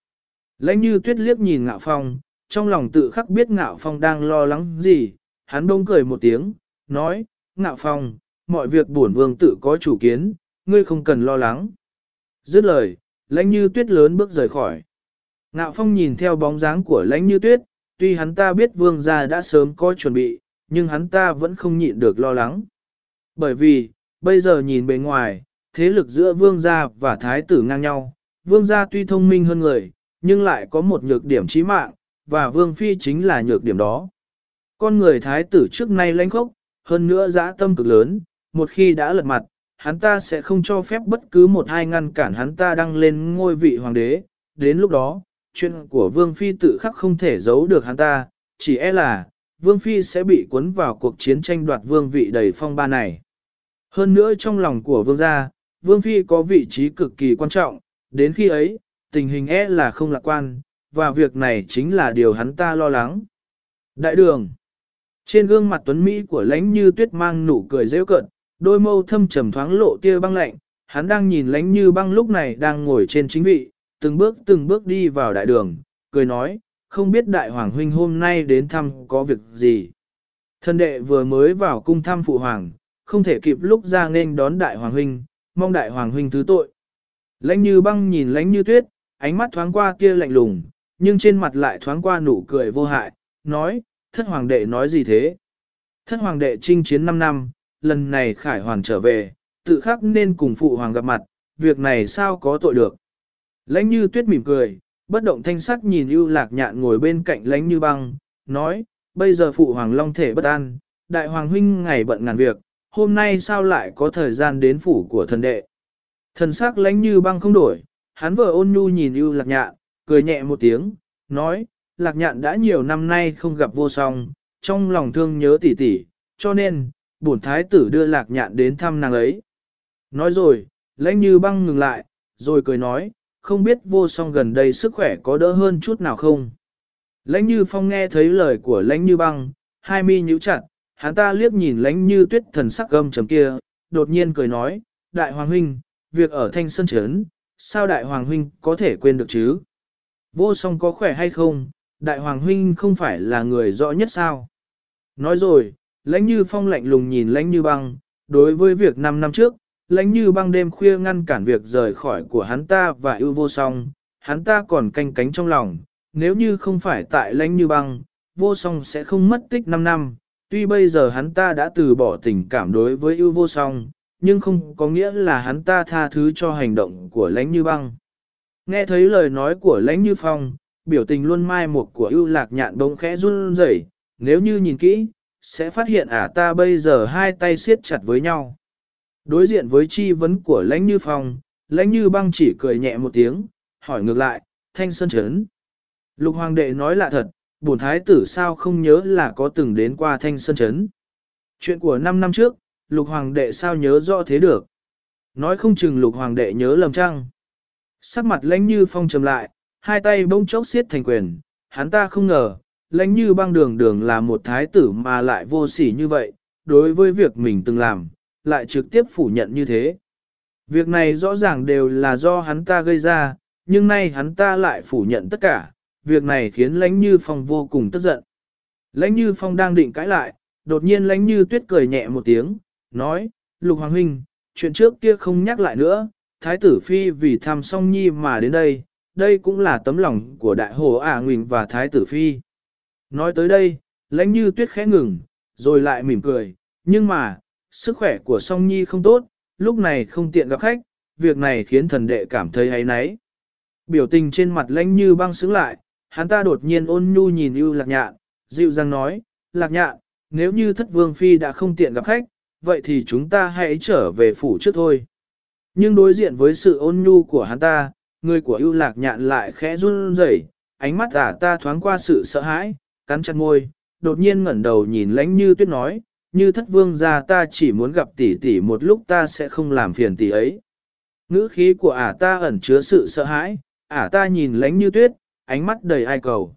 Lãnh như tuyết liếc nhìn ngạo phong, trong lòng tự khắc biết ngạo phong đang lo lắng gì, hắn bông cười một tiếng, nói, ngạo phong, mọi việc bổn vương tự có chủ kiến, ngươi không cần lo lắng. Dứt lời, lãnh như tuyết lớn bước rời khỏi. Ngạo phong nhìn theo bóng dáng của lãnh như tuyết, tuy hắn ta biết vương gia đã sớm có chuẩn bị, nhưng hắn ta vẫn không nhịn được lo lắng. Bởi vì, bây giờ nhìn bề ngoài, thế lực giữa vương gia và thái tử ngang nhau, vương gia tuy thông minh hơn người, nhưng lại có một nhược điểm chí mạng, và vương phi chính là nhược điểm đó. Con người thái tử trước nay lãnh khốc, hơn nữa dã tâm cực lớn, một khi đã lật mặt, hắn ta sẽ không cho phép bất cứ một hai ngăn cản hắn ta đăng lên ngôi vị hoàng đế. Đến lúc đó, chuyện của vương phi tự khắc không thể giấu được hắn ta, chỉ e là, vương phi sẽ bị cuốn vào cuộc chiến tranh đoạt vương vị đầy phong ba này. Hơn nữa trong lòng của vương gia, vương phi có vị trí cực kỳ quan trọng, đến khi ấy, tình hình e là không lạc quan, và việc này chính là điều hắn ta lo lắng. Đại đường Trên gương mặt tuấn Mỹ của lãnh như tuyết mang nụ cười rêu cận, đôi mâu thâm trầm thoáng lộ tia băng lạnh, hắn đang nhìn lãnh như băng lúc này đang ngồi trên chính vị, từng bước từng bước đi vào đại đường, cười nói, không biết đại hoàng huynh hôm nay đến thăm có việc gì. Thân đệ vừa mới vào cung thăm phụ hoàng, không thể kịp lúc ra nên đón đại hoàng huynh, mong đại hoàng huynh thứ tội. Lãnh như băng nhìn lãnh như tuyết, ánh mắt thoáng qua kia lạnh lùng, nhưng trên mặt lại thoáng qua nụ cười vô hại, nói, thất hoàng đệ nói gì thế? Thất hoàng đệ chinh chiến 5 năm, lần này khải hoàn trở về, tự khắc nên cùng phụ hoàng gặp mặt, việc này sao có tội được? Lãnh như tuyết mỉm cười, bất động thanh sắc nhìn ưu lạc nhạn ngồi bên cạnh lãnh như băng, nói, bây giờ phụ hoàng long thể bất an, đại hoàng huynh ngày bận ngàn việc, hôm nay sao lại có thời gian đến phủ của thần đệ. Thần sắc lãnh như băng không đổi, hắn vợ ôn nhu nhìn ưu lạc nhạn, cười nhẹ một tiếng, nói, lạc nhạn đã nhiều năm nay không gặp vô song, trong lòng thương nhớ tỉ tỉ, cho nên, bổn thái tử đưa lạc nhạn đến thăm nàng ấy. Nói rồi, lãnh như băng ngừng lại, rồi cười nói, không biết vô song gần đây sức khỏe có đỡ hơn chút nào không. Lãnh như phong nghe thấy lời của lãnh như băng, hai mi nhíu chặt, hắn ta liếc nhìn lãnh như tuyết thần sắc gâm chấm kia, đột nhiên cười nói, đại hoàng huynh, việc ở thanh sơn trấn, sao đại hoàng huynh có thể quên được chứ? Vô song có khỏe hay không, đại hoàng huynh không phải là người rõ nhất sao? Nói rồi, lãnh như phong lạnh lùng nhìn lãnh như băng, đối với việc 5 năm trước, lãnh như băng đêm khuya ngăn cản việc rời khỏi của hắn ta và ưu vô song, hắn ta còn canh cánh trong lòng, nếu như không phải tại lãnh như băng, vô song sẽ không mất tích 5 năm, tuy bây giờ hắn ta đã từ bỏ tình cảm đối với ưu vô song, nhưng không có nghĩa là hắn ta tha thứ cho hành động của lãnh như băng. Nghe thấy lời nói của lãnh như phong, biểu tình luôn mai một của ưu lạc nhạn bỗng khẽ run rẩy, nếu như nhìn kỹ, sẽ phát hiện ả ta bây giờ hai tay siết chặt với nhau. Đối diện với chi vấn của lãnh như phong, lãnh như băng chỉ cười nhẹ một tiếng, hỏi ngược lại, thanh sơn chấn. Lục hoàng đệ nói lạ thật, bổn thái tử sao không nhớ là có từng đến qua thanh sơn chấn. Chuyện của 5 năm trước, lục hoàng đệ sao nhớ rõ thế được. Nói không chừng lục hoàng đệ nhớ lầm trăng. Sắc mặt lãnh như phong trầm lại, hai tay bỗng chốc xiết thành quyền, hắn ta không ngờ, lãnh như băng đường đường là một thái tử mà lại vô sỉ như vậy, đối với việc mình từng làm, lại trực tiếp phủ nhận như thế. Việc này rõ ràng đều là do hắn ta gây ra, nhưng nay hắn ta lại phủ nhận tất cả, việc này khiến lãnh như phong vô cùng tức giận. Lãnh như phong đang định cãi lại, đột nhiên lãnh như tuyết cười nhẹ một tiếng, nói, lục hoàng huynh, chuyện trước kia không nhắc lại nữa, thái tử phi vì thăm song nhi mà đến đây, đây cũng là tấm lòng của đại hồ ả à và thái tử phi. Nói tới đây, lãnh như tuyết khẽ ngừng, rồi lại mỉm cười, nhưng mà, sức khỏe của song nhi không tốt, lúc này không tiện gặp khách, việc này khiến thần đệ cảm thấy hay náy. Biểu tình trên mặt lãnh như băng sướng lại, hắn ta đột nhiên ôn nhu nhìn ưu lạc nhạn, dịu dàng nói, lạc nhạn, nếu như thất vương phi đã không tiện gặp khách, vậy thì chúng ta hãy trở về phủ trước thôi. Nhưng đối diện với sự ôn nhu của hắn ta, người của ưu lạc nhạn lại khẽ run rẩy, ánh mắt ả ta thoáng qua sự sợ hãi, cắn chặt môi, đột nhiên ngẩng đầu nhìn lánh như tuyết nói, như thất vương gia ta chỉ muốn gặp tỷ tỷ một lúc ta sẽ không làm phiền tỷ ấy. Ngữ khí của ả ta ẩn chứa sự sợ hãi, ả ta nhìn lánh như tuyết, ánh mắt đầy ai cầu.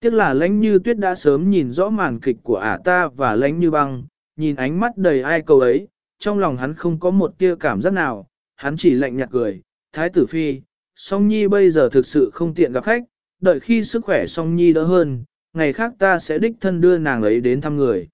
Tiếc là lãnh như tuyết đã sớm nhìn rõ màn kịch của ả ta và lãnh như băng, nhìn ánh mắt đầy ai cầu ấy, trong lòng hắn không có một tia cảm giác nào, hắn chỉ lạnh nhạt cười, thái tử phi, song nhi bây giờ thực sự không tiện gặp khách, đợi khi sức khỏe song nhi đỡ hơn, ngày khác ta sẽ đích thân đưa nàng ấy đến thăm người.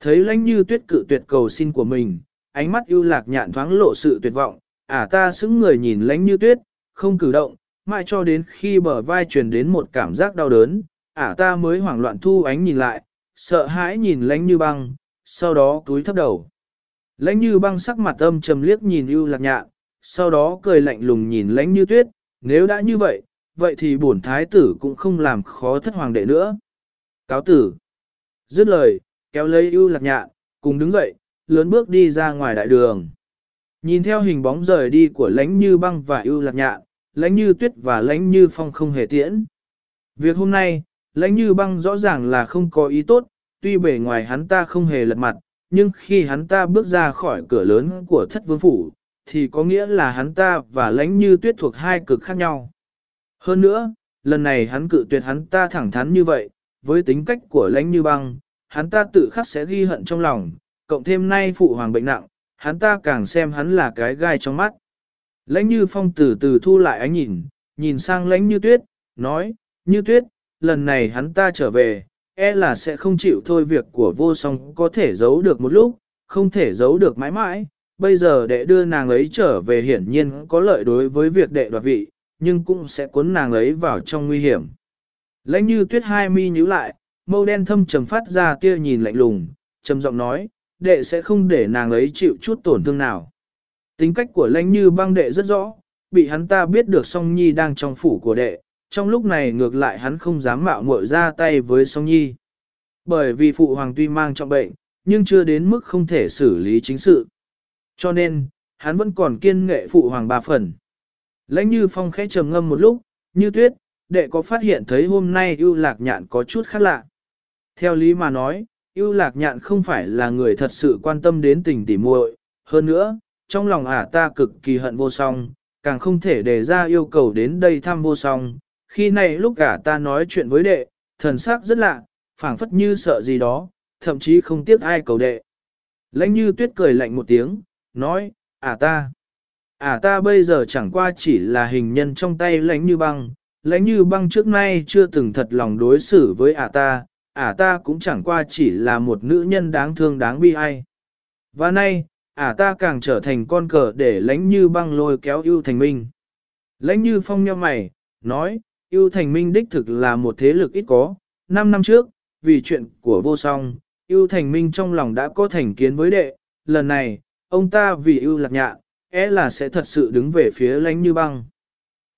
Thấy lãnh như tuyết cự tuyệt cầu xin của mình, ánh mắt ưu lạc nhạn thoáng lộ sự tuyệt vọng, ả ta xứng người nhìn lãnh như tuyết, không cử động, mãi cho đến khi bờ vai truyền đến một cảm giác đau đớn, ả ta mới hoảng loạn thu ánh nhìn lại, sợ hãi nhìn lãnh như băng, sau đó túi thấp đầu. Lãnh như băng sắc mặt âm trầm liếc nhìn ưu lạc nhạn, sau đó cười lạnh lùng nhìn lãnh như tuyết, nếu đã như vậy, vậy thì bổn thái tử cũng không làm khó thất hoàng đệ nữa. Cáo tử. Dứt lời, kéo lấy ưu lạc nhạn, cùng đứng dậy, lớn bước đi ra ngoài đại đường. Nhìn theo hình bóng rời đi của lãnh như băng và ưu lạc nhạn, lãnh như tuyết và lãnh như phong không hề tiễn. Việc hôm nay, lãnh như băng rõ ràng là không có ý tốt, tuy bề ngoài hắn ta không hề lật mặt, nhưng khi hắn ta bước ra khỏi cửa lớn của thất vương phủ, thì có nghĩa là hắn ta và lãnh như tuyết thuộc hai cực khác nhau. Hơn nữa, lần này hắn cự tuyệt hắn ta thẳng thắn như vậy, với tính cách của lãnh như băng, hắn ta tự khắc sẽ ghi hận trong lòng, cộng thêm nay phụ hoàng bệnh nặng, hắn ta càng xem hắn là cái gai trong mắt. Lãnh như phong từ từ thu lại ánh nhìn, nhìn sang lãnh như tuyết, nói, như tuyết, lần này hắn ta trở về, e là sẽ không chịu thôi việc của vô song có thể giấu được một lúc, không thể giấu được mãi mãi. Bây giờ đệ đưa nàng ấy trở về hiển nhiên có lợi đối với việc đệ đoạt vị, nhưng cũng sẽ cuốn nàng ấy vào trong nguy hiểm. Lãnh như tuyết hai mi nhíu lại, mâu đen thâm trầm phát ra tia nhìn lạnh lùng, trầm giọng nói, đệ sẽ không để nàng ấy chịu chút tổn thương nào. Tính cách của lãnh như băng đệ rất rõ, bị hắn ta biết được song nhi đang trong phủ của đệ, trong lúc này ngược lại hắn không dám mạo muội ra tay với song nhi. Bởi vì phụ hoàng tuy mang trọng bệnh, nhưng chưa đến mức không thể xử lý chính sự. Cho nên, hắn vẫn còn kiên nghệ phụ hoàng ba phần. Lãnh như phong khẽ trầm ngâm một lúc, như tuyết, đệ có phát hiện thấy hôm nay ưu lạc nhạn có chút khác lạ. Theo lý mà nói, ưu lạc nhạn không phải là người thật sự quan tâm đến tình tỉ muội. hơn nữa, trong lòng ả ta cực kỳ hận vô song, càng không thể đề ra yêu cầu đến đây thăm vô song. Khi này lúc ả ta nói chuyện với đệ, thần sắc rất lạ, phảng phất như sợ gì đó, thậm chí không tiếc ai cầu đệ. Lãnh như tuyết cười lạnh một tiếng, nói, ả ta. Ả ta bây giờ chẳng qua chỉ là hình nhân trong tay lãnh như băng, lãnh như băng trước nay chưa từng thật lòng đối xử với ả ta, ả ta cũng chẳng qua chỉ là một nữ nhân đáng thương đáng bi ai. Và nay, ả ta càng trở thành con cờ để lãnh như băng lôi kéo ưu thành minh. Lãnh như phong nhau mày, nói, ưu thành minh đích thực là một thế lực ít có, năm năm trước, vì chuyện của vô song, ưu thành minh trong lòng đã có thành kiến với đệ, lần này, ông ta vì ưu lạc nhạ é e là sẽ thật sự đứng về phía lãnh như băng.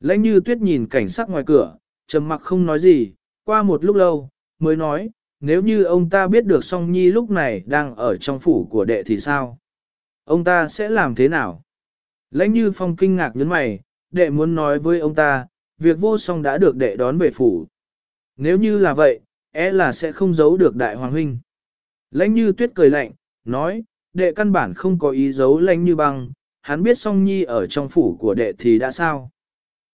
Lãnh như tuyết nhìn cảnh sắc ngoài cửa, trầm mặc không nói gì, qua một lúc lâu, mới nói, nếu như ông ta biết được song nhi lúc này đang ở trong phủ của đệ thì sao? Ông ta sẽ làm thế nào? Lãnh như phong kinh ngạc nhấn mày, đệ muốn nói với ông ta, việc vô song đã được đệ đón về phủ. Nếu như là vậy, é e là sẽ không giấu được đại hoàng huynh. Lãnh như tuyết cười lạnh, nói, đệ căn bản không có ý giấu lãnh như băng, hắn biết song nhi ở trong phủ của đệ thì đã sao.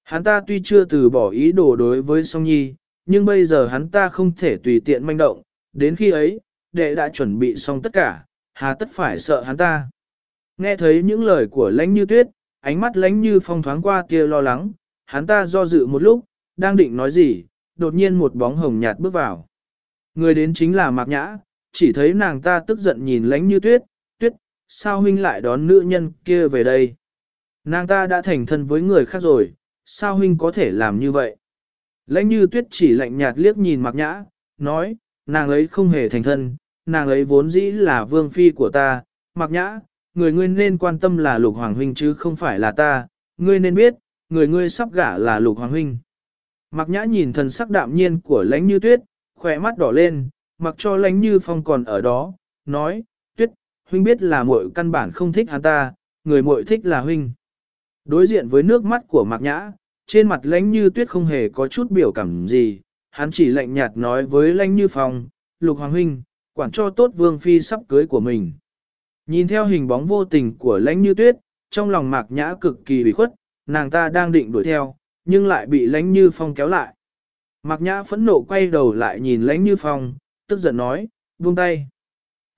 Hắn ta tuy chưa từ bỏ ý đồ đối với song nhi, nhưng bây giờ hắn ta không thể tùy tiện manh động, đến khi ấy, đệ đã chuẩn bị xong tất cả, hà tất phải sợ hắn ta. Nghe thấy những lời của lãnh như tuyết, ánh mắt lãnh như phong thoáng qua kia lo lắng, hắn ta do dự một lúc, đang định nói gì, đột nhiên một bóng hồng nhạt bước vào. Người đến chính là Mạc Nhã, chỉ thấy nàng ta tức giận nhìn lãnh như tuyết, tuyết, sao huynh lại đón nữ nhân kia về đây? Nàng ta đã thành thân với người khác rồi, sao huynh có thể làm như vậy? Lãnh như tuyết chỉ lạnh nhạt liếc nhìn Mạc Nhã, nói, nàng ấy không hề thành thân, nàng ấy vốn dĩ là vương phi của ta, Mạc Nhã, người ngươi nên quan tâm là lục hoàng huynh chứ không phải là ta, ngươi nên biết, người ngươi sắp gả là lục hoàng huynh. Mặc Nhã nhìn thần sắc đạm nhiên của lãnh như tuyết, khỏe mắt đỏ lên, mặc cho lãnh như phong còn ở đó, nói, tuyết, huynh biết là muội căn bản không thích hắn ta, người muội thích là huynh. Đối diện với nước mắt của Mặc Nhã, trên mặt lãnh như tuyết không hề có chút biểu cảm gì, hắn chỉ lạnh nhạt nói với lãnh như phong, lục hoàng huynh, quản cho tốt vương phi sắp cưới của mình. Nhìn theo hình bóng vô tình của lãnh như tuyết, trong lòng mạc nhã cực kỳ bị khuất, nàng ta đang định đuổi theo, nhưng lại bị lãnh như phong kéo lại. Mạc nhã phẫn nộ quay đầu lại nhìn lãnh như phong, tức giận nói, buông tay.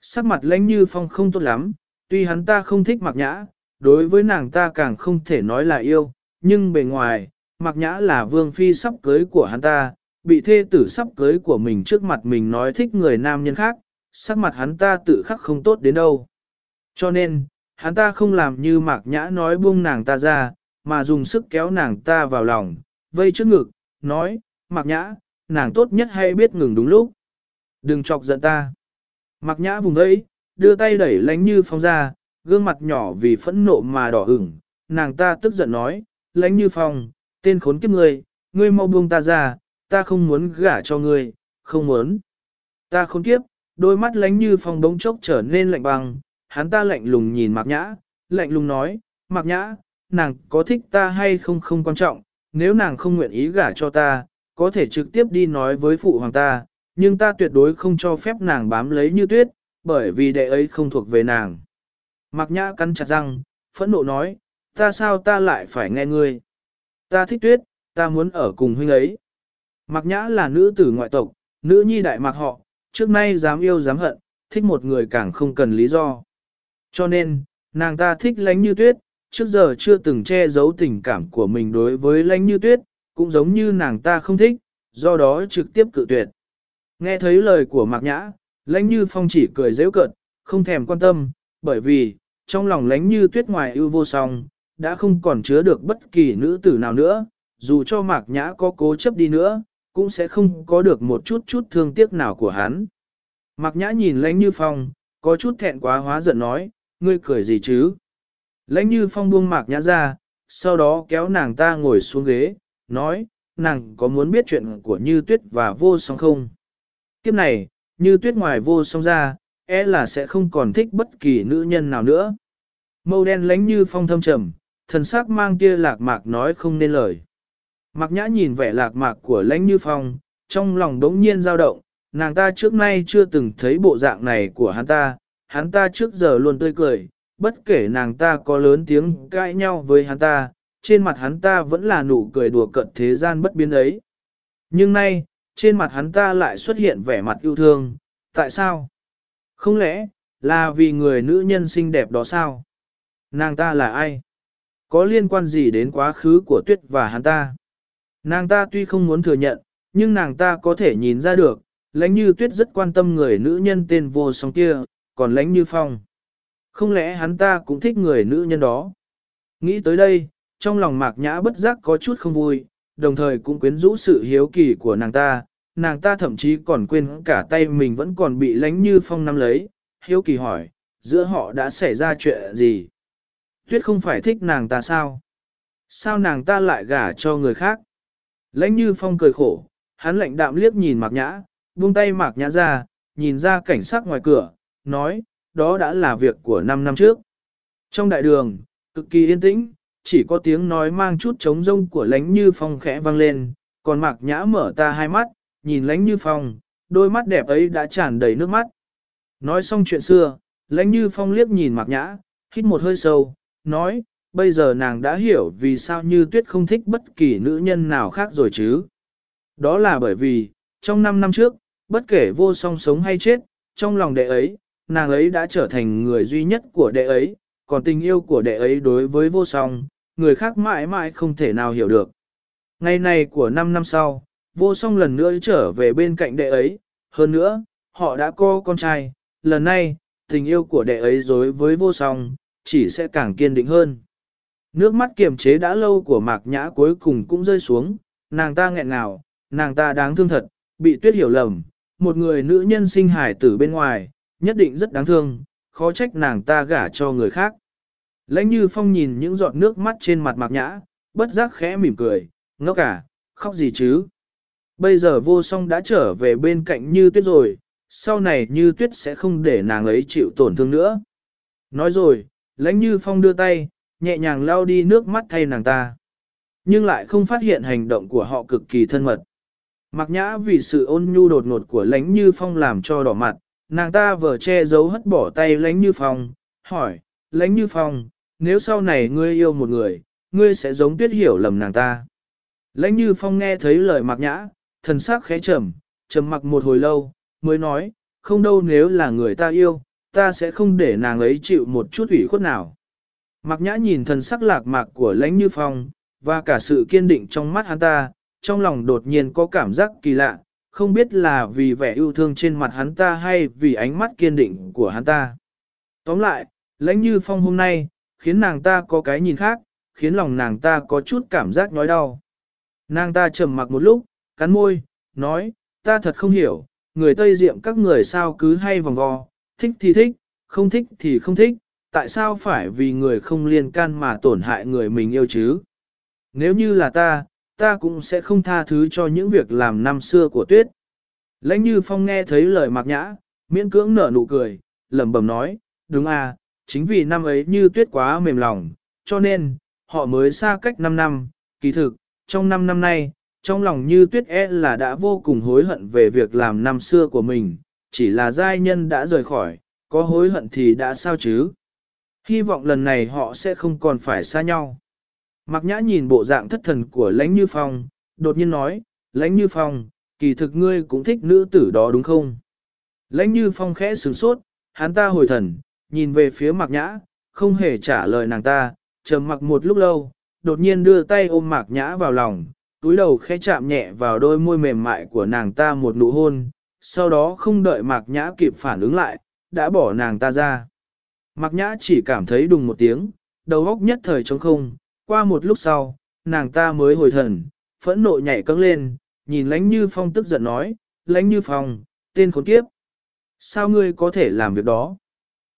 Sắc mặt lãnh như phong không tốt lắm, tuy hắn ta không thích mạc nhã, đối với nàng ta càng không thể nói là yêu, nhưng bề ngoài, mạc nhã là vương phi sắp cưới của hắn ta, bị thê tử sắp cưới của mình trước mặt mình nói thích người nam nhân khác, sắc mặt hắn ta tự khắc không tốt đến đâu. Cho nên, hắn ta không làm như mạc nhã nói buông nàng ta ra, mà dùng sức kéo nàng ta vào lòng, vây trước ngực, nói, mạc nhã, nàng tốt nhất hay biết ngừng đúng lúc. Đừng chọc giận ta. Mạc nhã vùng vẫy, đưa tay đẩy lánh như phong ra, gương mặt nhỏ vì phẫn nộ mà đỏ ửng, nàng ta tức giận nói, lánh như phong, tên khốn kiếp ngươi, ngươi mau buông ta ra, ta không muốn gả cho ngươi, không muốn. Ta khốn kiếp, đôi mắt lánh như phong bỗng chốc trở nên lạnh băng, hắn ta lạnh lùng nhìn Mạc Nhã, lạnh lùng nói, Mạc Nhã, nàng có thích ta hay không không quan trọng, nếu nàng không nguyện ý gả cho ta, có thể trực tiếp đi nói với phụ hoàng ta, nhưng ta tuyệt đối không cho phép nàng bám lấy như tuyết, bởi vì đệ ấy không thuộc về nàng. Mạc Nhã cắn chặt răng, phẫn nộ nói, ta sao ta lại phải nghe ngươi? Ta thích tuyết, ta muốn ở cùng huynh ấy. Mạc Nhã là nữ tử ngoại tộc, nữ nhi đại mạc họ, trước nay dám yêu dám hận, thích một người càng không cần lý do. Cho nên, nàng ta thích lánh như tuyết, trước giờ chưa từng che giấu tình cảm của mình đối với lánh như tuyết, cũng giống như nàng ta không thích, do đó trực tiếp cự tuyệt. Nghe thấy lời của Mạc Nhã, lánh như phong chỉ cười dễ cợt, không thèm quan tâm, bởi vì, trong lòng lánh như tuyết ngoài ưu vô song, đã không còn chứa được bất kỳ nữ tử nào nữa, dù cho Mạc Nhã có cố chấp đi nữa, cũng sẽ không có được một chút chút thương tiếc nào của hắn. Mạc Nhã nhìn lánh như phong, có chút thẹn quá hóa giận nói, ngươi cười gì chứ? Lãnh như phong buông mạc nhã ra, sau đó kéo nàng ta ngồi xuống ghế, nói, nàng có muốn biết chuyện của như tuyết và vô song không? Kiếp này, như tuyết ngoài vô song ra, e là sẽ không còn thích bất kỳ nữ nhân nào nữa. Mâu đen lánh như phong thâm trầm, thần sắc mang tia lạc mạc nói không nên lời. Mạc nhã nhìn vẻ lạc mạc của lãnh như phong, trong lòng đống nhiên dao động, nàng ta trước nay chưa từng thấy bộ dạng này của hắn ta, hắn ta trước giờ luôn tươi cười, bất kể nàng ta có lớn tiếng cãi nhau với hắn ta, trên mặt hắn ta vẫn là nụ cười đùa cận thế gian bất biến ấy. Nhưng nay, trên mặt hắn ta lại xuất hiện vẻ mặt yêu thương, tại sao? Không lẽ, là vì người nữ nhân xinh đẹp đó sao? Nàng ta là ai? Có liên quan gì đến quá khứ của tuyết và hắn ta? Nàng ta tuy không muốn thừa nhận, nhưng nàng ta có thể nhìn ra được, lãnh như tuyết rất quan tâm người nữ nhân tên vô song kia, còn lãnh như phong. Không lẽ hắn ta cũng thích người nữ nhân đó? Nghĩ tới đây, trong lòng mạc nhã bất giác có chút không vui, đồng thời cũng quyến rũ sự hiếu kỳ của nàng ta, nàng ta thậm chí còn quên cả tay mình vẫn còn bị lánh như phong nắm lấy, hiếu kỳ hỏi, giữa họ đã xảy ra chuyện gì? Tuyết không phải thích nàng ta sao? Sao nàng ta lại gả cho người khác? Lãnh như phong cười khổ, hắn lạnh đạm liếc nhìn mạc nhã, buông tay mạc nhã ra, nhìn ra cảnh sắc ngoài cửa, nói, đó đã là việc của 5 năm trước. Trong đại đường, cực kỳ yên tĩnh, chỉ có tiếng nói mang chút trống rông của lánh như phong khẽ vang lên, còn mạc nhã mở ta hai mắt, nhìn lánh như phong, đôi mắt đẹp ấy đã tràn đầy nước mắt. Nói xong chuyện xưa, lánh như phong liếc nhìn mạc nhã, hít một hơi sâu, nói, bây giờ nàng đã hiểu vì sao như tuyết không thích bất kỳ nữ nhân nào khác rồi chứ. Đó là bởi vì, trong 5 năm trước, bất kể vô song sống hay chết, trong lòng đệ ấy, nàng ấy đã trở thành người duy nhất của đệ ấy, còn tình yêu của đệ ấy đối với vô song, người khác mãi mãi không thể nào hiểu được. Ngày này của 5 năm sau, vô song lần nữa trở về bên cạnh đệ ấy, hơn nữa, họ đã có con trai, lần này, tình yêu của đệ ấy đối với vô song, chỉ sẽ càng kiên định hơn. Nước mắt kiềm chế đã lâu của mạc nhã cuối cùng cũng rơi xuống, nàng ta nghẹn ngào, nàng ta đáng thương thật, bị tuyết hiểu lầm, một người nữ nhân sinh hải tử bên ngoài, nhất định rất đáng thương, khó trách nàng ta gả cho người khác. Lãnh như phong nhìn những giọt nước mắt trên mặt mạc nhã, bất giác khẽ mỉm cười, ngốc cả, khóc gì chứ. Bây giờ vô song đã trở về bên cạnh như tuyết rồi, sau này như tuyết sẽ không để nàng ấy chịu tổn thương nữa. Nói rồi, lãnh như phong đưa tay, nhẹ nhàng lau đi nước mắt thay nàng ta. Nhưng lại không phát hiện hành động của họ cực kỳ thân mật. Mạc nhã vì sự ôn nhu đột ngột của lãnh như phong làm cho đỏ mặt, Nàng ta vờ che giấu hất bỏ tay lánh như phong, hỏi, lánh như phong, nếu sau này ngươi yêu một người, ngươi sẽ giống tuyết hiểu lầm nàng ta. Lãnh như phong nghe thấy lời mạc nhã, thần sắc khẽ trầm, trầm mặc một hồi lâu, mới nói, không đâu nếu là người ta yêu, ta sẽ không để nàng ấy chịu một chút ủy khuất nào. Mạc nhã nhìn thần sắc lạc mạc của lãnh như phong, và cả sự kiên định trong mắt hắn ta, trong lòng đột nhiên có cảm giác kỳ lạ, không biết là vì vẻ yêu thương trên mặt hắn ta hay vì ánh mắt kiên định của hắn ta. Tóm lại, lãnh như phong hôm nay, khiến nàng ta có cái nhìn khác, khiến lòng nàng ta có chút cảm giác nhói đau. Nàng ta trầm mặc một lúc, cắn môi, nói, ta thật không hiểu, người Tây Diệm các người sao cứ hay vòng vo, thích thì thích, không thích thì không thích, tại sao phải vì người không liên can mà tổn hại người mình yêu chứ? Nếu như là ta, ta cũng sẽ không tha thứ cho những việc làm năm xưa của tuyết. Lãnh như phong nghe thấy lời mạc nhã, miễn cưỡng nở nụ cười, lẩm bẩm nói, đúng à, chính vì năm ấy như tuyết quá mềm lòng, cho nên, họ mới xa cách 5 năm, kỳ thực, trong 5 năm nay, trong lòng như tuyết e là đã vô cùng hối hận về việc làm năm xưa của mình, chỉ là giai nhân đã rời khỏi, có hối hận thì đã sao chứ. Hy vọng lần này họ sẽ không còn phải xa nhau. Mạc Nhã nhìn bộ dạng thất thần của Lãnh Như Phong, đột nhiên nói, Lãnh Như Phong, kỳ thực ngươi cũng thích nữ tử đó đúng không? Lãnh Như Phong khẽ sửng sốt, hắn ta hồi thần, nhìn về phía Mạc Nhã, không hề trả lời nàng ta, trầm mặc một lúc lâu, đột nhiên đưa tay ôm Mạc Nhã vào lòng, túi đầu khẽ chạm nhẹ vào đôi môi mềm mại của nàng ta một nụ hôn, sau đó không đợi Mạc Nhã kịp phản ứng lại, đã bỏ nàng ta ra. Mạc Nhã chỉ cảm thấy đùng một tiếng, đầu óc nhất thời trống không, qua một lúc sau, nàng ta mới hồi thần, phẫn nộ nhảy cẫng lên, nhìn lánh như phong tức giận nói, lánh như phong, tên khốn kiếp. Sao ngươi có thể làm việc đó?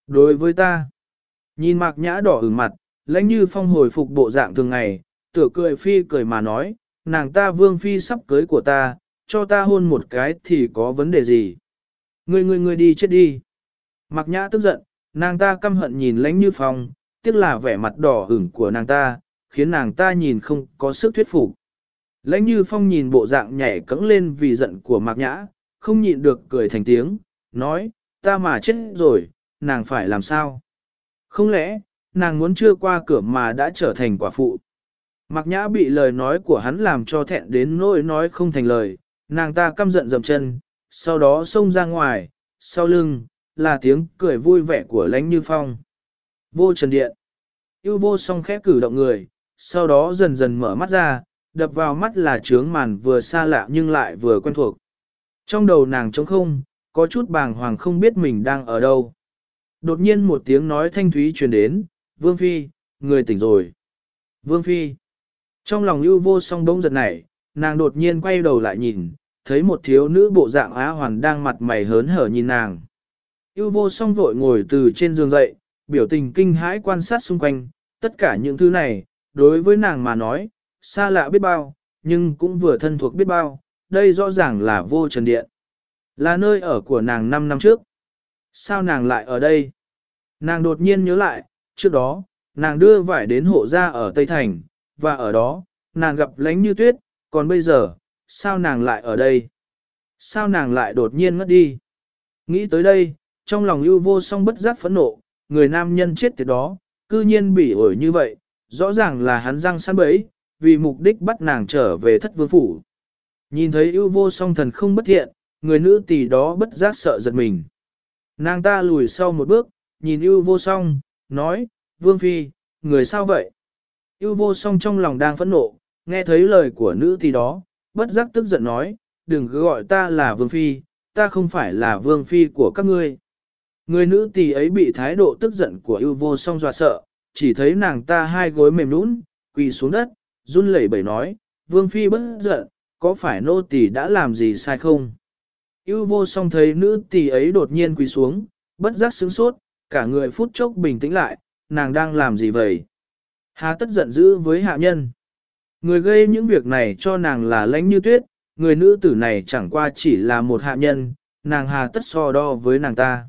Đối với ta, nhìn mạc nhã đỏ ửng mặt, lãnh như phong hồi phục bộ dạng thường ngày, tựa cười phi cười mà nói, nàng ta vương phi sắp cưới của ta, cho ta hôn một cái thì có vấn đề gì? Ngươi ngươi ngươi đi chết đi. Mạc nhã tức giận, nàng ta căm hận nhìn lãnh như phong, tiếc là vẻ mặt đỏ ửng của nàng ta, khiến nàng ta nhìn không có sức thuyết phục. Lãnh như phong nhìn bộ dạng nhảy cẫng lên vì giận của mạc nhã, không nhịn được cười thành tiếng, nói, ta mà chết rồi, nàng phải làm sao? Không lẽ, nàng muốn chưa qua cửa mà đã trở thành quả phụ? Mạc nhã bị lời nói của hắn làm cho thẹn đến nỗi nói không thành lời, nàng ta căm giận dầm chân, sau đó xông ra ngoài, sau lưng, là tiếng cười vui vẻ của lãnh như phong. Vô trần điện. Yêu vô song khẽ cử động người, sau đó dần dần mở mắt ra, đập vào mắt là trướng màn vừa xa lạ nhưng lại vừa quen thuộc. Trong đầu nàng trống không, có chút bàng hoàng không biết mình đang ở đâu. Đột nhiên một tiếng nói thanh thúy truyền đến, Vương Phi, người tỉnh rồi. Vương Phi. Trong lòng ưu vô song bỗng giật nảy, nàng đột nhiên quay đầu lại nhìn, thấy một thiếu nữ bộ dạng á hoàn đang mặt mày hớn hở nhìn nàng. Ưu vô song vội ngồi từ trên giường dậy, biểu tình kinh hãi quan sát xung quanh, tất cả những thứ này, đối với nàng mà nói, xa lạ biết bao, nhưng cũng vừa thân thuộc biết bao, đây rõ ràng là vô trần điện. Là nơi ở của nàng 5 năm trước. Sao nàng lại ở đây? Nàng đột nhiên nhớ lại, trước đó, nàng đưa vải đến hộ gia ở Tây Thành, và ở đó, nàng gặp lánh như tuyết, còn bây giờ, sao nàng lại ở đây? Sao nàng lại đột nhiên ngất đi? Nghĩ tới đây, trong lòng ưu vô song bất giác phẫn nộ, người nam nhân chết tiệt đó, cư nhiên bị ổi như vậy, rõ ràng là hắn răng săn bẫy, vì mục đích bắt nàng trở về thất vương phủ. Nhìn thấy ưu vô song thần không bất thiện, người nữ tỷ đó bất giác sợ giật mình. Nàng ta lùi sau một bước, nhìn ưu vô song, nói, vương phi, người sao vậy? Ưu vô song trong lòng đang phẫn nộ, nghe thấy lời của nữ tỷ đó, bất giác tức giận nói, đừng cứ gọi ta là vương phi, ta không phải là vương phi của các ngươi. Người nữ tỷ ấy bị thái độ tức giận của ưu vô song dọa sợ, chỉ thấy nàng ta hai gối mềm nũng, quỳ xuống đất, run lẩy bẩy nói, vương phi bất giận, có phải nô tỳ đã làm gì sai không? Yêu vô song thấy nữ tỳ ấy đột nhiên quỳ xuống, bất giác sướng sốt, cả người phút chốc bình tĩnh lại, nàng đang làm gì vậy? Hà tất giận dữ với hạ nhân. Người gây những việc này cho nàng là lãnh như tuyết, người nữ tử này chẳng qua chỉ là một hạ nhân, nàng hà tất so đo với nàng ta.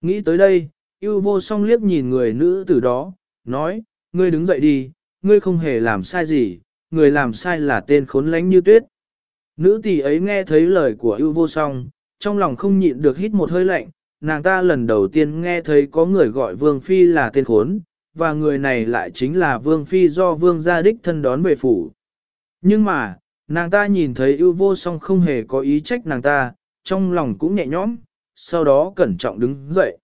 Nghĩ tới đây, yêu vô song liếc nhìn người nữ tử đó, nói, ngươi đứng dậy đi, ngươi không hề làm sai gì, người làm sai là tên khốn lánh như tuyết. Nữ tỷ ấy nghe thấy lời của ưu vô song, trong lòng không nhịn được hít một hơi lạnh, nàng ta lần đầu tiên nghe thấy có người gọi Vương Phi là tên khốn, và người này lại chính là Vương Phi do Vương gia đích thân đón về phủ. Nhưng mà, nàng ta nhìn thấy ưu vô song không hề có ý trách nàng ta, trong lòng cũng nhẹ nhõm, sau đó cẩn trọng đứng dậy.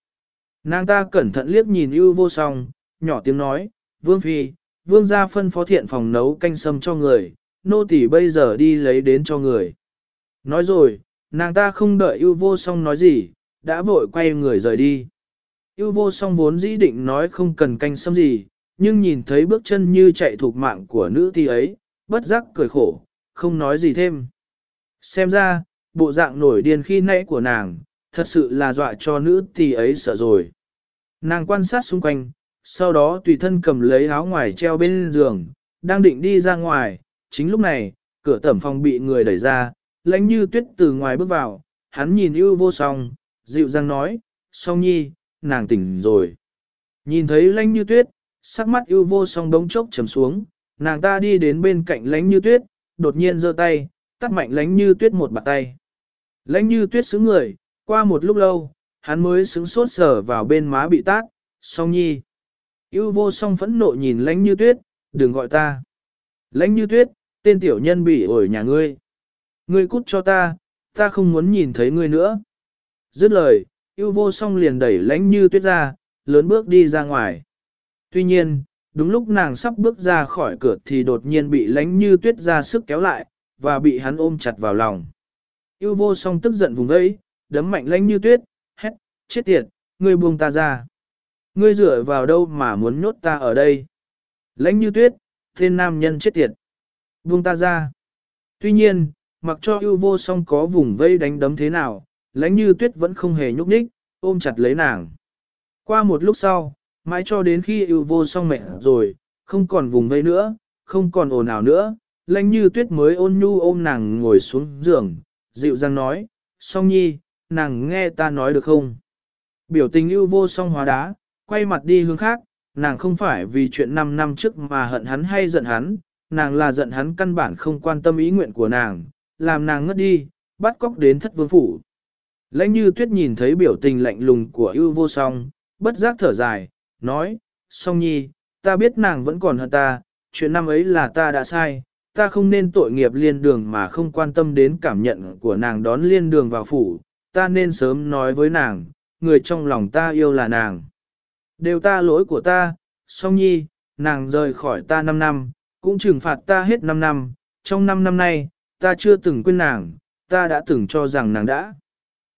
Nàng ta cẩn thận liếc nhìn ưu vô song, nhỏ tiếng nói, Vương Phi, Vương gia phân phó thiện phòng nấu canh sâm cho người, nô tỳ bây giờ đi lấy đến cho người. Nói rồi, nàng ta không đợi ưu vô song nói gì, đã vội quay người rời đi. Yêu vô song vốn dĩ định nói không cần canh sâm gì, nhưng nhìn thấy bước chân như chạy thuộc mạng của nữ ti ấy, bất giác cười khổ, không nói gì thêm. Xem ra, bộ dạng nổi điên khi nãy của nàng, thật sự là dọa cho nữ ti ấy sợ rồi. Nàng quan sát xung quanh, sau đó tùy thân cầm lấy áo ngoài treo bên giường, đang định đi ra ngoài, chính lúc này, cửa tẩm phòng bị người đẩy ra, lãnh như tuyết từ ngoài bước vào, hắn nhìn ưu vô song, dịu dàng nói, song nhi, nàng tỉnh rồi. Nhìn thấy lãnh như tuyết, sắc mắt ưu vô song đống chốc trầm xuống, nàng ta đi đến bên cạnh lãnh như tuyết, đột nhiên giơ tay, tắt mạnh lãnh như tuyết một bàn tay. Lãnh như tuyết xứng người, qua một lúc lâu, hắn mới xứng sốt sở vào bên má bị tát, song nhi. Yêu vô song phẫn nộ nhìn lãnh như tuyết, đừng gọi ta. Lãnh như tuyết, tên tiểu nhân bị ổi nhà ngươi. Ngươi cút cho ta, ta không muốn nhìn thấy ngươi nữa. Dứt lời, yêu vô song liền đẩy lãnh như tuyết ra, lớn bước đi ra ngoài. Tuy nhiên, đúng lúc nàng sắp bước ra khỏi cửa thì đột nhiên bị lãnh như tuyết ra sức kéo lại, và bị hắn ôm chặt vào lòng. Yêu vô song tức giận vùng vẫy, đấm mạnh lãnh như tuyết, hét, chết tiệt, ngươi buông ta ra. Ngươi dựa vào đâu mà muốn nhốt ta ở đây? Lãnh như tuyết, tên nam nhân chết tiệt. Buông ta ra. Tuy nhiên, mặc cho yêu vô song có vùng vây đánh đấm thế nào, lãnh như tuyết vẫn không hề nhúc nhích, ôm chặt lấy nàng. Qua một lúc sau, mãi cho đến khi yêu vô song mệt rồi, không còn vùng vây nữa, không còn ồn ào nữa, lãnh như tuyết mới ôn nhu ôm nàng ngồi xuống giường, dịu dàng nói, song nhi, nàng nghe ta nói được không? Biểu tình yêu vô song hóa đá, quay mặt đi hướng khác, nàng không phải vì chuyện 5 năm trước mà hận hắn hay giận hắn, nàng là giận hắn căn bản không quan tâm ý nguyện của nàng, làm nàng ngất đi, bắt cóc đến thất vương phủ. Lãnh như tuyết nhìn thấy biểu tình lạnh lùng của ưu vô song, bất giác thở dài, nói, song nhi, ta biết nàng vẫn còn hận ta, chuyện năm ấy là ta đã sai, ta không nên tội nghiệp liên đường mà không quan tâm đến cảm nhận của nàng đón liên đường vào phủ, ta nên sớm nói với nàng, người trong lòng ta yêu là nàng. Đều ta lỗi của ta, song nhi, nàng rời khỏi ta 5 năm, cũng trừng phạt ta hết 5 năm, trong 5 năm nay, ta chưa từng quên nàng, ta đã từng cho rằng nàng đã.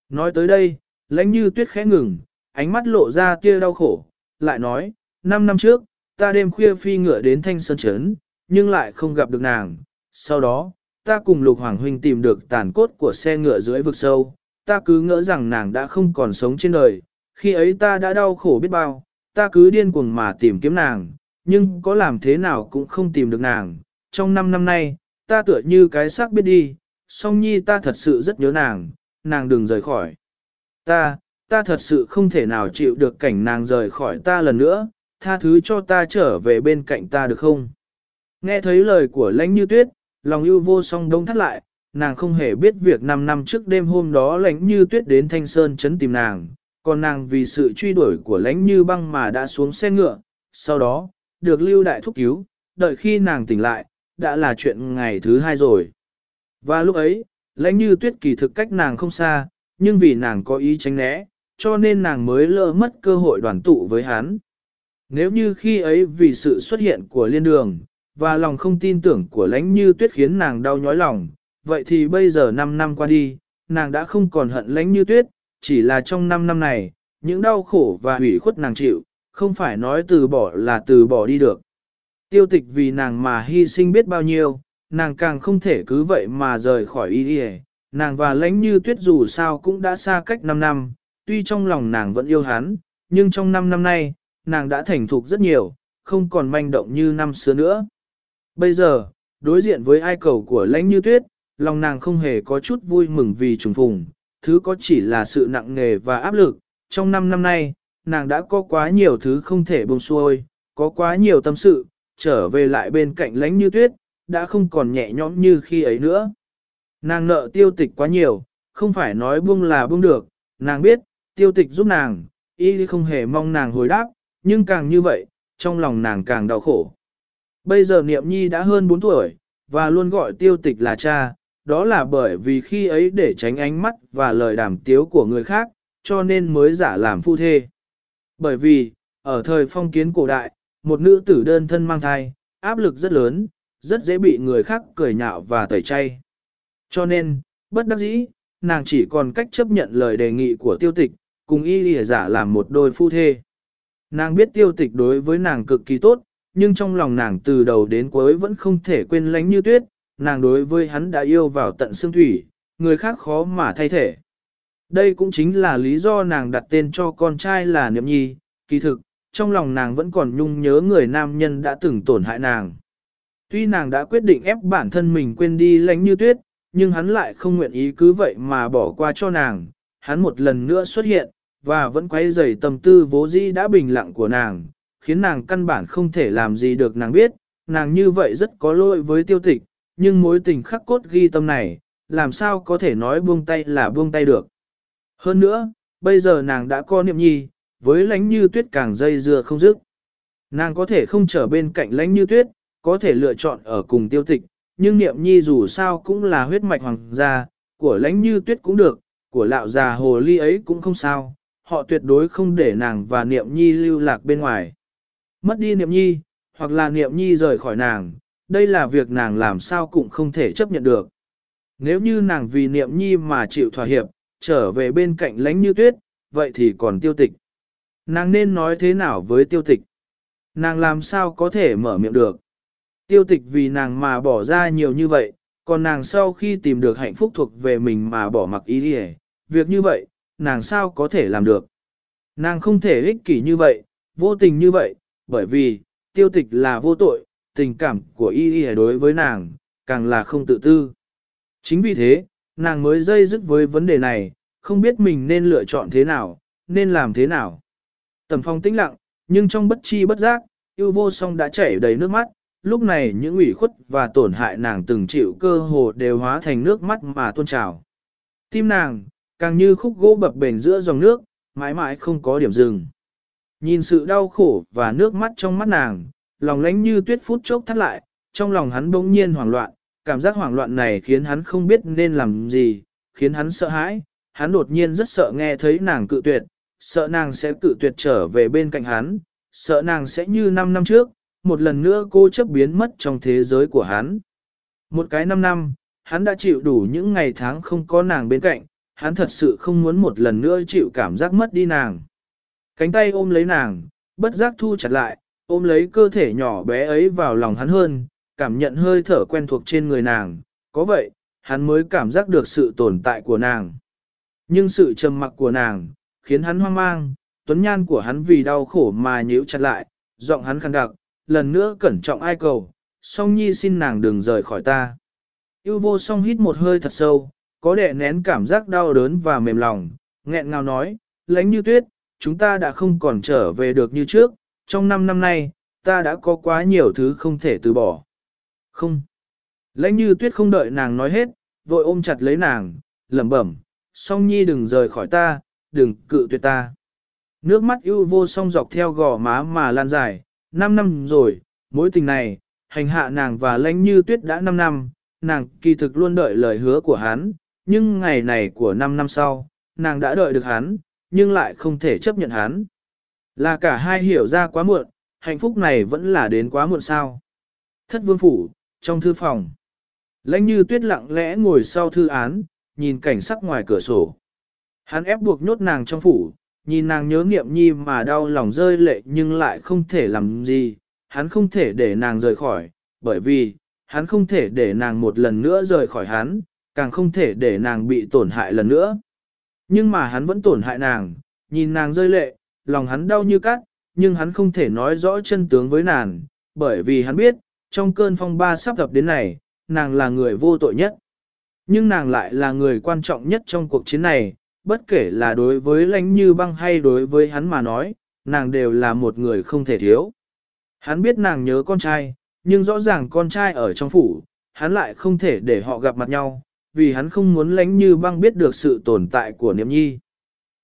Nói tới đây, lãnh như tuyết khẽ ngừng, ánh mắt lộ ra tia đau khổ, lại nói, năm năm trước, ta đêm khuya phi ngựa đến thanh sơn chấn, nhưng lại không gặp được nàng. Sau đó, ta cùng lục hoàng huynh tìm được tàn cốt của xe ngựa dưới vực sâu, ta cứ ngỡ rằng nàng đã không còn sống trên đời, khi ấy ta đã đau khổ biết bao, ta cứ điên cuồng mà tìm kiếm nàng, nhưng có làm thế nào cũng không tìm được nàng. Trong năm năm nay, ta tựa như cái xác biết đi, song nhi ta thật sự rất nhớ nàng, nàng đừng rời khỏi. Ta, ta thật sự không thể nào chịu được cảnh nàng rời khỏi ta lần nữa, tha thứ cho ta trở về bên cạnh ta được không? Nghe thấy lời của lãnh như tuyết, lòng yêu vô song đông thắt lại, nàng không hề biết việc 5 năm trước đêm hôm đó lãnh như tuyết đến Thanh Sơn chấn tìm nàng, còn nàng vì sự truy đuổi của lãnh như băng mà đã xuống xe ngựa, sau đó, được lưu đại thúc cứu, đợi khi nàng tỉnh lại, đã là chuyện ngày thứ hai rồi. Và lúc ấy, lãnh như tuyết kỳ thực cách nàng không xa, nhưng vì nàng có ý tránh né, cho nên nàng mới lỡ mất cơ hội đoàn tụ với hắn. Nếu như khi ấy vì sự xuất hiện của liên đường, và lòng không tin tưởng của lãnh như tuyết khiến nàng đau nhói lòng, vậy thì bây giờ 5 năm qua đi, nàng đã không còn hận lãnh như tuyết, chỉ là trong 5 năm này, những đau khổ và hủy khuất nàng chịu, không phải nói từ bỏ là từ bỏ đi được. Tiêu tịch vì nàng mà hy sinh biết bao nhiêu, nàng càng không thể cứ vậy mà rời khỏi y y nàng và lãnh như tuyết dù sao cũng đã xa cách 5 năm, tuy trong lòng nàng vẫn yêu hắn, nhưng trong 5 năm nay, nàng đã thành thục rất nhiều, không còn manh động như năm xưa nữa. Bây giờ, đối diện với ai cầu của lãnh như tuyết, lòng nàng không hề có chút vui mừng vì trùng phùng, thứ có chỉ là sự nặng nề và áp lực. Trong năm năm nay, nàng đã có quá nhiều thứ không thể buông xuôi, có quá nhiều tâm sự, trở về lại bên cạnh lánh như tuyết, đã không còn nhẹ nhõm như khi ấy nữa. Nàng nợ tiêu tịch quá nhiều, không phải nói buông là buông được, nàng biết, tiêu tịch giúp nàng, y không hề mong nàng hồi đáp, nhưng càng như vậy, trong lòng nàng càng đau khổ. Bây giờ niệm nhi đã hơn 4 tuổi, và luôn gọi tiêu tịch là cha, đó là bởi vì khi ấy để tránh ánh mắt và lời đàm tiếu của người khác, cho nên mới giả làm phu thê. Bởi vì, ở thời phong kiến cổ đại, một nữ tử đơn thân mang thai, áp lực rất lớn, rất dễ bị người khác cười nhạo và tẩy chay. Cho nên, bất đắc dĩ, nàng chỉ còn cách chấp nhận lời đề nghị của tiêu tịch, cùng y lìa giả làm một đôi phu thê. Nàng biết tiêu tịch đối với nàng cực kỳ tốt, nhưng trong lòng nàng từ đầu đến cuối vẫn không thể quên lánh như tuyết, nàng đối với hắn đã yêu vào tận xương thủy, người khác khó mà thay thể. Đây cũng chính là lý do nàng đặt tên cho con trai là Niệm Nhi, kỳ thực, trong lòng nàng vẫn còn nhung nhớ người nam nhân đã từng tổn hại nàng. Tuy nàng đã quyết định ép bản thân mình quên đi lánh như tuyết, nhưng hắn lại không nguyện ý cứ vậy mà bỏ qua cho nàng, hắn một lần nữa xuất hiện, và vẫn quay dày tâm tư vố dĩ đã bình lặng của nàng, khiến nàng căn bản không thể làm gì được nàng biết, nàng như vậy rất có lỗi với tiêu tịch, nhưng mối tình khắc cốt ghi tâm này, làm sao có thể nói buông tay là buông tay được. Hơn nữa, bây giờ nàng đã có niệm nhi, với lánh như tuyết càng dây dưa không dứt. Nàng có thể không trở bên cạnh lánh như tuyết, có thể lựa chọn ở cùng tiêu tịch, nhưng niệm nhi dù sao cũng là huyết mạch hoàng gia, của lánh như tuyết cũng được, của lão già hồ ly ấy cũng không sao, họ tuyệt đối không để nàng và niệm nhi lưu lạc bên ngoài. Mất đi niệm nhi, hoặc là niệm nhi rời khỏi nàng, đây là việc nàng làm sao cũng không thể chấp nhận được. Nếu như nàng vì niệm nhi mà chịu thỏa hiệp, trở về bên cạnh lánh như tuyết, vậy thì còn tiêu tịch. Nàng nên nói thế nào với tiêu tịch? Nàng làm sao có thể mở miệng được? Tiêu tịch vì nàng mà bỏ ra nhiều như vậy, còn nàng sau khi tìm được hạnh phúc thuộc về mình mà bỏ mặc ý đi việc như vậy, nàng sao có thể làm được? Nàng không thể ích kỷ như vậy, vô tình như vậy, bởi vì, tiêu tịch là vô tội, tình cảm của y y đối với nàng, càng là không tự tư. Chính vì thế, nàng mới dây dứt với vấn đề này, không biết mình nên lựa chọn thế nào, nên làm thế nào. Tầm phong tĩnh lặng, nhưng trong bất chi bất giác, yêu vô song đã chảy đầy nước mắt, lúc này những ủy khuất và tổn hại nàng từng chịu cơ hồ đều hóa thành nước mắt mà tuôn trào. Tim nàng, càng như khúc gỗ bập bềnh giữa dòng nước, mãi mãi không có điểm dừng. Nhìn sự đau khổ và nước mắt trong mắt nàng, lòng lánh như tuyết phút chốc thắt lại, trong lòng hắn bỗng nhiên hoảng loạn, cảm giác hoảng loạn này khiến hắn không biết nên làm gì, khiến hắn sợ hãi, hắn đột nhiên rất sợ nghe thấy nàng cự tuyệt, sợ nàng sẽ cự tuyệt trở về bên cạnh hắn, sợ nàng sẽ như 5 năm trước, một lần nữa cô chấp biến mất trong thế giới của hắn. Một cái 5 năm, hắn đã chịu đủ những ngày tháng không có nàng bên cạnh, hắn thật sự không muốn một lần nữa chịu cảm giác mất đi nàng. Cánh tay ôm lấy nàng, bất giác thu chặt lại, ôm lấy cơ thể nhỏ bé ấy vào lòng hắn hơn, cảm nhận hơi thở quen thuộc trên người nàng, có vậy, hắn mới cảm giác được sự tồn tại của nàng. Nhưng sự trầm mặc của nàng, khiến hắn hoang mang, tuấn nhan của hắn vì đau khổ mà nhíu chặt lại, giọng hắn khăn đặc, lần nữa cẩn trọng ai cầu, song nhi xin nàng đừng rời khỏi ta. Yêu vô song hít một hơi thật sâu, có đẻ nén cảm giác đau đớn và mềm lòng, nghẹn ngào nói, lánh như tuyết, chúng ta đã không còn trở về được như trước, trong năm năm nay, ta đã có quá nhiều thứ không thể từ bỏ. Không. Lãnh như tuyết không đợi nàng nói hết, vội ôm chặt lấy nàng, lẩm bẩm, song nhi đừng rời khỏi ta, đừng cự tuyệt ta. Nước mắt ưu vô song dọc theo gò má mà lan dài, 5 năm rồi, mối tình này, hành hạ nàng và lãnh như tuyết đã 5 năm, nàng kỳ thực luôn đợi lời hứa của hắn, nhưng ngày này của 5 năm sau, nàng đã đợi được hắn, nhưng lại không thể chấp nhận hắn. Là cả hai hiểu ra quá muộn, hạnh phúc này vẫn là đến quá muộn sao. Thất vương phủ, trong thư phòng. Lãnh như tuyết lặng lẽ ngồi sau thư án, nhìn cảnh sắc ngoài cửa sổ. Hắn ép buộc nhốt nàng trong phủ, nhìn nàng nhớ nghiệm nhi mà đau lòng rơi lệ nhưng lại không thể làm gì, hắn không thể để nàng rời khỏi, bởi vì, hắn không thể để nàng một lần nữa rời khỏi hắn, càng không thể để nàng bị tổn hại lần nữa. Nhưng mà hắn vẫn tổn hại nàng, nhìn nàng rơi lệ, lòng hắn đau như cắt, nhưng hắn không thể nói rõ chân tướng với nàng, bởi vì hắn biết, trong cơn phong ba sắp gặp đến này, nàng là người vô tội nhất. Nhưng nàng lại là người quan trọng nhất trong cuộc chiến này, bất kể là đối với lãnh như băng hay đối với hắn mà nói, nàng đều là một người không thể thiếu. Hắn biết nàng nhớ con trai, nhưng rõ ràng con trai ở trong phủ, hắn lại không thể để họ gặp mặt nhau, vì hắn không muốn lãnh như băng biết được sự tồn tại của niệm nhi.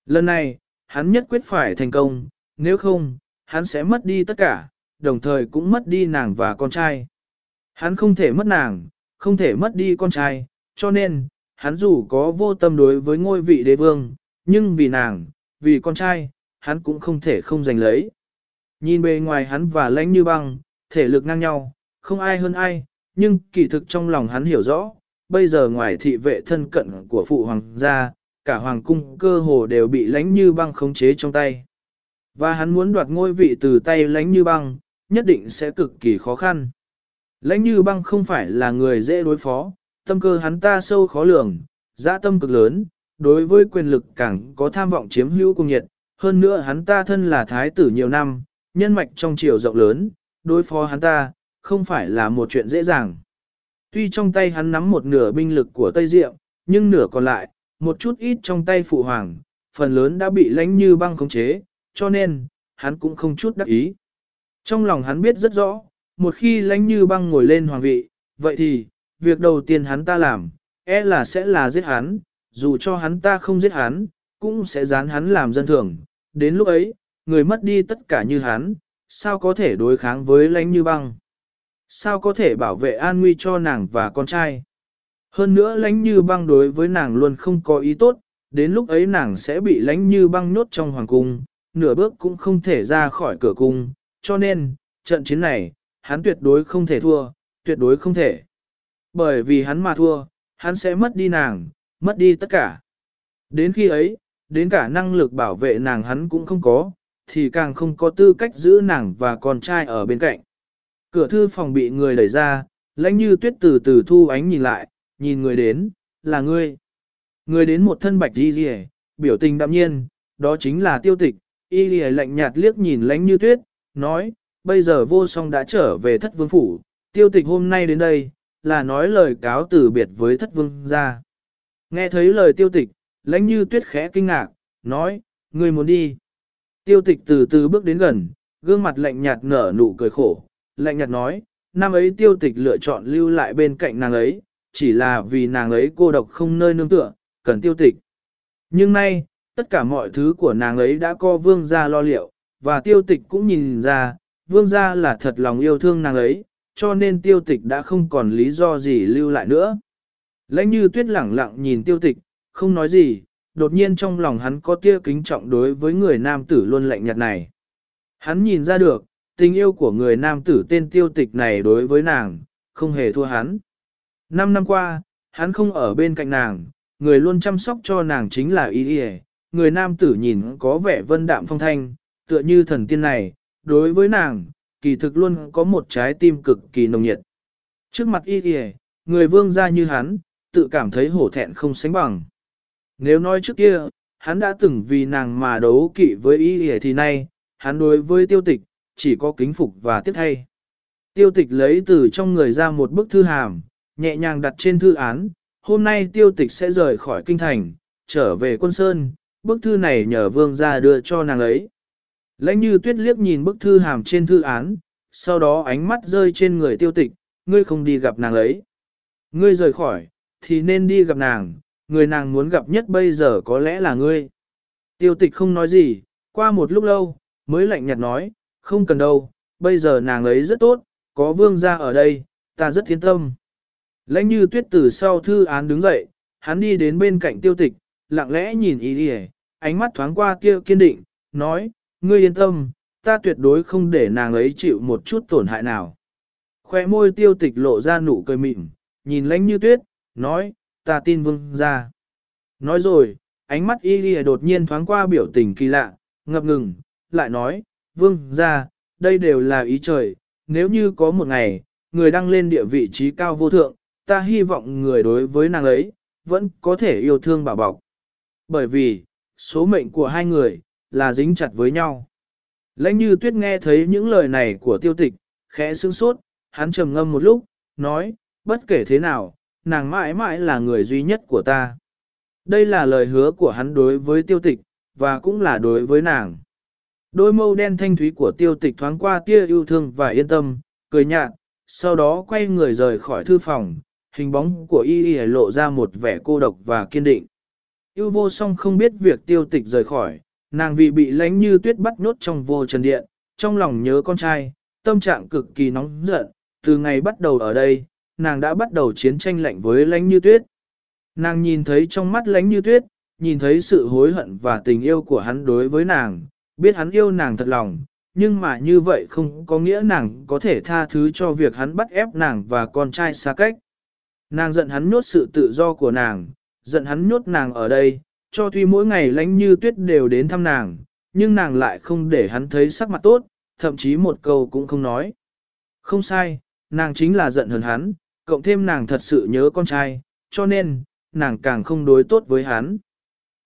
Lần này, hắn nhất quyết phải thành công, nếu không, hắn sẽ mất đi tất cả, đồng thời cũng mất đi nàng và con trai. Hắn không thể mất nàng, không thể mất đi con trai, cho nên, hắn dù có vô tâm đối với ngôi vị đế vương, nhưng vì nàng, vì con trai, hắn cũng không thể không giành lấy. Nhìn bề ngoài hắn và lãnh như băng, thể lực ngang nhau, không ai hơn ai, nhưng kỳ thực trong lòng hắn hiểu rõ, bây giờ ngoài thị vệ thân cận của phụ hoàng gia, cả hoàng cung cơ hồ đều bị lãnh như băng khống chế trong tay. Và hắn muốn đoạt ngôi vị từ tay lãnh như băng, nhất định sẽ cực kỳ khó khăn. Lãnh như băng không phải là người dễ đối phó, tâm cơ hắn ta sâu khó lường, dã tâm cực lớn, đối với quyền lực càng có tham vọng chiếm hữu cung nhiệt, hơn nữa hắn ta thân là thái tử nhiều năm, nhân mạch trong chiều rộng lớn, đối phó hắn ta, không phải là một chuyện dễ dàng. Tuy trong tay hắn nắm một nửa binh lực của Tây Diệm, nhưng nửa còn lại, một chút ít trong tay phụ hoàng, phần lớn đã bị lãnh như băng khống chế, cho nên, hắn cũng không chút đắc ý. Trong lòng hắn biết rất rõ, một khi lãnh như băng ngồi lên hoàng vị, vậy thì, việc đầu tiên hắn ta làm, e là sẽ là giết hắn, dù cho hắn ta không giết hắn, cũng sẽ dán hắn làm dân thường. Đến lúc ấy, người mất đi tất cả như hắn, sao có thể đối kháng với lãnh như băng? Sao có thể bảo vệ an nguy cho nàng và con trai? Hơn nữa lãnh như băng đối với nàng luôn không có ý tốt, đến lúc ấy nàng sẽ bị lãnh như băng nhốt trong hoàng cung, nửa bước cũng không thể ra khỏi cửa cung, cho nên, trận chiến này, hắn tuyệt đối không thể thua, tuyệt đối không thể. Bởi vì hắn mà thua, hắn sẽ mất đi nàng, mất đi tất cả. Đến khi ấy, đến cả năng lực bảo vệ nàng hắn cũng không có, thì càng không có tư cách giữ nàng và con trai ở bên cạnh. Cửa thư phòng bị người đẩy ra, lãnh như tuyết từ từ thu ánh nhìn lại, nhìn người đến, là ngươi. Người đến một thân bạch y rìa, biểu tình đạm nhiên, đó chính là tiêu tịch, y rìa lạnh nhạt liếc nhìn lãnh như tuyết, nói, bây giờ vô song đã trở về thất vương phủ, tiêu tịch hôm nay đến đây, là nói lời cáo từ biệt với thất vương ra. Nghe thấy lời tiêu tịch, lãnh như tuyết khẽ kinh ngạc, nói, người muốn đi. Tiêu tịch từ từ bước đến gần, gương mặt lạnh nhạt nở nụ cười khổ, lạnh nhạt nói, năm ấy tiêu tịch lựa chọn lưu lại bên cạnh nàng ấy, chỉ là vì nàng ấy cô độc không nơi nương tựa, cần tiêu tịch. Nhưng nay, tất cả mọi thứ của nàng ấy đã co vương gia lo liệu, và tiêu tịch cũng nhìn ra, vương gia là thật lòng yêu thương nàng ấy, cho nên tiêu tịch đã không còn lý do gì lưu lại nữa. Lãnh như tuyết lẳng lặng nhìn tiêu tịch, không nói gì, đột nhiên trong lòng hắn có tia kính trọng đối với người nam tử luôn lạnh nhạt này. Hắn nhìn ra được, tình yêu của người nam tử tên tiêu tịch này đối với nàng, không hề thua hắn. Năm năm qua, hắn không ở bên cạnh nàng, người luôn chăm sóc cho nàng chính là y y người nam tử nhìn có vẻ vân đạm phong thanh, tựa như thần tiên này, đối với nàng, kỳ thực luôn có một trái tim cực kỳ nồng nhiệt. Trước mặt y y người vương gia như hắn, tự cảm thấy hổ thẹn không sánh bằng. Nếu nói trước kia, hắn đã từng vì nàng mà đấu kỵ với y y thì nay, hắn đối với tiêu tịch, chỉ có kính phục và tiếc thay. Tiêu tịch lấy từ trong người ra một bức thư hàm, nhẹ nhàng đặt trên thư án, hôm nay tiêu tịch sẽ rời khỏi kinh thành, trở về quân sơn, bức thư này nhờ vương ra đưa cho nàng ấy. Lãnh như tuyết liếc nhìn bức thư hàm trên thư án, sau đó ánh mắt rơi trên người tiêu tịch, ngươi không đi gặp nàng ấy. Ngươi rời khỏi, thì nên đi gặp nàng, người nàng muốn gặp nhất bây giờ có lẽ là ngươi. Tiêu tịch không nói gì, qua một lúc lâu, mới lạnh nhạt nói, không cần đâu, bây giờ nàng ấy rất tốt, có vương gia ở đây, ta rất yên tâm. Lãnh như tuyết từ sau thư án đứng dậy, hắn đi đến bên cạnh tiêu tịch, lặng lẽ nhìn ý đi ánh mắt thoáng qua tiêu kiên định, nói, ngươi yên tâm, ta tuyệt đối không để nàng ấy chịu một chút tổn hại nào. Khoe môi tiêu tịch lộ ra nụ cười mịn, nhìn lãnh như tuyết, nói, ta tin vương ra. Nói rồi, ánh mắt y ghi đột nhiên thoáng qua biểu tình kỳ lạ, ngập ngừng, lại nói, vương ra, đây đều là ý trời, nếu như có một ngày, người đăng lên địa vị trí cao vô thượng, ta hy vọng người đối với nàng ấy, vẫn có thể yêu thương bảo bọc. Bởi vì, số mệnh của hai người, là dính chặt với nhau. Lãnh như tuyết nghe thấy những lời này của tiêu tịch, khẽ sướng sốt, hắn trầm ngâm một lúc, nói, bất kể thế nào, nàng mãi mãi là người duy nhất của ta. Đây là lời hứa của hắn đối với tiêu tịch, và cũng là đối với nàng. Đôi mâu đen thanh thúy của tiêu tịch thoáng qua tia yêu thương và yên tâm, cười nhạt, sau đó quay người rời khỏi thư phòng, hình bóng của y y lộ ra một vẻ cô độc và kiên định. Yêu vô song không biết việc tiêu tịch rời khỏi, nàng vì bị lánh như tuyết bắt nhốt trong vô trần điện, trong lòng nhớ con trai, tâm trạng cực kỳ nóng giận, từ ngày bắt đầu ở đây, nàng đã bắt đầu chiến tranh lạnh với lánh như tuyết. Nàng nhìn thấy trong mắt lánh như tuyết, nhìn thấy sự hối hận và tình yêu của hắn đối với nàng, biết hắn yêu nàng thật lòng, nhưng mà như vậy không có nghĩa nàng có thể tha thứ cho việc hắn bắt ép nàng và con trai xa cách. Nàng giận hắn nhốt sự tự do của nàng, giận hắn nhốt nàng ở đây, cho tuy mỗi ngày lánh như tuyết đều đến thăm nàng, nhưng nàng lại không để hắn thấy sắc mặt tốt, thậm chí một câu cũng không nói. Không sai, nàng chính là giận hờn hắn, cộng thêm nàng thật sự nhớ con trai, cho nên, nàng càng không đối tốt với hắn.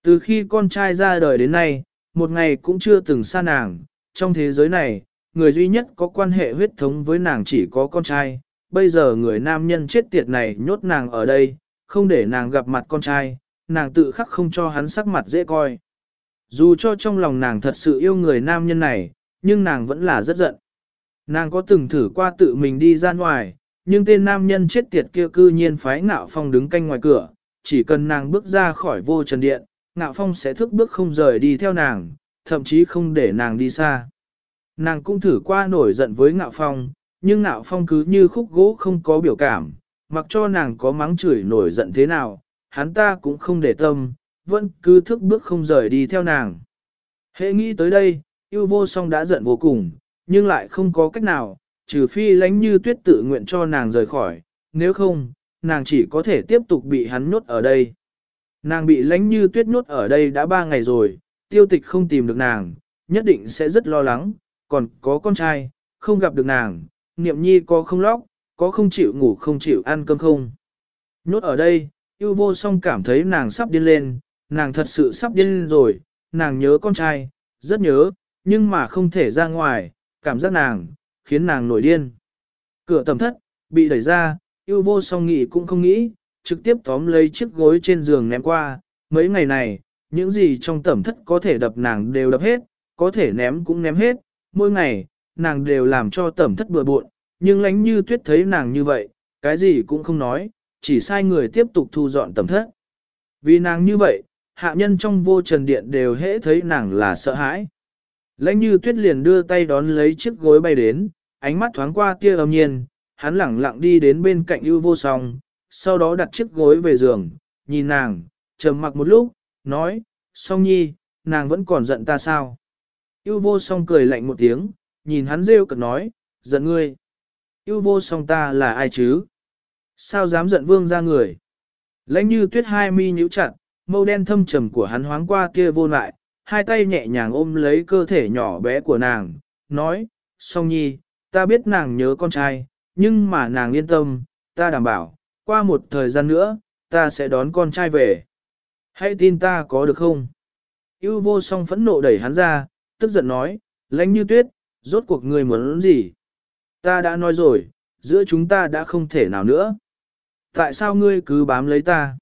Từ khi con trai ra đời đến nay, một ngày cũng chưa từng xa nàng, trong thế giới này, người duy nhất có quan hệ huyết thống với nàng chỉ có con trai, bây giờ người nam nhân chết tiệt này nhốt nàng ở đây, không để nàng gặp mặt con trai, nàng tự khắc không cho hắn sắc mặt dễ coi. Dù cho trong lòng nàng thật sự yêu người nam nhân này, nhưng nàng vẫn là rất giận. Nàng có từng thử qua tự mình đi ra ngoài, nhưng tên nam nhân chết tiệt kia cư nhiên phái ngạo phong đứng canh ngoài cửa, chỉ cần nàng bước ra khỏi vô trần điện, ngạo phong sẽ thức bước không rời đi theo nàng, thậm chí không để nàng đi xa. Nàng cũng thử qua nổi giận với ngạo phong, nhưng nạo phong cứ như khúc gỗ không có biểu cảm, mặc cho nàng có mắng chửi nổi giận thế nào, hắn ta cũng không để tâm, vẫn cứ thức bước không rời đi theo nàng. Hệ nghĩ tới đây, yêu vô song đã giận vô cùng, nhưng lại không có cách nào, trừ phi lánh như tuyết tự nguyện cho nàng rời khỏi, nếu không, nàng chỉ có thể tiếp tục bị hắn nhốt ở đây. Nàng bị lánh như tuyết nhốt ở đây đã ba ngày rồi, tiêu tịch không tìm được nàng, nhất định sẽ rất lo lắng, còn có con trai, không gặp được nàng, niệm nhi có không lóc, có không chịu ngủ không chịu ăn cơm không. Nhốt ở đây, yêu vô song cảm thấy nàng sắp điên lên, nàng thật sự sắp điên lên rồi, nàng nhớ con trai, rất nhớ, nhưng mà không thể ra ngoài, cảm giác nàng, khiến nàng nổi điên. Cửa tầm thất, bị đẩy ra, yêu vô song nghĩ cũng không nghĩ, trực tiếp tóm lấy chiếc gối trên giường ném qua, mấy ngày này, những gì trong tẩm thất có thể đập nàng đều đập hết, có thể ném cũng ném hết, mỗi ngày, nàng đều làm cho tẩm thất bừa bộn, nhưng lánh như tuyết thấy nàng như vậy, cái gì cũng không nói, chỉ sai người tiếp tục thu dọn tẩm thất. Vì nàng như vậy, hạ nhân trong vô trần điện đều hễ thấy nàng là sợ hãi. Lãnh như tuyết liền đưa tay đón lấy chiếc gối bay đến, ánh mắt thoáng qua tia âm nhiên, hắn lẳng lặng đi đến bên cạnh ưu vô song, sau đó đặt chiếc gối về giường, nhìn nàng, trầm mặc một lúc, nói, song nhi, nàng vẫn còn giận ta sao? Yêu vô song cười lạnh một tiếng, nhìn hắn rêu cực nói, giận ngươi. Yêu vô song ta là ai chứ? Sao dám giận vương ra người? Lãnh như tuyết hai mi nhíu chặt, mâu đen thâm trầm của hắn hoáng qua kia vô lại, hai tay nhẹ nhàng ôm lấy cơ thể nhỏ bé của nàng, nói, song nhi, ta biết nàng nhớ con trai, nhưng mà nàng yên tâm, ta đảm bảo, qua một thời gian nữa, ta sẽ đón con trai về. Hãy tin ta có được không? Yêu vô song phẫn nộ đẩy hắn ra, tức giận nói, lãnh như tuyết, rốt cuộc ngươi muốn gì? Ta đã nói rồi, giữa chúng ta đã không thể nào nữa. Tại sao ngươi cứ bám lấy ta?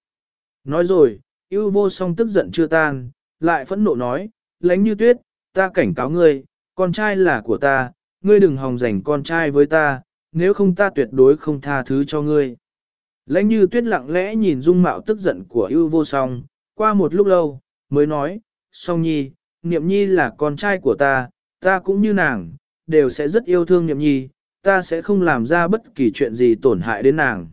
Nói rồi, yêu vô song tức giận chưa tan, lại phẫn nộ nói, Lánh như tuyết, ta cảnh cáo ngươi, con trai là của ta, ngươi đừng hòng giành con trai với ta, nếu không ta tuyệt đối không tha thứ cho ngươi. Lãnh như tuyết lặng lẽ nhìn dung mạo tức giận của yêu vô song, qua một lúc lâu, mới nói, song nhi, niệm nhi là con trai của ta, ta cũng như nàng, đều sẽ rất yêu thương niệm nhi, ta sẽ không làm ra bất kỳ chuyện gì tổn hại đến nàng.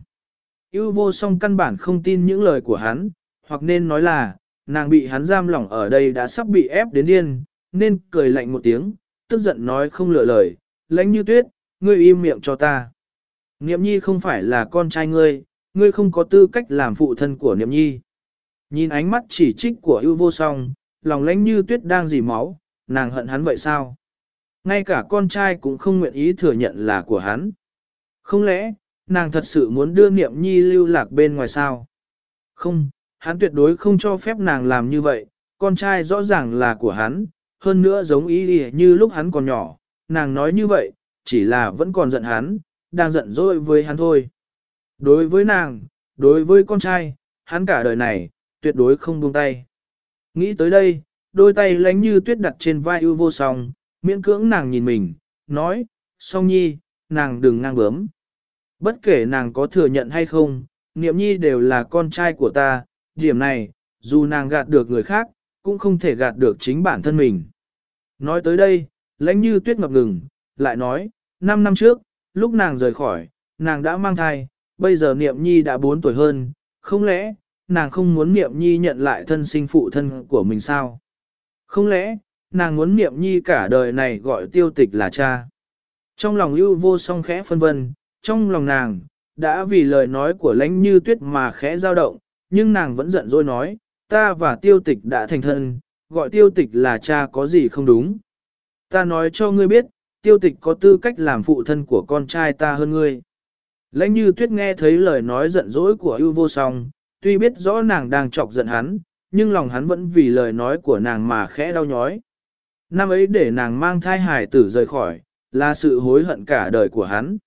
Yêu vô song căn bản không tin những lời của hắn, hoặc nên nói là, nàng bị hắn giam lỏng ở đây đã sắp bị ép đến điên, nên cười lạnh một tiếng, tức giận nói không lựa lời, lãnh như tuyết, ngươi im miệng cho ta. Niệm nhi không phải là con trai ngươi, ngươi không có tư cách làm phụ thân của niệm nhi. Nhìn ánh mắt chỉ trích của ưu vô song, lòng lãnh như tuyết đang dì máu, nàng hận hắn vậy sao? Ngay cả con trai cũng không nguyện ý thừa nhận là của hắn. Không lẽ, nàng thật sự muốn đưa niệm nhi lưu lạc bên ngoài sao? Không, hắn tuyệt đối không cho phép nàng làm như vậy, con trai rõ ràng là của hắn, hơn nữa giống ý như lúc hắn còn nhỏ, nàng nói như vậy, chỉ là vẫn còn giận hắn, đang giận dỗi với hắn thôi. Đối với nàng, đối với con trai, hắn cả đời này, tuyệt đối không buông tay. Nghĩ tới đây, đôi tay lánh như tuyết đặt trên vai ưu vô song, miễn cưỡng nàng nhìn mình, nói, song nhi, nàng đừng ngang bướm. Bất kể nàng có thừa nhận hay không, niệm nhi đều là con trai của ta, điểm này, dù nàng gạt được người khác, cũng không thể gạt được chính bản thân mình. Nói tới đây, lãnh như tuyết ngập ngừng, lại nói, 5 năm trước, lúc nàng rời khỏi, nàng đã mang thai, bây giờ niệm nhi đã 4 tuổi hơn, không lẽ, nàng không muốn niệm nhi nhận lại thân sinh phụ thân của mình sao? Không lẽ, nàng muốn niệm nhi cả đời này gọi tiêu tịch là cha? Trong lòng ưu vô song khẽ phân vân, trong lòng nàng, đã vì lời nói của lãnh như tuyết mà khẽ dao động, nhưng nàng vẫn giận dỗi nói, ta và tiêu tịch đã thành thân, gọi tiêu tịch là cha có gì không đúng. Ta nói cho ngươi biết, tiêu tịch có tư cách làm phụ thân của con trai ta hơn ngươi. Lãnh như tuyết nghe thấy lời nói giận dỗi của ưu vô song, tuy biết rõ nàng đang chọc giận hắn, nhưng lòng hắn vẫn vì lời nói của nàng mà khẽ đau nhói. Năm ấy để nàng mang thai hài tử rời khỏi, là sự hối hận cả đời của hắn.